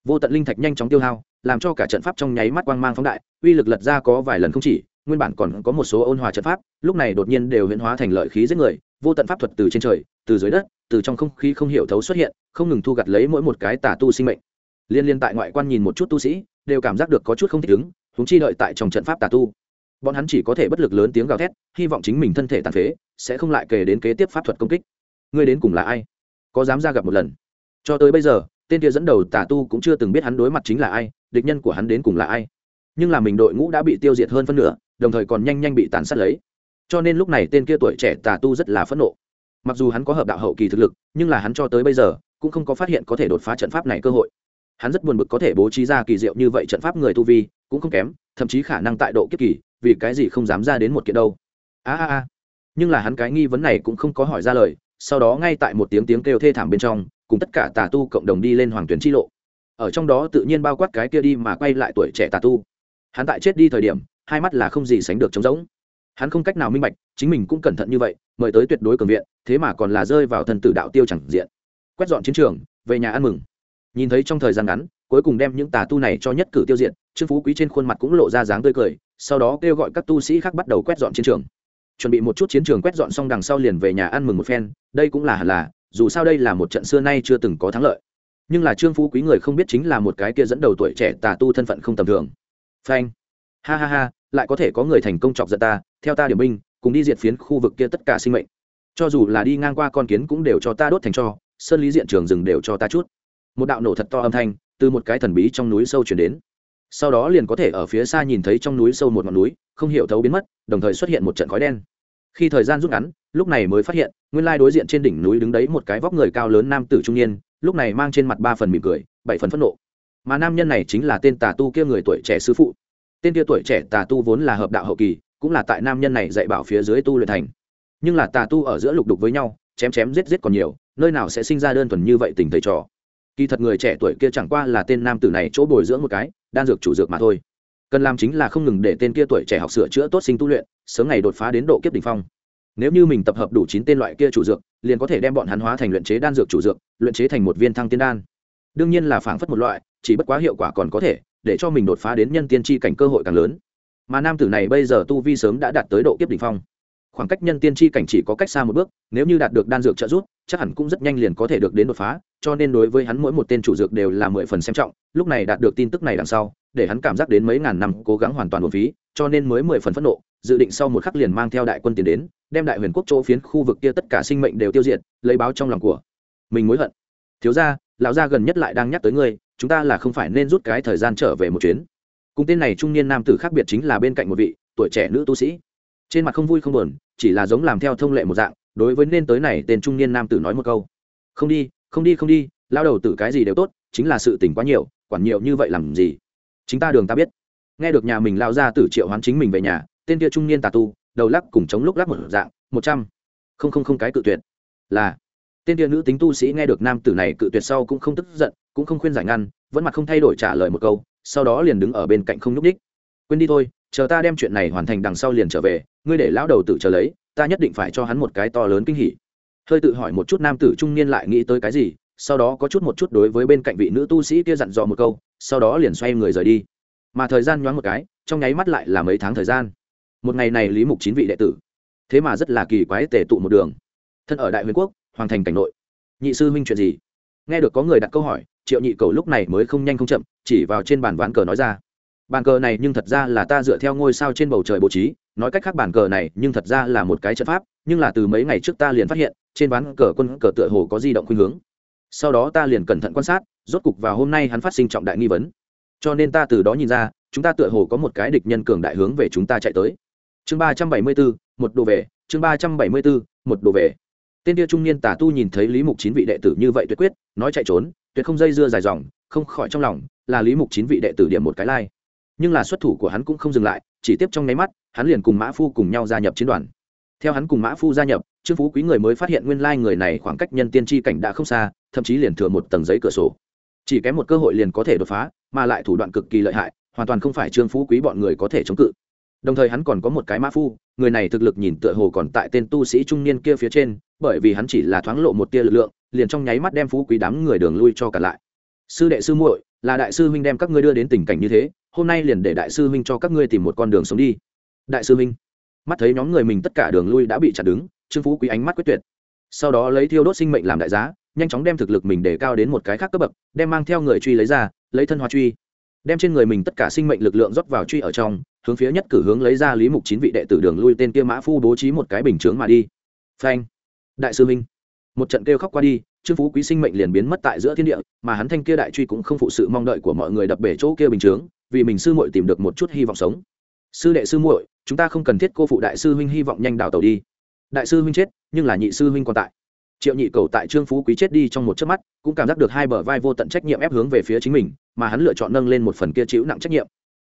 S1: Vô tận linh thạch nhanh chóng tiêu hao, làm cho cả trận pháp trong nháy mắt quang mang phóng đại, uy lực lật ra có vài lần không chỉ, nguyên bản còn có một số ôn hòa trận pháp, lúc này đột nhiên đều huyễn hóa thành lợi khí giết người, vô tận pháp thuật từ trên trời, từ dưới đất, từ trong không khí không hiểu thấu xuất hiện, không ngừng thu gặt lấy mỗi một cái tà tu sinh mệnh liên liên tại ngoại quan nhìn một chút tu sĩ, đều cảm giác được có chút không thích ứng húng chi đợi tại trong trận pháp tà tu. Bọn hắn chỉ có thể bất lực lớn tiếng gào thét, hy vọng chính mình thân thể tàn phế, sẽ không lại kể đến kế tiếp pháp thuật công kích. Ngươi đến cùng là ai? Có dám ra gặp một lần? Cho tới bây giờ, tên kia dẫn đầu tà tu cũng chưa từng biết hắn đối mặt chính là ai, địch nhân của hắn đến cùng là ai. Nhưng là mình đội ngũ đã bị tiêu diệt hơn phân nửa, đồng thời còn nhanh nhanh bị tàn sát lấy. Cho nên lúc này tên kia tuổi trẻ tà tu rất là phẫn nộ. Mặc dù hắn có hợp đạo hậu kỳ thực lực, nhưng là hắn cho tới bây giờ, cũng không có phát hiện có thể đột phá trận pháp này cơ hội hắn rất buồn bực có thể bố trí ra kỳ diệu như vậy trận pháp người tu vi, cũng không kém, thậm chí khả năng tại độ kiếp kỳ, vì cái gì không dám ra đến một kiện đâu. A a a. Nhưng là hắn cái nghi vấn này cũng không có hỏi ra lời, sau đó ngay tại một tiếng tiếng kêu thê thảm bên trong, cùng tất cả tà tu cộng đồng đi lên hoàng tuyến chi lộ. Ở trong đó tự nhiên bao quát cái kia đi mà quay lại tuổi trẻ tà tu. Hắn tại chết đi thời điểm, hai mắt là không gì sánh được trống rỗng. Hắn không cách nào minh bạch, chính mình cũng cẩn thận như vậy, mời tới tuyệt đối cường viện, thế mà còn là rơi vào thần tử đạo tiêu chẳng diện. Quét dọn chiến trường, về nhà ăn mừng nhìn thấy trong thời gian ngắn, cuối cùng đem những tà tu này cho nhất cử tiêu diệt, trương phú quý trên khuôn mặt cũng lộ ra dáng tươi cười, sau đó kêu gọi các tu sĩ khác bắt đầu quét dọn chiến trường. Chuẩn bị một chút chiến trường quét dọn xong đằng sau liền về nhà ăn mừng một phen, đây cũng là hẳn là, dù sao đây là một trận xưa nay chưa từng có thắng lợi. Nhưng là trương phú quý người không biết chính là một cái kia dẫn đầu tuổi trẻ tà tu thân phận không tầm thường. Phanh. Ha ha ha, lại có thể có người thành công chọc giận ta, theo ta điểm binh, cùng đi diệt phiến khu vực kia tất cả sinh mệnh. Cho dù là đi ngang qua con kiến cũng đều cho ta đốt thành cho, sơn lý diện trường rừng đều cho ta chút một đạo nổ thật to âm thanh từ một cái thần bí trong núi sâu chuyển đến. Sau đó liền có thể ở phía xa nhìn thấy trong núi sâu một ngọn núi, không hiểu thấu biến mất, đồng thời xuất hiện một trận khói đen. Khi thời gian rút ngắn, lúc này mới phát hiện, nguyên lai đối diện trên đỉnh núi đứng đấy một cái vóc người cao lớn nam tử trung niên, lúc này mang trên mặt ba phần mỉm cười, bảy phần phẫn nộ. Mà nam nhân này chính là tên tà tu kia người tuổi trẻ sư phụ. Tên kia tuổi trẻ tà tu vốn là hợp đạo hậu kỳ, cũng là tại nam nhân này dạy bảo phía dưới tu luyện thành. Nhưng là tà tu ở giữa lục đục với nhau, chém chém giết giết còn nhiều, nơi nào sẽ sinh ra đơn thuần như vậy tình thầy trò? Kỳ thật người trẻ tuổi kia chẳng qua là tên nam tử này chỗ bồi dưỡng một cái, đan dược chủ dược mà thôi. Cần làm chính là không ngừng để tên kia tuổi trẻ học sửa chữa tốt sinh tu luyện, sớm ngày đột phá đến độ kiếp đ ỉ n h phong. Nếu như mình tập hợp đủ chín tên loại kia chủ dược, liền có thể đem bọn hắn hóa thành luyện chế đan dược chủ dược, luyện chế thành một viên thăng tiên đan. Đương nhiên là phảng phất một loại, chỉ bất quá hiệu quả còn có thể, để cho mình đột phá đến nhân tiên tri cảnh cơ hội càng lớn. Mà nam tử này bây giờ tu vi sớm đã đạt tới độ kiếp đ ỉ n h phong khoảng cách nhân tiên tri cảnh chỉ có cách xa một bước, nếu như đạt được đan dược trợ giúp, chắc hẳn cũng rất nhanh liền có thể được đến đột phá, cho nên đối với hắn mỗi một tên chủ dược đều là mười phần xem trọng, lúc này đạt được tin tức này đằng sau, để hắn cảm giác đến mấy ngàn năm cố gắng hoàn toàn một phí, cho nên mới mười phần phẫn nộ, dự định sau một khắc liền mang theo đại quân tiến đến, đem đại huyền quốc chỗ phiến khu vực kia tất cả sinh mệnh đều tiêu diệt, lấy báo trong lòng của mình mối hận. Thiếu ra lão gia gần nhất lại đang nhắc tới ngươi, chúng ta là không phải nên rút cái thời gian trở về một chuyến. Cùng tên này trung niên nam tử khác biệt chính là bên cạnh một vị tuổi trẻ nữ tu sĩ. Trên mặt không vui không buồn chỉ là giống làm theo thông lệ một dạng, đối với nên tới này tên trung niên nam tử nói một câu. Không đi không đi không đi, lao đầu tử cái gì đều tốt, chính là sự tỉnh quá nhiều, quản nhiều như vậy làm gì? Chính ta đường ta biết. Nghe được nhà mình lao ra tử triệu hoán chính mình về nhà, tên kia trung niên tà tu, đầu lắc cùng chống lúc lắc một dạng, một trăm. Không không không cái cự tuyệt. Là, tên kia nữ tính tu sĩ nghe được nam tử này cự tuyệt sau cũng không tức giận, cũng không khuyên giải ngăn, vẫn mặt không thay đổi trả lời một câu, sau đó liền đứng ở bên cạnh không nhúc ních quên đi thôi, chờ ta đem chuyện này hoàn thành đằng sau liền trở về ngươi để lão đầu tử chờ lấy, ta nhất định phải cho hắn một cái to lớn kinh hỉ. Hơi tự hỏi một chút nam tử trung niên lại nghĩ tới cái gì, sau đó có chút một chút đối với bên cạnh vị nữ tu sĩ kia dặn dò một câu, sau đó liền xoay người rời đi. Mà thời gian nhoáng một cái, trong nháy mắt lại là mấy tháng thời gian. Một ngày này lý mục chín vị đệ tử. Thế mà rất là kỳ quái tề tụ một đường. Thân ở đại huyền quốc, hoàng thành cảnh nội. Nhị sư huynh chuyện gì? Nghe được có người đặt câu hỏi, triệu nhị cầu lúc này mới không nhanh không chậm, chỉ vào trên bàn ván cờ nói ra. Bàn cờ này nhưng thật ra là ta dựa theo ngôi sao trên bầu trời bố trí nói cách khác bàn cờ này, nhưng thật ra là một cái trận pháp, nhưng là từ mấy ngày trước ta liền phát hiện, trên ván cờ quân cờ tựa hồ có di động khuynh hướng. Sau đó ta liền cẩn thận quan sát, rốt cục vào hôm nay hắn phát sinh trọng đại nghi vấn. Cho nên ta từ đó nhìn ra, chúng ta tựa hồ có một cái địch nhân cường đại hướng về chúng ta chạy tới. Chương ba trăm bảy mươi bốn, một đồ về, chương ba trăm bảy mươi bốn, một đồ về. Tên tia trung niên tà tu nhìn thấy lý mục chín vị đệ tử như vậy tuyệt quyết, nói chạy trốn, tuyệt không dây dưa dài dòng, không khỏi trong lòng, là lý mục chín vị đệ tử điểm một cái lai、like. nhưng là xuất thủ của hắn cũng không dừng lại chỉ tiếp trong nháy mắt, hắn liền cùng mã phu cùng nhau gia nhập chiến đoàn. Theo hắn cùng mã phu gia nhập, trương phú quý người mới phát hiện nguyên lai người này khoảng cách nhân tiên tri cảnh đã không xa, thậm chí liền thừa một tầng giấy cửa sổ. Chỉ kém một cơ hội liền có thể đột phá, mà lại thủ đoạn cực kỳ lợi hại, hoàn toàn không phải trương phú quý bọn người có thể chống cự. Đồng thời hắn còn có một cái mã phu, người này thực lực nhìn tựa hồ còn tại tên tu sĩ trung niên kia phía trên, bởi vì hắn chỉ là thoáng lộ một tia lực lượng, liền trong nháy mắt đem phú quý đám người đường lui cho cả lại. Sư đệ sư muội là đại sư huynh đem các ngươi đưa đến tình cảnh như thế, hôm nay liền để đại sư huynh cho các ngươi tìm một con đường sống đi. Đại sư huynh, mắt thấy nhóm người mình tất cả đường lui đã bị chặn đứng, trương phú quý ánh mắt quyết tuyệt. Sau đó lấy thiêu đốt sinh mệnh làm đại giá, nhanh chóng đem thực lực mình để cao đến một cái khác cấp bậc, đem mang theo người truy lấy ra, lấy thân hoa truy. Đem trên người mình tất cả sinh mệnh lực lượng rót vào truy ở trong, hướng phía nhất cử hướng lấy ra lý mục chín vị đệ tử đường lui tên kia mã phu bố trí một cái bình chướng mà đi. Phanh. Đại sư minh một trận kêu khóc qua đi trương phú quý sinh mệnh liền biến mất tại giữa thiên địa, mà hắn thanh kia đại truy cũng không phụ sự mong đợi của mọi người đập bể chỗ kia bình chướng, vì mình sư muội tìm được một chút hy vọng sống. Sư đệ sư muội, chúng ta không cần thiết cô phụ đại sư huynh hy vọng nhanh đào tàu đi. Đại sư huynh chết, nhưng là nhị sư huynh còn tại. Triệu nhị cầu tại trương phú quý chết đi trong một chớp mắt, cũng cảm giác được hai bờ vai vô tận trách nhiệm ép hướng về phía chính mình, mà hắn lựa chọn nâng lên một phần kia chịu nặng trách nhiệm.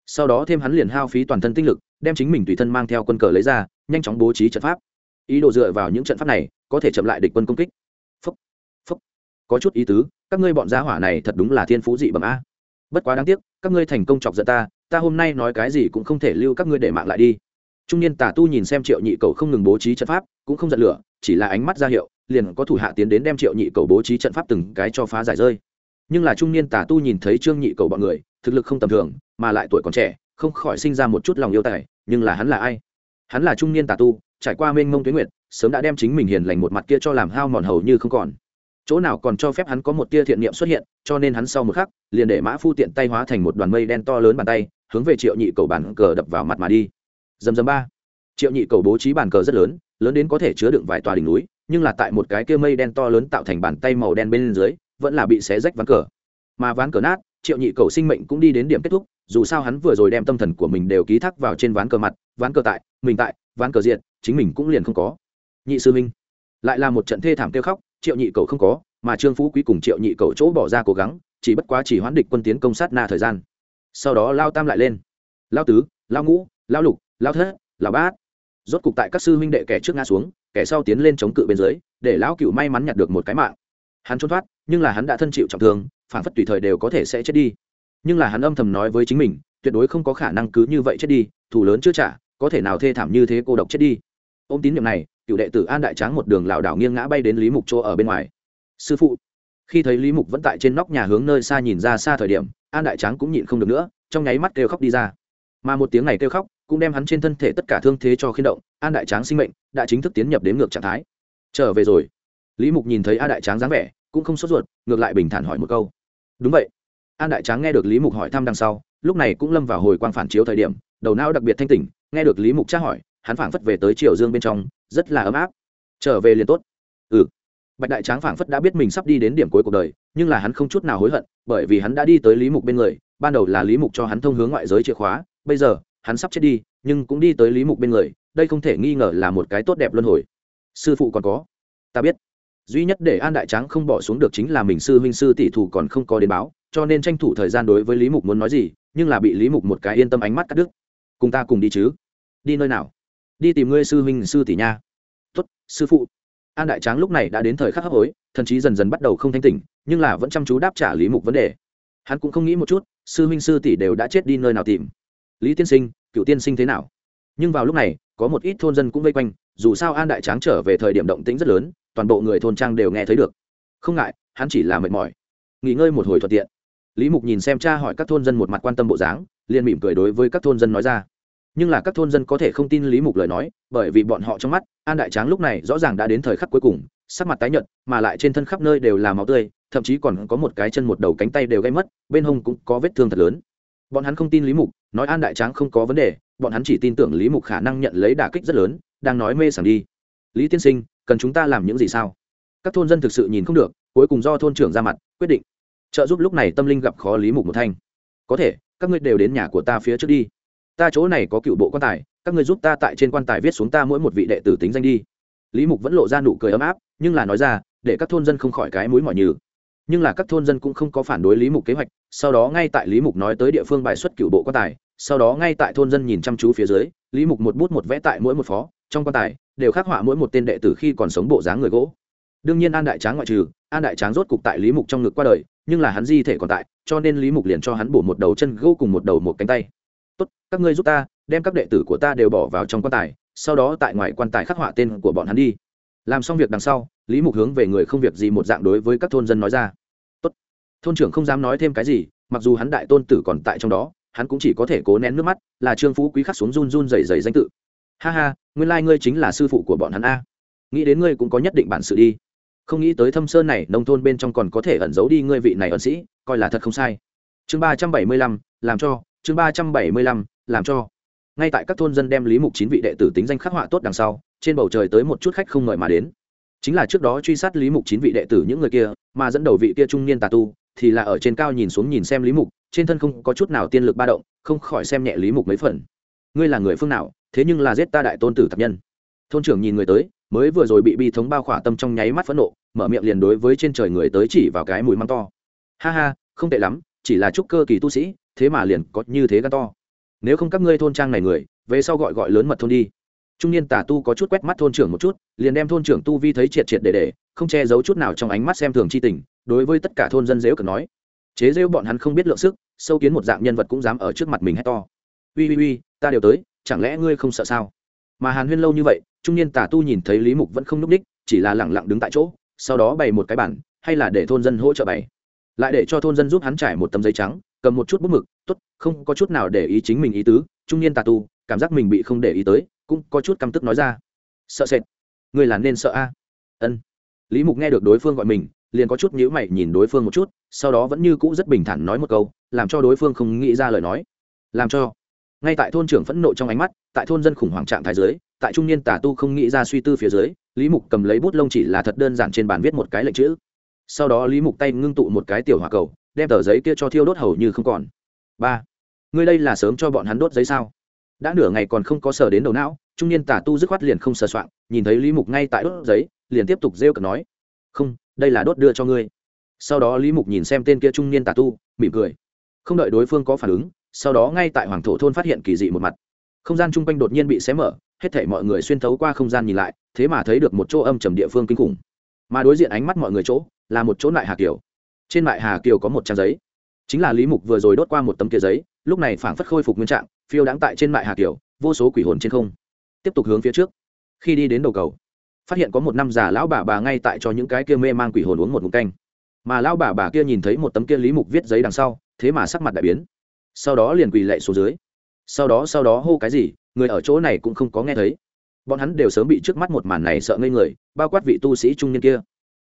S1: Sau đó thêm hắn liền hao phí toàn thân tinh lực, đem chính mình tùy thân mang theo quân cờ lấy ra, nhanh chóng bố trí trận pháp. Ý đồ dựa vào những trận pháp này, có thể chậm lại địch quân công kích có chút ý tứ, các ngươi bọn gia hỏa này thật đúng là thiên phú dị bẩm a. Bất quá đáng tiếc, các ngươi thành công chọc giận ta ta hôm nay nói cái gì cũng không thể lưu các ngươi để mạng lại đi. Trung niên tà tu nhìn xem triệu nhị cầu không ngừng bố trí trận pháp, cũng không giận lửa, chỉ là ánh mắt ra hiệu, liền có thủ hạ tiến đến đem triệu nhị cầu bố trí trận pháp từng cái cho phá giải rơi. Nhưng là trung niên tà tu nhìn thấy trương nhị cầu bọn người, thực lực không tầm thường, mà lại tuổi còn trẻ, không khỏi sinh ra một chút lòng yêu tài, nhưng là hắn là ai? Hắn là trung niên tà tu, trải qua mênh mông tuyến nguyệt, sớm đã đem chính mình hiền lành một mặt kia cho làm hao mòn hầu như không còn chỗ nào còn cho phép hắn có một tia thiện niệm xuất hiện, cho nên hắn sau một khắc, liền để mã phu tiện tay hóa thành một đoàn mây đen to lớn bàn tay, hướng về triệu nhị cầu bàn cờ đập vào mặt mà đi. Dầm dầm ba. Triệu nhị cầu bố trí bàn cờ rất lớn lớn đến có thể chứa đựng vài tòa đỉnh núi, nhưng là tại một cái kia mây đen to lớn tạo thành bàn tay màu đen bên dưới, vẫn là bị xé rách ván cờ. Mà ván cờ nát, triệu nhị cầu sinh mệnh cũng đi đến điểm kết thúc, dù sao hắn vừa rồi đem tâm thần của mình đều ký thác vào trên ván cờ mặt, ván cờ tại, mình tại, ván cờ diện, chính mình cũng liền không có. Nhị sư minh, lại là một trận thê thảm kêu khóc triệu nhị cầu không có, mà trương phú quý cùng triệu nhị cầu chỗ bỏ ra cố gắng, chỉ bất quá chỉ hoãn địch quân tiến công sát na thời gian. Sau đó lao tam lại lên. Lao tứ, lao ngũ, lao lục, lao thất, lao bát. Rốt cục tại các sư huynh đệ kẻ trước ngã xuống, kẻ sau tiến lên chống cự bên dưới, để lão cựu may mắn nhặt được một cái mạng. Hắn trốn thoát, nhưng là hắn đã thân chịu trọng thương, phản phất tùy thời đều có thể sẽ chết đi. Nhưng là hắn âm thầm nói với chính mình, tuyệt đối không có khả năng cứ như vậy chết đi thủ lớn chưa trả, có thể nào thê thảm như thế cô độc chết đi. Ô m tín nhiệm này cựu đệ tử an đại tráng một đường lảo đảo nghiêng ngã bay đến lý mục chỗ ở bên ngoài. Sư phụ, khi thấy lý mục vẫn tại trên nóc nhà hướng nơi xa nhìn ra xa thời điểm, an đại tráng cũng nhịn không được nữa, trong nháy mắt kêu khóc đi ra. Mà một tiếng này kêu khóc cũng đem hắn trên thân thể tất cả thương thế cho khiên động, an đại tráng sinh mệnh đã chính thức tiến nhập đến ngược trạng thái. Trở về rồi. Lý mục nhìn thấy an đại tráng dáng vẻ, cũng không sốt ruột, ngược lại bình thản hỏi một câu. Đúng vậy. An đại tráng nghe được lý mục hỏi thăm đằng sau, lúc này cũng lâm vào hồi quang phản chiếu thời điểm, đầu não đặc biệt thanh tỉnh, nghe được lý mục tra hỏi, hắn phảng phất về tới triều dương bên trong rất là ấm áp. Trở về liền tốt. Ừ. Bạch đại tráng phảng phất đã biết mình sắp đi đến điểm cuối cuộc đời, nhưng là hắn không chút nào hối hận, bởi vì hắn đã đi tới lý mục bên người, ban đầu là lý mục cho hắn thông hướng ngoại giới chìa khóa, bây giờ, hắn sắp chết đi, nhưng cũng đi tới lý mục bên người, đây không thể nghi ngờ là một cái tốt đẹp luân hồi. Sư phụ còn có. Ta biết. Duy nhất để an đại tráng không bỏ xuống được chính là mình sư huynh sư tỷ thủ còn không có đến báo, cho nên tranh thủ thời gian đối với lý mục muốn nói gì, nhưng là bị lý mục một cái yên tâm ánh mắt cắt đứt. Cùng ta cùng đi chứ. Đi nơi nào? Đi tìm ngươi sư huynh sư tỷ nha. Tuất sư phụ. An đại tráng lúc này đã đến thời khắc hấp hối thậm chí dần dần bắt đầu không thanh tỉnh, nhưng là vẫn chăm chú đáp trả lý mục vấn đề. Hắn cũng không nghĩ một chút, sư huynh sư tỷ đều đã chết đi nơi nào tìm. Lý tiên sinh, cựu tiên sinh thế nào? Nhưng vào lúc này, có một ít thôn dân cũng vây quanh, dù sao an đại tráng trở về thời điểm động tĩnh rất lớn, toàn bộ người thôn trang đều nghe thấy được. Không ngại, hắn chỉ là mệt mỏi. Nghỉ ngơi một hồi thuận tiện. Lý mục nhìn xem cha hỏi các thôn dân một mặt quan tâm bộ dáng, liền mỉm cười đối với các thôn dân nói ra nhưng là các thôn dân có thể không tin lý mục lời nói, bởi vì bọn họ trong mắt, an đại tráng lúc này rõ ràng đã đến thời khắc cuối cùng, sắc mặt tái nhợt, mà lại trên thân khắp nơi đều là máu tươi, thậm chí còn có một cái chân một đầu cánh tay đều gây mất, bên hông cũng có vết thương thật lớn. Bọn hắn không tin lý mục, nói an đại tráng không có vấn đề, bọn hắn chỉ tin tưởng lý mục khả năng nhận lấy đả kích rất lớn, đang nói mê sảng đi. Lý tiên sinh, cần chúng ta làm những gì sao? Các thôn dân thực sự nhìn không được, cuối cùng do thôn trưởng ra mặt, quyết định trợ giúp lúc này tâm linh gặp khó lý mục một thanh. Có thể, các ngươi đều đến nhà của ta phía trước đi ta chỗ này có cựu bộ quan tài, các ngươi giúp ta tại trên quan tài viết xuống ta mỗi một vị đệ tử tính danh đi. Lý mục vẫn lộ ra nụ cười ấm áp, nhưng là nói ra, để các thôn dân không khỏi cái mũi mỏi nhừ. Nhưng là các thôn dân cũng không có phản đối lý mục kế hoạch, sau đó ngay tại lý mục nói tới địa phương bài xuất cựu bộ quan tài, sau đó ngay tại thôn dân nhìn chăm chú phía dưới, lý mục một bút một vẽ tại mỗi một phó, trong quan tài, đều khắc họa mỗi một tên đệ tử khi còn sống bộ dáng người gỗ. Đương nhiên an đại tráng ngoại trừ, an đại tráng rốt cục tại lý mục trong ngực qua đời, nhưng là hắn di thể còn tại, cho nên lý mục liền cho hắn bổ một đầu chân gỗ cùng một đầu một cánh tay tốt, các ngươi giúp ta, đem các đệ tử của ta đều bỏ vào trong quan tài, sau đó tại ngoài quan tài khắc họa tên của bọn hắn đi. Làm xong việc đằng sau, lý mục hướng về người không việc gì một dạng đối với các thôn dân nói ra. Tốt. Thôn trưởng không dám nói thêm cái gì, mặc dù hắn đại tôn tử còn tại trong đó, hắn cũng chỉ có thể cố nén nước mắt, là trương phú quý khắc xuống run run dày dày danh tự. Ha ha, nguyên lai、like、ngươi chính là sư phụ của bọn hắn a. Nghĩ đến ngươi cũng có nhất định bản sự đi. Không nghĩ tới thâm sơn này, nông thôn bên trong còn có thể ẩn giấu đi ngươi vị này ẩn sĩ, coi là thật không sai. Chương ba trăm bảy mươi lăm, làm cho chương ba trăm bảy mươi lăm, làm cho. Ngay tại các thôn dân đem lý mục chín vị đệ tử tính danh khắc họa tốt đằng sau, trên bầu trời tới một chút khách không mời mà đến. Chính là trước đó truy sát lý mục chín vị đệ tử những người kia, mà dẫn đầu vị kia trung niên tà tu, thì là ở trên cao nhìn xuống nhìn xem lý mục, trên thân không có chút nào tiên lực ba động, không khỏi xem nhẹ lý mục mấy phần. Ngươi là người phương nào, thế nhưng là giết ta đại tôn tử tập nhân. Thôn trưởng nhìn người tới, mới vừa rồi bị bi thống bao khỏa tâm trong nháy mắt phẫn nộ, mở miệng liền đối với trên trời người tới chỉ vào cái mùi măng to. Ha ha, không tệ lắm, chỉ là chút cơ kỳ tu sĩ thế mà liền có như thế gan to. Nếu không các ngươi thôn trang này người, về sau gọi gọi lớn mật thôn đi. Trung niên tà tu có chút quét mắt thôn trưởng một chút, liền đem thôn trưởng tu vi thấy triệt triệt để để, không che giấu chút nào trong ánh mắt xem thường c h i tình, đối với tất cả thôn dân dếu cần nói. Chế rêu bọn hắn không biết lượng sức, sâu kiến một dạng nhân vật cũng dám ở trước mặt mình hét to. Ui ui ui ta đều tới, chẳng lẽ ngươi không sợ sao? Mà hàn huyên lâu như vậy, trung niên tà tu nhìn thấy lý mục vẫn không n ú c ních chỉ là lẳng lặng đứng tại chỗ, sau đó bày một cái bản hay là để thôn dân hỗ trợ bày. Lại để cho thôn dân giúp hắn trải một tấm giấy trắng cầm một chút bút mực t ố t không có chút nào để ý chính mình ý tứ, trung niên tà tu, cảm giác mình bị không để ý tới, cũng có chút căm tức nói ra. Sợ sệt. Người là nên sợ a. Ân. Lý mục nghe được đối phương gọi mình, liền có chút nhữ mày nhìn đối phương một chút, sau đó vẫn như cũ rất bình thản nói một câu, làm cho đối phương không nghĩ ra lời nói. Làm cho. Ngay tại thôn trưởng phẫn nộ trong ánh mắt, tại thôn dân khủng hoảng trạng thái dưới, tại trung niên tà tu không nghĩ ra suy tư phía dưới, lý mục cầm lấy bút lông chỉ là thật đơn giản trên bàn viết một cái lệnh chữ. Sau đó lý mục tay ngưng tụ một cái tiểu hỏa cầu đem tờ giấy kia cho thiêu đốt hầu như không còn. Ba, ngươi đây là sớm cho bọn hắn đốt giấy sao? Đã nửa ngày còn không có sờ đến đầu não, trung niên tà tu dứt khoát liền không sờ soạn nhìn thấy lý mục ngay tại đốt giấy, liền tiếp tục rêu cợt nói, không, đây là đốt đưa cho ngươi. Sau đó lý mục nhìn xem tên kia trung niên tà tu, mỉm cười. Không đợi đối phương có phản ứng, sau đó ngay tại hoàng thổ thôn phát hiện kỳ dị một mặt. Không gian chung quanh đột nhiên bị xé mở, hết thể mọi người xuyên thấu qua không gian nhìn lại, thế mà thấy được một chỗ âm trầm địa phương kinh khủng. Mà đối diện ánh mắt mọi người chỗ, là một chỗ lại hà kiều trên mại hà kiều có một trang giấy. Chính là lý mục vừa rồi đốt qua một tấm kia giấy, lúc này phảng phất khôi phục nguyên trạng, phiêu đáng tại trên mại hà kiều, vô số quỷ hồn trên không. Tiếp tục hướng phía trước. Khi đi đến đầu cầu, phát hiện có một năm già lão bà bà ngay tại cho những cái kia mê mang quỷ hồn uống một ngụm canh. Mà lão bà bà kia nhìn thấy một tấm kia lý mục viết giấy đằng sau, thế mà sắc mặt đại biến. Sau đó liền quỳ lạy xuống dưới. Sau đó sau đó hô cái gì, người ở chỗ này cũng không có nghe thấy. Bọn hắn đều sớm bị trước mắt một màn này sợ ngây người, bao quát vị tu sĩ trung niên kia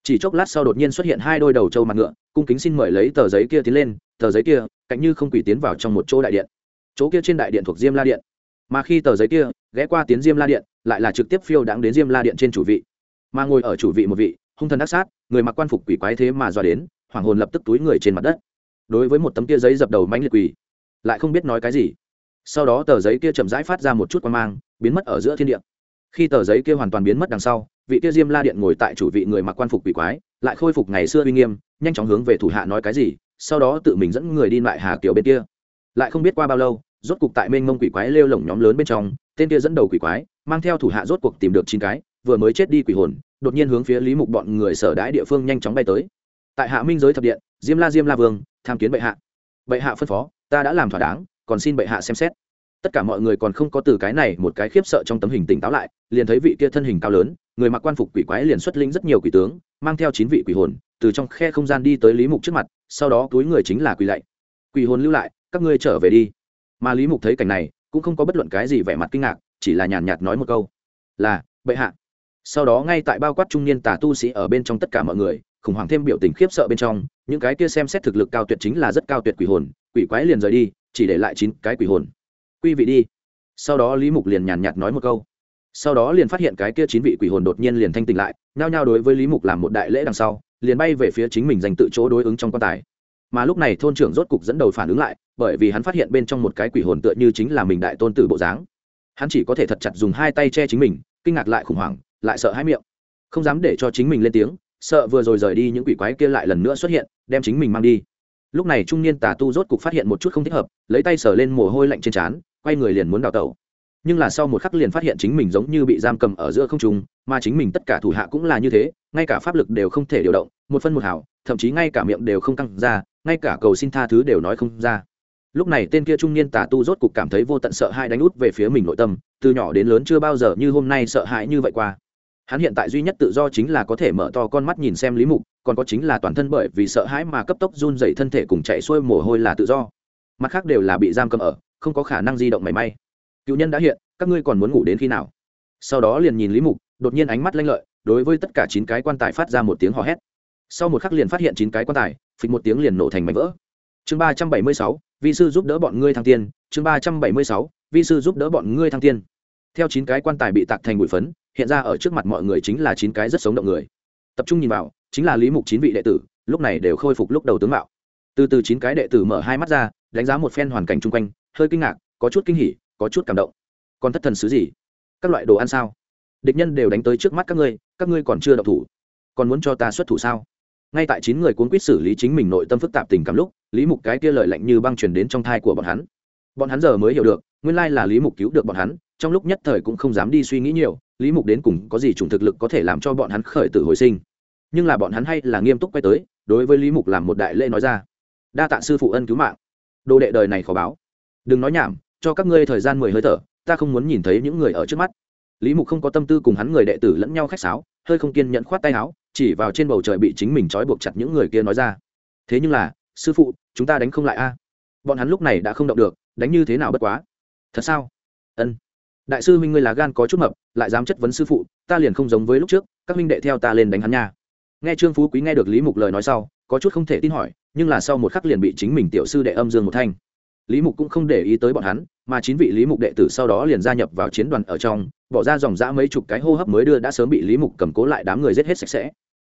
S1: chỉ chốc lát sau đột nhiên xuất hiện hai đôi đầu trâu mặt ngựa, cung kính xin mời lấy tờ giấy kia tiến lên, tờ giấy kia, cạnh như không quỷ tiến vào trong một chỗ đại điện. Chỗ kia trên đại điện thuộc diêm la điện. Mà khi tờ giấy kia ghé qua tiến diêm la điện, lại là trực tiếp phiêu đáng đến diêm la điện trên chủ vị. Mà ngồi ở chủ vị một vị, hung thần đắc sát, người mặc quan phục quỷ quái thế mà dọa đến hoàng hồn lập tức túi người trên mặt đất. Đối với một tấm kia giấy dập đầu mãnh liệt quỷ, lại không biết nói cái gì. Sau đó tờ giấy kia chậm rãi phát ra một chút quan mang, biến mất ở giữa thiên địa. Khi tờ giấy kia hoàn toàn biến mất đằng sau vị kia diêm la điện ngồi tại chủ vị người mặc quan phục quỷ quái, lại khôi phục ngày xưa uy nghiêm, nhanh chóng hướng về thủ hạ nói cái gì, sau đó tự mình dẫn người đi lại hà kiểu bên kia. Lại không biết qua bao lâu, rốt cục tại mênh mông quỷ quái lêu lổng nhóm lớn bên trong, tên kia dẫn đầu quỷ quái, mang theo thủ hạ rốt cuộc tìm được chín cái, vừa mới chết đi quỷ hồn, đột nhiên hướng phía lý mục bọn người sở đãi địa phương nhanh chóng bay tới. Tại hạ minh giới thập điện, diêm la diêm la vương, tham kiến bệ hạ. Bệ hạ phân phó, ta đã làm thỏa đáng, còn xin bệ hạ xem xét. Tất cả mọi người còn không có từ cái này một cái khiếp sợ trong tấm hình tỉnh táo lại, liền thấy vị kia thân hình cao lớn người mặc quan phục quỷ quái liền xuất linh rất nhiều quỷ tướng, mang theo chín vị quỷ hồn, từ trong khe không gian đi tới lý mục trước mặt, sau đó túi người chính là quỷ lạy. Quỷ hồn lưu lại, các ngươi trở về đi. Mà lý mục thấy cảnh này, cũng không có bất luận cái gì vẻ mặt kinh ngạc, chỉ là nhàn nhạt nói một câu. Là, bệ hạ. Sau đó ngay tại bao quát trung niên tà tu sĩ ở bên trong tất cả mọi người, khủng hoảng thêm biểu tình khiếp sợ bên trong, những cái kia xem xét thực lực cao tuyệt chính là rất cao tuyệt quỷ hồn, quỷ quái liền rời đi, chỉ để lại chín cái quỷ hồn. Quy vị đi. Sau đó lý mục liền nhàn nhạt nói một câu sau đó liền phát hiện cái kia chín vị quỷ hồn đột nhiên liền thanh tỉnh lại, nhao nhao đối với lý mục làm một đại lễ đằng sau, liền bay về phía chính mình dành tự chỗ đối ứng trong quan tài. Mà lúc này thôn trưởng rốt cục dẫn đầu phản ứng lại, bởi vì hắn phát hiện bên trong một cái quỷ hồn tựa như chính là mình đại tôn tử bộ dáng. Hắn chỉ có thể thật chặt dùng hai tay che chính mình, kinh ngạc lại khủng hoảng, lại sợ hãi miệng. Không dám để cho chính mình lên tiếng, sợ vừa rồi rời đi những quỷ quái kia lại lần nữa xuất hiện, đem chính mình mang đi. Lúc này trung niên tà tu rốt cục phát hiện một chút không thích hợp, lấy tay sờ lên mồ hôi lạnh trên trán, quay người liền muốn đào tẩu nhưng là sau một khắc liền phát hiện chính mình giống như bị giam cầm ở giữa không trung, mà chính mình tất cả thủ hạ cũng là như thế, ngay cả pháp lực đều không thể điều động, một phân một hảo thậm chí ngay cả miệng đều không căng ra, ngay cả cầu xin tha thứ đều nói không ra. Lúc này tên kia trung niên tà tu rốt cục cảm thấy vô tận sợ hãi đánh út về phía mình nội tâm, từ nhỏ đến lớn chưa bao giờ như hôm nay sợ hãi như vậy qua. Hắn hiện tại duy nhất tự do chính là có thể mở to con mắt nhìn xem lý mục, còn có chính là toàn thân bởi vì sợ hãi mà cấp tốc run rẩy thân thể cùng chạy xuôi mồ hôi là tự do. Mặt khác đều là bị giam cầm ở, không có khả năng di động mảy may cựu nhân đã hiện, các ngươi còn muốn ngủ đến khi nào? Sau đó liền nhìn lý mục, đột nhiên ánh mắt lanh lợi, đối với tất cả chín cái quan tài phát ra một tiếng hò hét. Sau một khắc liền phát hiện chín cái quan tài, phịch một tiếng liền nổ thành mảnh vỡ. Chương ba trăm bảy mươi sáu, vi sư giúp đỡ bọn ngươi thăng tiên. Chương ba trăm bảy mươi sáu, vi sư giúp đỡ bọn ngươi thăng tiên. Theo chín cái quan tài bị tạc thành bụi phấn, hiện ra ở trước mặt mọi người chính là chín cái rất sống động người. Tập trung nhìn vào, chính là lý mục chín vị đệ tử, lúc này đều khôi phục lúc đầu tướng mạo. Từ từ chín cái đệ tử mở hai mắt ra, đánh giá một phen hoàn cảnh chung quanh, hơi kinh ngạc, có chút kinh hỉ có chút cảm động. Còn thất thần sứ gì? Các loại đồ ăn sao? Địch nhân đều đánh tới trước mắt các ngươi các ngươi còn chưa độc thủ. Còn muốn cho ta xuất thủ sao? Ngay tại chín người cuốn quýt xử lý chính mình nội tâm phức tạp tình cảm lúc, lý mục cái kia lời lạnh như băng truyền đến trong thai của bọn hắn. Bọn hắn giờ mới hiểu được, nguyên lai là lý mục cứu được bọn hắn, trong lúc nhất thời cũng không dám đi suy nghĩ nhiều, lý mục đến cùng có gì chủng thực lực có thể làm cho bọn hắn khởi tử hồi sinh. Nhưng là bọn hắn hay là nghiêm túc quay tới, đối với lý mục làm một đại lễ nói ra. Đa tạ sư phụ ân cứu mạng. Đồ đệ đời này khó báo. Đừng nói nhảm cho các ngươi thời gian mười hơi thở, ta không muốn nhìn thấy những người ở trước mắt. Lý mục không có tâm tư cùng hắn người đệ tử lẫn nhau khách sáo, hơi không kiên nhẫn khoát tay áo, chỉ vào trên bầu trời bị chính mình trói buộc chặt những người kia nói ra. Thế nhưng là, sư phụ, chúng ta đánh không lại a. Bọn hắn lúc này đã không động được, đánh như thế nào bất quá? Thật sao? Ân. Đại sư huynh ngươi là gan có chút mập, lại dám chất vấn sư phụ, ta liền không giống với lúc trước, các huynh đệ theo ta lên đánh hắn nha. Nghe trương phú quý nghe được lý mục lời nói sau, có chút không thể tin hỏi, nhưng là sau một khắc liền bị chính mình tiểu sư đệ âm dương một thanh lý mục cũng không để ý tới bọn hắn, mà chín vị lý mục đệ tử sau đó liền gia nhập vào chiến đoàn ở trong, bỏ ra dòng dã mấy chục cái hô hấp mới đưa đã sớm bị lý mục cầm cố lại đám người giết hết sạch sẽ.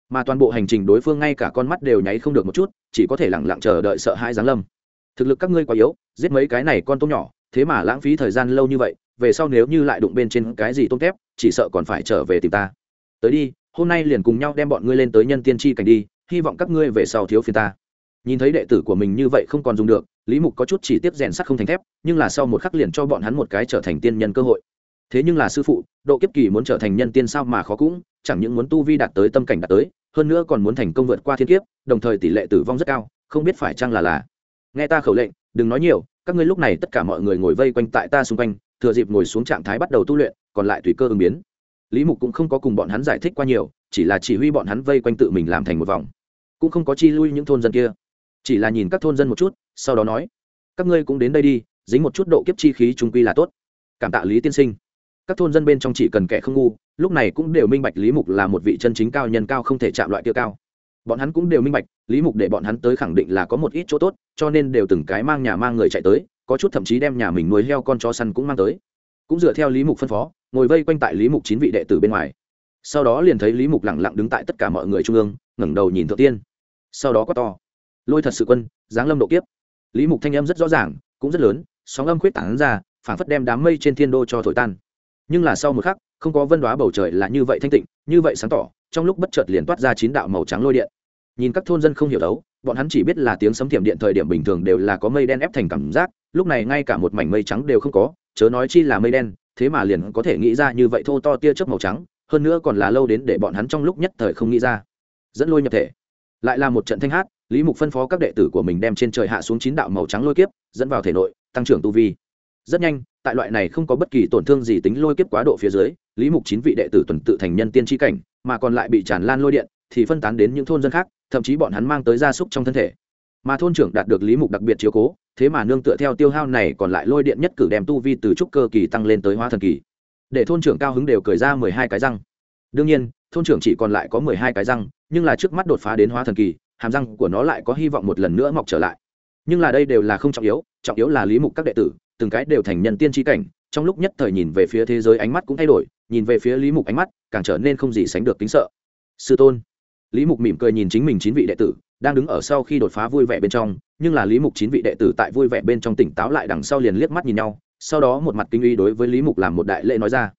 S1: Mà toàn bộ hành trình đối phương ngay cả con mắt đều nháy không được một chút, chỉ có thể lẳng lặng chờ đợi sợ hãi giáng lâm. Thực lực các ngươi quá yếu, giết mấy cái này con tôm nhỏ, thế mà lãng phí thời gian lâu như vậy, về sau nếu như lại đụng bên trên cái gì tôm tép, chỉ sợ còn phải trở về tìm ta. Tới đi, hôm nay liền cùng nhau đem bọn ngươi lên tới nhân tiên tri cảnh đi, hy vọng các ngươi về sau thiếu phiền ta. Nhìn thấy đệ tử của mình như vậy không còn dùng được lý mục có chút chỉ tiếp rèn sắt không thành thép, nhưng là sau một khắc liền cho bọn hắn một cái trở thành tiên nhân cơ hội. Thế nhưng là sư phụ, độ kiếp kỳ muốn trở thành nhân tiên sao mà khó cũng, chẳng những muốn tu vi đạt tới tâm cảnh đạt tới, hơn nữa còn muốn thành công vượt qua thiên kiếp, đồng thời tỷ lệ tử vong rất cao, không biết phải chăng là là. Nghe ta khẩu lệnh, đừng nói nhiều, các ngươi lúc này tất cả mọi người ngồi vây quanh tại ta xung quanh, thừa dịp ngồi xuống trạng thái bắt đầu tu luyện, còn lại tùy cơ ứng biến. Lý mục cũng không có cùng bọn hắn giải thích qua nhiều, chỉ là chỉ huy bọn hắn vây quanh tự mình làm thành một vòng. Cũng không có chi lui những thôn dân kia chỉ là nhìn các thôn dân một chút, sau đó nói, các ngươi cũng đến đây đi, dính một chút độ kiếp chi khí trung quy là tốt. Cảm tạ lý tiên sinh. Các thôn dân bên trong chỉ cần kẻ không ngu, lúc này cũng đều minh bạch lý mục là một vị chân chính cao nhân cao không thể chạm loại kia cao. Bọn hắn cũng đều minh bạch, lý mục để bọn hắn tới khẳng định là có một ít chỗ tốt, cho nên đều từng cái mang nhà mang người chạy tới, có chút thậm chí đem nhà mình nuôi heo con chó săn cũng mang tới. Cũng dựa theo lý mục phân phó, ngồi vây quanh tại lý mục chín vị đệ tử bên ngoài. Sau đó liền thấy lý mục lẳng lặng đứng tại tất cả mọi người trung ương, ngẩng đầu nhìn thượng tiên. Sau đó có to lôi thật sự quân, giáng lâm độ kiếp. Lý mục thanh âm rất rõ ràng, cũng rất lớn, sóng âm khuyết tảng ra phản phất đem đám mây trên thiên đô cho thổi tan. Nhưng là sau một khắc, không có vân đoá bầu trời là như vậy thanh tịnh, như vậy sáng tỏ, trong lúc bất chợt liền toát ra chín đạo màu trắng lôi điện. Nhìn các thôn dân không hiểu đấu, bọn hắn chỉ biết là tiếng sấm thiểm điện thời điểm bình thường đều là có mây đen ép thành cảm giác, lúc này ngay cả một mảnh mây trắng đều không có, chớ nói chi là mây đen, thế mà liền có thể nghĩ ra như vậy thô to tia chớp màu trắng, hơn nữa còn là lâu đến để bọn hắn trong lúc nhất thời không nghĩ ra. Dẫn lôi nhập thể. Lại là một trận thanh hát lý mục phân phó các đệ tử của mình đem trên trời hạ xuống chín đạo màu trắng lôi kiếp, dẫn vào thể nội, tăng trưởng tu vi. Rất nhanh, tại loại này không có bất kỳ tổn thương gì tính lôi kiếp quá độ phía dưới, lý mục chín vị đệ tử tuần tự thành nhân tiên tri cảnh, mà còn lại bị tràn lan lôi điện, thì phân tán đến những thôn dân khác, thậm chí bọn hắn mang tới gia súc trong thân thể. Mà thôn trưởng đạt được lý mục đặc biệt chiếu cố, thế mà nương tựa theo tiêu hao này còn lại lôi điện nhất cử đem tu vi từ trúc cơ kỳ tăng lên tới hóa thần kỳ. Để thôn trưởng cao hứng đều cười ra mười hai cái răng. Đương nhiên, thôn trưởng chỉ còn lại có mười hai cái răng, nhưng là trước mắt đột phá đến hóa thần kỳ hàm răng của nó lại có hy vọng một lần nữa mọc trở lại. Nhưng là đây đều là không trọng yếu trọng yếu là lý mục các đệ tử, từng cái đều thành nhân tiên tri cảnh, trong lúc nhất thời nhìn về phía thế giới ánh mắt cũng thay đổi, nhìn về phía lý mục ánh mắt càng trở nên không gì sánh được tính sợ. Sư tôn. Lý mục mỉm cười nhìn chính mình chín vị đệ tử, đang đứng ở sau khi đột phá vui vẻ bên trong, nhưng là lý mục chín vị đệ tử tại vui vẻ bên trong tỉnh táo lại đằng sau liền liếc mắt nhìn nhau, sau đó một mặt kinh uy đối với lý mục làm một đại lễ nói ra.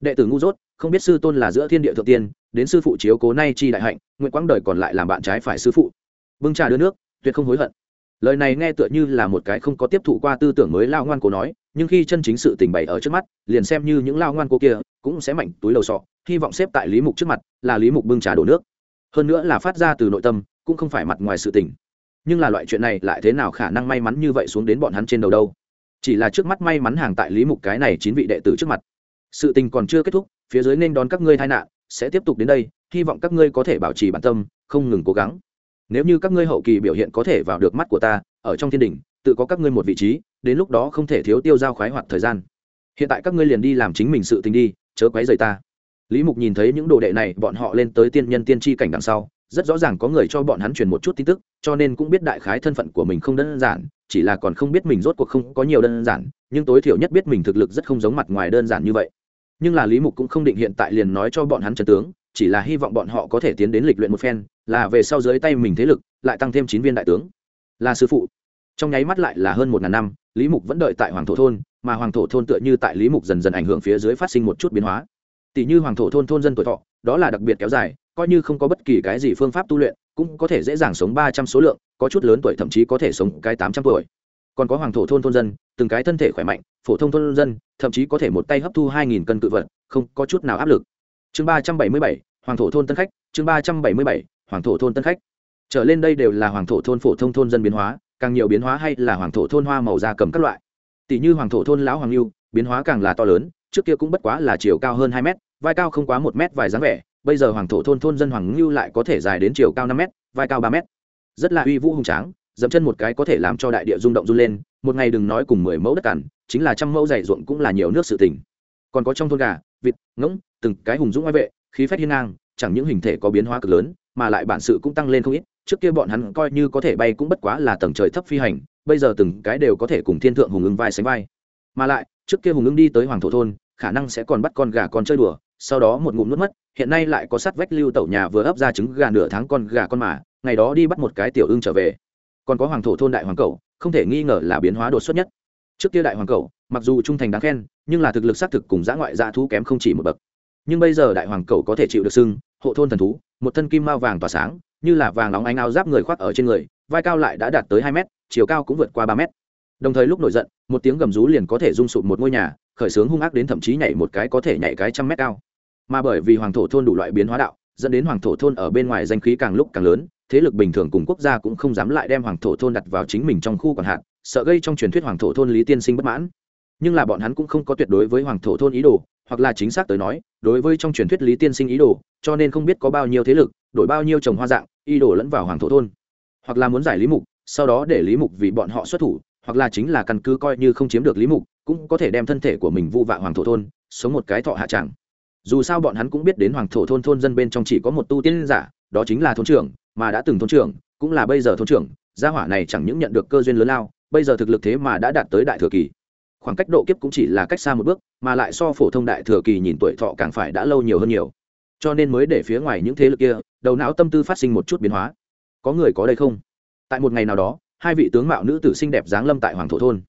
S1: Đệ tử ngu dốt, không biết sư tôn là giữa thiên địa thượng tiên đến sư phụ chiếu cố nay chi đại hạnh, nguyện quãng đời còn lại làm bạn trái phải sư phụ. Bưng trà đưa nước, tuyệt không hối hận. Lời này nghe tựa như là một cái không có tiếp thụ qua tư tưởng mới lao ngoan cố nói, nhưng khi chân chính sự tình bày ở trước mắt, liền xem như những lao ngoan cố kia cũng sẽ mạnh túi đầu sọ, hy vọng xếp tại lý mục trước mặt, là lý mục bưng trà đổ nước. Hơn nữa là phát ra từ nội tâm, cũng không phải mặt ngoài sự tình. Nhưng là loại chuyện này lại thế nào khả năng may mắn như vậy xuống đến bọn hắn trên đầu đâu? Chỉ là trước mắt may mắn hàng tại lý mục cái này chín vị đệ tử trước mặt. Sự tình còn chưa kết thúc, phía dưới nên đón các ngươi tai nạn sẽ tiếp tục đến đây, hy vọng các ngươi có thể bảo trì bản tâm, không ngừng cố gắng. Nếu như các ngươi hậu kỳ biểu hiện có thể vào được mắt của ta, ở trong thiên đình tự có các ngươi một vị trí, đến lúc đó không thể thiếu tiêu giao khoái hoạt thời gian. Hiện tại các ngươi liền đi làm chính mình sự tình đi, chớ quấy rầy ta. Lý mục nhìn thấy những đồ đệ này, bọn họ lên tới tiên nhân tiên tri cảnh đằng sau, rất rõ ràng có người cho bọn hắn truyền một chút tin tức, cho nên cũng biết đại khái thân phận của mình không đơn giản, chỉ là còn không biết mình rốt cuộc không có nhiều đơn giản, nhưng tối thiểu nhất biết mình thực lực rất không giống mặt ngoài đơn giản như vậy nhưng là lý mục cũng không định hiện tại liền nói cho bọn hắn trần tướng, chỉ là hy vọng bọn họ có thể tiến đến lịch luyện một phen, là về sau dưới tay mình thế lực, lại tăng thêm chín viên đại tướng. Là sư phụ. Trong nháy mắt lại là hơn một ngàn năm, lý mục vẫn đợi tại hoàng thổ thôn, mà hoàng thổ thôn tựa như tại lý mục dần dần ảnh hưởng phía dưới phát sinh một chút biến hóa. Tỷ như hoàng thổ thôn thôn dân tuổi thọ, đó là đặc biệt kéo dài, coi như không có bất kỳ cái gì phương pháp tu luyện, cũng có thể dễ dàng sống ba trăm số lượng, có chút lớn tuổi thậm chí có thể sống cái tám trăm tuổi còn có hoàng thổ thôn thôn dân, từng cái thân thể khỏe mạnh, phổ thông thôn dân, thậm chí có thể một tay hấp thu hai nghìn cân cự vật, không có chút nào áp lực. Chương ba trăm bảy mươi bảy, hoàng thổ thôn tân khách, chương ba trăm bảy mươi bảy, hoàng thổ thôn tân khách. Trở lên đây đều là hoàng thổ thôn phổ thông thôn dân biến hóa, càng nhiều biến hóa hay là hoàng thổ thôn hoa màu da cầm các loại. Tỷ như hoàng thổ thôn lão hoàng lưu, biến hóa càng là to lớn, trước kia cũng bất quá là chiều cao hơn hai mét, vai cao không quá một mét vài dáng vẻ, bây giờ hoàng thổ thôn thôn dân hoàng lưu lại có thể dài đến chiều cao năm mét, vai cao ba mét. Rất là uy vũ hùng tráng dẫm chân một cái có thể làm cho đại địa rung động run lên, một ngày đừng nói cùng mười mẫu đất cằn, chính là trăm mẫu dày ruộng cũng là nhiều nước sự tỉnh còn có trong thôn gà, vịt, ngỗng, từng cái hùng dũng oai vệ, khí phách hiên ngang, chẳng những hình thể có biến hóa cực lớn, mà lại bản sự cũng tăng lên không ít, trước kia bọn hắn coi như có thể bay cũng bất quá là tầng trời thấp phi hành, bây giờ từng cái đều có thể cùng thiên thượng hùng ưng vai sánh vai. Mà lại, trước kia hùng ưng đi tới hoàng thổ thôn, khả năng sẽ còn bắt con gà con chơi đùa, sau đó một ngụm nuốt mất, hiện nay lại có sát vách lưu tẩu nhà vừa ấp ra trứng gà nửa tháng con gà con mà, ngày đó đi bắt một cái tiểu ưng trở về còn có hoàng thổ thôn đại hoàng cầu, không thể nghi ngờ là biến hóa đột xuất nhất. Trước kia đại hoàng cầu, mặc dù trung thành đáng khen, nhưng là thực lực xác thực cùng giã ngoại dạ thú kém không chỉ một bậc. Nhưng bây giờ đại hoàng cầu có thể chịu được sưng, hộ thôn thần thú, một thân kim mao vàng tỏa sáng, như là vàng nóng ánh áo giáp người khoác ở trên người, vai cao lại đã đạt tới hai mét, chiều cao cũng vượt qua ba mét. Đồng thời lúc nổi giận, một tiếng gầm rú liền có thể rung sụp một ngôi nhà, khởi xướng hung ác đến thậm chí nhảy một cái có thể nhảy cái trăm mét cao. Mà bởi vì hoàng thổ thôn đủ loại biến hóa đạo, dẫn đến hoàng thổ thôn ở bên ngoài danh khí càng lúc càng lớn thế lực bình thường cùng quốc gia cũng không dám lại đem hoàng thổ thôn đặt vào chính mình trong khu còn hạn, sợ gây trong truyền thuyết hoàng thổ thôn lý tiên sinh bất mãn. Nhưng là bọn hắn cũng không có tuyệt đối với hoàng thổ thôn ý đồ, hoặc là chính xác tới nói, đối với trong truyền thuyết lý tiên sinh ý đồ, cho nên không biết có bao nhiêu thế lực, đổi bao nhiêu trồng hoa dạng, ý đồ lẫn vào hoàng thổ thôn. Hoặc là muốn giải lý mục, sau đó để lý mục vì bọn họ xuất thủ, hoặc là chính là căn cứ coi như không chiếm được lý mục, cũng có thể đem thân thể của mình vu vạ hoàng thổ thôn, sống một cái thọ hạ tràng dù sao bọn hắn cũng biết đến hoàng thổ thôn thôn dân bên trong chỉ có một tu tiên giả, đó chính là thôn trưởng mà đã từng thôn trưởng, cũng là bây giờ thôn trưởng, gia hỏa này chẳng những nhận được cơ duyên lớn lao, bây giờ thực lực thế mà đã đạt tới đại thừa kỳ. Khoảng cách độ kiếp cũng chỉ là cách xa một bước, mà lại so phổ thông đại thừa kỳ nhìn tuổi thọ càng phải đã lâu nhiều hơn nhiều. Cho nên mới để phía ngoài những thế lực kia, đầu não tâm tư phát sinh một chút biến hóa. Có người có đây không? Tại một ngày nào đó, hai vị tướng mạo nữ tử xinh đẹp giáng lâm tại hoàng thổ thôn.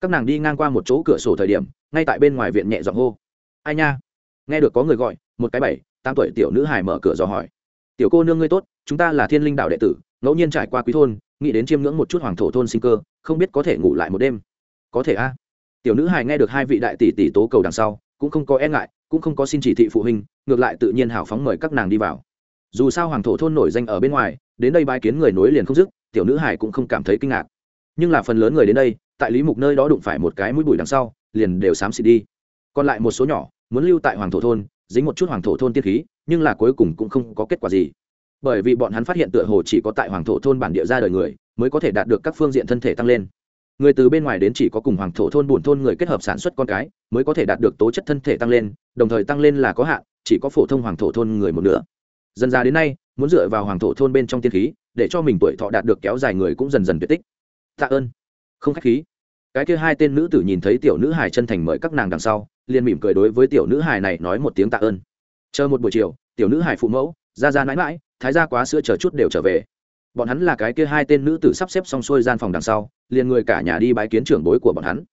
S1: Các nàng đi ngang qua một chỗ cửa sổ thời điểm, ngay tại bên ngoài viện nhẹ giọng hô. Ai nha? Nghe được có người gọi, một cái bảy, tám tuổi tiểu nữ hải mở cửa dò hỏi. Tiểu cô nương ngươi tốt chúng ta là thiên linh đạo đệ tử, ngẫu nhiên trải qua quý thôn, nghĩ đến chiêm ngưỡng một chút hoàng thổ thôn sinh cơ, không biết có thể ngủ lại một đêm. Có thể a. Tiểu nữ hải nghe được hai vị đại tỷ tỷ tố cầu đằng sau, cũng không có e ngại, cũng không có xin chỉ thị phụ huynh, ngược lại tự nhiên hào phóng mời các nàng đi vào. Dù sao hoàng thổ thôn nổi danh ở bên ngoài, đến đây bái kiến người nối liền không dứt, tiểu nữ hải cũng không cảm thấy kinh ngạc. Nhưng là phần lớn người đến đây, tại lý mục nơi đó đụng phải một cái mũi bụi đằng sau, liền đều xám xịt đi. Còn lại một số nhỏ, muốn lưu tại hoàng thổ thôn, dính một chút hoàng thổ thôn tiên khí, nhưng là cuối cùng cũng không có kết quả gì bởi vì bọn hắn phát hiện tựa hồ chỉ có tại hoàng thổ thôn bản địa ra đời người mới có thể đạt được các phương diện thân thể tăng lên. Người từ bên ngoài đến chỉ có cùng hoàng thổ thôn bùn thôn người kết hợp sản xuất con cái mới có thể đạt được tố chất thân thể tăng lên, đồng thời tăng lên là có hạn, chỉ có phổ thông hoàng thổ thôn người một nửa. Dần ra đến nay, muốn dựa vào hoàng thổ thôn bên trong tiên khí, để cho mình tuổi thọ đạt được kéo dài người cũng dần dần tuyệt tích. Tạ ơn. Không khách khí. Cái kia hai tên nữ tử nhìn thấy tiểu nữ hài chân thành mời các nàng đằng sau, liền mỉm cười đối với tiểu nữ hài này nói một tiếng tạ ơn. Chờ một buổi chiều, tiểu nữ hài phụ mẫu, ra ra mãi mãi thái gia quá sữa chờ chút đều trở về. Bọn hắn là cái kia hai tên nữ tử sắp xếp xong xuôi gian phòng đằng sau, liền người cả nhà đi bái kiến trưởng bối của bọn hắn.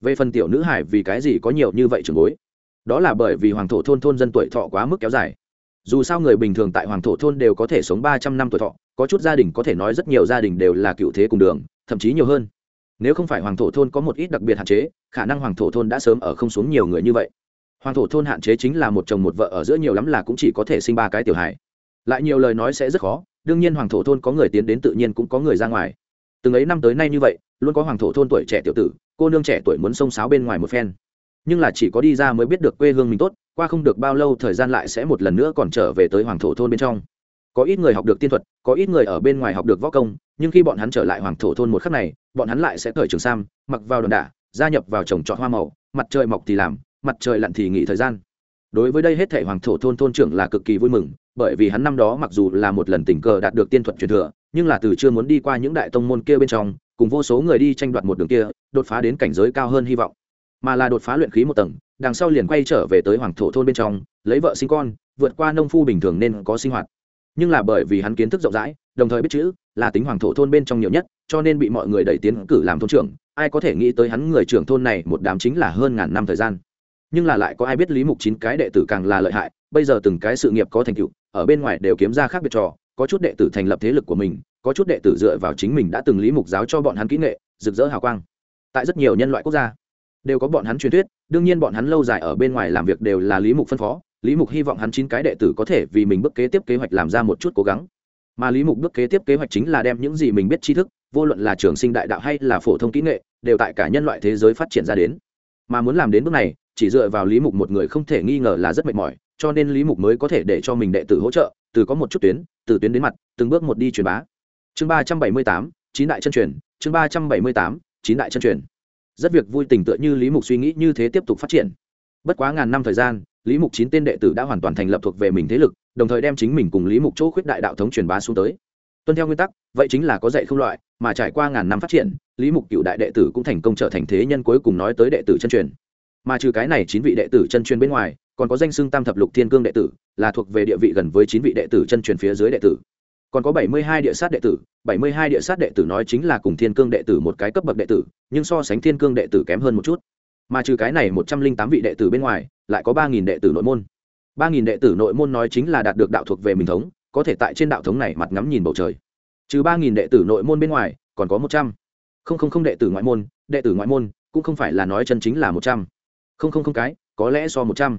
S1: Về phần tiểu nữ hải vì cái gì có nhiều như vậy trưởng bối? Đó là bởi vì hoàng thổ thôn thôn dân tuổi thọ quá mức kéo dài. Dù sao người bình thường tại hoàng thổ thôn đều có thể sống ba trăm năm tuổi thọ, có chút gia đình có thể nói rất nhiều gia đình đều là cựu thế cùng đường, thậm chí nhiều hơn. Nếu không phải hoàng thổ thôn có một ít đặc biệt hạn chế, khả năng hoàng thổ thôn đã sớm ở không xuống nhiều người như vậy. Hoàng thổ thôn hạn chế chính là một chồng một vợ ở giữa nhiều lắm là cũng chỉ có thể sinh ba cái tiểu hài lại nhiều lời nói sẽ rất khó, đương nhiên hoàng thổ thôn có người tiến đến tự nhiên cũng có người ra ngoài. Từng ấy năm tới nay như vậy, luôn có hoàng thổ thôn tuổi trẻ tiểu tử, cô nương trẻ tuổi muốn xông xáo bên ngoài một phen. Nhưng là chỉ có đi ra mới biết được quê hương mình tốt, qua không được bao lâu thời gian lại sẽ một lần nữa còn trở về tới hoàng thổ thôn bên trong. Có ít người học được tiên thuật, có ít người ở bên ngoài học được võ công, nhưng khi bọn hắn trở lại hoàng thổ thôn một khắc này, bọn hắn lại sẽ cởi trường sam, mặc vào đòn đả, gia nhập vào trồng trọt hoa màu, mặt trời mọc thì làm, mặt trời lặn thì nghỉ thời gian đối với đây hết thể hoàng thổ thôn thôn trưởng là cực kỳ vui mừng, bởi vì hắn năm đó mặc dù là một lần tình cờ đạt được tiên thuật truyền thừa, nhưng là từ chưa muốn đi qua những đại tông môn kia bên trong, cùng vô số người đi tranh đoạt một đường kia, đột phá đến cảnh giới cao hơn hy vọng. Mà là đột phá luyện khí một tầng, đằng sau liền quay trở về tới hoàng thổ thôn bên trong, lấy vợ sinh con, vượt qua nông phu bình thường nên có sinh hoạt. Nhưng là bởi vì hắn kiến thức rộng rãi, đồng thời biết chữ, là tính hoàng thổ thôn bên trong nhiều nhất, cho nên bị mọi người đẩy tiến cử làm thôn trưởng, ai có thể nghĩ tới hắn người trưởng thôn này một đám chính là hơn ngàn năm thời gian nhưng là lại có ai biết lý mục chín cái đệ tử càng là lợi hại, bây giờ từng cái sự nghiệp có thành tựu, ở bên ngoài đều kiếm ra khác biệt trò, có chút đệ tử thành lập thế lực của mình, có chút đệ tử dựa vào chính mình đã từng lý mục giáo cho bọn hắn kỹ nghệ, rực rỡ hào quang. Tại rất nhiều nhân loại quốc gia, đều có bọn hắn truyền thuyết, đương nhiên bọn hắn lâu dài ở bên ngoài làm việc đều là lý mục phân phó, lý mục hy vọng hắn chín cái đệ tử có thể vì mình bước kế tiếp kế hoạch làm ra một chút cố gắng. Mà lý mục bước kế tiếp kế hoạch chính là đem những gì mình biết tri thức, vô luận là trường sinh đại đạo hay là phổ thông kỹ nghệ, đều tại cả nhân loại thế giới phát triển ra đến. Mà muốn làm đến bước này chỉ dựa vào lý mục một người không thể nghi ngờ là rất mệt mỏi, cho nên lý mục mới có thể để cho mình đệ tử hỗ trợ, từ có một chút tuyến, từ tuyến đến mặt, từng bước một đi truyền bá. Chương ba trăm bảy mươi tám, chín đại chân truyền, chương ba trăm bảy mươi tám, chín đại chân truyền. Rất việc vui tình tựa như lý mục suy nghĩ như thế tiếp tục phát triển. Bất quá ngàn năm thời gian, lý mục chín tên đệ tử đã hoàn toàn thành lập thuộc về mình thế lực, đồng thời đem chính mình cùng lý mục chỗ khuyết đại đạo thống truyền bá xuống tới. Tuân theo nguyên tắc, vậy chính là có dạy không loại, mà trải qua ngàn năm phát triển, lý mục cựu đại đệ tử cũng thành công trở thành thế nhân cuối cùng nói tới đệ tử chân truyền mà trừ cái này chín vị đệ tử chân truyền bên ngoài còn có danh xưng tam thập lục thiên cương đệ tử là thuộc về địa vị gần với chín vị đệ tử chân truyền phía dưới đệ tử còn có bảy mươi hai địa sát đệ tử bảy mươi hai địa sát đệ tử nói chính là cùng thiên cương đệ tử một cái cấp bậc đệ tử nhưng so sánh thiên cương đệ tử kém hơn một chút mà trừ cái này một trăm linh tám vị đệ tử bên ngoài lại có ba nghìn đệ tử nội môn ba nghìn đệ tử nội môn nói chính là đạt được đạo thuộc về mình thống có thể tại trên đạo thống này mặt ngắm nhìn bầu trời trừ ba nghìn đệ tử nội môn bên ngoài còn có một trăm không không không đệ tử ngoại môn đệ tử ngoại môn cũng không phải là nói chân chính là một trăm không không không cái, có lẽ so một trăm.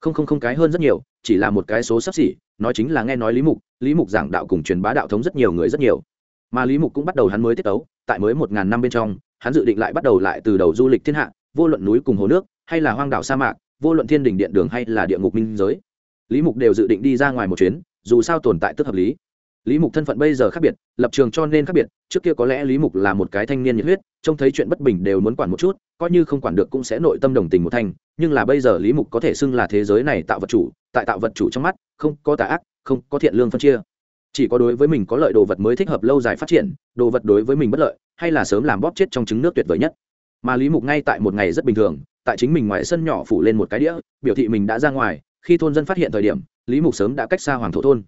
S1: Không không không cái hơn rất nhiều, chỉ là một cái số sắp xỉ, nói chính là nghe nói lý mục lý mục giảng đạo cùng truyền bá đạo thống rất nhiều người rất nhiều. Mà lý mục cũng bắt đầu hắn mới tiết tấu, tại mới một ngàn năm bên trong, hắn dự định lại bắt đầu lại từ đầu du lịch thiên hạ, vô luận núi cùng hồ nước, hay là hoang đảo sa mạc, vô luận thiên đình điện đường hay là địa ngục minh giới. Lý mục đều dự định đi ra ngoài một chuyến, dù sao tồn tại tức hợp lý lý mục thân phận bây giờ khác biệt, lập trường cho nên khác biệt, trước kia có lẽ lý mục là một cái thanh niên nhiệt huyết, trông thấy chuyện bất bình đều muốn quản một chút, coi như không quản được cũng sẽ nội tâm đồng tình một thanh nhưng là bây giờ lý mục có thể xưng là thế giới này tạo vật chủ, tại tạo vật chủ trong mắt, không có tà ác, không có thiện lương phân chia. Chỉ có đối với mình có lợi đồ vật mới thích hợp lâu dài phát triển, đồ vật đối với mình bất lợi, hay là sớm làm bóp chết trong trứng nước tuyệt vời nhất. Mà lý mục ngay tại một ngày rất bình thường, tại chính mình ngoài sân nhỏ phủ lên một cái đĩa, biểu thị mình đã ra ngoài, khi thôn dân phát hiện thời điểm, lý mục sớm đã cách xa hoàng thổ thôn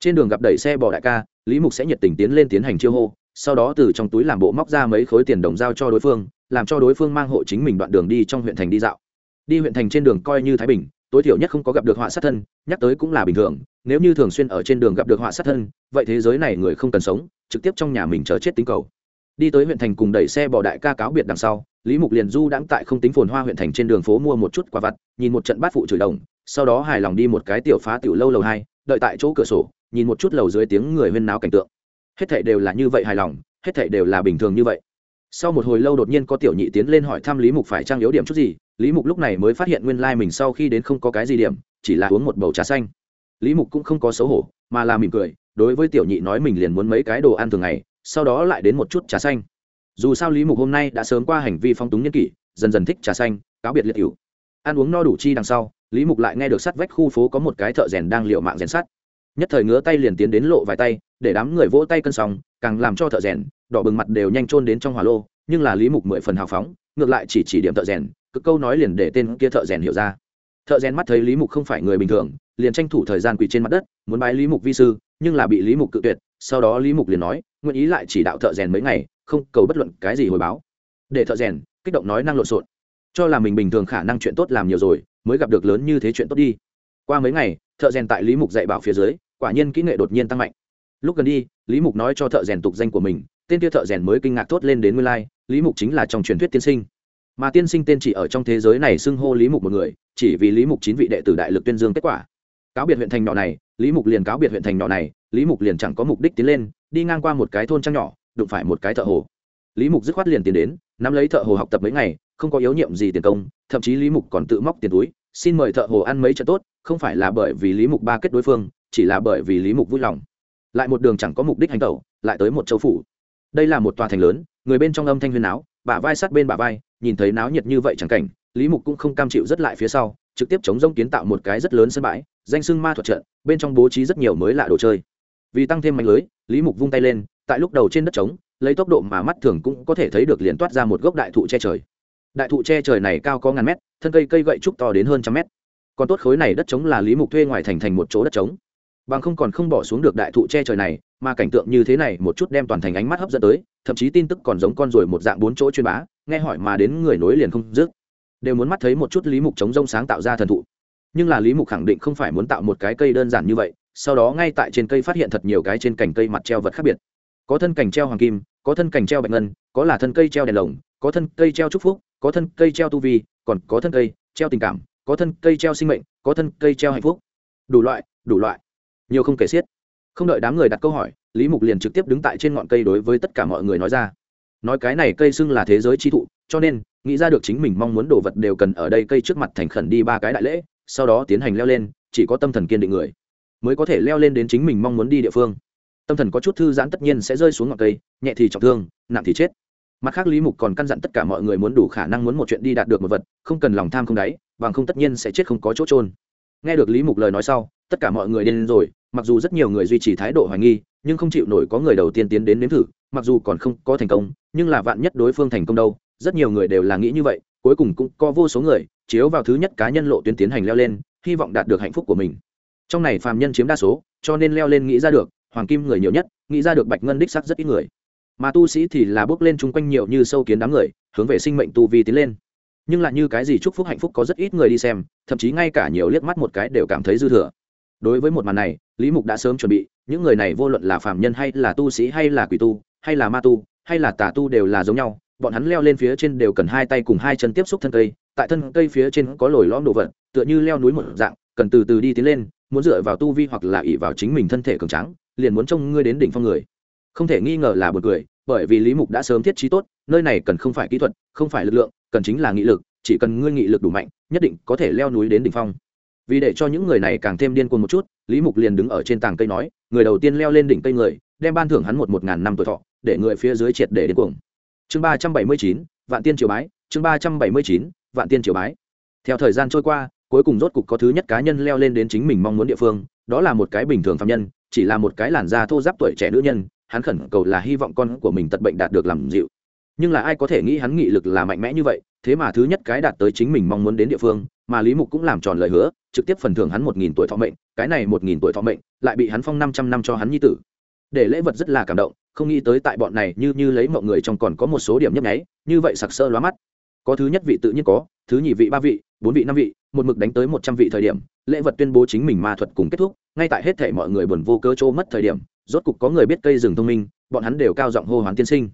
S1: trên đường gặp đẩy xe bò đại ca, lý mục sẽ nhiệt tình tiến lên tiến hành chiêu hô, sau đó từ trong túi làm bộ móc ra mấy khối tiền đồng giao cho đối phương, làm cho đối phương mang hộ chính mình đoạn đường đi trong huyện thành đi dạo. Đi huyện thành trên đường coi như thái bình, tối thiểu nhất không có gặp được họa sát thân, nhắc tới cũng là bình thường, nếu như thường xuyên ở trên đường gặp được họa sát thân, vậy thế giới này người không cần sống, trực tiếp trong nhà mình chờ chết tính cầu. Đi tới huyện thành cùng đẩy xe bò đại ca cáo biệt đằng sau, lý mục liền du đãng tại không tính phồn hoa huyện thành trên đường phố mua một chút quả vặt, nhìn một trận bát phụ chửi đồng, sau đó hài lòng đi một cái tiểu phá tiểu lâu lầu hai, đợi tại chỗ cửa sổ nhìn một chút lầu dưới tiếng người huyên náo cảnh tượng. Hết thảy đều là như vậy hài lòng, hết thảy đều là bình thường như vậy. Sau một hồi lâu đột nhiên có tiểu nhị tiến lên hỏi thăm lý mục phải trang yếu điểm chút gì, lý mục lúc này mới phát hiện nguyên lai mình sau khi đến không có cái gì điểm, chỉ là uống một bầu trà xanh. Lý mục cũng không có xấu hổ, mà là mỉm cười, đối với tiểu nhị nói mình liền muốn mấy cái đồ ăn thường ngày, sau đó lại đến một chút trà xanh. Dù sao lý mục hôm nay đã sớm qua hành vi phong túng nhân kỷ, dần dần thích trà xanh, cáo biệt liệt cựu ăn uống no đủ chi đằng sau, lý mục lại nghe được sắt vách khu phố có một cái thợ rèn đang liệu mạng rèn sắt nhất thời ngứa tay liền tiến đến lộ vài tay, để đám người vỗ tay cân xong càng làm cho thợ rèn, đỏ bừng mặt đều nhanh trôn đến trong hỏa lô, nhưng là lý mục mười phần hào phóng, ngược lại chỉ chỉ điểm thợ rèn cực câu nói liền để tên kia thợ rèn hiểu ra. Thợ rèn mắt thấy lý mục không phải người bình thường, liền tranh thủ thời gian quỳ trên mặt đất, muốn bái lý mục vi sư, nhưng là bị lý mục cự tuyệt, sau đó lý mục liền nói, nguyện ý lại chỉ đạo thợ rèn mấy ngày, không cầu bất luận cái gì hồi báo. Để thợ rèn, kích động nói năng lộn xộn. Cho là mình bình thường khả năng chuyện tốt làm nhiều rồi, mới gặp được lớn như thế chuyện tốt đi. Qua mấy ngày, thợ rèn tại lý mục dạy bảo phía dưới quả nhiên kỹ nghệ đột nhiên tăng mạnh. Lúc gần đi, lý mục nói cho thợ rèn tục danh của mình, tên kia thợ rèn mới kinh ngạc thốt lên đến nguyên lai, lý mục chính là trong truyền thuyết tiên sinh. Mà tiên sinh tên chỉ ở trong thế giới này xưng hô lý mục một người, chỉ vì lý mục chín vị đệ tử đại lực tuyên dương kết quả. Cáo biệt huyện thành nhỏ này, lý mục liền cáo biệt huyện thành nhỏ này, lý mục liền chẳng có mục đích tiến lên, đi ngang qua một cái thôn trang nhỏ, đụng phải một cái thợ hồ. Lý mục dứt khoát liền tiến đến, nắm lấy thợ hồ học tập mấy ngày, không có yếu nhiệm gì tiền công, thậm chí lý mục còn tự móc tiền túi, xin mời thợ hồ ăn mấy trận tốt, không phải là bởi vì lý mục ba kết đối phương chỉ là bởi vì lý mục vui lòng. Lại một đường chẳng có mục đích hành tẩu, lại tới một châu phủ. Đây là một tòa thành lớn, người bên trong âm thanh huyên áo bả vai sát bên bả vai, nhìn thấy náo nhiệt như vậy chẳng cảnh, lý mục cũng không cam chịu rất lại phía sau, trực tiếp chống rông kiến tạo một cái rất lớn sân bãi, danh sưng ma thuật trận, bên trong bố trí rất nhiều mới lạ đồ chơi. Vì tăng thêm mạnh lưới, lý mục vung tay lên, tại lúc đầu trên đất trống, lấy tốc độ mà mắt thường cũng có thể thấy được liền toát ra một gốc đại thụ che trời. Đại thụ che trời này cao có ngàn mét, thân cây cây gậy trúc to đến hơn trăm mét. Còn tốt khối này đất trống là lý mục thuê ngoài thành thành một chỗ đất trống bằng không còn không bỏ xuống được đại thụ che trời này, mà cảnh tượng như thế này một chút đem toàn thành ánh mắt hấp dẫn tới, thậm chí tin tức còn giống con ruồi một dạng bốn chỗ chuyên bá, nghe hỏi mà đến người nối liền không dứt. Đều muốn mắt thấy một chút lý mục chống rông sáng tạo ra thần thụ. Nhưng là lý mục khẳng định không phải muốn tạo một cái cây đơn giản như vậy, sau đó ngay tại trên cây phát hiện thật nhiều cái trên cành cây mặt treo vật khác biệt. Có thân cành treo hoàng kim, có thân cành treo bạch ngân, có là thân cây treo đèn lồng, có thân cây treo trúc phúc, có thân cây treo tu vi, còn có thân cây treo tình cảm, có thân cây treo sinh mệnh, có thân cây treo hạnh phúc. Đủ loại đủ loại nhiều không kể xiết. Không đợi đám người đặt câu hỏi, lý mục liền trực tiếp đứng tại trên ngọn cây đối với tất cả mọi người nói ra. Nói cái này cây xưng là thế giới chi thụ, cho nên, nghĩ ra được chính mình mong muốn đồ vật đều cần ở đây cây trước mặt thành khẩn đi ba cái đại lễ, sau đó tiến hành leo lên, chỉ có tâm thần kiên định người, mới có thể leo lên đến chính mình mong muốn đi địa phương. Tâm thần có chút thư giãn tất nhiên sẽ rơi xuống ngọn cây, nhẹ thì trọng thương, nặng thì chết. Mặt khác lý mục còn căn dặn tất cả mọi người muốn đủ khả năng muốn một chuyện đi đạt được một vật, không cần lòng tham không đáy, bằng không tất nhiên sẽ chết không có chỗ trôn nghe được lý mục lời nói sau, tất cả mọi người điên rồi, mặc dù rất nhiều người duy trì thái độ hoài nghi, nhưng không chịu nổi có người đầu tiên tiến đến nếm thử, mặc dù còn không có thành công, nhưng là vạn nhất đối phương thành công đâu, rất nhiều người đều là nghĩ như vậy, cuối cùng cũng có vô số người chiếu vào thứ nhất cá nhân lộ tuyến tiến hành leo lên, hy vọng đạt được hạnh phúc của mình. Trong này phàm nhân chiếm đa số, cho nên leo lên nghĩ ra được, hoàng kim người nhiều nhất, nghĩ ra được bạch ngân đích sắc rất ít người. Mà tu sĩ thì là bước lên chung quanh nhiều như sâu kiến đám người, hướng về sinh mệnh tu vi tiến lên. Nhưng lại như cái gì chúc phúc hạnh phúc có rất ít người đi xem thậm chí ngay cả nhiều liếc mắt một cái đều cảm thấy dư thừa. Đối với một màn này, lý mục đã sớm chuẩn bị, những người này vô luận là phàm nhân hay là tu sĩ hay là quỷ tu, hay là ma tu, hay là tà tu đều là giống nhau, bọn hắn leo lên phía trên đều cần hai tay cùng hai chân tiếp xúc thân cây, tại thân cây phía trên có lồi lõm đồ vật, tựa như leo núi một dạng, cần từ từ đi tiến lên, muốn dựa vào tu vi hoặc là ỉ vào chính mình thân thể cường tráng, liền muốn trông ngươi đến đỉnh phong người. Không thể nghi ngờ là một người bởi vì lý mục đã sớm thiết trí tốt, nơi này cần không phải kỹ thuật, không phải lực lượng, cần chính là nghị lực chỉ cần ngươi nghị lực đủ mạnh, nhất định có thể leo núi đến đỉnh phong. Vì để cho những người này càng thêm điên cuồng một chút, lý mục liền đứng ở trên tàng cây nói, người đầu tiên leo lên đỉnh cây người, đem ban thưởng hắn một một ngàn năm tuổi thọ, để người phía dưới triệt để điên cuồng. Chương ba trăm bảy mươi chín, vạn tiên triều bái, chương ba trăm bảy mươi chín, vạn tiên triều bái. Theo thời gian trôi qua, cuối cùng rốt cục có thứ nhất cá nhân leo lên đến chính mình mong muốn địa phương, đó là một cái bình thường phạm nhân, chỉ là một cái làn da thô giáp tuổi trẻ nữ nhân, hắn khẩn cầu là hy vọng con của mình tật bệnh đạt được làm dịu. Nhưng là ai có thể nghĩ hắn nghị lực là mạnh mẽ như vậy thế mà thứ nhất cái đạt tới chính mình mong muốn đến địa phương, mà lý mục cũng làm tròn lời hứa, trực tiếp phần thưởng hắn một nghìn tuổi thọ mệnh, cái này một nghìn tuổi thọ mệnh, lại bị hắn phong năm trăm năm cho hắn nhi tử. Để lễ vật rất là cảm động, không nghĩ tới tại bọn này như như lấy mọi người trong còn có một số điểm nhấp nháy, như vậy sặc sơ lóa mắt. Có thứ nhất vị tự nhiên có, thứ nhì vị, ba vị, bốn vị, năm vị, một mực đánh tới một trăm vị thời điểm, lễ vật tuyên bố chính mình ma thuật cùng kết thúc, ngay tại hết thể mọi người buồn vô cơ trô mất thời điểm, rốt cục có người biết cây rừng thông minh, bọn hắn đều cao giọng hô hoán tiên sinh.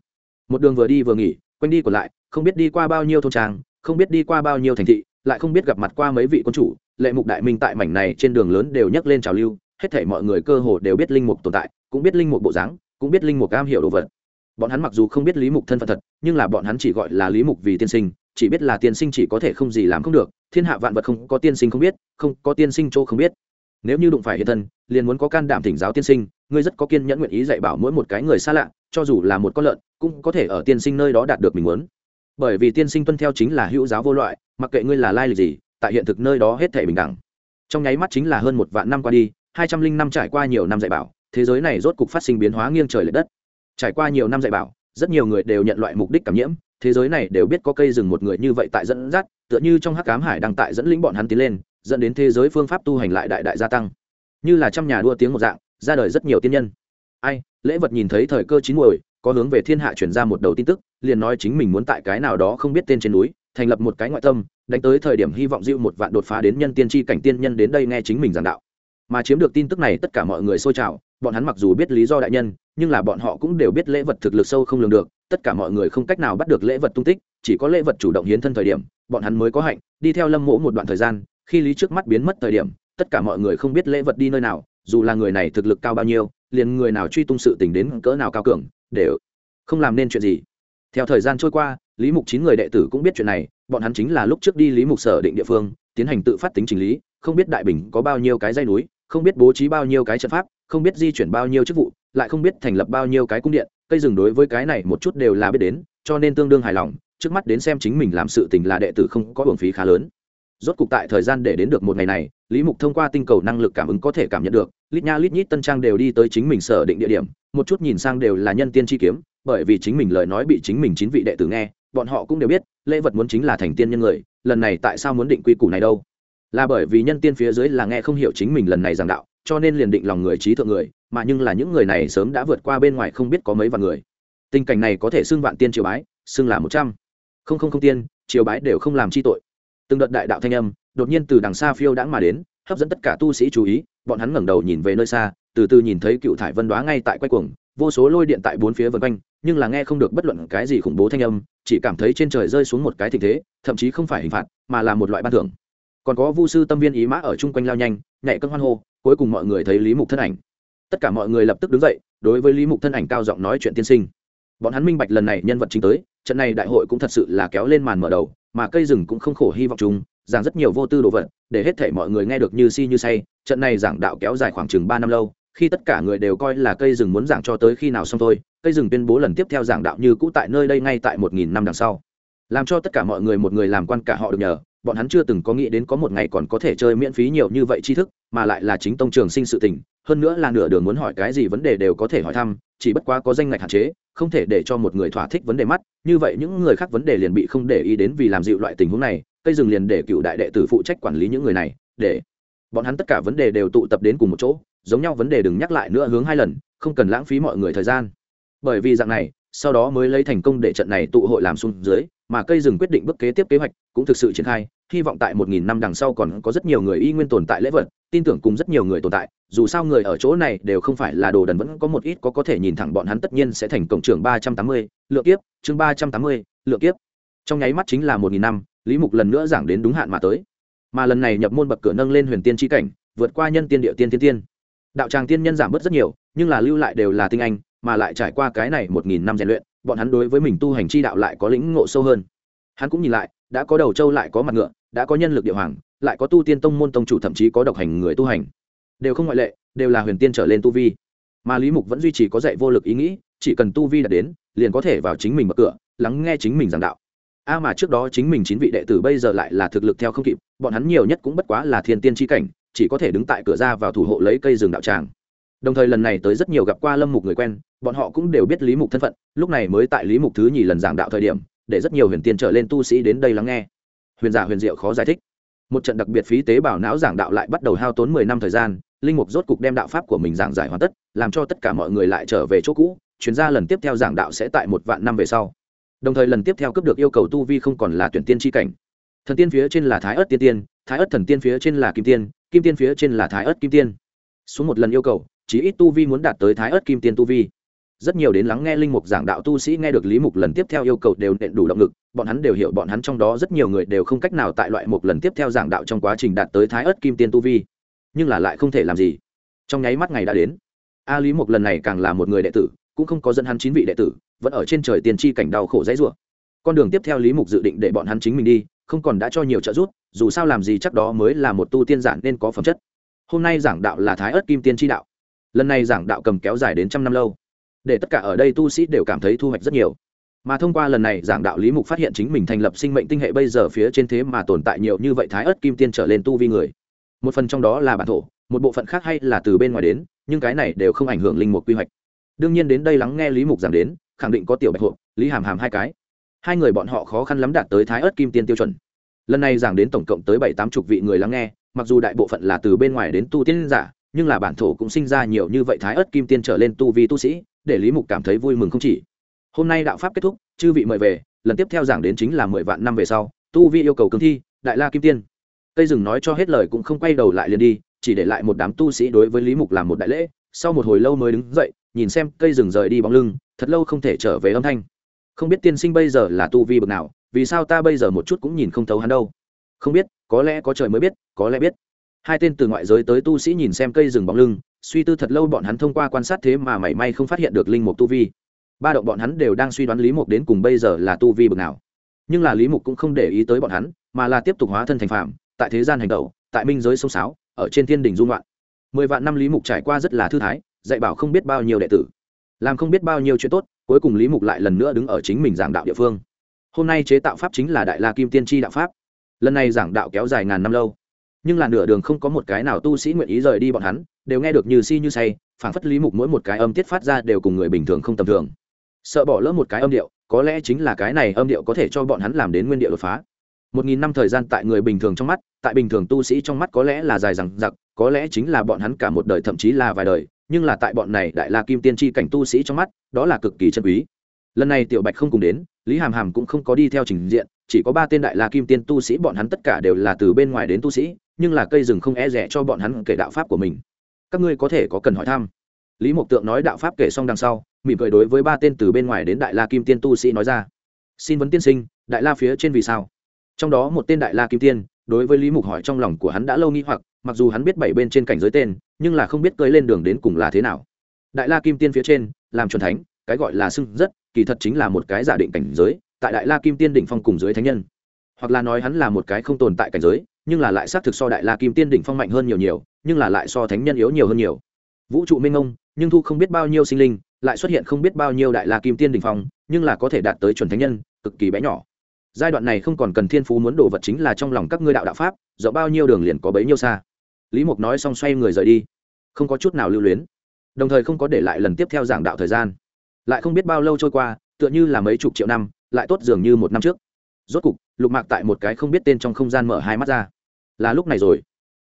S1: Một đường vừa đi vừa nghỉ, quanh đi còn lại không biết đi qua bao nhiêu thôn trang, không biết đi qua bao nhiêu thành thị, lại không biết gặp mặt qua mấy vị quân chủ, lệ mục đại minh tại mảnh này trên đường lớn đều nhắc lên trào lưu, hết thể mọi người cơ hồ đều biết linh mục tồn tại, cũng biết linh mục bộ dáng, cũng biết linh mục am hiểu đồ vật. Bọn hắn mặc dù không biết lý mục thân phận thật, nhưng là bọn hắn chỉ gọi là lý mục vì tiên sinh, chỉ biết là tiên sinh chỉ có thể không gì làm không được, thiên hạ vạn vật không có tiên sinh không biết, không có tiên sinh chỗ không biết. Nếu như đụng phải hiện thân, liền muốn có can đảm thỉnh giáo tiên sinh, ngươi rất có kiên nhẫn nguyện ý dạy bảo mỗi một cái người xa lạ, cho dù là một con lợn, cũng có thể ở tiên sinh nơi đó đạt được mình muốn bởi vì tiên sinh tuân theo chính là hữu giáo vô loại, mặc kệ ngươi là lai lịch gì, tại hiện thực nơi đó hết thể bình đẳng. Trong nháy mắt chính là hơn một vạn năm qua đi, hai trăm linh năm trải qua nhiều năm dạy bảo, thế giới này rốt cục phát sinh biến hóa nghiêng trời l ệ đất. Trải qua nhiều năm dạy bảo, rất nhiều người đều nhận loại mục đích cảm nhiễm, thế giới này đều biết có cây rừng một người như vậy tại dẫn dắt, tựa như trong hắc cám hải đang tại dẫn lĩnh bọn hắn tiến lên, dẫn đến thế giới phương pháp tu hành lại đại đại gia tăng. Như là trăm nhà đua tiếng một dạng, ra đời rất nhiều tiên nhân. Ai, lễ vật nhìn thấy thời cơ chín muồi, có hướng về thiên hạ chuyển ra một đầu tin tức liền nói chính mình muốn tại cái nào đó không biết tên trên núi, thành lập một cái ngoại tâm, đánh tới thời điểm hy vọng dịu một vạn đột phá đến nhân tiên tri cảnh tiên nhân đến đây nghe chính mình giảng đạo. Mà chiếm được tin tức này tất cả mọi người xôi trào, bọn hắn mặc dù biết lý do đại nhân, nhưng là bọn họ cũng đều biết lễ vật thực lực sâu không lường được, tất cả mọi người không cách nào bắt được lễ vật tung tích, chỉ có lễ vật chủ động hiến thân thời điểm, bọn hắn mới có hạnh, đi theo lâm mỗ một đoạn thời gian, khi lý trước mắt biến mất thời điểm, tất cả mọi người không biết lễ vật đi nơi nào, dù là người này thực lực cao bao nhiêu, liền người nào truy tung sự tình đến cỡ nào cao cường để không làm nên chuyện gì theo thời gian trôi qua, lý mục chín người đệ tử cũng biết chuyện này, bọn hắn chính là lúc trước đi lý mục sở định địa phương, tiến hành tự phát tính chỉnh lý, không biết đại bình có bao nhiêu cái dây núi, không biết bố trí bao nhiêu cái trận pháp, không biết di chuyển bao nhiêu chức vụ, lại không biết thành lập bao nhiêu cái cung điện, cây rừng đối với cái này một chút đều là biết đến, cho nên tương đương hài lòng, trước mắt đến xem chính mình làm sự tình là đệ tử không có hưởng phí khá lớn. Rốt cục tại thời gian để đến được một ngày này, lý mục thông qua tinh cầu năng lực cảm ứng có thể cảm nhận được, lít nha lít nhít tân trang đều đi tới chính mình sở định địa điểm, một chút nhìn sang đều là nhân tiên chi kiếm bởi vì chính mình lời nói bị chính mình chín vị đệ tử nghe, bọn họ cũng đều biết, lễ vật muốn chính là thành tiên nhân người, lần này tại sao muốn định quy củ này đâu? Là bởi vì nhân tiên phía dưới là nghe không hiểu chính mình lần này giảng đạo, cho nên liền định lòng người trí thượng người, mà nhưng là những người này sớm đã vượt qua bên ngoài không biết có mấy vạn người. Tình cảnh này có thể xưng vạn tiên triều bái, xưng là một trăm. Không không không tiên, triều bái đều không làm chi tội. Từng đợt đại đạo thanh âm, đột nhiên từ đằng xa phiêu đãng mà đến, hấp dẫn tất cả tu sĩ chú ý, bọn hắn ngẩng đầu nhìn về nơi xa, từ từ nhìn thấy cựu thải vân đoá ngay tại quay cuồng vô số lôi điện tại bốn phía vân quanh, nhưng là nghe không được bất luận cái gì khủng bố thanh âm, chỉ cảm thấy trên trời rơi xuống một cái tình thế, thậm chí không phải hình phạt, mà là một loại ban thưởng. Còn có vu sư tâm viên ý mã ở chung quanh lao nhanh, nhảy cân hoan hô, cuối cùng mọi người thấy lý mục thân ảnh. Tất cả mọi người lập tức đứng dậy, đối với lý mục thân ảnh cao giọng nói chuyện tiên sinh. Bọn hắn minh bạch lần này nhân vật chính tới, trận này đại hội cũng thật sự là kéo lên màn mở đầu, mà cây rừng cũng không khổ hy vọng chúng giảng rất nhiều vô tư đồ vật, để hết thể mọi người nghe được như si như say, trận này giảng đạo kéo dài khoảng chừng ba năm lâu khi tất cả người đều coi là cây rừng muốn giảng cho tới khi nào xong thôi, cây rừng tuyên bố lần tiếp theo giảng đạo như cũ tại nơi đây ngay tại một nghìn năm đằng sau. Làm cho tất cả mọi người một người làm quan cả họ được nhờ, bọn hắn chưa từng có nghĩ đến có một ngày còn có thể chơi miễn phí nhiều như vậy tri thức, mà lại là chính tông trường sinh sự tình, hơn nữa là nửa đường muốn hỏi cái gì vấn đề đều có thể hỏi thăm, chỉ bất quá có danh ngạch hạn chế, không thể để cho một người thỏa thích vấn đề mắt, như vậy những người khác vấn đề liền bị không để ý đến vì làm dịu loại tình huống này, cây rừng liền để cựu đại đệ tử phụ trách quản lý những người này, để bọn hắn tất cả vấn đề đều tụ tập đến cùng một chỗ, giống nhau vấn đề đừng nhắc lại nữa hướng hai lần, không cần lãng phí mọi người thời gian. Bởi vì dạng này, sau đó mới lấy thành công để trận này tụ hội làm xuống dưới, mà cây rừng quyết định bước kế tiếp kế hoạch cũng thực sự triển khai. Hy vọng tại một nghìn năm đằng sau còn có rất nhiều người y nguyên tồn tại lễ vật, tin tưởng cùng rất nhiều người tồn tại, dù sao người ở chỗ này đều không phải là đồ đần, vẫn có một ít có có thể nhìn thẳng bọn hắn tất nhiên sẽ thành cổng trưởng ba trăm tám mươi, lượng kiếp, chương ba trăm tám mươi, lượng kiếp. Trong nháy mắt chính là một nghìn năm, lý mục lần nữa giảng đến đúng hạn mà tới mà lần này nhập môn bậc cửa nâng lên huyền tiên tri cảnh, vượt qua nhân tiên địa tiên tiên tiên. Đạo tràng tiên nhân giảm bớt rất nhiều, nhưng là lưu lại đều là tinh anh, mà lại trải qua cái này một nghìn năm rèn luyện, bọn hắn đối với mình tu hành chi đạo lại có lĩnh ngộ sâu hơn. Hắn cũng nhìn lại, đã có đầu châu lại có mặt ngựa, đã có nhân lực địa hoàng, lại có tu tiên tông môn tông chủ thậm chí có độc hành người tu hành. Đều không ngoại lệ, đều là huyền tiên trở lên tu vi. Mà lý mục vẫn duy trì có dạy vô lực ý nghĩ, chỉ cần tu vi đạt đến, liền có thể vào chính mình mở cửa, lắng nghe chính mình giảng đạo a mà trước đó chính mình chín vị đệ tử bây giờ lại là thực lực theo không kịp, bọn hắn nhiều nhất cũng bất quá là thiên tiên tri cảnh, chỉ có thể đứng tại cửa ra vào thủ hộ lấy cây rừng đạo tràng. Đồng thời lần này tới rất nhiều gặp qua lâm mục người quen, bọn họ cũng đều biết lý mục thân phận, lúc này mới tại lý mục thứ nhì lần giảng đạo thời điểm, để rất nhiều huyền tiên trở lên tu sĩ đến đây lắng nghe. Huyền giả huyền diệu khó giải thích. Một trận đặc biệt phí tế bảo não giảng đạo lại bắt đầu hao tốn mười năm thời gian, linh mục rốt cục đem đạo pháp của mình giảng giải hoàn tất, làm cho tất cả mọi người lại trở về chỗ cũ chuyến ra lần tiếp theo giảng đạo sẽ tại một vạn năm về sau đồng thời lần tiếp theo cấp được yêu cầu tu vi không còn là tuyển tiên tri cảnh. Thần tiên phía trên là thái ớt tiên tiên, thái ớt thần tiên phía trên là kim tiên kim tiên phía trên là thái ớt kim tiên. Xuống một lần yêu cầu chỉ ít tu vi muốn đạt tới thái ớt kim tiên tu vi. Rất nhiều đến lắng nghe linh mục giảng đạo tu sĩ nghe được lý mục lần tiếp theo yêu cầu đều nện đủ động lực, bọn hắn đều hiểu bọn hắn trong đó rất nhiều người đều không cách nào tại loại một lần tiếp theo giảng đạo trong quá trình đạt tới thái ớt kim tiên tu vi. Nhưng là lại không thể làm gì. Trong nháy mắt ngày đã đến. A lý mục lần này càng là một người đệ tử, cũng không có dẫn hắn chín vị đệ tử vẫn ở trên trời tiền tri cảnh đau khổ dãy rủa. Con đường tiếp theo lý mục dự định để bọn hắn chính mình đi, không còn đã cho nhiều trợ giúp, dù sao làm gì chắc đó mới là một tu tiên giản nên có phẩm chất. Hôm nay giảng đạo là thái Ức kim tiên chi đạo. Lần này giảng đạo cầm kéo dài đến trăm năm lâu. Để tất cả ở đây tu sĩ đều cảm thấy thu hoạch rất nhiều. Mà thông qua lần này giảng đạo lý mục phát hiện chính mình thành lập sinh mệnh tinh hệ bây giờ phía trên thế mà tồn tại nhiều như vậy thái Ức kim tiên trở lên tu vi người. Một phần trong đó là bản thổ, một bộ phận khác hay là từ bên ngoài đến, nhưng cái này đều không ảnh hưởng linh mục quy hoạch. Đương nhiên đến đây lắng nghe lý mục giảng đến khẳng định có tiểu bạch hộp, lý hàm hàm hai cái. Hai người bọn họ khó khăn lắm đạt tới thái ớt kim tiên tiêu chuẩn. Lần này giảng đến tổng cộng tới bảy tám chục vị người lắng nghe, mặc dù đại bộ phận là từ bên ngoài đến tu tiên giả, nhưng là bản thổ cũng sinh ra nhiều như vậy thái ớt kim tiên trở lên tu vi tu sĩ, để lý mục cảm thấy vui mừng không chỉ. Hôm nay đạo pháp kết thúc, chư vị mời về, lần tiếp theo giảng đến chính là mười vạn năm về sau, tu vi yêu cầu cương thi, đại la kim tiên. Cây rừng nói cho hết lời cũng không quay đầu lại liền đi, chỉ để lại một đám tu sĩ đối với lý mục làm một đại lễ, sau một hồi lâu mới đứng dậy, nhìn xem cây rừng rời đi bóng lưng thật lâu không thể trở về âm thanh. Không biết tiên sinh bây giờ là tu vi bậc nào, vì sao ta bây giờ một chút cũng nhìn không thấu hắn đâu? Không biết, có lẽ có trời mới biết, có lẽ biết. Hai tên từ ngoại giới tới tu sĩ nhìn xem cây rừng bóng lưng, suy tư thật lâu bọn hắn thông qua quan sát thế mà mảy may không phát hiện được linh mục tu vi. Ba động bọn hắn đều đang suy đoán lý mục đến cùng bây giờ là tu vi bực nào. Nhưng là lý mục cũng không để ý tới bọn hắn, mà là tiếp tục hóa thân thành phạm tại thế gian hành tẩu, tại minh giới sông sáo, ở trên thiên đình dung loạn. Mười vạn năm lý mục trải qua rất là thư thái, dạy bảo không biết bao nhiêu đệ tử làm không biết bao nhiêu chuyện tốt, cuối cùng lý mục lại lần nữa đứng ở chính mình giảng đạo địa phương. Hôm nay chế tạo pháp chính là đại la kim tiên tri đạo pháp. Lần này giảng đạo kéo dài ngàn năm lâu. Nhưng là nửa đường không có một cái nào tu sĩ nguyện ý rời đi bọn hắn, đều nghe được như si như say, phảng phất lý mục mỗi một cái âm tiết phát ra đều cùng người bình thường không tầm thường. Sợ bỏ lỡ một cái âm điệu, có lẽ chính là cái này âm điệu có thể cho bọn hắn làm đến nguyên điệu đột phá. Một nghìn năm thời gian tại người bình thường trong mắt, tại bình thường tu sĩ trong mắt có lẽ là dài rằng giặc có lẽ chính là bọn hắn cả một đời thậm chí là vài đời nhưng là tại bọn này đại la kim tiên tri cảnh tu sĩ trong mắt, đó là cực kỳ chân quý. Lần này tiểu bạch không cùng đến, lý hàm hàm cũng không có đi theo trình diện, chỉ có ba tên đại la kim tiên tu sĩ bọn hắn tất cả đều là từ bên ngoài đến tu sĩ, nhưng là cây rừng không e rẻ cho bọn hắn kể đạo pháp của mình. Các ngươi có thể có cần hỏi thăm. Lý mộc tượng nói đạo pháp kể xong đằng sau, mỉm cười đối với ba tên từ bên ngoài đến đại la kim tiên tu sĩ nói ra. Xin vấn tiên sinh, đại la phía trên vì sao? Trong đó một tên đại la kim tiên, đối với lý mục hỏi trong lòng của hắn đã lâu nghi hoặc mặc dù hắn biết bảy bên trên cảnh giới tên, nhưng là không biết cơi lên đường đến cùng là thế nào. Đại la kim tiên phía trên, làm c thánh, cái gọi là xưng rất, kỳ thật chính là một cái giả định cảnh giới, tại đại la kim tiên đỉnh phong cùng dưới thánh nhân. Hoặc là nói hắn là một cái không tồn tại cảnh giới, nhưng là lại xác thực so đại la kim tiên đỉnh phong mạnh hơn nhiều nhiều, nhưng là lại so thánh nhân yếu nhiều hơn nhiều. Vũ trụ minh ông nhưng thu không biết bao nhiêu sinh linh, lại xuất hiện không biết bao nhiêu đại la kim tiên đỉnh phong, nhưng là có thể đạt tới chuẩn thánh nhân, cực kỳ bé nhỏ. Giai đoạn này không còn cần thiên phú muốn đồ vật chính là trong lòng các ngươi đạo đạo pháp dẫu bao nhiêu đường liền có bấy nhiêu xa lý mục nói xong xoay người rời đi. Không có chút nào lưu luyến. Đồng thời không có để lại lần tiếp theo giảng đạo thời gian. Lại không biết bao lâu trôi qua, tựa như là mấy chục triệu năm, lại tốt dường như một năm trước. Rốt cục, lục mạc tại một cái không biết tên trong không gian mở hai mắt ra. Là lúc này rồi.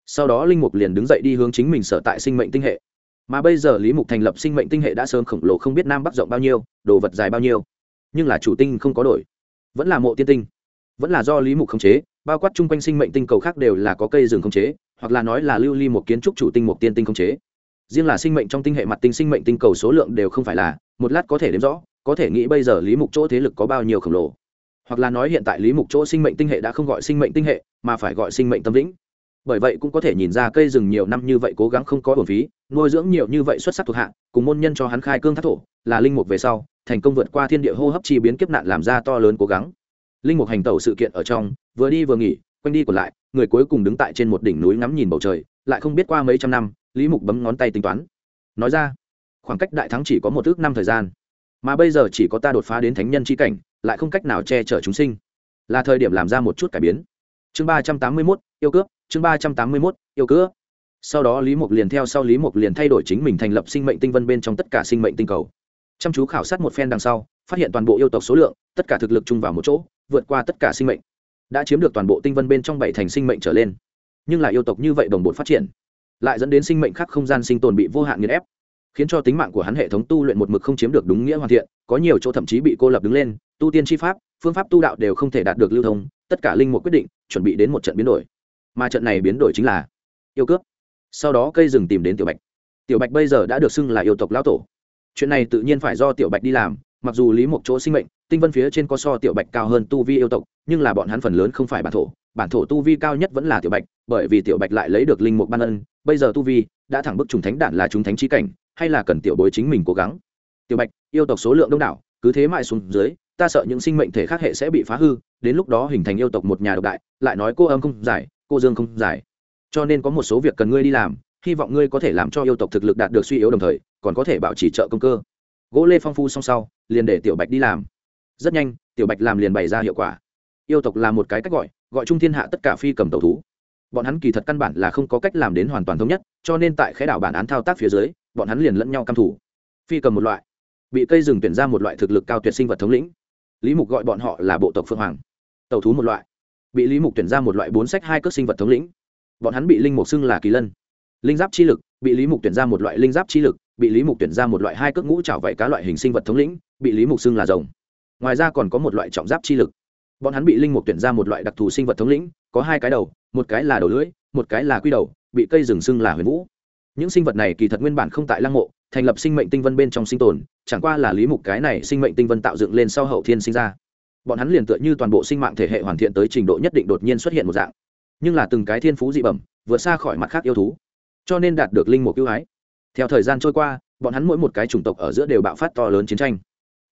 S1: Sau đó linh mục liền đứng dậy đi hướng chính mình sở tại sinh mệnh tinh hệ. Mà bây giờ lý mục thành lập sinh mệnh tinh hệ đã sớm khổng lồ không biết nam bắc rộng bao nhiêu, đồ vật dài bao nhiêu. Nhưng là chủ tinh không có đổi. Vẫn là mộ tiên tinh. Vẫn là do lý mục khống chế, bao quát chung quanh sinh mệnh tinh cầu khác đều là có cây rừng khống chế hoặc là nói là lưu ly một kiến trúc chủ tinh một tiên tinh không chế. Riêng là sinh mệnh trong tinh hệ mặt tinh, sinh mệnh tinh cầu số lượng đều không phải là, một lát có thể đếm rõ, có thể nghĩ bây giờ lý mục chỗ thế lực có bao nhiêu khổng lồ. Hoặc là nói hiện tại lý mục chỗ sinh mệnh tinh hệ đã không gọi sinh mệnh tinh hệ, mà phải gọi sinh mệnh tâm lĩnh. Bởi vậy cũng có thể nhìn ra cây rừng nhiều năm như vậy cố gắng không có bổn phí, nuôi dưỡng nhiều như vậy xuất sắc thuộc hạ, cùng môn nhân cho hắn khai cương thác thổ, là linh mục về sau, thành công vượt qua thiên địa hô hấp chi biến kiếp nạn làm ra to lớn cố gắng. Linh mục hành tẩu sự kiện ở trong, vừa đi vừa nghỉ quanh đi còn lại, người cuối cùng đứng tại trên một đỉnh núi ngắm nhìn bầu trời, lại không biết qua mấy trăm năm, lý mục bấm ngón tay tính toán. Nói ra, khoảng cách đại thắng chỉ có một ước năm thời gian, mà bây giờ chỉ có ta đột phá đến thánh nhân c h i cảnh, lại không cách nào che chở chúng sinh. Là thời điểm làm ra một chút cải biến. Chương ba trăm tám mươi mốt, yêu cướp, chương ba trăm tám mươi mốt, yêu cướp. Sau đó lý mục liền theo sau lý mục liền thay đổi chính mình thành lập sinh mệnh tinh vân bên trong tất cả sinh mệnh tinh cầu. Chăm chú khảo sát một phen đằng sau, phát hiện toàn bộ yêu tộc số lượng, tất cả thực lực chung vào một chỗ, vượt qua tất cả sinh mệnh đã chiếm được toàn bộ tinh vân bên trong bảy thành sinh mệnh trở lên. Nhưng là yêu tộc như vậy đồng bộ phát triển, lại dẫn đến sinh mệnh khác không gian sinh tồn bị vô hạn nghiền ép, khiến cho tính mạng của hắn hệ thống tu luyện một mực không chiếm được đúng nghĩa hoàn thiện, có nhiều chỗ thậm chí bị cô lập đứng lên, tu tiên chi pháp, phương pháp tu đạo đều không thể đạt được lưu thông, tất cả linh mục quyết định, chuẩn bị đến một trận biến đổi. Mà trận này biến đổi chính là yêu cướp sau đó cây rừng tìm đến tiểu bạch. Tiểu bạch bây giờ đã được xưng là yêu tộc lão tổ. Chuyện này tự nhiên phải do tiểu bạch đi làm, mặc dù lý một chỗ sinh mệnh tinh vân phía trên có so tiểu bạch cao hơn tu vi yêu tộc, nhưng là bọn hắn phần lớn không phải bản thổ bản thổ tu vi cao nhất vẫn là tiểu bạch, bởi vì tiểu bạch lại lấy được linh mục ban ân, bây giờ tu vi đã thẳng bức trùng thánh đản là trùng thánh trí cảnh, hay là cần tiểu bối chính mình cố gắng. Tiểu bạch, yêu tộc số lượng đông đảo, cứ thế mãi xuống dưới, ta sợ những sinh mệnh thể khác hệ sẽ bị phá hư, đến lúc đó hình thành yêu tộc một nhà độc đại, lại nói cô âm không giải, cô dương không giải. Cho nên có một số việc cần ngươi đi làm, hy vọng ngươi có thể làm cho yêu tộc thực lực đạt được suy yếu đồng thời, còn có thể bảo trì trợ công cơ. Gỗ lê phong phu song sau, liền để tiểu bạch đi làm rất nhanh, tiểu bạch làm liền bày ra hiệu quả. Yêu tộc là một cái cách gọi gọi trung thiên hạ tất cả phi cầm tàu thú. Bọn hắn kỳ thật căn bản là không có cách làm đến hoàn toàn thống nhất, cho nên tại khẽ đảo bản án thao tác phía dưới, bọn hắn liền lẫn nhau căm thủ phi cầm một loại. Bị cây rừng tuyển ra một loại thực lực cao tuyệt sinh vật thống lĩnh. Lý mục gọi bọn họ là bộ tộc phượng hoàng. Tàu thú một loại. Bị lý mục tuyển ra một loại bốn sách hai cước sinh vật thống lĩnh. Bọn hắn bị linh mục xưng là kỳ lân. Linh giáp chi lực, bị lý mục tuyển ra một loại linh giáp chi lực, bị lý mục tuyển ra một loại hai cước ngũ trảo vạy cá loại hình sinh vật thống lĩnh, bị lý mục xưng là rồng ngoài ra còn có một loại trọng giáp chi lực. Bọn hắn bị linh mục tuyển ra một loại đặc thù sinh vật thống lĩnh, có hai cái đầu, một cái là đầu lưỡi, một cái là quy đầu, bị cây rừng xưng là huyền vũ. Những sinh vật này kỳ thật nguyên bản không tại lăng mộ, thành lập sinh mệnh tinh vân bên trong sinh tồn, chẳng qua là lý mục cái này sinh mệnh tinh vân tạo dựng lên sau hậu thiên sinh ra. Bọn hắn liền tựa như toàn bộ sinh mạng thể hệ hoàn thiện tới trình độ nhất định đột nhiên xuất hiện một dạng. Nhưng là từng cái thiên phú dị bẩm, vượt xa khỏi mặt khác yêu thú, cho nên đạt được linh mục ưu ái. Theo thời gian trôi qua, bọn hắn mỗi một cái chủng tộc ở giữa đều bạo phát to lớn chiến tranh.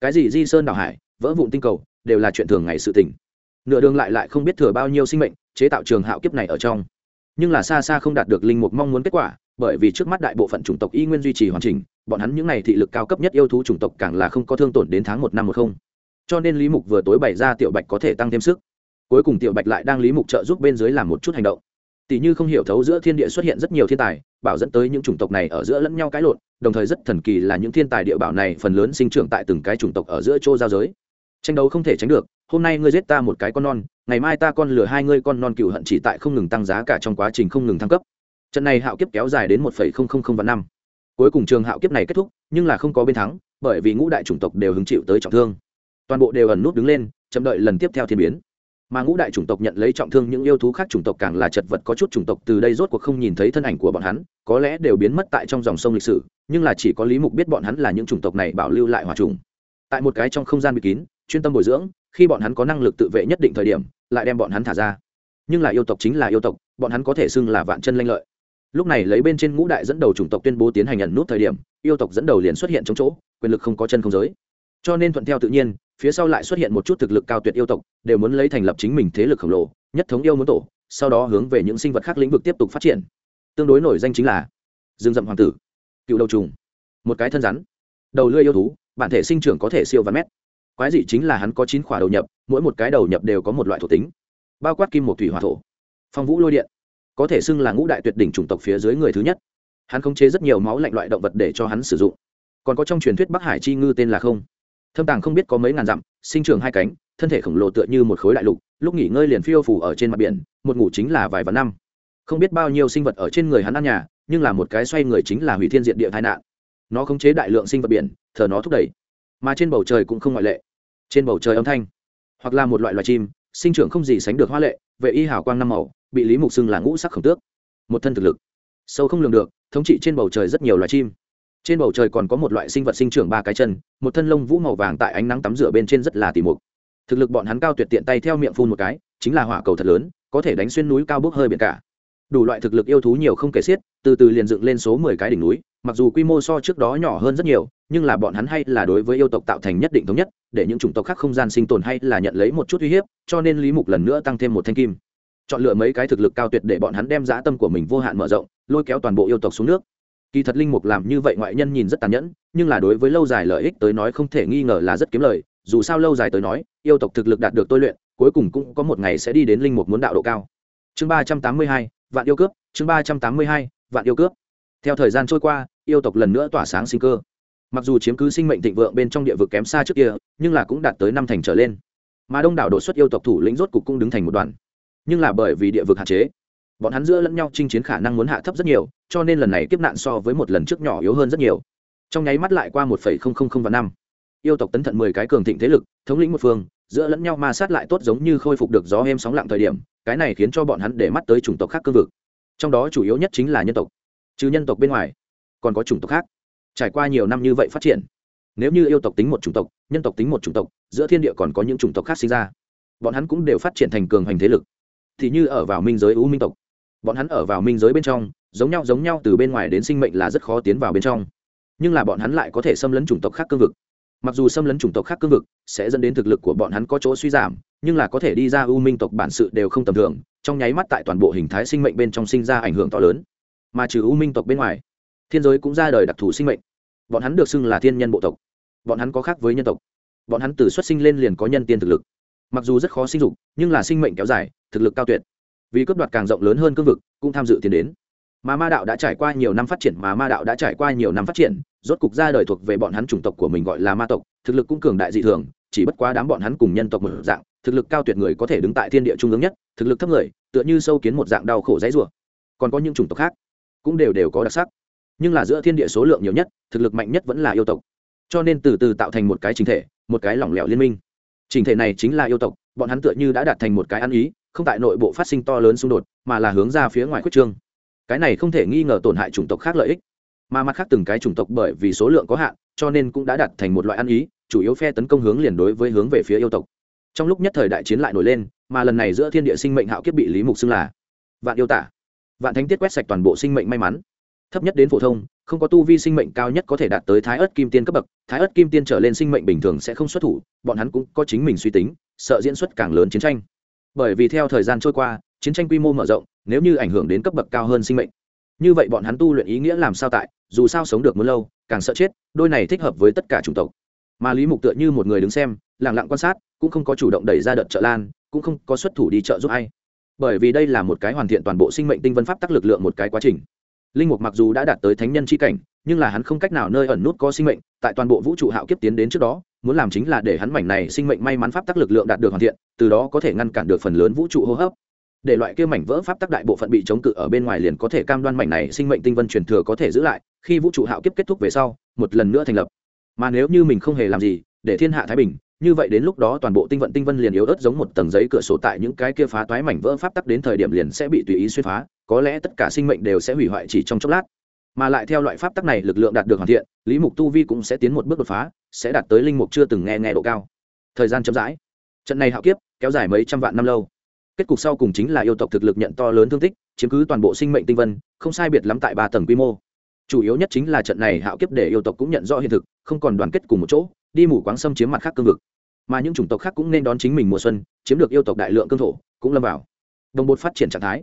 S1: Cái gì di sơn đảo hải vỡ vụn tinh cầu, đều là chuyện thường ngày sự tình. Nửa đường lại lại không biết thừa bao nhiêu sinh mệnh, chế tạo trường hạo kiếp này ở trong. Nhưng là xa xa không đạt được linh mục mong muốn kết quả, bởi vì trước mắt đại bộ phận chủng tộc y nguyên duy trì hoàn chỉnh, bọn hắn những n à y thị lực cao cấp nhất yêu thú chủng tộc càng là không có thương tổn đến tháng một năm một không. Cho nên lý mục vừa tối bày ra tiểu bạch có thể tăng thêm sức. Cuối cùng tiểu bạch lại đang lý mục trợ giúp bên dưới làm một chút hành động. Tỷ như không hiểu thấu giữa thiên địa xuất hiện rất nhiều thiên tài, bảo dẫn tới những chủng tộc này ở giữa lẫn nhau cãi lộn, đồng thời rất thần kỳ là những thiên tài địa bảo này phần lớn sinh trưởng tại từng cái chủng tộc ở giữa chỗ giao giới tranh đấu không thể tránh được, hôm nay ngươi giết ta một cái con non, ngày mai ta con lừa hai ngươi con non cựu hận chỉ tại không ngừng tăng giá cả trong quá trình không ngừng thăng cấp. Trận này hạo kiếp kéo dài đến một vạn năm. Cuối cùng trường hạo kiếp này kết thúc, nhưng là không có bên thắng, bởi vì ngũ đại chủng tộc đều hứng chịu tới trọng thương. Toàn bộ đều ẩn nút đứng lên, chậm đợi lần tiếp theo thiên biến. Mà ngũ đại chủng tộc nhận lấy trọng thương những yêu thú khác chủng tộc càng là chật vật, có chút chủng tộc từ đây rốt cuộc không nhìn thấy thân ảnh của bọn hắn, có lẽ đều biến mất tại trong dòng sông lịch sử, nhưng là chỉ có lý mục biết bọn hắn là những chủng tộc này bảo lưu lại hòa trùng. Tại một cái trong không gian bị kín chuyên tâm bồi dưỡng, khi bọn hắn có năng lực tự vệ nhất định thời điểm, lại đem bọn hắn thả ra. Nhưng là yêu tộc chính là yêu tộc, bọn hắn có thể xưng là vạn chân lanh lợi. Lúc này lấy bên trên ngũ đại dẫn đầu chủng tộc tuyên bố tiến hành nhận nút thời điểm, yêu tộc dẫn đầu liền xuất hiện trong chỗ, quyền lực không có chân không giới. Cho nên thuận theo tự nhiên, phía sau lại xuất hiện một chút thực lực cao tuyệt yêu tộc, đều muốn lấy thành lập chính mình thế lực khổng lồ, nhất thống yêu muốn tổ, sau đó hướng về những sinh vật khác lĩnh vực tiếp tục phát triển. Tương đối nổi danh chính là dương dậm hoàng tử, cựu đầu trùng, một cái thân rắn, đầu lưỡi yêu thú, bản thể sinh trưởng có thể siêu vạn mét quái dị chính là hắn có chín khỏa đầu nhập, mỗi một cái đầu nhập đều có một loại thuộc tính, bao quát kim một thủy hỏa thổ, phong vũ lôi điện, có thể xưng là ngũ đại tuyệt đỉnh chủng tộc phía dưới người thứ nhất. Hắn khống chế rất nhiều máu lạnh loại động vật để cho hắn sử dụng. Còn có trong truyền thuyết bắc hải chi ngư tên là không. Thâm tàng không biết có mấy ngàn dặm, sinh trưởng hai cánh, thân thể khổng lồ tựa như một khối đại lục, lúc nghỉ ngơi liền phiêu phủ ở trên mặt biển, một ngủ chính là vài vạn năm. Không biết bao nhiêu sinh vật ở trên người hắn ăn nhà, nhưng là một cái xoay người chính là hủy thiên diện địa tai nạn. Nó khống chế đại lượng sinh vật biển, thờ nó thúc đẩy mà trên bầu trời cũng không ngoại lệ. Trên bầu trời âm thanh, hoặc là một loại loài chim, sinh trưởng không gì sánh được hoa lệ, vệ y hào quang năm màu, bị lý mục xưng là ngũ sắc khổng tước. Một thân thực lực, sâu không lường được, thống trị trên bầu trời rất nhiều loài chim. Trên bầu trời còn có một loại sinh vật sinh trưởng ba cái chân, một thân lông vũ màu vàng tại ánh nắng tắm rửa bên trên rất là tỉ mục. Thực lực bọn hắn cao tuyệt tiện tay theo miệng phun một cái, chính là hỏa cầu thật lớn, có thể đánh xuyên núi cao bốc hơi biển cả đủ loại thực lực yêu thú nhiều không kể xiết, từ từ liền dựng lên số mười cái đỉnh núi, mặc dù quy mô so trước đó nhỏ hơn rất nhiều, nhưng là bọn hắn hay là đối với yêu tộc tạo thành nhất định thống nhất, để những chủng tộc khác không gian sinh tồn hay là nhận lấy một chút uy hiếp, cho nên lý mục lần nữa tăng thêm một thanh kim. Chọn lựa mấy cái thực lực cao tuyệt để bọn hắn đem dã tâm của mình vô hạn mở rộng, lôi kéo toàn bộ yêu tộc xuống nước. Kỳ thật linh mục làm như vậy ngoại nhân nhìn rất tàn nhẫn, nhưng là đối với lâu dài lợi ích tới nói không thể nghi ngờ là rất kiếm lời, dù sao lâu dài tới nói, yêu tộc thực lực đạt được tôi luyện, cuối cùng cũng có một ngày sẽ đi đến linh mục muốn đạo độ cao. Chương ba trăm tám mươi hai vạn yêu cướp, chương ba trăm tám mươi hai, vạn yêu cướp. Theo thời gian trôi qua, yêu tộc lần nữa tỏa sáng sinh cơ. Mặc dù chiếm cứ sinh mệnh thịnh vượng bên trong địa vực kém xa trước kia, nhưng là cũng đạt tới năm thành trở lên. Mà đông đảo đột xuất yêu tộc thủ lĩnh rốt cục cũng đứng thành một đoàn. Nhưng là bởi vì địa vực hạn chế, bọn hắn giữa lẫn nhau chinh chiến khả năng muốn hạ thấp rất nhiều, cho nên lần này kiếp nạn so với một lần trước nhỏ yếu hơn rất nhiều. Trong nháy mắt lại qua một phẩy không không không và năm. Yêu tộc tấn thận mười cái cường thịnh thế lực, thống lĩnh một phương, giữa lẫn nhau ma sát lại tốt giống như khôi phục được gió êm sóng lặng thời điểm cái này khiến cho bọn hắn để mắt tới chủng tộc khác cương vực. Trong đó chủ yếu nhất chính là nhân tộc. Chứ nhân tộc bên ngoài, còn có chủng tộc khác. Trải qua nhiều năm như vậy phát triển, nếu như yêu tộc tính một chủng tộc, nhân tộc tính một chủng tộc, giữa thiên địa còn có những chủng tộc khác sinh ra, bọn hắn cũng đều phát triển thành cường hành thế lực. Thì như ở vào minh giới u minh tộc, bọn hắn ở vào minh giới bên trong, giống nhau giống nhau từ bên ngoài đến sinh mệnh là rất khó tiến vào bên trong. Nhưng là bọn hắn lại có thể xâm lấn chủng tộc khác cương vực. Mặc dù xâm lấn chủng tộc khác cương vực sẽ dẫn đến thực lực của bọn hắn có chỗ suy giảm nhưng là có thể đi ra u minh tộc bản sự đều không tầm thường, trong nháy mắt tại toàn bộ hình thái sinh mệnh bên trong sinh ra ảnh hưởng to lớn. Mà trừ u minh tộc bên ngoài, thiên giới cũng ra đời đặc thù sinh mệnh. Bọn hắn được xưng là thiên nhân bộ tộc. Bọn hắn có khác với nhân tộc. Bọn hắn từ xuất sinh lên liền có nhân tiên thực lực. Mặc dù rất khó sinh dục, nhưng là sinh mệnh kéo dài, thực lực cao tuyệt. Vì cấp đoạt càng rộng lớn hơn cương vực, cũng tham dự tiến đến. Mà ma đạo đã trải qua nhiều năm phát triển, mà ma đạo đã trải qua nhiều năm phát triển, rốt cục ra đời thuộc về bọn hắn chủng tộc của mình gọi là ma tộc, thực lực cũng cường đại dị thường, chỉ bất quá đám bọn hắn cùng nhân tộc một dạng thực lực cao tuyệt người có thể đứng tại thiên địa trung ương nhất, thực lực thấp người, tựa như sâu kiến một dạng đau khổ dãy rủa. Còn có những chủng tộc khác, cũng đều đều có đặc sắc. Nhưng là giữa thiên địa số lượng nhiều nhất, thực lực mạnh nhất vẫn là yêu tộc. Cho nên từ từ tạo thành một cái chính thể, một cái lỏng lẻo liên minh. Chính thể này chính là yêu tộc, bọn hắn tựa như đã đạt thành một cái ăn ý, không tại nội bộ phát sinh to lớn xung đột, mà là hướng ra phía ngoài quyết trương. Cái này không thể nghi ngờ tổn hại chủng tộc khác lợi ích. Mà mặt khác từng cái chủng tộc bởi vì số lượng có hạn, cho nên cũng đã đặt thành một loại ăn ý, chủ yếu phe tấn công hướng liền đối với hướng về phía yêu tộc trong lúc nhất thời đại chiến lại nổi lên, mà lần này giữa thiên địa sinh mệnh hạo kiếp bị lý mục xưng là vạn yêu tả. Vạn thánh tiết quét sạch toàn bộ sinh mệnh may mắn. Thấp nhất đến phổ thông, không có tu vi sinh mệnh cao nhất có thể đạt tới thái ớt kim tiên cấp bậc. Thái ớt kim tiên trở lên sinh mệnh bình thường sẽ không xuất thủ, bọn hắn cũng có chính mình suy tính, sợ diễn xuất càng lớn chiến tranh. Bởi vì theo thời gian trôi qua, chiến tranh quy mô mở rộng, nếu như ảnh hưởng đến cấp bậc cao hơn sinh mệnh. Như vậy bọn hắn tu luyện ý nghĩa làm sao tại, dù sao sống được muốn lâu, càng sợ chết, đôi này thích hợp với tất cả chủng tộc. Mà lý mục tựa như một người đứng xem lẳng lặng quan sát cũng không có chủ động đẩy ra đợt trợ lan, cũng không có xuất thủ đi trợ giúp ai. Bởi vì đây là một cái hoàn thiện toàn bộ sinh mệnh tinh vân pháp tắc lực lượng một cái quá trình. Linh mục mặc dù đã đạt tới thánh nhân c h i cảnh, nhưng là hắn không cách nào nơi ẩn nút có sinh mệnh, tại toàn bộ vũ trụ hạo kiếp tiến đến trước đó, muốn làm chính là để hắn mảnh này sinh mệnh may mắn pháp tắc lực lượng đạt được hoàn thiện, từ đó có thể ngăn cản được phần lớn vũ trụ hô hấp. Để loại kia mảnh vỡ pháp tắc đại bộ phận bị chống cự ở bên ngoài liền có thể cam đoan mảnh này sinh mệnh tinh vân truyền thừa có thể giữ lại, khi vũ trụ hạo kiếp kết thúc về sau, một lần nữa thành lập. Mà nếu như mình không hề làm gì, để thiên hạ thái bình như vậy đến lúc đó toàn bộ tinh vận tinh vân liền yếu ớt giống một tầng giấy cửa sổ tại những cái kia phá toái mảnh vỡ pháp tắc đến thời điểm liền sẽ bị tùy ý xuyên phá, có lẽ tất cả sinh mệnh đều sẽ hủy hoại chỉ trong chốc lát. Mà lại theo loại pháp tắc này lực lượng đạt được hoàn thiện, lý mục tu vi cũng sẽ tiến một bước đột phá, sẽ đạt tới linh mục chưa từng nghe nghe độ cao. Thời gian chậm rãi. Trận này hạo kiếp kéo dài mấy trăm vạn năm lâu. Kết cục sau cùng chính là yêu tộc thực lực nhận to lớn thương tích, chiếm cứ toàn bộ sinh mệnh tinh vân, không sai biệt lắm tại ba tầng quy mô. Chủ yếu nhất chính là trận này hạo kiếp để yêu tộc cũng nhận rõ hiện thực, không còn đoàn kết cùng một chỗ, đi mù quáng xâm chiếm mặt khác cương vực mà những chủng tộc khác cũng nên đón chính mình mùa xuân, chiếm được yêu tộc đại lượng cương thổ, cũng lâm vào đồng bột phát triển trạng thái.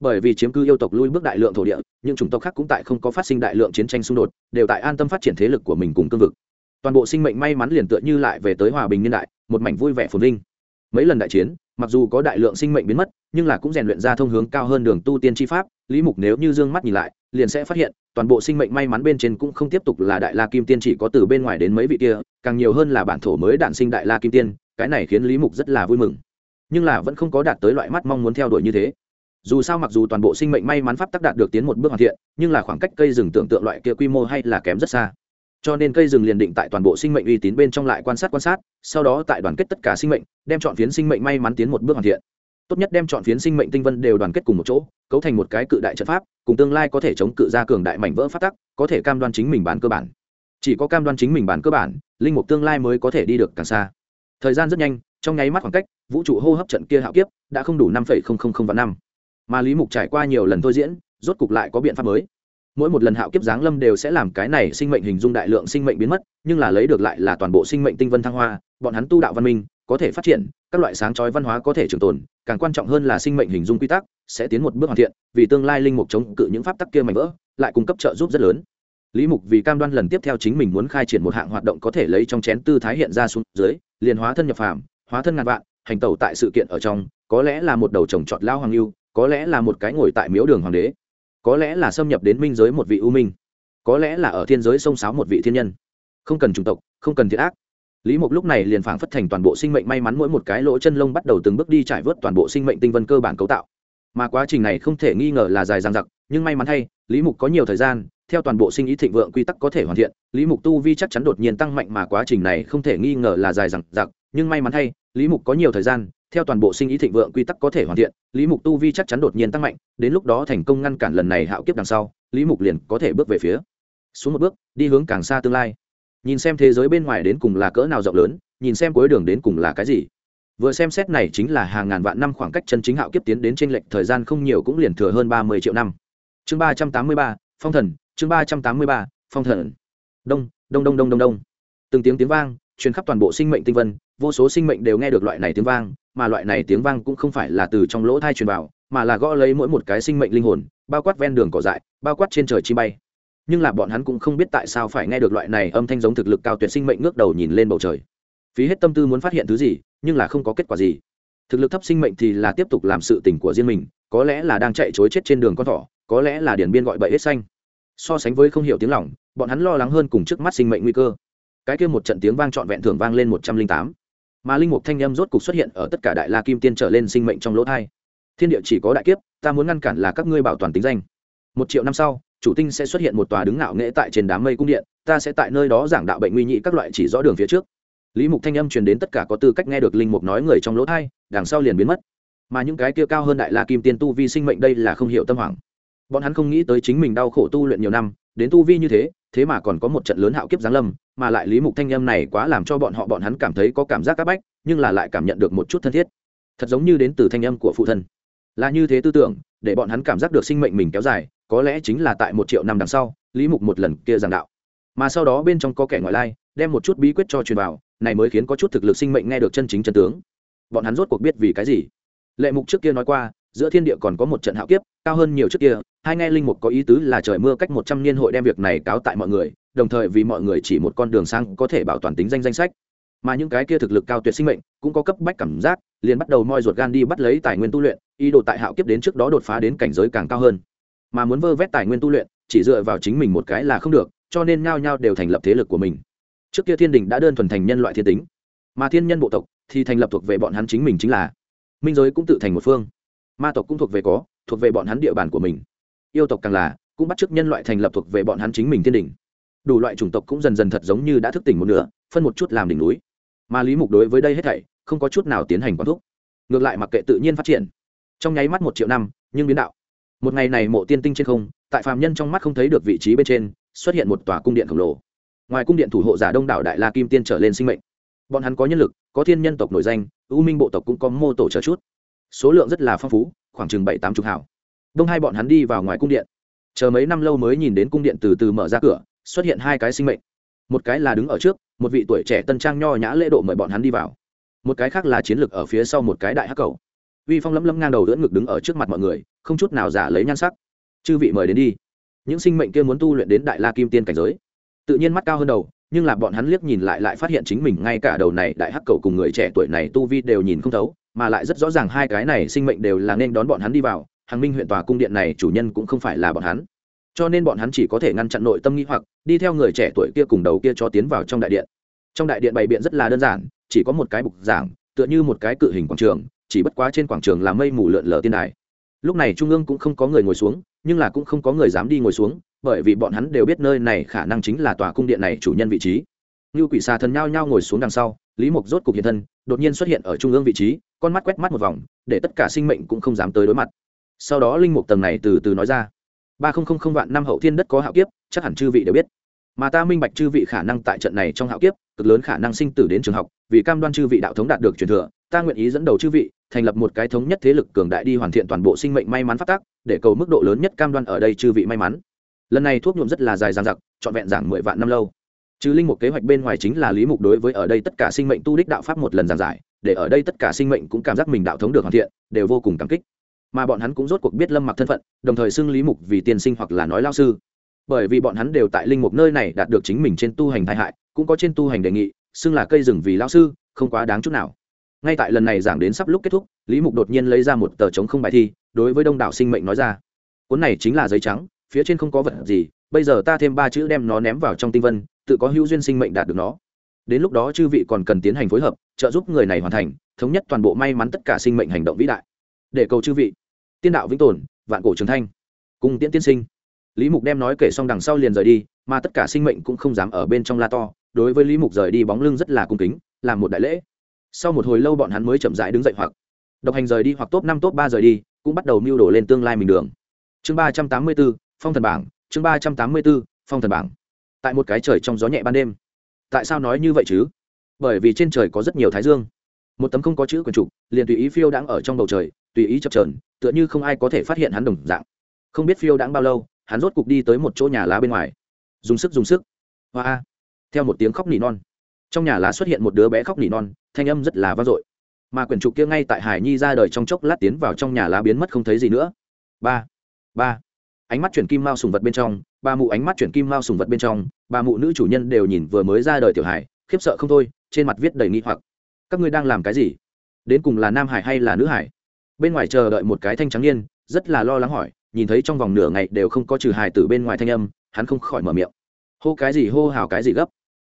S1: Bởi vì chiếm cư yêu tộc lui bước đại lượng thổ địa, những chủng tộc khác cũng tại không có phát sinh đại lượng chiến tranh xung đột, đều tại an tâm phát triển thế lực của mình cùng cương vực. Toàn bộ sinh mệnh may mắn liền tựa như lại về tới hòa bình niên đại, một mảnh vui vẻ phồn vinh. Mấy lần đại chiến mặc dù có đại lượng sinh mệnh biến mất, nhưng là cũng rèn luyện ra thông hướng cao hơn đường tu tiên tri pháp, lý mục nếu như d ư ơ n g mắt nhìn lại, liền sẽ phát hiện, toàn bộ sinh mệnh may mắn bên trên cũng không tiếp tục là đại la kim tiên chỉ có từ bên ngoài đến mấy vị kia, càng nhiều hơn là bản thổ mới đản sinh đại la kim tiên, cái này khiến lý mục rất là vui mừng. Nhưng là vẫn không có đạt tới loại mắt mong muốn theo đuổi như thế. Dù sao mặc dù toàn bộ sinh mệnh may mắn pháp tắc đạt được tiến một bước hoàn thiện, nhưng là khoảng cách cây rừng tưởng tượng loại kia quy mô hay là kém rất xa cho nên cây rừng liền định tại toàn bộ sinh mệnh uy tín bên trong lại quan sát quan sát, sau đó tại đoàn kết tất cả sinh mệnh, đem chọn phiến sinh mệnh may mắn tiến một bước hoàn thiện. Tốt nhất đem chọn phiến sinh mệnh tinh vân đều đoàn kết cùng một chỗ, cấu thành một cái cự đại trận pháp, cùng tương lai có thể chống cự ra cường đại mảnh vỡ phát tắc, có thể cam đoan chính mình bán cơ bản. Chỉ có cam đoan chính mình bán cơ bản, linh mục tương lai mới có thể đi được càng xa. Thời gian rất nhanh, trong nháy mắt khoảng cách, vũ trụ hô hấp trận kia hạo kiếp đã không đủ năm vạn năm. Mà lý mục trải qua nhiều lần thôi diễn, rốt cục lại có biện pháp mới mỗi một lần hạo kiếp giáng lâm đều sẽ làm cái này sinh mệnh hình dung đại lượng sinh mệnh biến mất, nhưng là lấy được lại là toàn bộ sinh mệnh tinh vân thăng hoa, bọn hắn tu đạo văn minh, có thể phát triển, các loại sáng chói văn hóa có thể trường tồn, càng quan trọng hơn là sinh mệnh hình dung quy tắc sẽ tiến một bước hoàn thiện, vì tương lai linh mục chống cự những pháp tắc kia mạnh vỡ, lại cung cấp trợ giúp rất lớn. Lý mục vì cam đoan lần tiếp theo chính mình muốn khai triển một hạng hoạt động có thể lấy trong chén tư thái hiện ra xuống dưới, liền hóa thân nhập phàm, hóa thân ngàn vạn, hành tẩu tại sự kiện ở trong, có lẽ là một đầu trồng trọt lao hoàng lưu có lẽ là một cái ngồi tại miếu đường hoàng đế có lẽ là xâm nhập đến minh giới một vị ưu minh, có lẽ là ở thiên giới sông sáo một vị thiên nhân. Không cần chủng tộc, không cần thiệt ác. Lý mục lúc này liền phảng phất thành toàn bộ sinh mệnh may mắn mỗi một cái lỗ chân lông bắt đầu từng bước đi trải vớt toàn bộ sinh mệnh tinh vân cơ bản cấu tạo. Mà quá trình này không thể nghi ngờ là dài dằng dặc, nhưng may mắn thay, lý mục có nhiều thời gian, theo toàn bộ sinh ý thịnh vượng quy tắc có thể hoàn thiện, lý mục tu vi chắc chắn đột nhiên tăng mạnh mà quá trình này không thể nghi ngờ là dài dằng dặc, nhưng may mắn thay, lý mục có nhiều thời gian theo toàn bộ sinh ý thịnh vượng quy tắc có thể hoàn thiện, lý mục tu vi chắc chắn đột nhiên tăng mạnh, đến lúc đó thành công ngăn cản lần này hạo kiếp đằng sau, lý mục liền có thể bước về phía. Xuống một bước, đi hướng càng xa tương lai. Nhìn xem thế giới bên ngoài đến cùng là cỡ nào rộng lớn, nhìn xem cuối đường đến cùng là cái gì. Vừa xem xét này chính là hàng ngàn vạn năm khoảng cách chân chính hạo kiếp tiến đến trên lệnh thời gian không nhiều cũng liền thừa hơn ba mươi triệu năm. Chương ba trăm tám mươi ba, phong thần, chương ba trăm tám mươi ba, phong thần. Đông đông đông đông đông đông. Từng tiếng tiếng vang, truyền khắp toàn bộ sinh mệnh tinh vân vô số sinh mệnh đều nghe được loại này tiếng vang, mà loại này tiếng vang cũng không phải là từ trong lỗ thai truyền vào, mà là gõ lấy mỗi một cái sinh mệnh linh hồn, bao quát ven đường cỏ dại, bao quát trên trời chi bay. Nhưng là bọn hắn cũng không biết tại sao phải nghe được loại này âm thanh giống thực lực cao tuyệt sinh mệnh ngước đầu nhìn lên bầu trời. Phí hết tâm tư muốn phát hiện thứ gì, nhưng là không có kết quả gì. Thực lực thấp sinh mệnh thì là tiếp tục làm sự tình của riêng mình, có lẽ là đang chạy chối chết trên đường con thỏ, có lẽ là điển biên gọi bậy hết xanh. So sánh với không hiểu tiếng lỏng bọn hắn lo lắng hơn cùng trước mắt sinh mệnh nguy cơ. Cái kia một trận tiếng vang trọn vẹn thường vang lên một trăm linh tám mà linh mục thanh âm rốt cục xuất hiện ở tất cả đại la kim tiên trở lên sinh mệnh trong lỗ thai. Thiên địa chỉ có đại kiếp, ta muốn ngăn cản là các ngươi bảo toàn tính danh. Một triệu năm sau, chủ tinh sẽ xuất hiện một tòa đứng ngạo nghễ tại trên đám mây cung điện, ta sẽ tại nơi đó giảng đạo bệnh nguy nhị các loại chỉ rõ đường phía trước. Lý mục thanh âm truyền đến tất cả có tư cách nghe được linh mục nói người trong lỗ thai, đằng sau liền biến mất. Mà những cái kia cao hơn đại la kim tiên tu vi sinh mệnh đây là không hiểu tâm hoảng. Bọn hắn không nghĩ tới chính mình đau khổ tu luyện nhiều năm, đến tu vi như thế thế mà còn có một trận lớn hạo kiếp giáng lâm, mà lại lý mục thanh âm này quá làm cho bọn họ bọn hắn cảm thấy có cảm giác áp bách, nhưng là lại cảm nhận được một chút thân thiết. Thật giống như đến từ thanh âm của phụ thân. Là như thế tư tưởng, để bọn hắn cảm giác được sinh mệnh mình kéo dài, có lẽ chính là tại một triệu năm đằng sau, lý mục một lần kia giảng đạo. Mà sau đó bên trong có kẻ ngoại lai, đem một chút bí quyết cho truyền vào, này mới khiến có chút thực lực sinh mệnh nghe được chân chính chân tướng. Bọn hắn rốt cuộc biết vì cái gì. Lệ mục trước kia nói qua, giữa thiên địa còn có một trận hạo kiếp, cao hơn nhiều trước kia hai nghe linh mục có ý tứ là trời mưa cách một trăm niên hội đem việc này cáo tại mọi người, đồng thời vì mọi người chỉ một con đường sang có thể bảo toàn tính danh danh sách. Mà những cái kia thực lực cao tuyệt sinh mệnh cũng có cấp bách cảm giác, liền bắt đầu moi ruột gan đi bắt lấy tài nguyên tu luyện, ý đồ tại hạo kiếp đến trước đó đột phá đến cảnh giới càng cao hơn. Mà muốn vơ vét tài nguyên tu luyện, chỉ dựa vào chính mình một cái là không được, cho nên nhao nhao đều thành lập thế lực của mình. Trước kia thiên đình đã đơn thuần thành nhân loại thiên tính, mà thiên nhân bộ tộc thì thành lập thuộc về bọn hắn chính mình chính là. Minh giới cũng tự thành một phương, ma tộc cũng thuộc về có, thuộc về bọn hắn địa bàn của mình yêu tộc càng là, cũng bắt chước nhân loại thành lập thuộc về bọn hắn chính mình thiên đỉnh. đủ loại chủng tộc cũng dần dần thật giống như đã thức tỉnh một nửa, phân một chút làm đỉnh núi. Mà lý mục đối với đây hết thảy, không có chút nào tiến hành quán thúc. Ngược lại mặc kệ tự nhiên phát triển. Trong nháy mắt một triệu năm, nhưng biến đạo. Một ngày này mộ tiên tinh trên không, tại phàm nhân trong mắt không thấy được vị trí bên trên, xuất hiện một tòa cung điện khổng lồ. Ngoài cung điện thủ hộ giả đông đảo đại la kim tiên trở lên sinh mệnh. Bọn hắn có nhân lực, có thiên nhân tộc nổi danh ưu minh bộ tộc cũng có mô tổ trợ chút. Số lượng rất là phong phú, khoảng chừng bảy tám chục hảo đông hai bọn hắn đi vào ngoài cung điện. Chờ mấy năm lâu mới nhìn đến cung điện từ từ mở ra cửa, xuất hiện hai cái sinh mệnh. Một cái là đứng ở trước, một vị tuổi trẻ tân trang nho nhã lễ độ mời bọn hắn đi vào. Một cái khác là chiến lược ở phía sau một cái đại hắc cầu. Uy phong lấm lấm ngang đầu đỡ ngực đứng ở trước mặt mọi người, không chút nào giả lấy nhan sắc. Chư vị mời đến đi. Những sinh mệnh kia muốn tu luyện đến đại la kim tiên cảnh giới. Tự nhiên mắt cao hơn đầu, nhưng là bọn hắn liếc nhìn lại lại phát hiện chính mình ngay cả đầu này đại hắc cầu cùng người trẻ tuổi này tu vi đều nhìn không thấu, mà lại rất rõ ràng hai cái này sinh mệnh đều là nên đón bọn hắn đi vào hàng minh huyện tòa cung điện này chủ nhân cũng không phải là bọn hắn. Cho nên bọn hắn chỉ có thể ngăn chặn nội tâm nghĩ hoặc, đi theo người trẻ tuổi kia cùng đầu kia cho tiến vào trong đại điện. Trong đại điện bày biện rất là đơn giản, chỉ có một cái bục giảng, tựa như một cái cự hình quảng trường, chỉ bất quá trên quảng trường là mây mù lượn lờ tiên đài. Lúc này trung ương cũng không có người ngồi xuống, nhưng là cũng không có người dám đi ngồi xuống, bởi vì bọn hắn đều biết nơi này khả năng chính là tòa cung điện này chủ nhân vị trí. Như quỷ xà thần nhao nhao ngồi xuống đằng sau, lý mục rốt cục hiện thân, đột nhiên xuất hiện ở trung ương vị trí, con mắt quét mắt một vòng, để tất cả sinh mệnh cũng không dám tới đối mặt sau đó linh mục tầng này từ từ nói ra. Ba không không không vạn năm hậu thiên đất có hạo kiếp, chắc hẳn chư vị đều biết. Mà ta minh bạch chư vị khả năng tại trận này trong hạo kiếp, cực lớn khả năng sinh tử đến trường học, vì cam đoan chư vị đạo thống đạt được truyền thừa, ta nguyện ý dẫn đầu chư vị, thành lập một cái thống nhất thế lực cường đại đi hoàn thiện toàn bộ sinh mệnh may mắn phát tác để cầu mức độ lớn nhất cam đoan ở đây chư vị may mắn. Lần này thuốc nhuộm rất là dài dằng dặc, trọn vẹn giảng mười vạn năm lâu. Chứ linh mục kế hoạch bên ngoài chính là lý mục đối với ở đây tất cả sinh mệnh tu đích đạo pháp một lần giảng giải, để ở đây tất cả sinh mệnh cũng cảm giác mình đạo thống được hoàn thiện, đều vô cùng cảm kích mà bọn hắn cũng rốt cuộc biết lâm mặc thân phận, đồng thời xưng lý mục vì tiên sinh hoặc là nói lao sư. Bởi vì bọn hắn đều tại linh mục nơi này đạt được chính mình trên tu hành tai hại, cũng có trên tu hành đề nghị, xưng là cây rừng vì lao sư, không quá đáng chút nào. Ngay tại lần này giảng đến sắp lúc kết thúc, lý mục đột nhiên lấy ra một tờ chống không bài thi, đối với đông đảo sinh mệnh nói ra. Cuốn này chính là giấy trắng, phía trên không có vật gì, bây giờ ta thêm ba chữ đem nó ném vào trong tinh vân, tự có hữu duyên sinh mệnh đạt được nó. Đến lúc đó chư vị còn cần tiến hành phối hợp, trợ giúp người này hoàn thành, thống nhất toàn bộ may mắn tất cả sinh mệnh hành động vĩ đại. Để cầu chư vị tiên đạo vĩnh tồn, vạn cổ trường thanh. Cùng tiễn tiên sinh. Lý mục đem nói kể xong đằng sau liền rời đi, mà tất cả sinh mệnh cũng không dám ở bên trong la to. Đối với lý mục rời đi bóng lưng rất là cung kính, làm một đại lễ. Sau một hồi lâu bọn hắn mới chậm rãi đứng dậy hoặc. Độc hành rời đi hoặc top năm, top ba rời đi, cũng bắt đầu mưu đồ lên tương lai mình đường. Chương ba trăm tám mươi b ố phong thần bảng. Chương ba trăm tám mươi b ố phong thần bảng. Tại một cái trời trong gió nhẹ ban đêm. Tại sao nói như vậy chứ? Bởi vì trên trời có rất nhiều thái dương. Một tấm không có chữ quần trục liền tùy ý phiêu đang ở trong bầu trời, tùy ý chập trờn tựa như không ai có thể phát hiện hắn đồng dạng. Không biết phiêu đãng bao lâu, hắn rốt cục đi tới một chỗ nhà lá bên ngoài. Dùng sức dùng sức. Hoa. A theo một tiếng khóc nỉ non. Trong nhà lá xuất hiện một đứa bé khóc nỉ non, thanh âm rất là vang dội. Mà quyển trục kia ngay tại hải nhi ra đời trong chốc lát tiến vào trong nhà lá biến mất không thấy gì nữa. Ba. Ba. Ánh mắt chuyển kim mao sùng vật bên trong, ba mụ ánh mắt chuyển kim mao sùng vật bên trong, ba mụ nữ chủ nhân đều nhìn vừa mới ra đời tiểu hải, khiếp sợ không thôi, trên mặt viết đầy nghi hoặc. Các ngươi đang làm cái gì? Đến cùng là nam hải hay là nữ hải? Bên ngoài chờ đợi một cái thanh trắng niên, rất là lo lắng hỏi, nhìn thấy trong vòng nửa ngày đều không có trừ hài tử bên ngoài thanh âm, hắn không khỏi mở miệng. Hô cái gì hô hào cái gì gấp?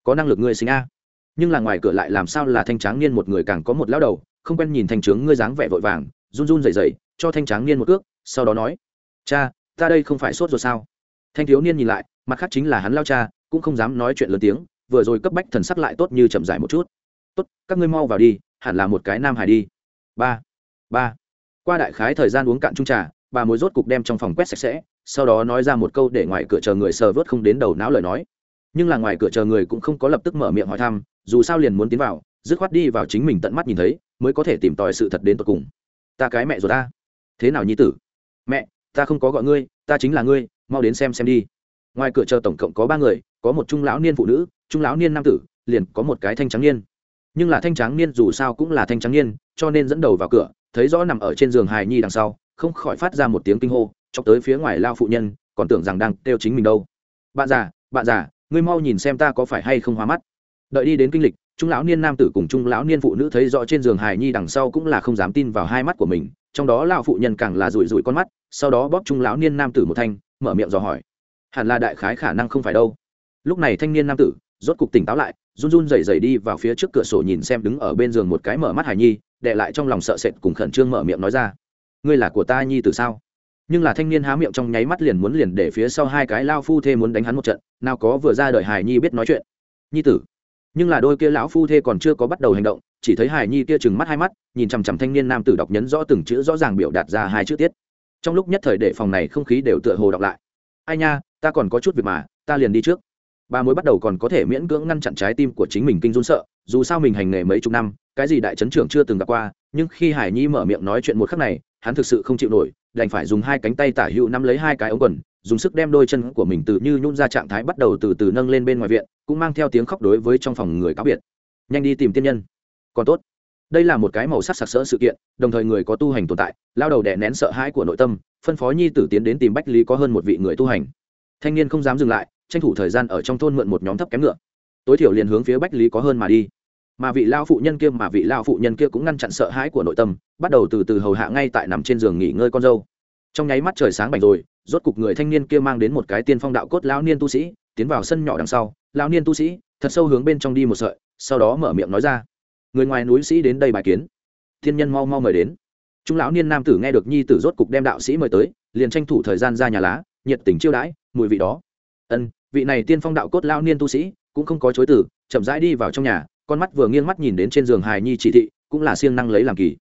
S1: Có năng lực ngươi sinh a. Nhưng là ngoài cửa lại làm sao là thanh tráng niên một người càng có một lão đầu, không quen nhìn thanh trướng ngươi dáng vẻ vội vàng, run run rẩy rẩy, cho thanh tráng niên một cước, sau đó nói, cha, ta đây không phải sốt rồi sao? Thanh thiếu niên nhìn lại, mặt khác chính là hắn lao cha, cũng không dám nói chuyện lớn tiếng, vừa rồi cấp bách thần sắc lại tốt như chậm dài một chút. Tốt, các ngươi mau vào đi, hẳn là một cái nam hải đi. Ba ba qua đại khái thời gian uống cạn chung trà, bà mối rốt cục đem trong phòng quét sạch sẽ, sau đó nói ra một câu để ngoài cửa chờ người sờ vớt không đến đầu não lời nói. Nhưng là ngoài cửa chờ người cũng không có lập tức mở miệng hỏi thăm, dù sao liền muốn tiến vào, dứt khoát đi vào chính mình tận mắt nhìn thấy, mới có thể tìm tòi sự thật đến tột cùng. Ta cái mẹ rồi ta. Thế nào nhi tử? Mẹ, ta không có gọi ngươi, ta chính là ngươi, mau đến xem xem đi. Ngoài cửa chờ tổng cộng có ba người, có một trung lão niên phụ nữ, trung lão niên nam tử, liền có một cái thanh trắng niên. Nhưng là thanh trắng niên dù sao cũng là thanh trắng niên, cho nên dẫn đầu vào cửa thấy rõ nằm ở trên giường hài nhi đằng sau, không khỏi phát ra một tiếng kinh hô, chọc tới phía ngoài lao phụ nhân, còn tưởng rằng đang kêu chính mình đâu. Bạn già bạn già, ngươi mau nhìn xem ta có phải hay không hóa mắt. Đợi đi đến kinh lịch trung lão niên nam tử cùng trung lão niên phụ nữ thấy rõ trên giường hài nhi đằng sau cũng là không dám tin vào hai mắt của mình, trong đó lão phụ nhân càng là rủi rủi con mắt, sau đó bóp trung lão niên nam tử một thanh, mở miệng dò hỏi. Hẳn là đại khái khả năng không phải đâu. Lúc này thanh niên nam tử rốt cục tỉnh táo lại, run run rẩy rẩy đi vào phía trước cửa sổ nhìn xem đứng ở bên giường một cái mở mắt Hải nhi đệ lại trong lòng sợ sệt cùng khẩn trương mở miệng nói ra. Ngươi là của ta nhi từ sao? Nhưng là thanh niên há miệng trong nháy mắt liền muốn liền để phía sau hai cái lao phu thê muốn đánh hắn một trận, nào có vừa ra đời Hải nhi biết nói chuyện. Nhi tử. Nhưng là đôi kia lão phu thê còn chưa có bắt đầu hành động, chỉ thấy Hải nhi kia chừng mắt hai mắt, nhìn chằm chằm thanh niên nam tử đọc nhấn rõ từng chữ rõ ràng biểu đạt ra hai chữ tiết. Trong lúc nhất thời để phòng này không khí đều tựa hồ đọc lại. Ai nha, ta còn có chút việc mà, ta liền đi trước bà mối bắt đầu còn có thể miễn cưỡng ngăn chặn trái tim của chính mình kinh run sợ, dù sao mình hành nghề mấy chục năm, cái gì đại trấn trưởng chưa từng gặp qua, nhưng khi hải nhi mở miệng nói chuyện một khắc này, hắn thực sự không chịu nổi, đành phải dùng hai cánh tay tả hữu nắm lấy hai cái ống quần, dùng sức đem đôi chân của mình từ như nhún ra trạng thái bắt đầu từ từ nâng lên bên ngoài viện, cũng mang theo tiếng khóc đối với trong phòng người cáo biệt. Nhanh đi tìm tiên nhân. Còn tốt. Đây là một cái màu sắc sặc sỡ sự kiện, đồng thời người có tu hành tồn tại, lao đầu đè nén sợ hãi của nội tâm, phân phó nhi tử tiến đến tìm bách lý có hơn một vị người tu hành. Thanh niên không dám dừng lại tranh thủ thời gian ở trong thôn mượn một nhóm thấp kém ngựa. Tối thiểu liền hướng phía bách lý có hơn mà đi. Mà vị lao phụ nhân kia mà vị lao phụ nhân kia cũng ngăn chặn sợ hãi của nội tâm, bắt đầu từ từ hầu hạ ngay tại nằm trên giường nghỉ ngơi con dâu. Trong nháy mắt trời sáng bành rồi, rốt cục người thanh niên kia mang đến một cái tiên phong đạo cốt lão niên tu sĩ, tiến vào sân nhỏ đằng sau. Lão niên tu sĩ, thật sâu hướng bên trong đi một sợi, sau đó mở miệng nói ra. Người ngoài núi sĩ đến đây bài kiến. Thiên nhân mau mau mời đến. Trung lão niên nam tử nghe được nhi tử rốt cục đem đạo sĩ mời tới, liền tranh thủ thời gian ra nhà lá, nhiệt tình chiêu đãi, mùi vị đó. Ân vị này tiên phong đạo cốt lão niên tu sĩ cũng không có chối từ, chậm rãi đi vào trong nhà, con mắt vừa nghiêng mắt nhìn đến trên giường hài nhi chỉ thị, cũng là siêng năng lấy làm kỳ.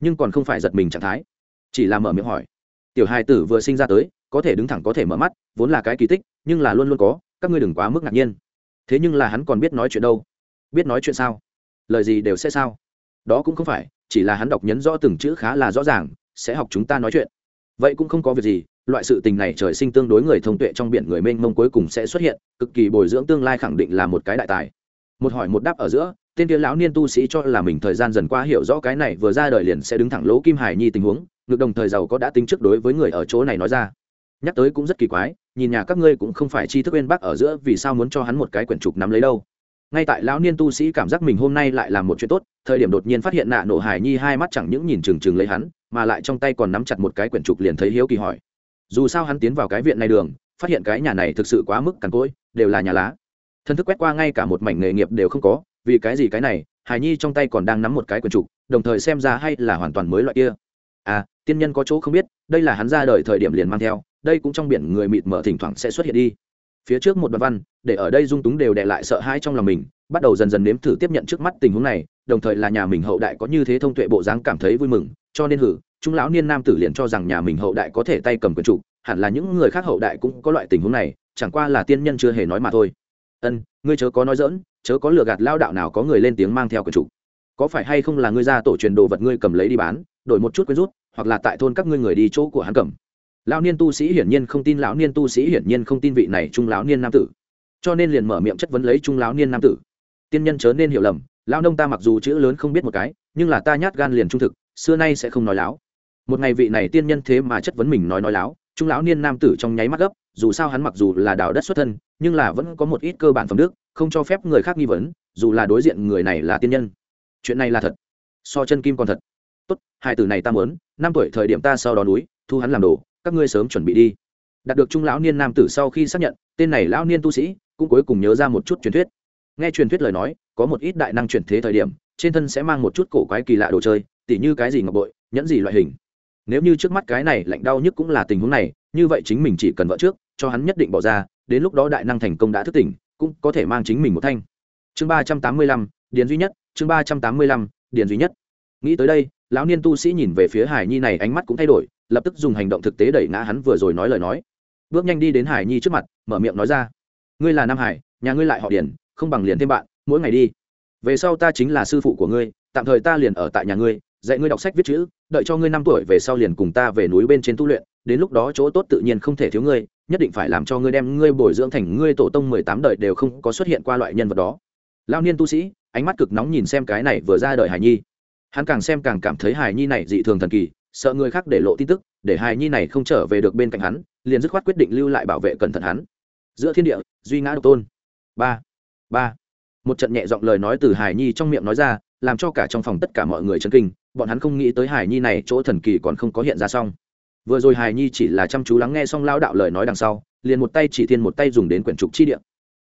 S1: Nhưng còn không phải giật mình trạng thái, chỉ là mở miệng hỏi. Tiểu hài tử vừa sinh ra tới, có thể đứng thẳng có thể mở mắt, vốn là cái kỳ tích, nhưng là luôn luôn có, các ngươi đừng quá mức ngạc nhiên. Thế nhưng là hắn còn biết nói chuyện đâu? Biết nói chuyện sao? Lời gì đều sẽ sao? Đó cũng không phải, chỉ là hắn đọc nhấn rõ từng chữ khá là rõ ràng, sẽ học chúng ta nói chuyện. Vậy cũng không có việc gì loại sự tình này trời sinh tương đối người thông tuệ trong biển người mênh mông cuối cùng sẽ xuất hiện, cực kỳ bồi dưỡng tương lai khẳng định là một cái đại tài. Một hỏi một đáp ở giữa, tên kia lão niên tu sĩ cho là mình thời gian dần qua hiểu rõ cái này vừa ra đời liền sẽ đứng thẳng lỗ kim hải nhi tình huống, ngược đồng thời giàu có đã tính trước đối với người ở chỗ này nói ra. Nhắc tới cũng rất kỳ quái, nhìn nhà các ngươi cũng không phải chi thức bên bác ở giữa, vì sao muốn cho hắn một cái quyển trục nắm lấy đâu? Ngay tại lão niên tu sĩ cảm giác mình hôm nay lại làm một chuyện tốt, thời điểm đột nhiên phát hiện nạ nổ hải nhi hai mắt chẳng những nhìn trừng trừng lấy hắn, mà lại trong tay còn nắm chặt một cái quyển trục liền thấy hiếu kỳ hỏi dù sao hắn tiến vào cái viện này đường, phát hiện cái nhà này thực sự quá mức cằn cỗi, đều là nhà lá. Thân thức quét qua ngay cả một mảnh nghề nghiệp đều không có, vì cái gì cái này, hải nhi trong tay còn đang nắm một cái quyển trục, đồng thời xem ra hay là hoàn toàn mới loại kia. À tiên nhân có chỗ không biết, đây là hắn ra đời thời điểm liền mang theo, đây cũng trong biển người mịt mở thỉnh thoảng sẽ xuất hiện đi. Phía trước một đoạn văn, để ở đây dung túng đều đệ lại sợ hãi trong lòng mình, bắt đầu dần dần nếm thử tiếp nhận trước mắt tình huống này, đồng thời là nhà mình hậu đại có như thế thông tuệ bộ dáng cảm thấy vui mừng, cho nên hử Trung lão niên nam tử liền cho rằng nhà mình hậu đại có thể tay cầm quyền trụ hẳn là những người khác hậu đại cũng có loại tình huống này, chẳng qua là tiên nhân chưa hề nói mà thôi. Ân, ngươi chớ có nói dỡn chớ có lừa gạt lao đạo nào có người lên tiếng mang theo quyền trụ có phải hay không là ngươi ra tổ truyền đồ vật ngươi cầm lấy đi bán, đổi một chút quyến rút, hoặc là tại thôn các ngươi người đi chỗ của hắn cầm? Lão niên tu sĩ hiển nhiên không tin, lão niên tu sĩ hiển nhiên không tin vị này trung lão niên nam tử. Cho nên liền mở miệng chất vấn lấy trung lão niên nam tử. Tiên nhân chớ nên hiểu lầm, lão nông ta mặc dù chữ lớn không biết một cái, nhưng là ta nhát gan liền trung thực, xưa nay sẽ không nói láo một ngày vị này tiên nhân thế mà chất vấn mình nói nói láo, trung lão niên nam tử trong nháy mắt gấp, dù sao hắn mặc dù là đào đất xuất thân, nhưng là vẫn có một ít cơ bản phẩm đức, không cho phép người khác nghi vấn, dù là đối diện người này là tiên nhân. Chuyện này là thật. So chân kim còn thật. Tốt, hai từ này ta muốn, năm tuổi thời điểm ta sau đó núi, thu hắn làm đồ, các ngươi sớm chuẩn bị đi. Đạt được trung lão niên nam tử sau khi xác nhận, tên này lão niên tu sĩ cũng cuối cùng nhớ ra một chút truyền thuyết. Nghe truyền thuyết lời nói, có một ít đại năng chuyển thế thời điểm, trên thân sẽ mang một chút cổ quái kỳ lạ đồ chơi, tỉ như cái gì ngọc bội, nhẫn gì loại hình nếu như trước mắt cái này lạnh đau nhất cũng là tình huống này, như vậy chính mình chỉ cần vợ trước, cho hắn nhất định bỏ ra, đến lúc đó đại năng thành công đã thức tỉnh, cũng có thể mang chính mình một thanh. Chương ba trăm tám mươi lăm, điền duy nhất, chương ba trăm tám mươi lăm, điền duy nhất. Nghĩ tới đây, lão niên tu sĩ nhìn về phía hải nhi này ánh mắt cũng thay đổi, lập tức dùng hành động thực tế đẩy ngã hắn vừa rồi nói lời nói. Bước nhanh đi đến hải nhi trước mặt, mở miệng nói ra. Ngươi là nam hải, nhà ngươi lại họ điền, không bằng liền thêm bạn, mỗi ngày đi. Về sau ta chính là sư phụ của ngươi, tạm thời ta liền ở tại nhà ngươi dạy ngươi đọc sách viết chữ, đợi cho ngươi năm tuổi về sau liền cùng ta về núi bên trên tu luyện, đến lúc đó chỗ tốt tự nhiên không thể thiếu ngươi, nhất định phải làm cho ngươi đem ngươi bồi dưỡng thành ngươi tổ tông mười tám đời đều không có xuất hiện qua loại nhân vật đó. Lao niên tu sĩ, ánh mắt cực nóng nhìn xem cái này vừa ra đời hải nhi. Hắn càng xem càng cảm thấy hải nhi này dị thường thần kỳ, sợ người khác để lộ tin tức, để hải nhi này không trở về được bên cạnh hắn, liền dứt khoát quyết định lưu lại bảo vệ cẩn thận hắn. Giữa thiên địa, duy ngã độc tôn. Ba ba. Một trận nhẹ giọng lời nói từ hải nhi trong miệng nói ra, làm cho cả trong phòng tất cả mọi người chấn kinh bọn hắn không nghĩ tới hải nhi này chỗ thần kỳ còn không có hiện ra xong. Vừa rồi hải nhi chỉ là chăm chú lắng nghe xong lao đạo lời nói đằng sau, liền một tay chỉ thiên một tay dùng đến quyển trục chi điện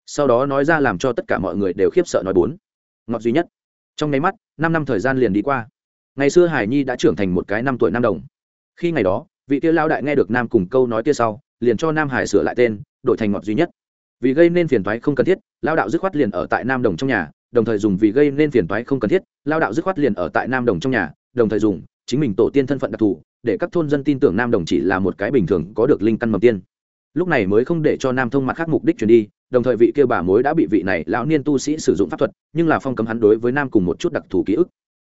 S1: sau đó nói ra làm cho tất cả mọi người đều khiếp sợ nói bốn. Ngọt duy nhất. Trong nháy mắt, năm năm thời gian liền đi qua. Ngày xưa hải nhi đã trưởng thành một cái năm tuổi nam đồng. Khi ngày đó, vị kia lao đại nghe được nam cùng câu nói kia sau, liền cho nam hải sửa lại tên, đổi thành ngọt duy nhất. Vì gây nên phiền toái không cần thiết lao đạo dứt khoát liền ở tại nam đồng trong nhà đồng thời dùng vì gây nên phiền toái không cần thiết, lao đạo dứt khoát liền ở tại nam đồng trong nhà, đồng thời dùng chính mình tổ tiên thân phận đặc thù, để các thôn dân tin tưởng nam đồng chỉ là một cái bình thường có được linh căn mầm tiên. Lúc này mới không để cho nam thông mặt khác mục đích truyền đi, đồng thời vị kia bà mối đã bị vị này lão niên tu sĩ sử dụng pháp thuật, nhưng là phong cấm hắn đối với nam cùng một chút đặc thù ký ức.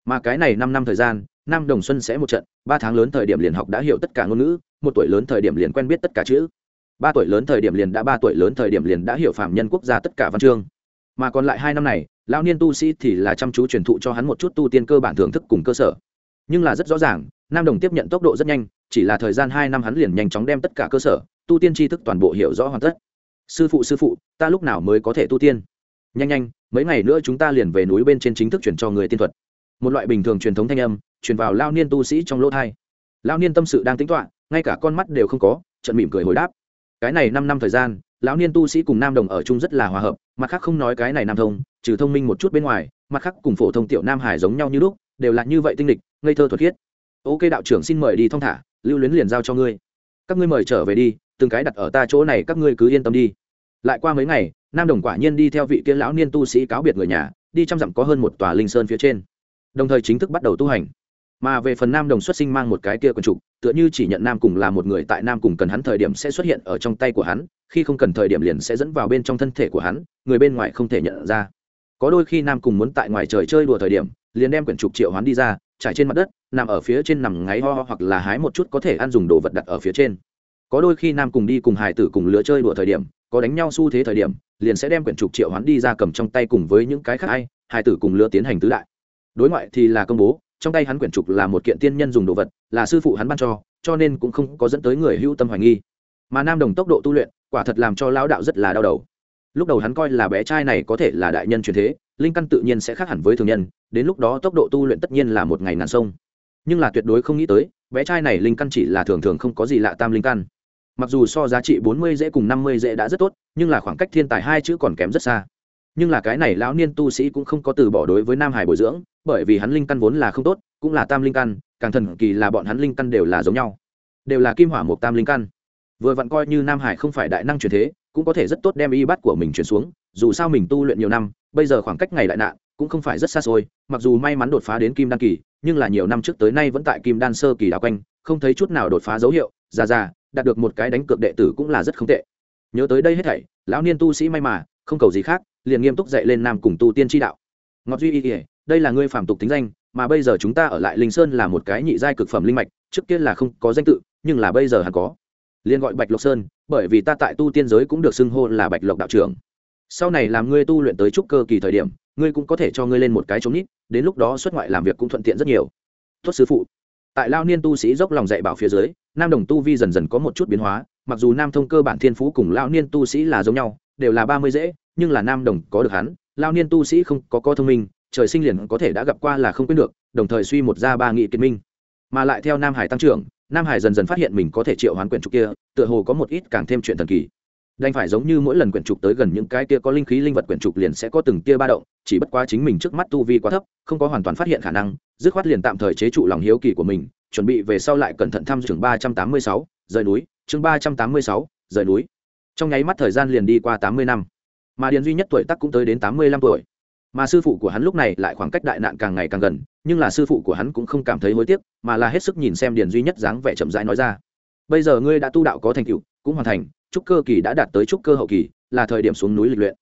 S1: Mà cái này năm năm thời gian, nam đồng xuân sẽ một trận, ba tháng lớn thời điểm liền học đã hiểu tất cả ngôn ngữ, một tuổi lớn thời điểm liền quen biết tất cả chữ. Ba tuổi lớn thời điểm liền đã ba tuổi lớn thời điểm liền đã hiểu phạm nhân quốc gia tất cả văn chương. Mà còn lại hai năm này lão niên tu sĩ thì là chăm chú truyền thụ cho hắn một chút tu tiên cơ bản thưởng thức cùng cơ sở. Nhưng là rất rõ ràng, nam đồng tiếp nhận tốc độ rất nhanh, chỉ là thời gian hai năm hắn liền nhanh chóng đem tất cả cơ sở, tu tiên tri thức toàn bộ hiểu rõ hoàn tất. Sư phụ sư phụ, ta lúc nào mới có thể tu tiên? Nhanh nhanh, mấy ngày nữa chúng ta liền về núi bên trên chính thức chuyển cho người tiên thuật. Một loại bình thường truyền thống thanh âm, truyền vào lao niên tu sĩ trong lỗ thai. Lao niên tâm sự đang tính toạ ngay cả con mắt đều không có trận mỉm cười hồi đáp. Cái này năm năm thời gian, lão niên tu sĩ cùng nam đồng ở chung rất là hòa hợp, mặt khác không nói cái này nam thông trừ thông minh một chút bên ngoài, mặt khác cùng phổ thông tiểu nam hải giống nhau như lúc, đều là như vậy tinh lịch, ngây thơ thuật khiết. Ok đạo trưởng xin mời đi thong thả, lưu luyến liền giao cho ngươi. Các ngươi mời trở về đi, từng cái đặt ở ta chỗ này các ngươi cứ yên tâm đi. Lại qua mấy ngày, nam đồng quả nhiên đi theo vị kia lão niên tu sĩ cáo biệt người nhà, đi trăm dặm có hơn một tòa linh sơn phía trên. Đồng thời chính thức bắt đầu tu hành. Mà về phần nam đồng xuất sinh mang một cái kia quần trục, tựa như chỉ nhận nam cùng là một người tại nam cùng cần hắn thời điểm sẽ xuất hiện ở trong tay của hắn, khi không cần thời điểm liền sẽ dẫn vào bên trong thân thể của hắn, người bên ngoài không thể nhận ra có đôi khi nam cùng muốn tại ngoài trời chơi đùa thời điểm liền đem quyển trục triệu hoán đi ra trải trên mặt đất nằm ở phía trên nằm ngáy ho, ho hoặc là hái một chút có thể ăn dùng đồ vật đặt ở phía trên. Có đôi khi nam cùng đi cùng hải tử cùng lứa chơi đùa thời điểm có đánh nhau xu thế thời điểm liền sẽ đem quyển trục triệu hoán đi ra cầm trong tay cùng với những cái khác ai, hải tử cùng lứa tiến hành tứ đại. Đối ngoại thì là công bố trong tay hắn quyển trục là một kiện tiên nhân dùng đồ vật là sư phụ hắn ban cho cho nên cũng không có dẫn tới người hữu tâm hoài nghi. Mà nam đồng tốc độ tu luyện quả thật làm cho lão đạo rất là đau đầu lúc đầu hắn coi là bé trai này có thể là đại nhân truyền thế, linh căn tự nhiên sẽ khác hẳn với thường nhân, đến lúc đó tốc độ tu luyện tất nhiên là một ngày ngàn sông. Nhưng là tuyệt đối không nghĩ tới, bé trai này linh căn chỉ là thường thường không có gì lạ tam linh căn. Mặc dù so giá trị bốn mươi dễ cùng năm mươi dễ đã rất tốt, nhưng là khoảng cách thiên tài hai chữ còn kém rất xa. Nhưng là cái này lão niên tu sĩ cũng không có từ bỏ đối với nam hải bồi dưỡng, bởi vì hắn linh căn vốn là không tốt, cũng là tam linh căn, càng thần kỳ là bọn hắn linh căn đều là giống nhau. Đều là kim hỏa một tam linh căn. Vừa vặn coi như nam hải không phải đại năng truyền thế cũng có thể rất tốt đem y bắt của mình chuyển xuống, dù sao mình tu luyện nhiều năm, bây giờ khoảng cách ngày đại nạn cũng không phải rất xa xôi, mặc dù may mắn đột phá đến kim đan kỳ, nhưng là nhiều năm trước tới nay vẫn tại kim đan sơ kỳ đào quanh, không thấy chút nào đột phá dấu hiệu, già già, đạt được một cái đánh cược đệ tử cũng là rất không tệ. Nhớ tới đây hết thảy, lão niên tu sĩ may mà, không cầu gì khác, liền nghiêm túc dạy lên nam cùng tu tiên tri đạo. Ngọc duy y ỉa đây là ngươi phạm tục tính danh, mà bây giờ chúng ta ở lại linh sơn là một cái nhị giai cực phẩm linh mạch, trước kia là không có danh tự, nhưng là bây giờ hẳn có. Liền gọi bạch lộc sơn bởi vì ta tại tu tiên giới cũng được xưng hô là bạch lộc đạo trưởng. Sau này làm ngươi tu luyện tới trúc cơ kỳ thời điểm, ngươi cũng có thể cho ngươi lên một cái chống nít, đến lúc đó xuất ngoại làm việc cũng thuận tiện rất nhiều. Tuất sư phụ. Tại lao niên tu sĩ dốc lòng dạy bảo phía dưới, nam đồng tu vi dần dần có một chút biến hóa, mặc dù nam thông cơ bản thiên phú cùng lao niên tu sĩ là giống nhau, đều là ba mươi dễ, nhưng là nam đồng có được hắn, lao niên tu sĩ không có có thông minh, trời sinh liền có thể đã gặp qua là không quyết được, đồng thời suy một ra ba nghị kiệt minh. Mà lại theo nam hải tăng trưởng nam hải dần dần phát hiện mình có thể triệu hoán quyển trục kia, tựa hồ có một ít càng thêm chuyện thần kỳ. Đành phải giống như mỗi lần quyển trục tới gần những cái kia có linh khí linh vật quyển trục liền sẽ có từng tia ba động, chỉ bất quá chính mình trước mắt tu vi quá thấp, không có hoàn toàn phát hiện khả năng, dứt khoát liền tạm thời chế trụ lòng hiếu kỳ của mình, chuẩn bị về sau lại cẩn thận thăm chương ba trăm tám mươi sáu, rời núi. Chương ba trăm tám mươi sáu, rời núi. Trong nháy mắt thời gian liền đi qua tám mươi năm. Mà điền duy nhất tuổi tác cũng tới đến tám mươi lăm tuổi mà sư phụ của hắn lúc này lại khoảng cách đại nạn càng ngày càng gần, nhưng là sư phụ của hắn cũng không cảm thấy hối tiếc, mà là hết sức nhìn xem điền duy nhất dáng vẻ chậm rãi nói ra. Bây giờ ngươi đã tu đạo có thành tựu, cũng hoàn thành trúc cơ kỳ đã đạt tới trúc cơ hậu kỳ, là thời điểm xuống núi lịch luyện.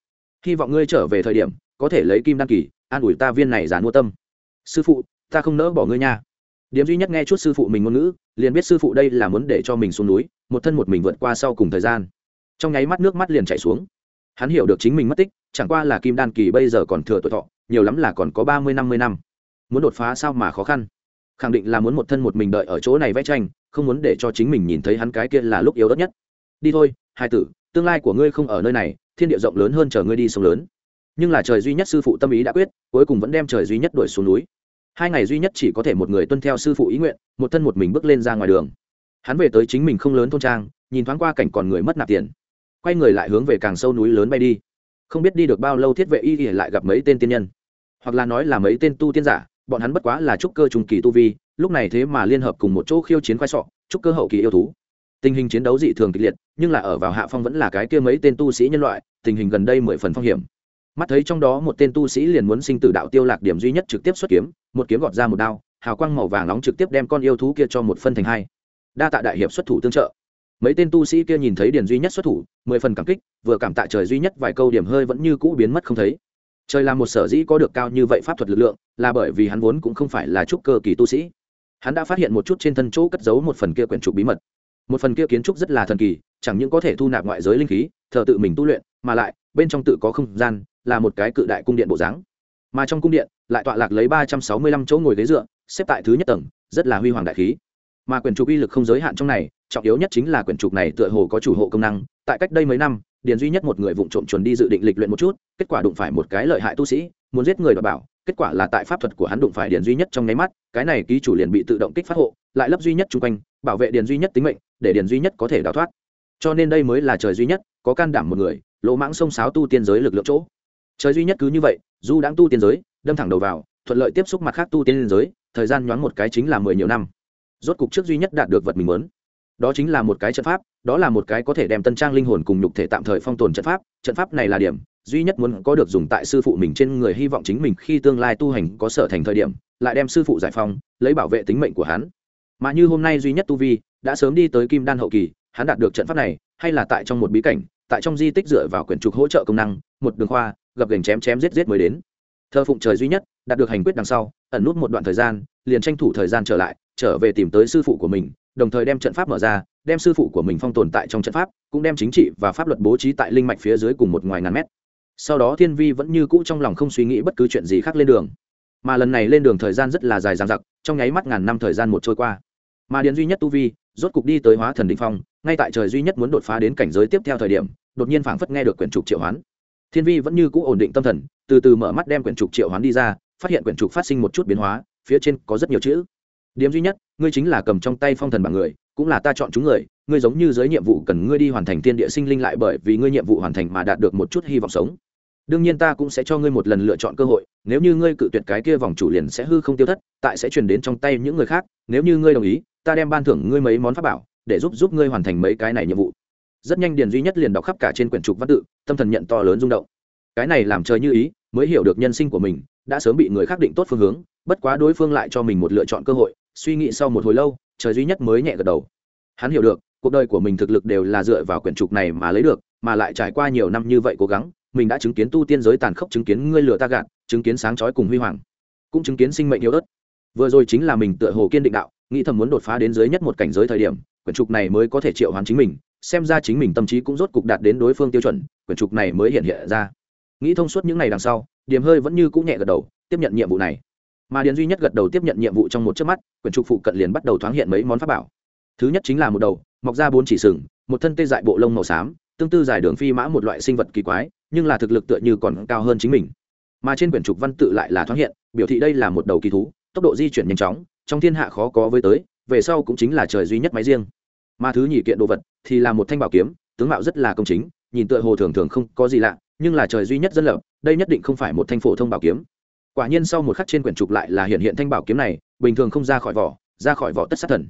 S1: Hy vọng ngươi trở về thời điểm, có thể lấy kim đăng kỳ, an ủi ta viên này giàn mua tâm. Sư phụ, ta không nỡ bỏ ngươi nha. Điểm duy nhất nghe chút sư phụ mình ngôn ngữ, liền biết sư phụ đây là muốn để cho mình xuống núi, một thân một mình vượt qua sau cùng thời gian. Trong nháy mắt nước mắt liền chảy xuống hắn hiểu được chính mình mất tích, chẳng qua là kim đan kỳ bây giờ còn thừa tuổi thọ, nhiều lắm là còn có ba mươi, năm mươi năm. Muốn đột phá sao mà khó khăn? Khẳng định là muốn một thân một mình đợi ở chỗ này vẽ tranh, không muốn để cho chính mình nhìn thấy hắn cái kia là lúc yếu đất nhất. Đi thôi, hai tử, tương lai của ngươi không ở nơi này, thiên địa rộng lớn hơn chờ ngươi đi sông lớn. Nhưng là trời duy nhất sư phụ tâm ý đã quyết, cuối cùng vẫn đem trời duy nhất đuổi xuống núi. Hai ngày duy nhất chỉ có thể một người tuân theo sư phụ ý nguyện, một thân một mình bước lên ra ngoài đường. Hắn về tới chính mình không lớn thôn trang, nhìn thoáng qua cảnh còn người mất nạp tiền quay người lại hướng về càng sâu núi lớn bay đi. Không biết đi được bao lâu thiết vệ y y lại gặp mấy tên tiên nhân. Hoặc là nói là mấy tên tu tiên giả, bọn hắn bất quá là trúc cơ trùng kỳ tu vi, lúc này thế mà liên hợp cùng một chỗ khiêu chiến khoai sọ, trúc cơ hậu kỳ yêu thú. Tình hình chiến đấu dị thường kịch liệt, nhưng là ở vào hạ phong vẫn là cái kia mấy tên tu sĩ nhân loại, tình hình gần đây mười phần phong hiểm. Mắt thấy trong đó một tên tu sĩ liền muốn sinh tử đạo tiêu lạc điểm duy nhất trực tiếp xuất kiếm, một kiếm gọt ra một đao, hào quang màu vàng nóng trực tiếp đem con yêu thú kia cho một phân thành hai. Đa tạ đại hiệp xuất thủ tương trợ mấy tên tu sĩ kia nhìn thấy điền duy nhất xuất thủ, mười phần cảm kích, vừa cảm tạ trời duy nhất vài câu điểm hơi vẫn như cũ biến mất không thấy. Trời là một sở dĩ có được cao như vậy pháp thuật lực lượng, là bởi vì hắn vốn cũng không phải là trúc cơ kỳ tu sĩ. Hắn đã phát hiện một chút trên thân chỗ cất giấu một phần kia quyển trục bí mật. Một phần kia kiến trúc rất là thần kỳ, chẳng những có thể thu nạp ngoại giới linh khí, thờ tự mình tu luyện, mà lại, bên trong tự có không gian, là một cái cự đại cung điện bộ dáng. Mà trong cung điện, lại tọa lạc lấy ba trăm sáu mươi lăm chỗ ngồi ghế dựa, xếp tại thứ nhất tầng, rất là huy hoàng đại khí mà quyển trục uy lực không giới hạn trong này, trọng yếu nhất chính là quyển trục này tựa hồ có chủ hộ công năng, tại cách đây mấy năm, điền duy nhất một người vụ trộm chuẩn đi dự định lịch luyện một chút, kết quả đụng phải một cái lợi hại tu sĩ, muốn giết người đ bảo, kết quả là tại pháp thuật của hắn đụng phải điền duy nhất trong nháy mắt, cái này ký chủ liền bị tự động kích phát hộ, lại lấp duy nhất chung quanh, bảo vệ điền duy nhất tính mệnh, để điền duy nhất có thể đào thoát. Cho nên đây mới là trời duy nhất, có can đảm một người, lỗ mãng sông sáo tu tiên giới lực lượng chỗ. Trời duy nhất cứ như vậy, du đáng tu tiên giới, đâm thẳng đầu vào, thuận lợi tiếp xúc mặt khác tu tiên giới, thời gian nhoáng một cái chính là mười nhiều năm rốt cục trước duy nhất đạt được vật mình muốn. Đó chính là một cái trận pháp, đó là một cái có thể đem tân trang linh hồn cùng nhục thể tạm thời phong tồn trận pháp. Trận pháp này là điểm duy nhất muốn có được dùng tại sư phụ mình trên người hy vọng chính mình khi tương lai tu hành có sở thành thời điểm, lại đem sư phụ giải phong lấy bảo vệ tính mệnh của hắn. Mà như hôm nay duy nhất tu vi, đã sớm đi tới kim đan hậu kỳ, hắn đạt được trận pháp này, hay là tại trong một bí cảnh, tại trong di tích dựa vào quyển trục hỗ trợ công năng, một đường khoa, gập gành chém chém giết giết mới đến. Thơ phụng trời duy nhất, đạt được hành quyết đằng sau, ẩn nút một đoạn thời gian, liền tranh thủ thời gian trở lại trở về tìm tới sư phụ của mình, đồng thời đem trận pháp mở ra, đem sư phụ của mình phong tồn tại trong trận pháp, cũng đem chính trị và pháp luật bố trí tại linh mạch phía dưới cùng một ngoài ngàn mét. Sau đó thiên vi vẫn như cũ trong lòng không suy nghĩ bất cứ chuyện gì khác lên đường. Mà lần này lên đường thời gian rất là dài dằng dặc, trong nháy mắt ngàn năm thời gian một trôi qua. Mà điền duy nhất tu vi, rốt cục đi tới hóa thần đình phong, ngay tại trời duy nhất muốn đột phá đến cảnh giới tiếp theo thời điểm, đột nhiên phảng phất nghe được quyển trục triệu hoán. Thiên vi vẫn như cũ ổn định tâm thần, từ từ mở mắt đem quyển trục triệu hoán đi ra, phát hiện quyển trục phát sinh một chút biến hóa, phía trên có rất nhiều chữ điểm duy nhất, ngươi chính là cầm trong tay phong thần bằng người, cũng là ta chọn chúng người, ngươi giống như giới nhiệm vụ cần ngươi đi hoàn thành thiên địa sinh linh lại bởi vì ngươi nhiệm vụ hoàn thành mà đạt được một chút hy vọng sống. Đương nhiên ta cũng sẽ cho ngươi một lần lựa chọn cơ hội, nếu như ngươi cự tuyệt cái kia vòng chủ liền sẽ hư không tiêu thất, tại sẽ truyền đến trong tay những người khác, nếu như ngươi đồng ý, ta đem ban thưởng ngươi mấy món pháp bảo, để giúp giúp ngươi hoàn thành mấy cái này nhiệm vụ. Rất nhanh điền duy nhất liền đọc khắp cả trên quyển trục văn tự, tâm thần nhận to lớn rung động. Cái này làm trời như ý, mới hiểu được nhân sinh của mình, đã sớm bị người khác định tốt phương hướng, bất quá đối phương lại cho mình một lựa chọn cơ hội suy nghĩ sau một hồi lâu, trời duy nhất mới nhẹ gật đầu. Hắn hiểu được, cuộc đời của mình thực lực đều là dựa vào quyển trục này mà lấy được, mà lại trải qua nhiều năm như vậy cố gắng, mình đã chứng kiến tu tiên giới tàn khốc, chứng kiến ngươi lừa ta gạt, chứng kiến sáng chói cùng huy hoàng, cũng chứng kiến sinh mệnh yếu ớt. Vừa rồi chính là mình tựa hồ kiên định đạo, nghĩ thầm muốn đột phá đến dưới nhất một cảnh giới thời điểm, quyển trục này mới có thể triệu hoán chính mình, xem ra chính mình tâm trí cũng rốt cục đạt đến đối phương tiêu chuẩn, quyển trục này mới hiện hiện ra. Nghĩ thông suốt những ngày đằng sau điểm hơi vẫn như cũng nhẹ gật đầu, tiếp nhận nhiệm vụ này mà điền duy nhất gật đầu tiếp nhận nhiệm vụ trong một chớp mắt, quyển trục phụ cận liền bắt đầu thoáng hiện mấy món pháp bảo. Thứ nhất chính là một đầu, mọc ra bốn chỉ sừng, một thân tê dại bộ lông màu xám, tương tự dài đường phi mã một loại sinh vật kỳ quái, nhưng là thực lực tựa như còn cao hơn chính mình. Mà trên quyển trục văn tự lại là thoáng hiện, biểu thị đây là một đầu kỳ thú, tốc độ di chuyển nhanh chóng, trong thiên hạ khó có với tới, về sau cũng chính là trời duy nhất máy riêng. Mà thứ nhị kiện đồ vật thì là một thanh bảo kiếm, tướng mạo rất là công chính, nhìn tựa hồ thường thường không có gì lạ, nhưng là trời duy nhất dân lập, đây nhất định không phải một thanh phổ thông bảo kiếm quả nhiên sau một khắc trên quyển trục lại là hiện hiện thanh bảo kiếm này, bình thường không ra khỏi vỏ, ra khỏi vỏ tất sát thần.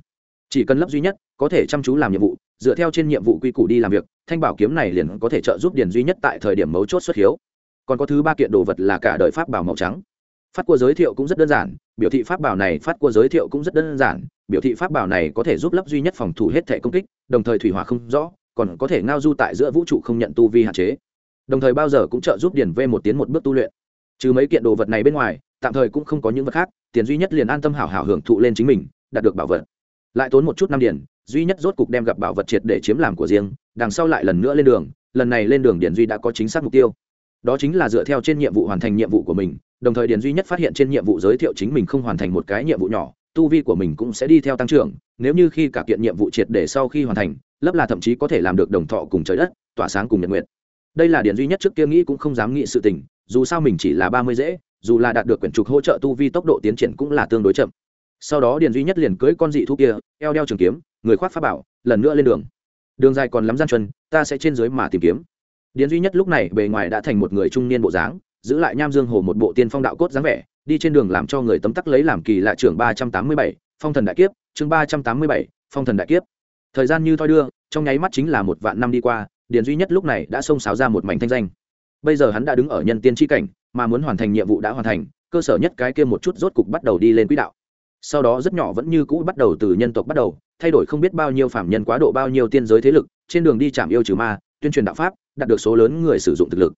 S1: Chỉ cần lấp duy nhất, có thể chăm chú làm nhiệm vụ, dựa theo trên nhiệm vụ quy củ đi làm việc, thanh bảo kiếm này liền có thể trợ giúp điền duy nhất tại thời điểm mấu chốt xuất hiếu. Còn có thứ ba kiện đồ vật là cả đời pháp bảo màu trắng. Phát cua giới thiệu cũng rất đơn giản, biểu thị pháp bảo này phát cua giới thiệu cũng rất đơn giản, biểu thị pháp bảo này có thể giúp lấp duy nhất phòng thủ hết thể công kích, đồng thời thủy hỏa không rõ, còn có thể ngao du tại giữa vũ trụ không nhận tu vi hạn chế. Đồng thời bao giờ cũng trợ giúp điền v một tiến một bước tu luyện trừ mấy kiện đồ vật này bên ngoài tạm thời cũng không có những vật khác tiền duy nhất liền an tâm hảo hảo hưởng thụ lên chính mình đạt được bảo vật. Lại tốn một chút năm điển, duy nhất rốt cục đem gặp bảo vật triệt để chiếm làm của riêng đằng sau lại lần nữa lên đường lần này lên đường điển duy đã có chính xác mục tiêu. Đó chính là dựa theo trên nhiệm vụ hoàn thành nhiệm vụ của mình đồng thời điển duy nhất phát hiện trên nhiệm vụ giới thiệu chính mình không hoàn thành một cái nhiệm vụ nhỏ tu vi của mình cũng sẽ đi theo tăng trưởng nếu như khi cả kiện nhiệm vụ triệt để sau khi hoàn thành lấp là thậm chí có thể làm được đồng thọ cùng trời đất tỏa sáng cùng nhật nguyện đây là điển duy nhất trước kia nghĩ cũng không dám nghĩ sự tình dù sao mình chỉ là ba mươi dễ, dù là đạt được quyển trục hỗ trợ tu vi tốc độ tiến triển cũng là tương đối chậm. Sau đó điền duy nhất liền cưới con dị thú kia, eo đeo trường kiếm, người khoác pháp bảo, lần nữa lên đường. Đường dài còn lắm gian chân ta sẽ trên dưới mà tìm kiếm. Điền duy nhất lúc này bề ngoài đã thành một người trung niên bộ dáng, giữ lại nham dương hồ một bộ tiên phong đạo cốt dáng vẻ, đi trên đường làm cho người tấm tắc lấy làm kỳ lạ trưởng ba trăm tám mươi bảy, phong thần đại kiếp, chương ba trăm tám mươi bảy, phong thần đại kiếp. Thời gian như thoi đưa, trong nháy mắt chính là một vạn năm đi qua, điền duy nhất lúc này đã xông xáo ra một mảnh thanh danh bây giờ hắn đã đứng ở nhân tiên tri cảnh, mà muốn hoàn thành nhiệm vụ đã hoàn thành, cơ sở nhất cái kia một chút rốt cục bắt đầu đi lên quỹ đạo. Sau đó rất nhỏ vẫn như cũ bắt đầu từ nhân tộc bắt đầu, thay đổi không biết bao nhiêu phạm nhân quá độ bao nhiêu tiên giới thế lực, trên đường đi chạm yêu trừ ma, tuyên truyền đạo pháp, đạt được số lớn người sử dụng thực lực.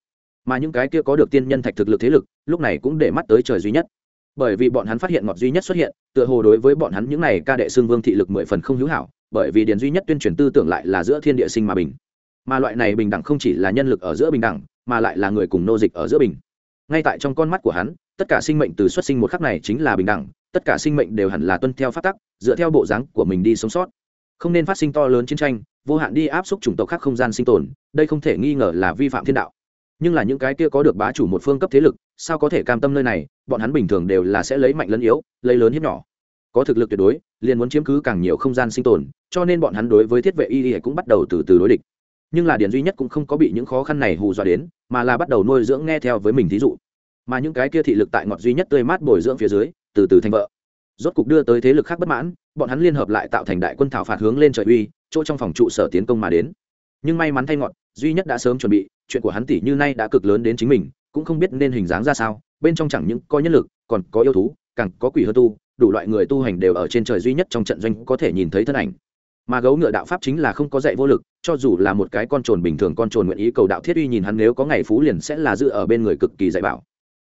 S1: Mà những cái kia có được tiên nhân thạch thực lực thế lực, lúc này cũng để mắt tới trời duy nhất. Bởi vì bọn hắn phát hiện ngọt duy nhất xuất hiện, tựa hồ đối với bọn hắn những này ca đệ xương vương thị lực mười phần không hữu hảo, bởi vì điền duy nhất tuyên truyền tư tưởng lại là giữa thiên địa sinh mà bình. Mà loại này bình đẳng không chỉ là nhân lực ở giữa bình đẳng mà lại là người cùng nô dịch ở giữa bình. Ngay tại trong con mắt của hắn, tất cả sinh mệnh từ xuất sinh một khắc này chính là bình đẳng, tất cả sinh mệnh đều hẳn là tuân theo pháp tắc, dựa theo bộ dáng của mình đi sống sót. Không nên phát sinh to lớn chiến tranh, vô hạn đi áp suất chủng tộc khác không gian sinh tồn, đây không thể nghi ngờ là vi phạm thiên đạo. Nhưng là những cái kia có được bá chủ một phương cấp thế lực, sao có thể cam tâm nơi này, bọn hắn bình thường đều là sẽ lấy mạnh lẫn yếu, lấy lớn hiếp nhỏ. Có thực lực tuyệt đối, liền muốn chiếm cứ càng nhiều không gian sinh tồn, cho nên bọn hắn đối với thiết vệ y y cũng bắt đầu từ từ đối địch nhưng là điển duy nhất cũng không có bị những khó khăn này hù dọa đến, mà là bắt đầu nuôi dưỡng nghe theo với mình thí dụ. Mà những cái kia thị lực tại ngọt duy nhất tươi mát bồi dưỡng phía dưới, từ từ thành vợ. Rốt cục đưa tới thế lực khác bất mãn, bọn hắn liên hợp lại tạo thành đại quân thảo phạt hướng lên trời uy, chỗ trong phòng trụ sở tiến công mà đến. Nhưng may mắn thay ngọt, duy nhất đã sớm chuẩn bị, chuyện của hắn tỷ như nay đã cực lớn đến chính mình, cũng không biết nên hình dáng ra sao, bên trong chẳng những có nhân lực, còn có yêu thú, càng có quỷ hơ tu, đủ loại người tu hành đều ở trên trời duy nhất trong trận doanh có thể nhìn thấy thân ảnh mà gấu ngựa đạo pháp chính là không có dạy vô lực, cho dù là một cái con trồn bình thường con trồn nguyện ý cầu đạo thiết uy nhìn hắn nếu có ngày phú liền sẽ là dự ở bên người cực kỳ dạy bảo.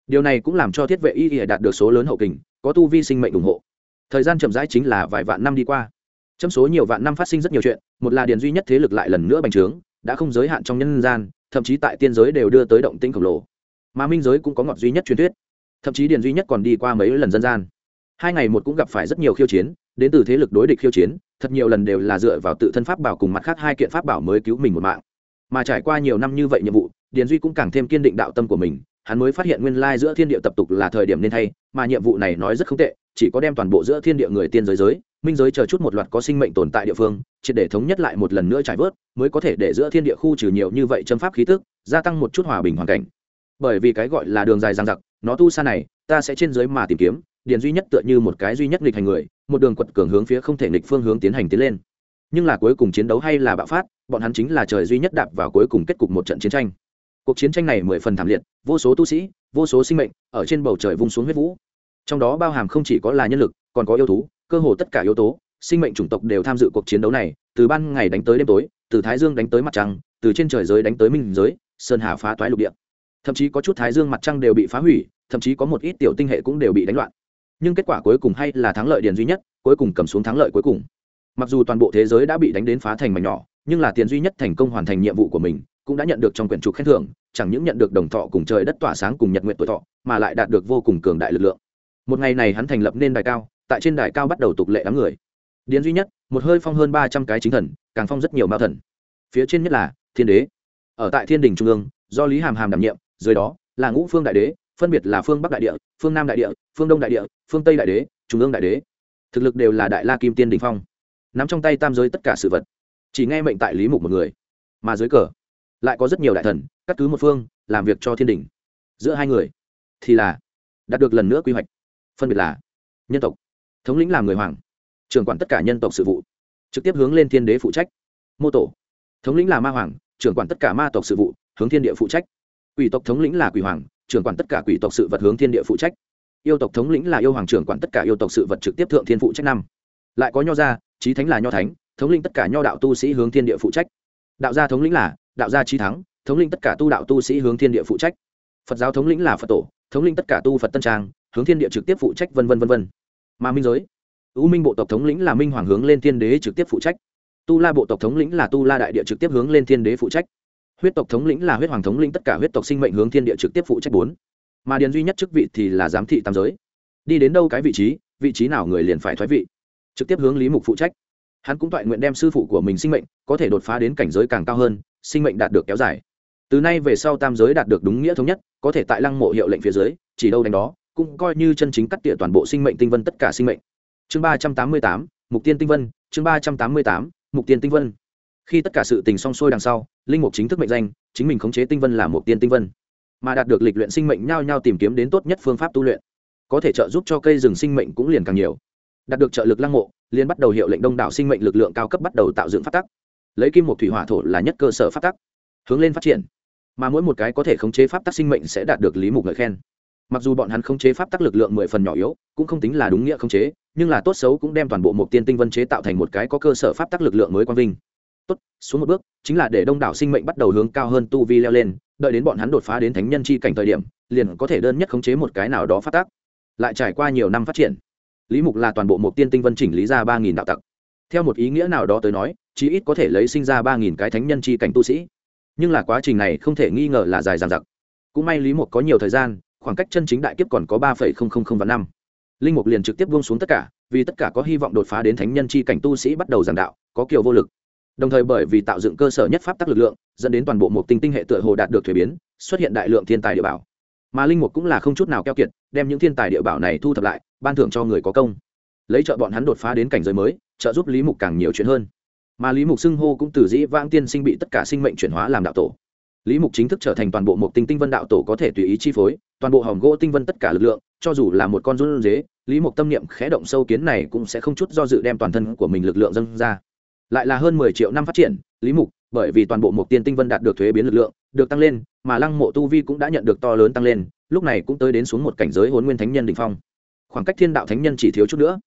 S1: Điều này cũng làm cho thiết vệ y ỉa đạt được số lớn hậu kình, có tu vi sinh mệnh ủng hộ. Thời gian chậm rãi chính là vài vạn năm đi qua. Trong số nhiều vạn năm phát sinh rất nhiều chuyện, một là điền duy nhất thế lực lại lần nữa bành trướng, đã không giới hạn trong nhân gian, thậm chí tại tiên giới đều đưa tới động tĩnh khổng lồ. Mà minh giới cũng có ngọt duy nhất truyền thuyết. Thậm chí điền duy nhất còn đi qua mấy lần dân gian. Hai ngày một cũng gặp phải rất nhiều khiêu chiến đến từ thế lực đối địch khiêu chiến, thật nhiều lần đều là dựa vào tự thân pháp bảo cùng mặt khác hai kiện pháp bảo mới cứu mình một mạng. Mà trải qua nhiều năm như vậy nhiệm vụ, điền duy cũng càng thêm kiên định đạo tâm của mình, hắn mới phát hiện nguyên lai giữa thiên địa tập tục là thời điểm nên thay, mà nhiệm vụ này nói rất không tệ, chỉ có đem toàn bộ giữa thiên địa người tiên giới giới, minh giới chờ chút một loạt có sinh mệnh tồn tại địa phương, triệt để thống nhất lại một lần nữa trải vớt, mới có thể để giữa thiên địa khu trừ nhiều như vậy châm pháp khí tức, gia tăng một chút hòa bình hoàn cảnh. Bởi vì cái gọi là đường dài giang giặc nó tu xa này, ta sẽ trên giới mà tìm kiếm, điền duy nhất tựa như một cái duy nhất nghịch hành người một đường quật cường hướng phía không thể nghịch phương hướng tiến hành tiến lên. Nhưng là cuối cùng chiến đấu hay là bạo phát, bọn hắn chính là trời duy nhất đạp vào cuối cùng kết cục một trận chiến tranh. Cuộc chiến tranh này mười phần thảm liệt, vô số tu sĩ, vô số sinh mệnh ở trên bầu trời vung xuống huyết vũ. Trong đó bao hàm không chỉ có là nhân lực, còn có yêu thú, cơ hồ tất cả yếu tố, sinh mệnh chủng tộc đều tham dự cuộc chiến đấu này, từ ban ngày đánh tới đêm tối, từ thái dương đánh tới mặt trăng, từ trên trời giới đánh tới minh giới, sơn hà phá toái lục địa. Thậm chí có chút thái dương mặt trăng đều bị phá hủy, thậm chí có một ít tiểu tinh hệ cũng đều bị đánh loạn nhưng kết quả cuối cùng hay là thắng lợi điền duy nhất, cuối cùng cầm xuống thắng lợi cuối cùng. Mặc dù toàn bộ thế giới đã bị đánh đến phá thành mảnh nhỏ, nhưng là tiền duy nhất thành công hoàn thành nhiệm vụ của mình, cũng đã nhận được trong quyển trục khen thưởng, chẳng những nhận được đồng thọ cùng trời đất tỏa sáng cùng nhật nguyện tuổi thọ, mà lại đạt được vô cùng cường đại lực lượng. Một ngày này hắn thành lập nên đài cao, tại trên đài cao bắt đầu tục lệ đám người. Điền duy nhất, một hơi phong hơn ba trăm cái chính thần, càng phong rất nhiều mao thần. Phía trên nhất là thiên đế. Ở tại thiên đình trung ương, do lý hàm hàm đảm nhiệm, dưới đó là ngũ phương đại đế phân biệt là phương bắc đại địa, phương nam đại địa, phương đông đại địa, phương tây đại đế, trung ương đại đế. Thực lực đều là đại la kim tiên đình phong. Nắm trong tay tam giới tất cả sự vật. Chỉ nghe mệnh tại lý mục một người, mà dưới cờ, lại có rất nhiều đại thần, cắt cứ một phương, làm việc cho thiên đình giữa hai người, thì là, đạt được lần nữa quy hoạch. Phân biệt là, nhân tộc, thống lĩnh làm người hoàng, trưởng quản tất cả nhân tộc sự vụ, trực tiếp hướng lên thiên đế phụ trách. Mô tổ, thống lĩnh là ma hoàng, trưởng quản tất cả ma tộc sự vụ, hướng thiên địa phụ trách. Quỷ tộc thống lĩnh là quỷ hoàng trưởng quản tất cả quỷ tộc sự vật hướng thiên địa phụ trách. Yêu tộc thống lĩnh là yêu hoàng trưởng quản tất cả yêu tộc sự vật trực tiếp thượng thiên phụ trách năm. Lại có nho gia trí thánh là nho thánh, thống lĩnh tất cả nho đạo tu sĩ hướng thiên địa phụ trách. Đạo gia thống lĩnh là đạo gia trí thắng, thống lĩnh tất cả tu đạo tu sĩ hướng thiên địa phụ trách. Phật giáo thống lĩnh là phật tổ, thống lĩnh tất cả tu phật tân trang, hướng thiên địa trực tiếp phụ trách vân vân vân vân. Mà minh giới ưu minh bộ tộc thống lĩnh là minh hoàng hướng lên thiên đế trực tiếp phụ trách. Tu la bộ tộc thống lĩnh là tu la đại địa trực tiếp hướng lên thiên đế phụ trách huyết tộc thống lĩnh là huyết hoàng thống lĩnh, tất cả huyết tộc sinh mệnh hướng thiên địa trực tiếp phụ trách bốn. Mà điền duy nhất chức vị thì là giám thị tam giới. Đi đến đâu cái vị trí vị trí nào người liền phải thoái vị. Trực tiếp hướng lý mục phụ trách. Hắn cũng toại nguyện đem sư phụ của mình sinh mệnh, có thể đột phá đến cảnh giới càng cao hơn, sinh mệnh đạt được kéo dài. Từ nay về sau tam giới đạt được đúng nghĩa thống nhất, có thể tại lăng mộ hiệu lệnh phía dưới, chỉ đâu đánh đó, cũng coi như chân chính cắt tỉa toàn bộ sinh mệnh tinh vân tất cả sinh mệnh. Chương ba trăm tám mươi tám, mục tiên tinh vân, chương ba trăm tám mươi tám, mục tiên tinh vân khi tất cả sự tình xong xuôi đằng sau, linh mục chính thức mệnh danh, chính mình khống chế tinh vân là một tiên tinh vân. Mà đạt được lịch luyện sinh mệnh nhao nhao tìm kiếm đến tốt nhất phương pháp tu luyện. Có thể trợ giúp cho cây rừng sinh mệnh cũng liền càng nhiều. Đạt được trợ lực lăng mộ, liền bắt đầu hiệu lệnh đông đảo sinh mệnh lực lượng cao cấp bắt đầu tạo dựng phát tắc. Lấy kim một thủy hỏa thổ là nhất cơ sở phát tắc. Hướng lên phát triển. Mà mỗi một cái có thể khống chế pháp tắc sinh mệnh sẽ đạt được lý mục ngợi khen. Mặc dù bọn hắn khống chế pháp tắc lực lượng mười phần nhỏ yếu, cũng không tính là đúng nghĩa khống chế, nhưng là tốt xấu cũng đem toàn bộ một tiên tinh vân chế tạo thành một cái có cơ sở pháp tắc lực lượng mới quang vinh tốt, xuống một bước, chính là để đông đảo sinh mệnh bắt đầu hướng cao hơn tu vi leo lên, đợi đến bọn hắn đột phá đến thánh nhân chi cảnh thời điểm, liền có thể đơn nhất khống chế một cái nào đó phát tác. Lại trải qua nhiều năm phát triển, lý mục là toàn bộ một tiên tinh vân chỉnh lý ra ba nghìn đạo tặc. Theo một ý nghĩa nào đó tới nói, chí ít có thể lấy sinh ra ba nghìn cái thánh nhân chi cảnh tu sĩ. Nhưng là quá trình này không thể nghi ngờ là dài dằng dặc. Cũng may lý mục có nhiều thời gian, khoảng cách chân chính đại kiếp còn có ba phẩy không không không và năm. Linh mục liền trực tiếp buông xuống tất cả, vì tất cả có hy vọng đột phá đến thánh nhân chi cảnh tu sĩ bắt đầu giảng đạo, có kiều vô lực đồng thời bởi vì tạo dựng cơ sở nhất pháp tắc lực lượng, dẫn đến toàn bộ một tinh tinh hệ tựa hồ đạt được thuế biến, xuất hiện đại lượng thiên tài địa bảo. Mà linh mục cũng là không chút nào keo kiệt, đem những thiên tài địa bảo này thu thập lại, ban thưởng cho người có công. Lấy trợ bọn hắn đột phá đến cảnh giới mới, trợ giúp lý mục càng nhiều chuyện hơn. Mà lý mục xưng hô cũng từ dĩ vãng tiên sinh bị tất cả sinh mệnh chuyển hóa làm đạo tổ. Lý mục chính thức trở thành toàn bộ một tinh tinh vân đạo tổ có thể tùy ý chi phối, toàn bộ hòm gỗ tinh vân tất cả lực lượng, cho dù là một con run dế, lý mục tâm niệm khẽ động sâu kiến này cũng sẽ không chút do dự đem toàn thân của mình lực lượng dâng ra lại là hơn mười triệu năm phát triển, lý mục, bởi vì toàn bộ một tiên tinh vân đạt được thuế biến lực lượng, được tăng lên, mà lăng mộ tu vi cũng đã nhận được to lớn tăng lên, lúc này cũng tới đến xuống một cảnh giới hôn nguyên thánh nhân đ ỉ n h phong. Khoảng cách thiên đạo thánh nhân chỉ thiếu chút nữa.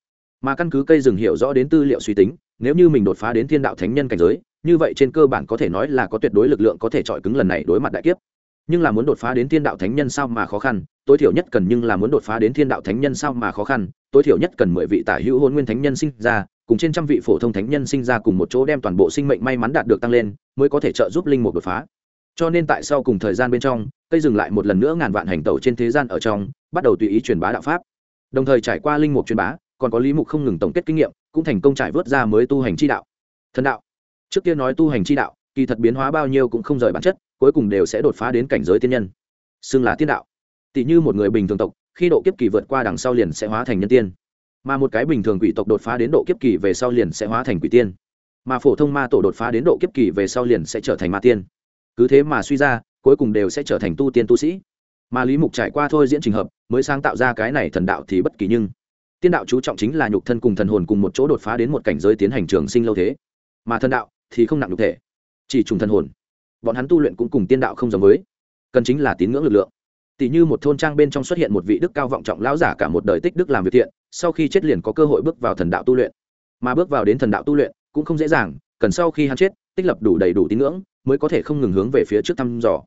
S1: Mà căn cứ cây rừng hiểu rõ đến tư liệu suy tính, nếu như mình đột phá đến thiên đạo thánh nhân cảnh giới, như vậy trên cơ bản có thể nói là có tuyệt đối lực lượng có thể chọi cứng lần này đối mặt đại kiếp. Nhưng là muốn đột phá đến thiên đạo thánh nhân sao mà khó khăn, tối thiểu nhất cần nhưng là muốn đột phá đến thiên đạo thánh nhân sao mà khó khăn tối thiểu nhất cần mười vị tả hữu hôn nguyên thánh nhân sinh ra, cùng trên trăm vị phổ thông thánh nhân sinh ra cùng một chỗ đem toàn bộ sinh mệnh may mắn đạt được tăng lên, mới có thể trợ giúp linh mục đột phá. Cho nên tại sau cùng thời gian bên trong, cây dừng lại một lần nữa ngàn vạn hành tẩu trên thế gian ở trong, bắt đầu tùy ý truyền bá đạo pháp. Đồng thời trải qua linh mục truyền bá, còn có lý mục không ngừng tổng kết kinh nghiệm, cũng thành công trải vớt ra mới tu hành chi đạo. Thần đạo. Trước kia nói tu hành chi đạo, kỳ thật biến hóa bao nhiêu cũng không rời bản chất, cuối cùng đều sẽ đột phá đến cảnh giới tiên nhân. Xưng là tiên đạo. Tỷ như một người bình thường tộc khi độ kiếp kỳ vượt qua đằng sau liền sẽ hóa thành nhân tiên. Mà một cái bình thường quỷ tộc đột phá đến độ kiếp kỳ về sau liền sẽ hóa thành quỷ tiên. Mà phổ thông ma tổ đột phá đến độ kiếp kỳ về sau liền sẽ trở thành ma tiên. Cứ thế mà suy ra, cuối cùng đều sẽ trở thành tu tiên tu sĩ. Mà lý mục trải qua thôi diễn trình hợp, mới sáng tạo ra cái này thần đạo thì bất kỳ nhưng. Tiên đạo chú trọng chính là nhục thân cùng thần hồn cùng một chỗ đột phá đến một cảnh giới tiến hành trường sinh lâu thế. Mà thần đạo thì không nặng nhục thể, chỉ trùng thần hồn. Bọn hắn tu luyện cũng cùng tiên đạo không giống với, cần chính là tín ngưỡng lực lượng tỷ như một thôn trang bên trong xuất hiện một vị đức cao vọng trọng lão giả cả một đời tích đức làm việc thiện, sau khi chết liền có cơ hội bước vào thần đạo tu luyện. Mà bước vào đến thần đạo tu luyện cũng không dễ dàng, cần sau khi hắn chết, tích lập đủ đầy đủ tín ngưỡng, mới có thể không ngừng hướng về phía trước thăm dò.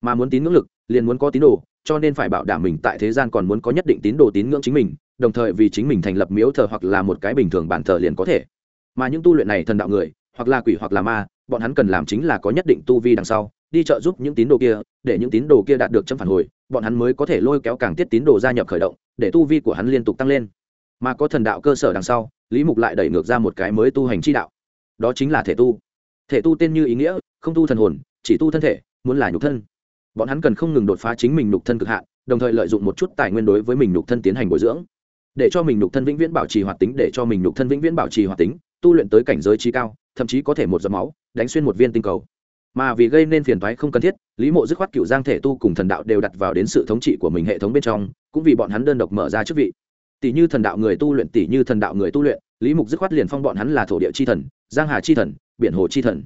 S1: Mà muốn tín ngưỡng lực, liền muốn có tín đồ, cho nên phải bảo đảm mình tại thế gian còn muốn có nhất định tín đồ tín ngưỡng chính mình, đồng thời vì chính mình thành lập miếu thờ hoặc là một cái bình thường bản thờ liền có thể. Mà những tu luyện này thần đạo người, hoặc là quỷ hoặc là ma, bọn hắn cần làm chính là có nhất định tu vi đằng sau, đi trợ giúp những tín đồ kia, để những tín đồ kia đạt được chấm phản hồi bọn hắn mới có thể lôi kéo càng tiết tín đồ gia nhập khởi động, để tu vi của hắn liên tục tăng lên. Mà có thần đạo cơ sở đằng sau, lý mục lại đẩy ngược ra một cái mới tu hành chi đạo. Đó chính là thể tu. Thể tu tên như ý nghĩa, không tu thần hồn, chỉ tu thân thể, muốn là nhục thân. Bọn hắn cần không ngừng đột phá chính mình nhục thân cực hạn, đồng thời lợi dụng một chút tài nguyên đối với mình nhục thân tiến hành bồi dưỡng. Để cho mình nhục thân vĩnh viễn bảo trì hoạt tính, để cho mình nhục thân vĩnh viễn bảo trì hoạt tính, tu luyện tới cảnh giới trí cao, thậm chí có thể một giọt máu, đánh xuyên một viên tinh cầu. Mà vì gây nên phiền thoái không cần thiết lý mộ dứt khoát cựu giang thể tu cùng thần đạo đều đặt vào đến sự thống trị của mình hệ thống bên trong, cũng vì bọn hắn đơn độc mở ra chức vị. Tỷ như thần đạo người tu luyện, tỷ như thần đạo người tu luyện, lý mục dứt khoát liền phong bọn hắn là thổ địa chi thần, giang hà chi thần, biển hồ chi thần.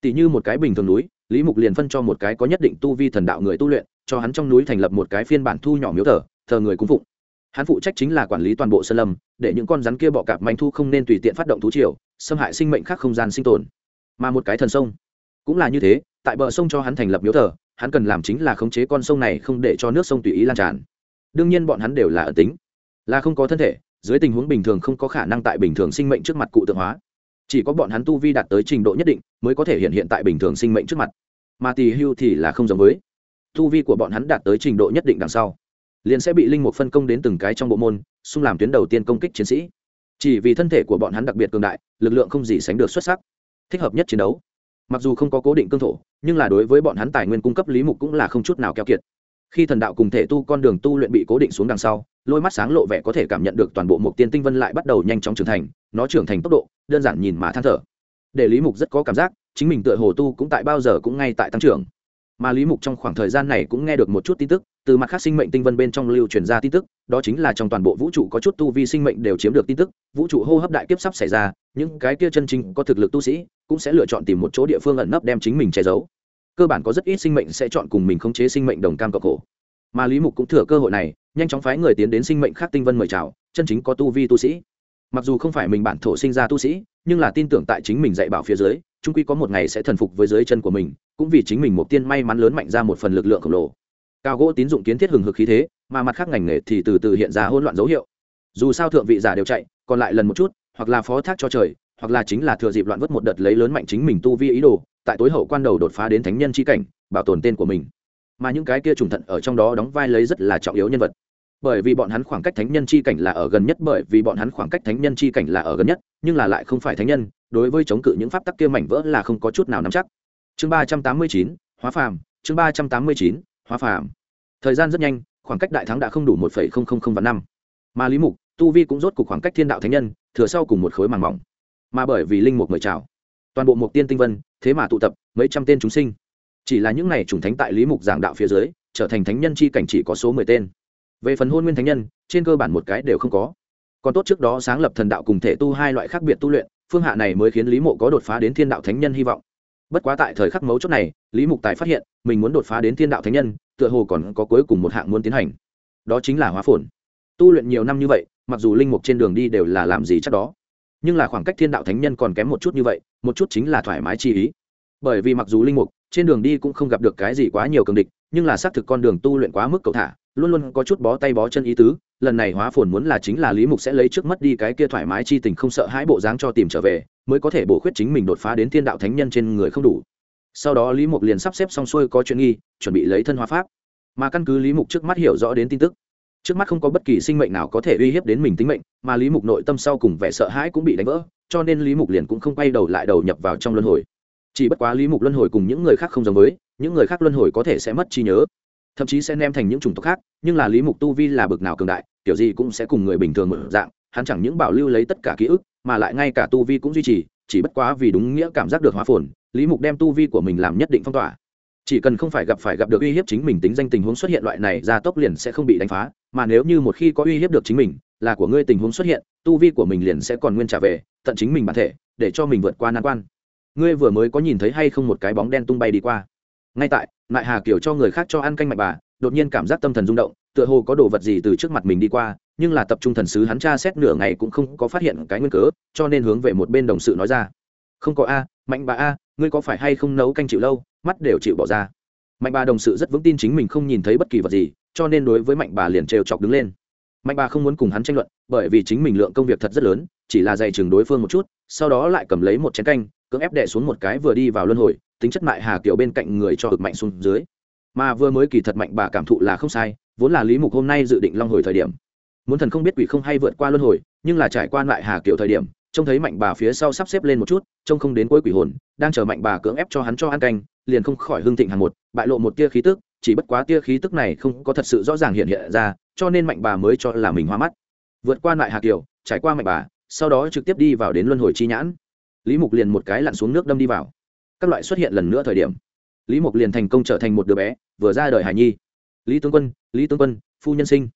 S1: Tỷ như một cái bình thường núi, lý mục liền phân cho một cái có nhất định tu vi thần đạo người tu luyện, cho hắn trong núi thành lập một cái phiên bản thu nhỏ miếu thờ thờ người cung phụng. Hắn phụ trách chính là quản lý toàn bộ sơn lâm, để những con rắn kia bọ cạp manh thu không nên tùy tiện phát động thú triều, xâm hại sinh mệnh khác không gian sinh tồn. Mà một cái thần sông, cũng là như thế tại bờ sông cho hắn thành lập miếu thờ, hắn cần làm chính là khống chế con sông này không để cho nước sông tùy ý lan tràn. Đương nhiên bọn hắn đều là ở tính, là không có thân thể, dưới tình huống bình thường không có khả năng tại bình thường sinh mệnh trước mặt cụ tượng hóa. Chỉ có bọn hắn tu vi đạt tới trình độ nhất định mới có thể hiện hiện tại bình thường sinh mệnh trước mặt. Mà tỳ hưu thì là không giống với. Tu vi của bọn hắn đạt tới trình độ nhất định đằng sau, liền sẽ bị linh mục phân công đến từng cái trong bộ môn, xung làm tuyến đầu tiên công kích chiến sĩ. Chỉ vì thân thể của bọn hắn đặc biệt cường đại, lực lượng không gì sánh được xuất sắc, thích hợp nhất chiến đấu mặc dù không có cố định cương thổ, nhưng là đối với bọn hắn tài nguyên cung cấp lý mục cũng là không chút nào keo kiệt. Khi thần đạo cùng thể tu con đường tu luyện bị cố định xuống đằng sau, lôi mắt sáng lộ vẻ có thể cảm nhận được toàn bộ mục tiên tinh vân lại bắt đầu nhanh chóng trưởng thành, nó trưởng thành tốc độ, đơn giản nhìn mà than thở. Để lý mục rất có cảm giác, chính mình tựa hồ tu cũng tại bao giờ cũng ngay tại tăng trưởng. Mà lý mục trong khoảng thời gian này cũng nghe được một chút tin tức, từ mặt khác sinh mệnh tinh vân bên trong lưu truyền ra tin tức, đó chính là trong toàn bộ vũ trụ có chút tu vi sinh mệnh đều chiếm được tin tức, vũ trụ hô hấp đại kiếp sắp xảy ra, những cái kia chân chính có thực lực tu sĩ cũng sẽ lựa chọn tìm một chỗ địa phương ẩn nấp đem chính mình che giấu. Cơ bản có rất ít sinh mệnh sẽ chọn cùng mình khống chế sinh mệnh đồng cam cộng khổ. Mà lý mục cũng thừa cơ hội này, nhanh chóng phái người tiến đến sinh mệnh khác tinh vân mời chào, chân chính có tu vi tu sĩ. Mặc dù không phải mình bản thổ sinh ra tu sĩ, nhưng là tin tưởng tại chính mình dạy bảo phía dưới trung quy có một ngày sẽ thần phục với dưới chân của mình, cũng vì chính mình một tiên may mắn lớn mạnh ra một phần lực lượng khổng lồ. Cao gỗ tín dụng kiến thiết hừng hực khí thế, mà mặt khác ngành nghề thì từ từ hiện ra hỗn loạn dấu hiệu. Dù sao thượng vị giả đều chạy, còn lại lần một chút, hoặc là phó thác cho trời hoặc là chính là thừa dịp loạn vớt một đợt lấy lớn mạnh chính mình tu vi ý đồ, tại tối hậu quan đầu đột phá đến thánh nhân chi cảnh, bảo tồn tên của mình. Mà những cái kia trùng thận ở trong đó đóng vai lấy rất là trọng yếu nhân vật. Bởi vì bọn hắn khoảng cách thánh nhân chi cảnh là ở gần nhất, bởi vì bọn hắn khoảng cách thánh nhân chi cảnh là ở gần nhất, nhưng là lại không phải thánh nhân, đối với chống cự những pháp tắc kia mảnh vỡ là không có chút nào nắm chắc. Chương ba trăm tám mươi chín, hóa phàm, chương ba trăm tám mươi chín, hóa phàm. Thời gian rất nhanh, khoảng cách đại thắng đã không đủ một phẩy không không không và năm. Mà lý mục, tu vi cũng rốt cuộc khoảng cách thiên đạo thánh nhân, thừa sau cùng một khối màng mỏng mà bởi vì linh mục mời chào. Toàn bộ mục tiên tinh vân, thế mà tụ tập mấy trăm tên chúng sinh. Chỉ là những này chủng thánh tại lý mục giảng đạo phía dưới, trở thành thánh nhân chi cảnh chỉ có số mười tên. Về phần hôn nguyên thánh nhân, trên cơ bản một cái đều không có. Còn tốt trước đó sáng lập thần đạo cùng thể tu hai loại khác biệt tu luyện, phương hạ này mới khiến lý mộ có đột phá đến thiên đạo thánh nhân hy vọng. Bất quá tại thời khắc mấu chốt này, lý mục tài phát hiện, mình muốn đột phá đến thiên đạo thánh nhân, tựa hồ còn có cuối cùng một hạng muốn tiến hành. Đó chính là hóa phồn. Tu luyện nhiều năm như vậy, mặc dù linh mục trên đường đi đều là làm gì chắc đó nhưng là khoảng cách thiên đạo thánh nhân còn kém một chút như vậy, một chút chính là thoải mái chi ý. Bởi vì mặc dù linh mục, trên đường đi cũng không gặp được cái gì quá nhiều cường địch, nhưng là xác thực con đường tu luyện quá mức cầu thả, luôn luôn có chút bó tay bó chân ý tứ, lần này hóa phồn muốn là chính là lý mục sẽ lấy trước mất đi cái kia thoải mái chi tình không sợ hãi bộ dáng cho tìm trở về, mới có thể bổ khuyết chính mình đột phá đến thiên đạo thánh nhân trên người không đủ. Sau đó lý mục liền sắp xếp xong xuôi có chuyện nghi, chuẩn bị lấy thân hóa pháp. Mà căn cứ lý mục trước mắt hiểu rõ đến tin tức trước mắt không có bất kỳ sinh mệnh nào có thể uy hiếp đến mình tính mệnh, mà lý mục nội tâm sau cùng vẻ sợ hãi cũng bị đánh vỡ, cho nên lý mục liền cũng không quay đầu lại đầu nhập vào trong luân hồi. Chỉ bất quá lý mục luân hồi cùng những người khác không giống với, những người khác luân hồi có thể sẽ mất trí nhớ, thậm chí sẽ nem thành những chủng tộc khác, nhưng là lý mục tu vi là bực nào cường đại, kiểu gì cũng sẽ cùng người bình thường mở dạng, hắn chẳng những bảo lưu lấy tất cả ký ức, mà lại ngay cả tu vi cũng duy trì, chỉ bất quá vì đúng nghĩa cảm giác được hóa phồn, lý mục đem tu vi của mình làm nhất định phong tỏa chỉ cần không phải gặp phải gặp được uy hiếp chính mình tính danh tình huống xuất hiện loại này, gia tốc liền sẽ không bị đánh phá. Mà nếu như một khi có uy hiếp được chính mình, là của ngươi tình huống xuất hiện, tu vi của mình liền sẽ còn nguyên trả về, tận chính mình bản thể, để cho mình vượt qua nan quan. Ngươi vừa mới có nhìn thấy hay không một cái bóng đen tung bay đi qua? Ngay tại lại hà kiểu cho người khác cho ăn canh mạch bà, đột nhiên cảm giác tâm thần rung động, tựa hồ có đồ vật gì từ trước mặt mình đi qua, nhưng là tập trung thần sứ hắn tra xét nửa ngày cũng không có phát hiện cái nguyên cớ, cho nên hướng về một bên đồng sự nói ra. Không có a, mạnh bà a ngươi có phải hay không nấu canh chịu lâu, mắt đều chịu bỏ ra. Mạnh bà đồng sự rất vững tin chính mình không nhìn thấy bất kỳ vật gì, cho nên đối với mạnh bà liền trêu chọc đứng lên. Mạnh bà không muốn cùng hắn tranh luận, bởi vì chính mình lượng công việc thật rất lớn, chỉ là dạy chừng đối phương một chút, sau đó lại cầm lấy một chén canh, cưỡng ép đệ xuống một cái vừa đi vào luân hồi, tính chất mại hà kiểu bên cạnh người cho ực mạnh xuống dưới. Mà vừa mới kỳ thật mạnh bà cảm thụ là không sai, vốn là lý mục hôm nay dự định long hồi thời điểm. Muốn thần không biết quỷ không hay vượt qua luân hồi, nhưng là trải qua lại hà kiểu thời điểm trông thấy mạnh bà phía sau sắp xếp lên một chút, trông không đến cuối quỷ hồn, đang chờ mạnh bà cưỡng ép cho hắn cho ăn canh, liền không khỏi hưng thịnh hàng một, bại lộ một tia khí tức, chỉ bất quá tia khí tức này không có thật sự rõ ràng hiện hiện ra, cho nên mạnh bà mới cho là mình hoa mắt. Vượt qua lại hà kiều trải qua mạnh bà, sau đó trực tiếp đi vào đến luân hồi chi nhãn. Lý mục liền một cái lặn xuống nước đâm đi vào. Các loại xuất hiện lần nữa thời điểm, lý mục liền thành công trở thành một đứa bé, vừa ra đời hải nhi. Lý tướng quân, lý tướng quân, phu nhân sinh.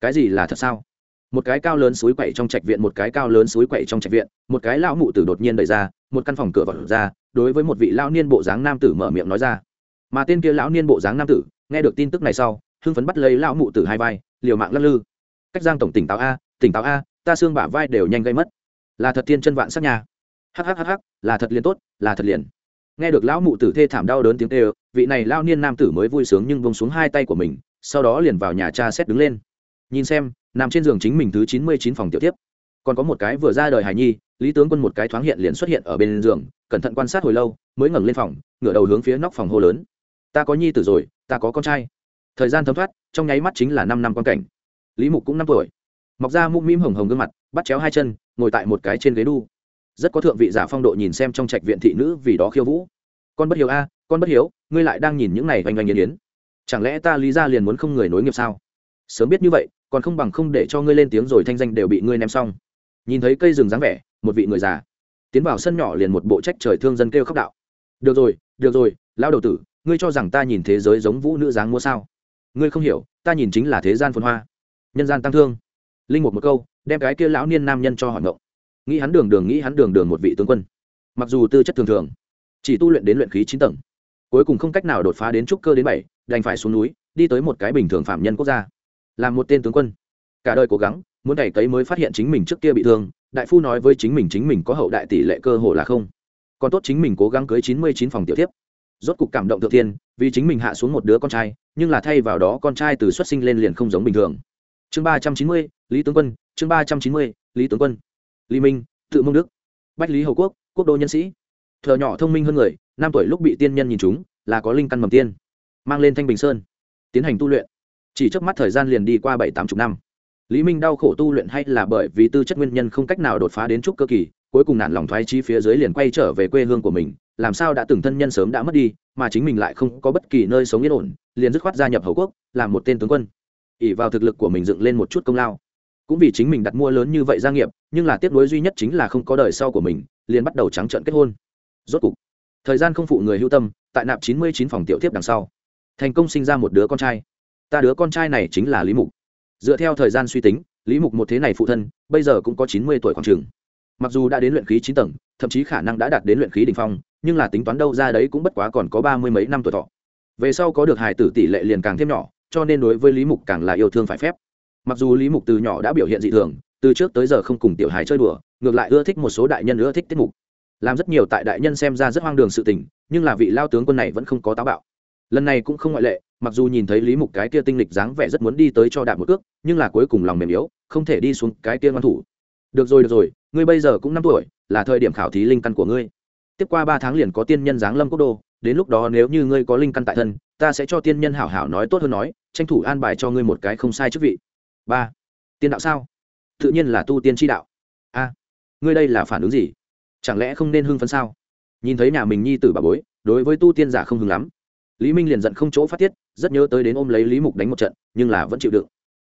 S1: Cái gì là thật sao? Một cái cao lớn suối quậy trong trạch viện, một cái cao lớn suối quậy trong trạch viện, một cái lão mụ tử đột nhiên đẩy ra, một căn phòng cửa vật ra, đối với một vị lão niên bộ dáng nam tử mở miệng nói ra. Mà tên kia lão niên bộ dáng nam tử, nghe được tin tức này sau, hưng phấn bắt lấy lão mụ tử hai vai, liều mạng lắc lư. Cách giang tổng tỉnh táo a, tỉnh táo a, ta xương bả vai đều nhanh gây mất. Là thật tiên chân vạn sắc nhà hhhh là thật liền tốt, là thật liền. Nghe được lão mụ tử thê thảm đau đớn tiếng tê vị này lao niên nam tử mới vui sướng nhưng vung xuống hai tay của mình, sau đó liền vào nhà cha xét đứng lên. Nhìn xem nằm trên giường chính mình thứ chín mươi chín phòng tiểu tiếp. Còn có một cái vừa ra đời hài nhi, lý tướng quân một cái thoáng hiện liền xuất hiện ở bên giường, cẩn thận quan sát hồi lâu, mới ngẩng lên phòng, ngửa đầu hướng phía nóc phòng hô lớn. Ta có nhi tử rồi, ta có con trai. Thời gian thấm thoát, trong nháy mắt chính là năm năm quan cảnh. Lý mục cũng năm tuổi. Mọc ra mũm mĩm hồng hồng gương mặt, bắt chéo hai chân, ngồi tại một cái trên ghế đu. Rất có thượng vị giả phong độ nhìn xem trong trạch viện thị nữ vì đó khiêu vũ. Con bất hiếu a, con bất hiếu, ngươi lại đang nhìn những này oanh oanh yên yến. Chẳng lẽ ta lý ra liền muốn không người nối nghiệp sao? Sớm biết như vậy còn không bằng không để cho ngươi lên tiếng rồi thanh danh đều bị ngươi ném xong. Nhìn thấy cây rừng dáng vẻ, một vị người già tiến vào sân nhỏ liền một bộ trách trời thương dân kêu khóc đạo. Được rồi được rồi, lão đầu tử, ngươi cho rằng ta nhìn thế giới giống vũ nữ dáng mua sao? Ngươi không hiểu, ta nhìn chính là thế gian phồn hoa. Nhân gian tăng thương. Linh một một câu, đem cái kia lão niên nam nhân cho hỏi ngộng. Nghĩ hắn đường đường, nghĩ hắn đường đường một vị tướng quân. Mặc dù tư chất thường thường, chỉ tu luyện đến luyện khí chín tầng, cuối cùng không cách nào đột phá đến trúc cơ đến bảy, đành phải xuống núi, đi tới một cái bình thường phạm nhân quốc gia làm một tên tướng quân. Cả đời cố gắng, muốn đẩy cấy mới phát hiện chính mình trước kia bị thương, đại phu nói với chính mình chính mình có hậu đại tỷ lệ cơ hồ là không. Còn tốt chính mình cố gắng cưới chín mươi chín phòng tiểu tiếp rốt cục cảm động thượng thiên, vì chính mình hạ xuống một đứa con trai, nhưng là thay vào đó con trai từ xuất sinh lên liền không giống bình thường. Chương ba trăm chín mươi, lý tướng quân, chương ba trăm chín mươi, lý tướng quân. Lý minh, tự mông đức. Bách lý hầu quốc quốc đô nhân sĩ. Thợ nhỏ thông minh hơn người, năm tuổi lúc bị tiên nhân nhìn chúng, là có linh căn mầm tiên. Mang lên thanh bình sơn. Tiến hành tu luyện chỉ trước mắt thời gian liền đi qua bảy tám chục năm. Lý minh đau khổ tu luyện hay là bởi vì tư chất nguyên nhân không cách nào đột phá đến trúc cơ kỳ, cuối cùng nản lòng thoái chi phía dưới liền quay trở về quê hương của mình, làm sao đã từng thân nhân sớm đã mất đi, mà chính mình lại không có bất kỳ nơi sống yên ổn, liền dứt khoát gia nhập hầu quốc, làm một tên tướng quân. Ỉ vào thực lực của mình dựng lên một chút công lao. Cũng vì chính mình đặt mua lớn như vậy gia nghiệp, nhưng là tiếp nối duy nhất chính là không có đời sau của mình, liền bắt đầu trắng trợn kết hôn. Rốt cục, thời gian không phụ người hưu tâm, tại nạp chín mươi chín phòng tiểu tiếp đằng sau, thành công sinh ra một đứa con trai ta đứa con trai này chính là lý mục. Dựa theo thời gian suy tính, lý mục một thế này phụ thân, bây giờ cũng có chín mươi tuổi khoảng trường mặc dù đã đến luyện khí chín tầng, thậm chí khả năng đã đạt đến luyện khí đ ỉ n h phong, nhưng là tính toán đâu ra đấy cũng bất quá còn có ba mươi mấy năm tuổi thọ. Về sau có được hài tử tỷ lệ liền càng thêm nhỏ, cho nên đối với lý mục càng là yêu thương phải phép. Mặc dù lý mục từ nhỏ đã biểu hiện dị thường, từ trước tới giờ không cùng tiểu hài chơi đùa, ngược lại ưa thích một số đại nhân ưa thích tiết mục. Làm rất nhiều tại đại nhân xem ra rất hoang đường sự tình, nhưng là vị lao tướng quân này vẫn không có táo bạo lần này cũng không ngoại lệ, mặc dù nhìn thấy lý mục cái kia tinh lịch dáng vẻ rất muốn đi tới cho đạp một cước, nhưng là cuối cùng lòng mềm yếu, không thể đi xuống cái kia ngoan thủ. Được rồi được rồi, ngươi bây giờ cũng năm tuổi, là thời điểm khảo thí linh căn của ngươi. Tiếp qua ba tháng liền có tiên nhân giáng lâm quốc đô, đến lúc đó nếu như ngươi có linh căn tại thân, ta sẽ cho tiên nhân hảo hảo nói tốt hơn nói, tranh thủ an bài cho ngươi một cái không sai chức vị. Ba. Tiên đạo sao? Tự nhiên là tu tiên tri đạo. A. Ngươi đây là phản ứng gì? Chẳng lẽ không nên hưng phấn sao? Nhìn thấy nhà mình nhi tử bà bối, đối với tu tiên giả không hưng lắm lý minh liền giận không chỗ phát tiết, rất nhớ tới đến ôm lấy lý mục đánh một trận, nhưng là vẫn chịu đựng.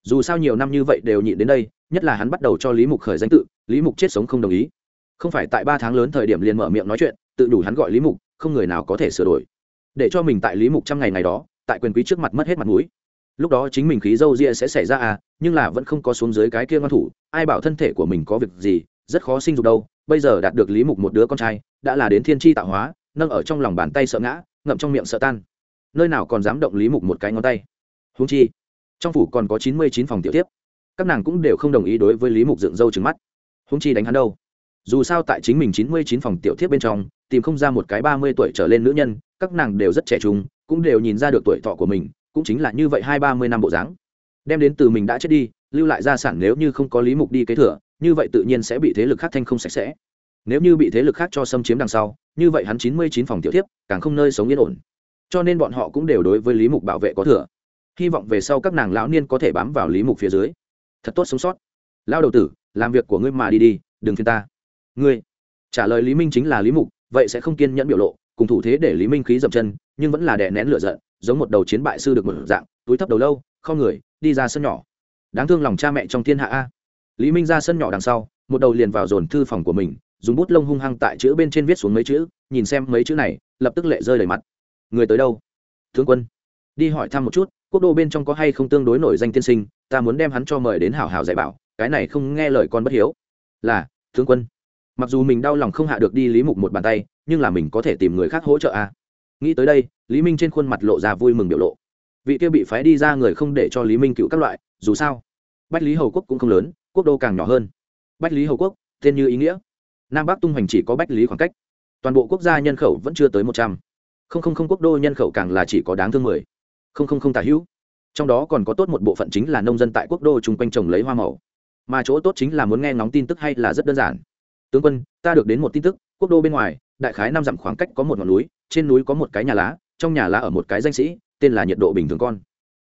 S1: Dù sao nhiều năm như vậy đều nhịn đến đây, nhất là hắn bắt đầu cho lý mục khởi danh tự, lý mục chết sống không đồng ý. Không phải tại ba tháng lớn thời điểm liền mở miệng nói chuyện, tự đủ hắn gọi lý mục, không người nào có thể sửa đổi. Để cho mình tại lý mục trăm ngày ngày đó, tại quyền quý trước mặt mất hết mặt mũi. Lúc đó chính mình khí dâu ria sẽ xảy ra à nhưng là vẫn không có xuống dưới cái kia ngoan thủ, ai bảo thân thể của mình có việc gì, rất khó sinh dục đâu. Bây giờ đạt được lý mục một đứa con trai, đã là đến thiên tri tạo hóa, nâng ở trong lòng bàn tay sợ ngã, ngậm trong miệng sợ tan nơi nào còn dám động lý mục một cái ngón tay. Húng chi, trong phủ còn có chín mươi chín phòng tiểu tiếp các nàng cũng đều không đồng ý đối với lý mục dựng râu trứng mắt. Húng chi đánh hắn đâu? Dù sao tại chính mình chín mươi chín phòng tiểu tiếp bên trong, tìm không ra một cái ba mươi tuổi trở lên nữ nhân, các nàng đều rất trẻ trung, cũng đều nhìn ra được tuổi thọ của mình, cũng chính là như vậy hai ba mươi năm bộ dáng. Đem đến từ mình đã chết đi, lưu lại gia sản nếu như không có lý mục đi kế thừa, như vậy tự nhiên sẽ bị thế lực khác thanh không sạch sẽ. Nếu như bị thế lực khác cho xâm chiếm đằng sau, như vậy hắn chín mươi chín phòng tiểu tiếp càng không nơi sống yên ổn cho nên bọn họ cũng đều đối với lý mục bảo vệ có thừa. Hy vọng về sau các nàng lão niên có thể bám vào lý mục phía dưới. Thật tốt sống sót. Lao đầu tử, làm việc của ngươi mà đi đi, đừng phiên ta. Ngươi, trả lời lý minh chính là lý mục, vậy sẽ không kiên nhẫn biểu lộ, cùng thủ thế để lý minh khí dậm chân, nhưng vẫn là đè nén lửa giận, giống một đầu chiến bại sư được một dạng, túi thấp đầu lâu không người, đi ra sân nhỏ. Đáng thương lòng cha mẹ trong thiên hạ a. Lý minh ra sân nhỏ đằng sau, một đầu liền vào dồn thư phòng của mình, dùng bút lông hung hăng tại chữ bên trên viết xuống mấy chữ, nhìn xem mấy chữ này, lập tức lệ rơi đầy mặt người tới đâu? Tướng quân, đi hỏi thăm một chút, quốc đô bên trong có hay không tương đối nổi danh tiên sinh, ta muốn đem hắn cho mời đến hảo hảo dạy bảo, cái này không nghe lời con bất hiếu. Là, tướng quân. Mặc dù mình đau lòng không hạ được đi lý mục một bàn tay, nhưng là mình có thể tìm người khác hỗ trợ à. nghĩ tới đây, lý minh trên khuôn mặt lộ ra vui mừng biểu lộ. Vị kia bị phái đi ra người không để cho lý minh cựu các loại, dù sao, bách lý hầu quốc cũng không lớn, quốc đô càng nhỏ hơn. Bách lý hầu quốc, tên như ý nghĩa. Nam bắc tung hoành chỉ có bách lý khoảng cách. Toàn bộ quốc gia nhân khẩu vẫn chưa tới một trăm không không không quốc đô nhân khẩu càng là chỉ có đáng thương mười. Không không không tả hữu. Trong đó còn có tốt một bộ phận chính là nông dân tại quốc đô chung quanh trồng lấy hoa màu. Mà chỗ tốt chính là muốn nghe ngóng tin tức hay là rất đơn giản. Tướng quân, ta được đến một tin tức, quốc đô bên ngoài, đại khái năm dặm khoảng cách có một ngọn núi, trên núi có một cái nhà lá, trong nhà lá ở một cái danh sĩ, tên là nhiệt độ bình thường con.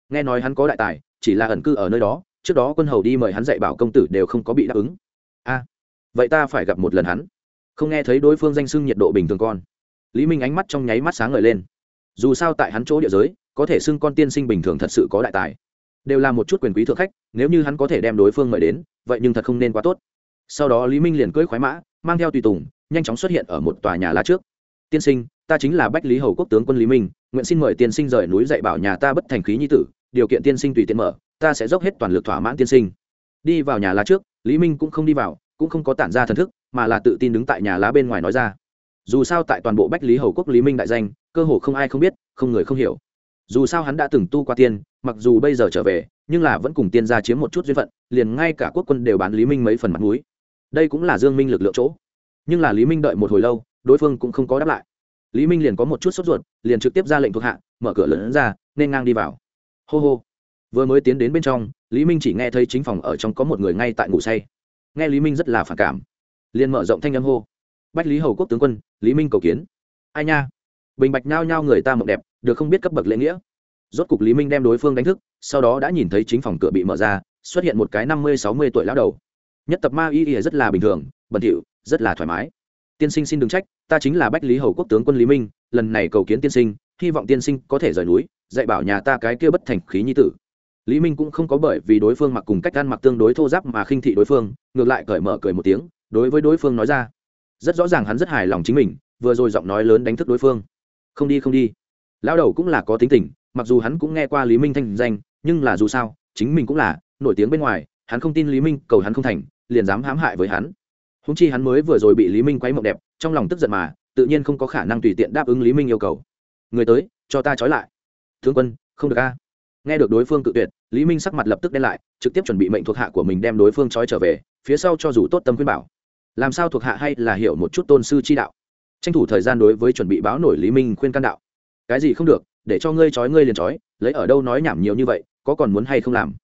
S1: Nghe nói hắn có đại tài, chỉ là ẩn cư ở nơi đó, trước đó quân hầu đi mời hắn dạy bảo công tử đều không có bị đáp ứng. A, vậy ta phải gặp một lần hắn. Không nghe thấy đối phương danh xưng nhiệt độ bình thường con lý minh ánh mắt trong nháy mắt sáng ngời lên. Dù sao tại hắn chỗ địa giới, có thể xưng con tiên sinh bình thường thật sự có đại tài. Đều là một chút quyền quý thượng khách, nếu như hắn có thể đem đối phương mời đến, vậy nhưng thật không nên quá tốt. Sau đó lý minh liền cưỡi khoái mã, mang theo tùy tùng, nhanh chóng xuất hiện ở một tòa nhà lá trước. Tiên sinh, ta chính là bách lý hầu quốc tướng quân lý minh, nguyện xin mời tiên sinh rời núi dạy bảo nhà ta bất thành khí nhi tử, điều kiện tiên sinh tùy tiện mở, ta sẽ dốc hết toàn lực thỏa mãn tiên sinh. Đi vào nhà lá trước, lý minh cũng không đi vào, cũng không có tản ra thần thức, mà là tự tin đứng tại nhà lá bên ngoài nói ra dù sao tại toàn bộ bách lý hầu quốc lý minh đại danh, cơ hồ không ai không biết, không người không hiểu. Dù sao hắn đã từng tu qua tiên, mặc dù bây giờ trở về, nhưng là vẫn cùng tiên gia chiếm một chút duyên phận, liền ngay cả quốc quân đều bán lý minh mấy phần mặt mũi. Đây cũng là dương minh lực lượng chỗ. Nhưng là lý minh đợi một hồi lâu, đối phương cũng không có đáp lại. Lý minh liền có một chút sốt ruột, liền trực tiếp ra lệnh thuộc hạ, mở cửa lớn ra, nên ngang đi vào. Hô hô. Vừa mới tiến đến bên trong, lý minh chỉ nghe thấy chính phòng ở trong có một người ngay tại ngủ say. Nghe lý minh rất là phản cảm. Liền mở rộng thanh âm hô. Bách lý hầu quốc tướng quân lý minh cầu kiến. Ai nha? Bình bạch nhao nhao người ta mộng đẹp, được không biết cấp bậc lễ nghĩa. Rốt cục lý minh đem đối phương đánh thức, sau đó đã nhìn thấy chính phòng cửa bị mở ra, xuất hiện một cái năm mươi, sáu mươi tuổi lão đầu. Nhất tập ma y y rất là bình thường, bẩn thỉu, rất là thoải mái. Tiên sinh xin đừng trách, ta chính là bách lý hầu quốc tướng quân lý minh, lần này cầu kiến tiên sinh, hy vọng tiên sinh có thể rời núi, dạy bảo nhà ta cái kia bất thành khí nhi tử. Lý minh cũng không có bởi vì đối phương mặc cùng cách ăn mặc tương đối thô giáp mà khinh thị đối phương, ngược lại cởi mở cười một tiếng, đối với đối phương nói ra rất rõ ràng hắn rất hài lòng chính mình, vừa rồi giọng nói lớn đánh thức đối phương. Không đi không đi. Lão đầu cũng là có tính tình, mặc dù hắn cũng nghe qua lý minh thanh danh, nhưng là dù sao, chính mình cũng là nổi tiếng bên ngoài, hắn không tin lý minh, cầu hắn không thành, liền dám hãm hại với hắn. Húng chi hắn mới vừa rồi bị lý minh quấy mộng đẹp, trong lòng tức giận mà, tự nhiên không có khả năng tùy tiện đáp ứng lý minh yêu cầu. Người tới, cho ta trói lại. Thương quân, không được a. Nghe được đối phương tự tuyệt, lý minh sắc mặt lập tức đen lại, trực tiếp chuẩn bị mệnh thuộc hạ của mình đem đối phương trói trở về, phía sau cho dù tốt tâm khuyên bảo làm sao thuộc hạ hay là hiểu một chút tôn sư chi đạo? Tranh thủ thời gian đối với chuẩn bị báo nổi lý minh khuyên can đạo. Cái gì không được, để cho ngươi trói ngươi liền trói, lấy ở đâu nói nhảm nhiều như vậy, có còn muốn hay không làm?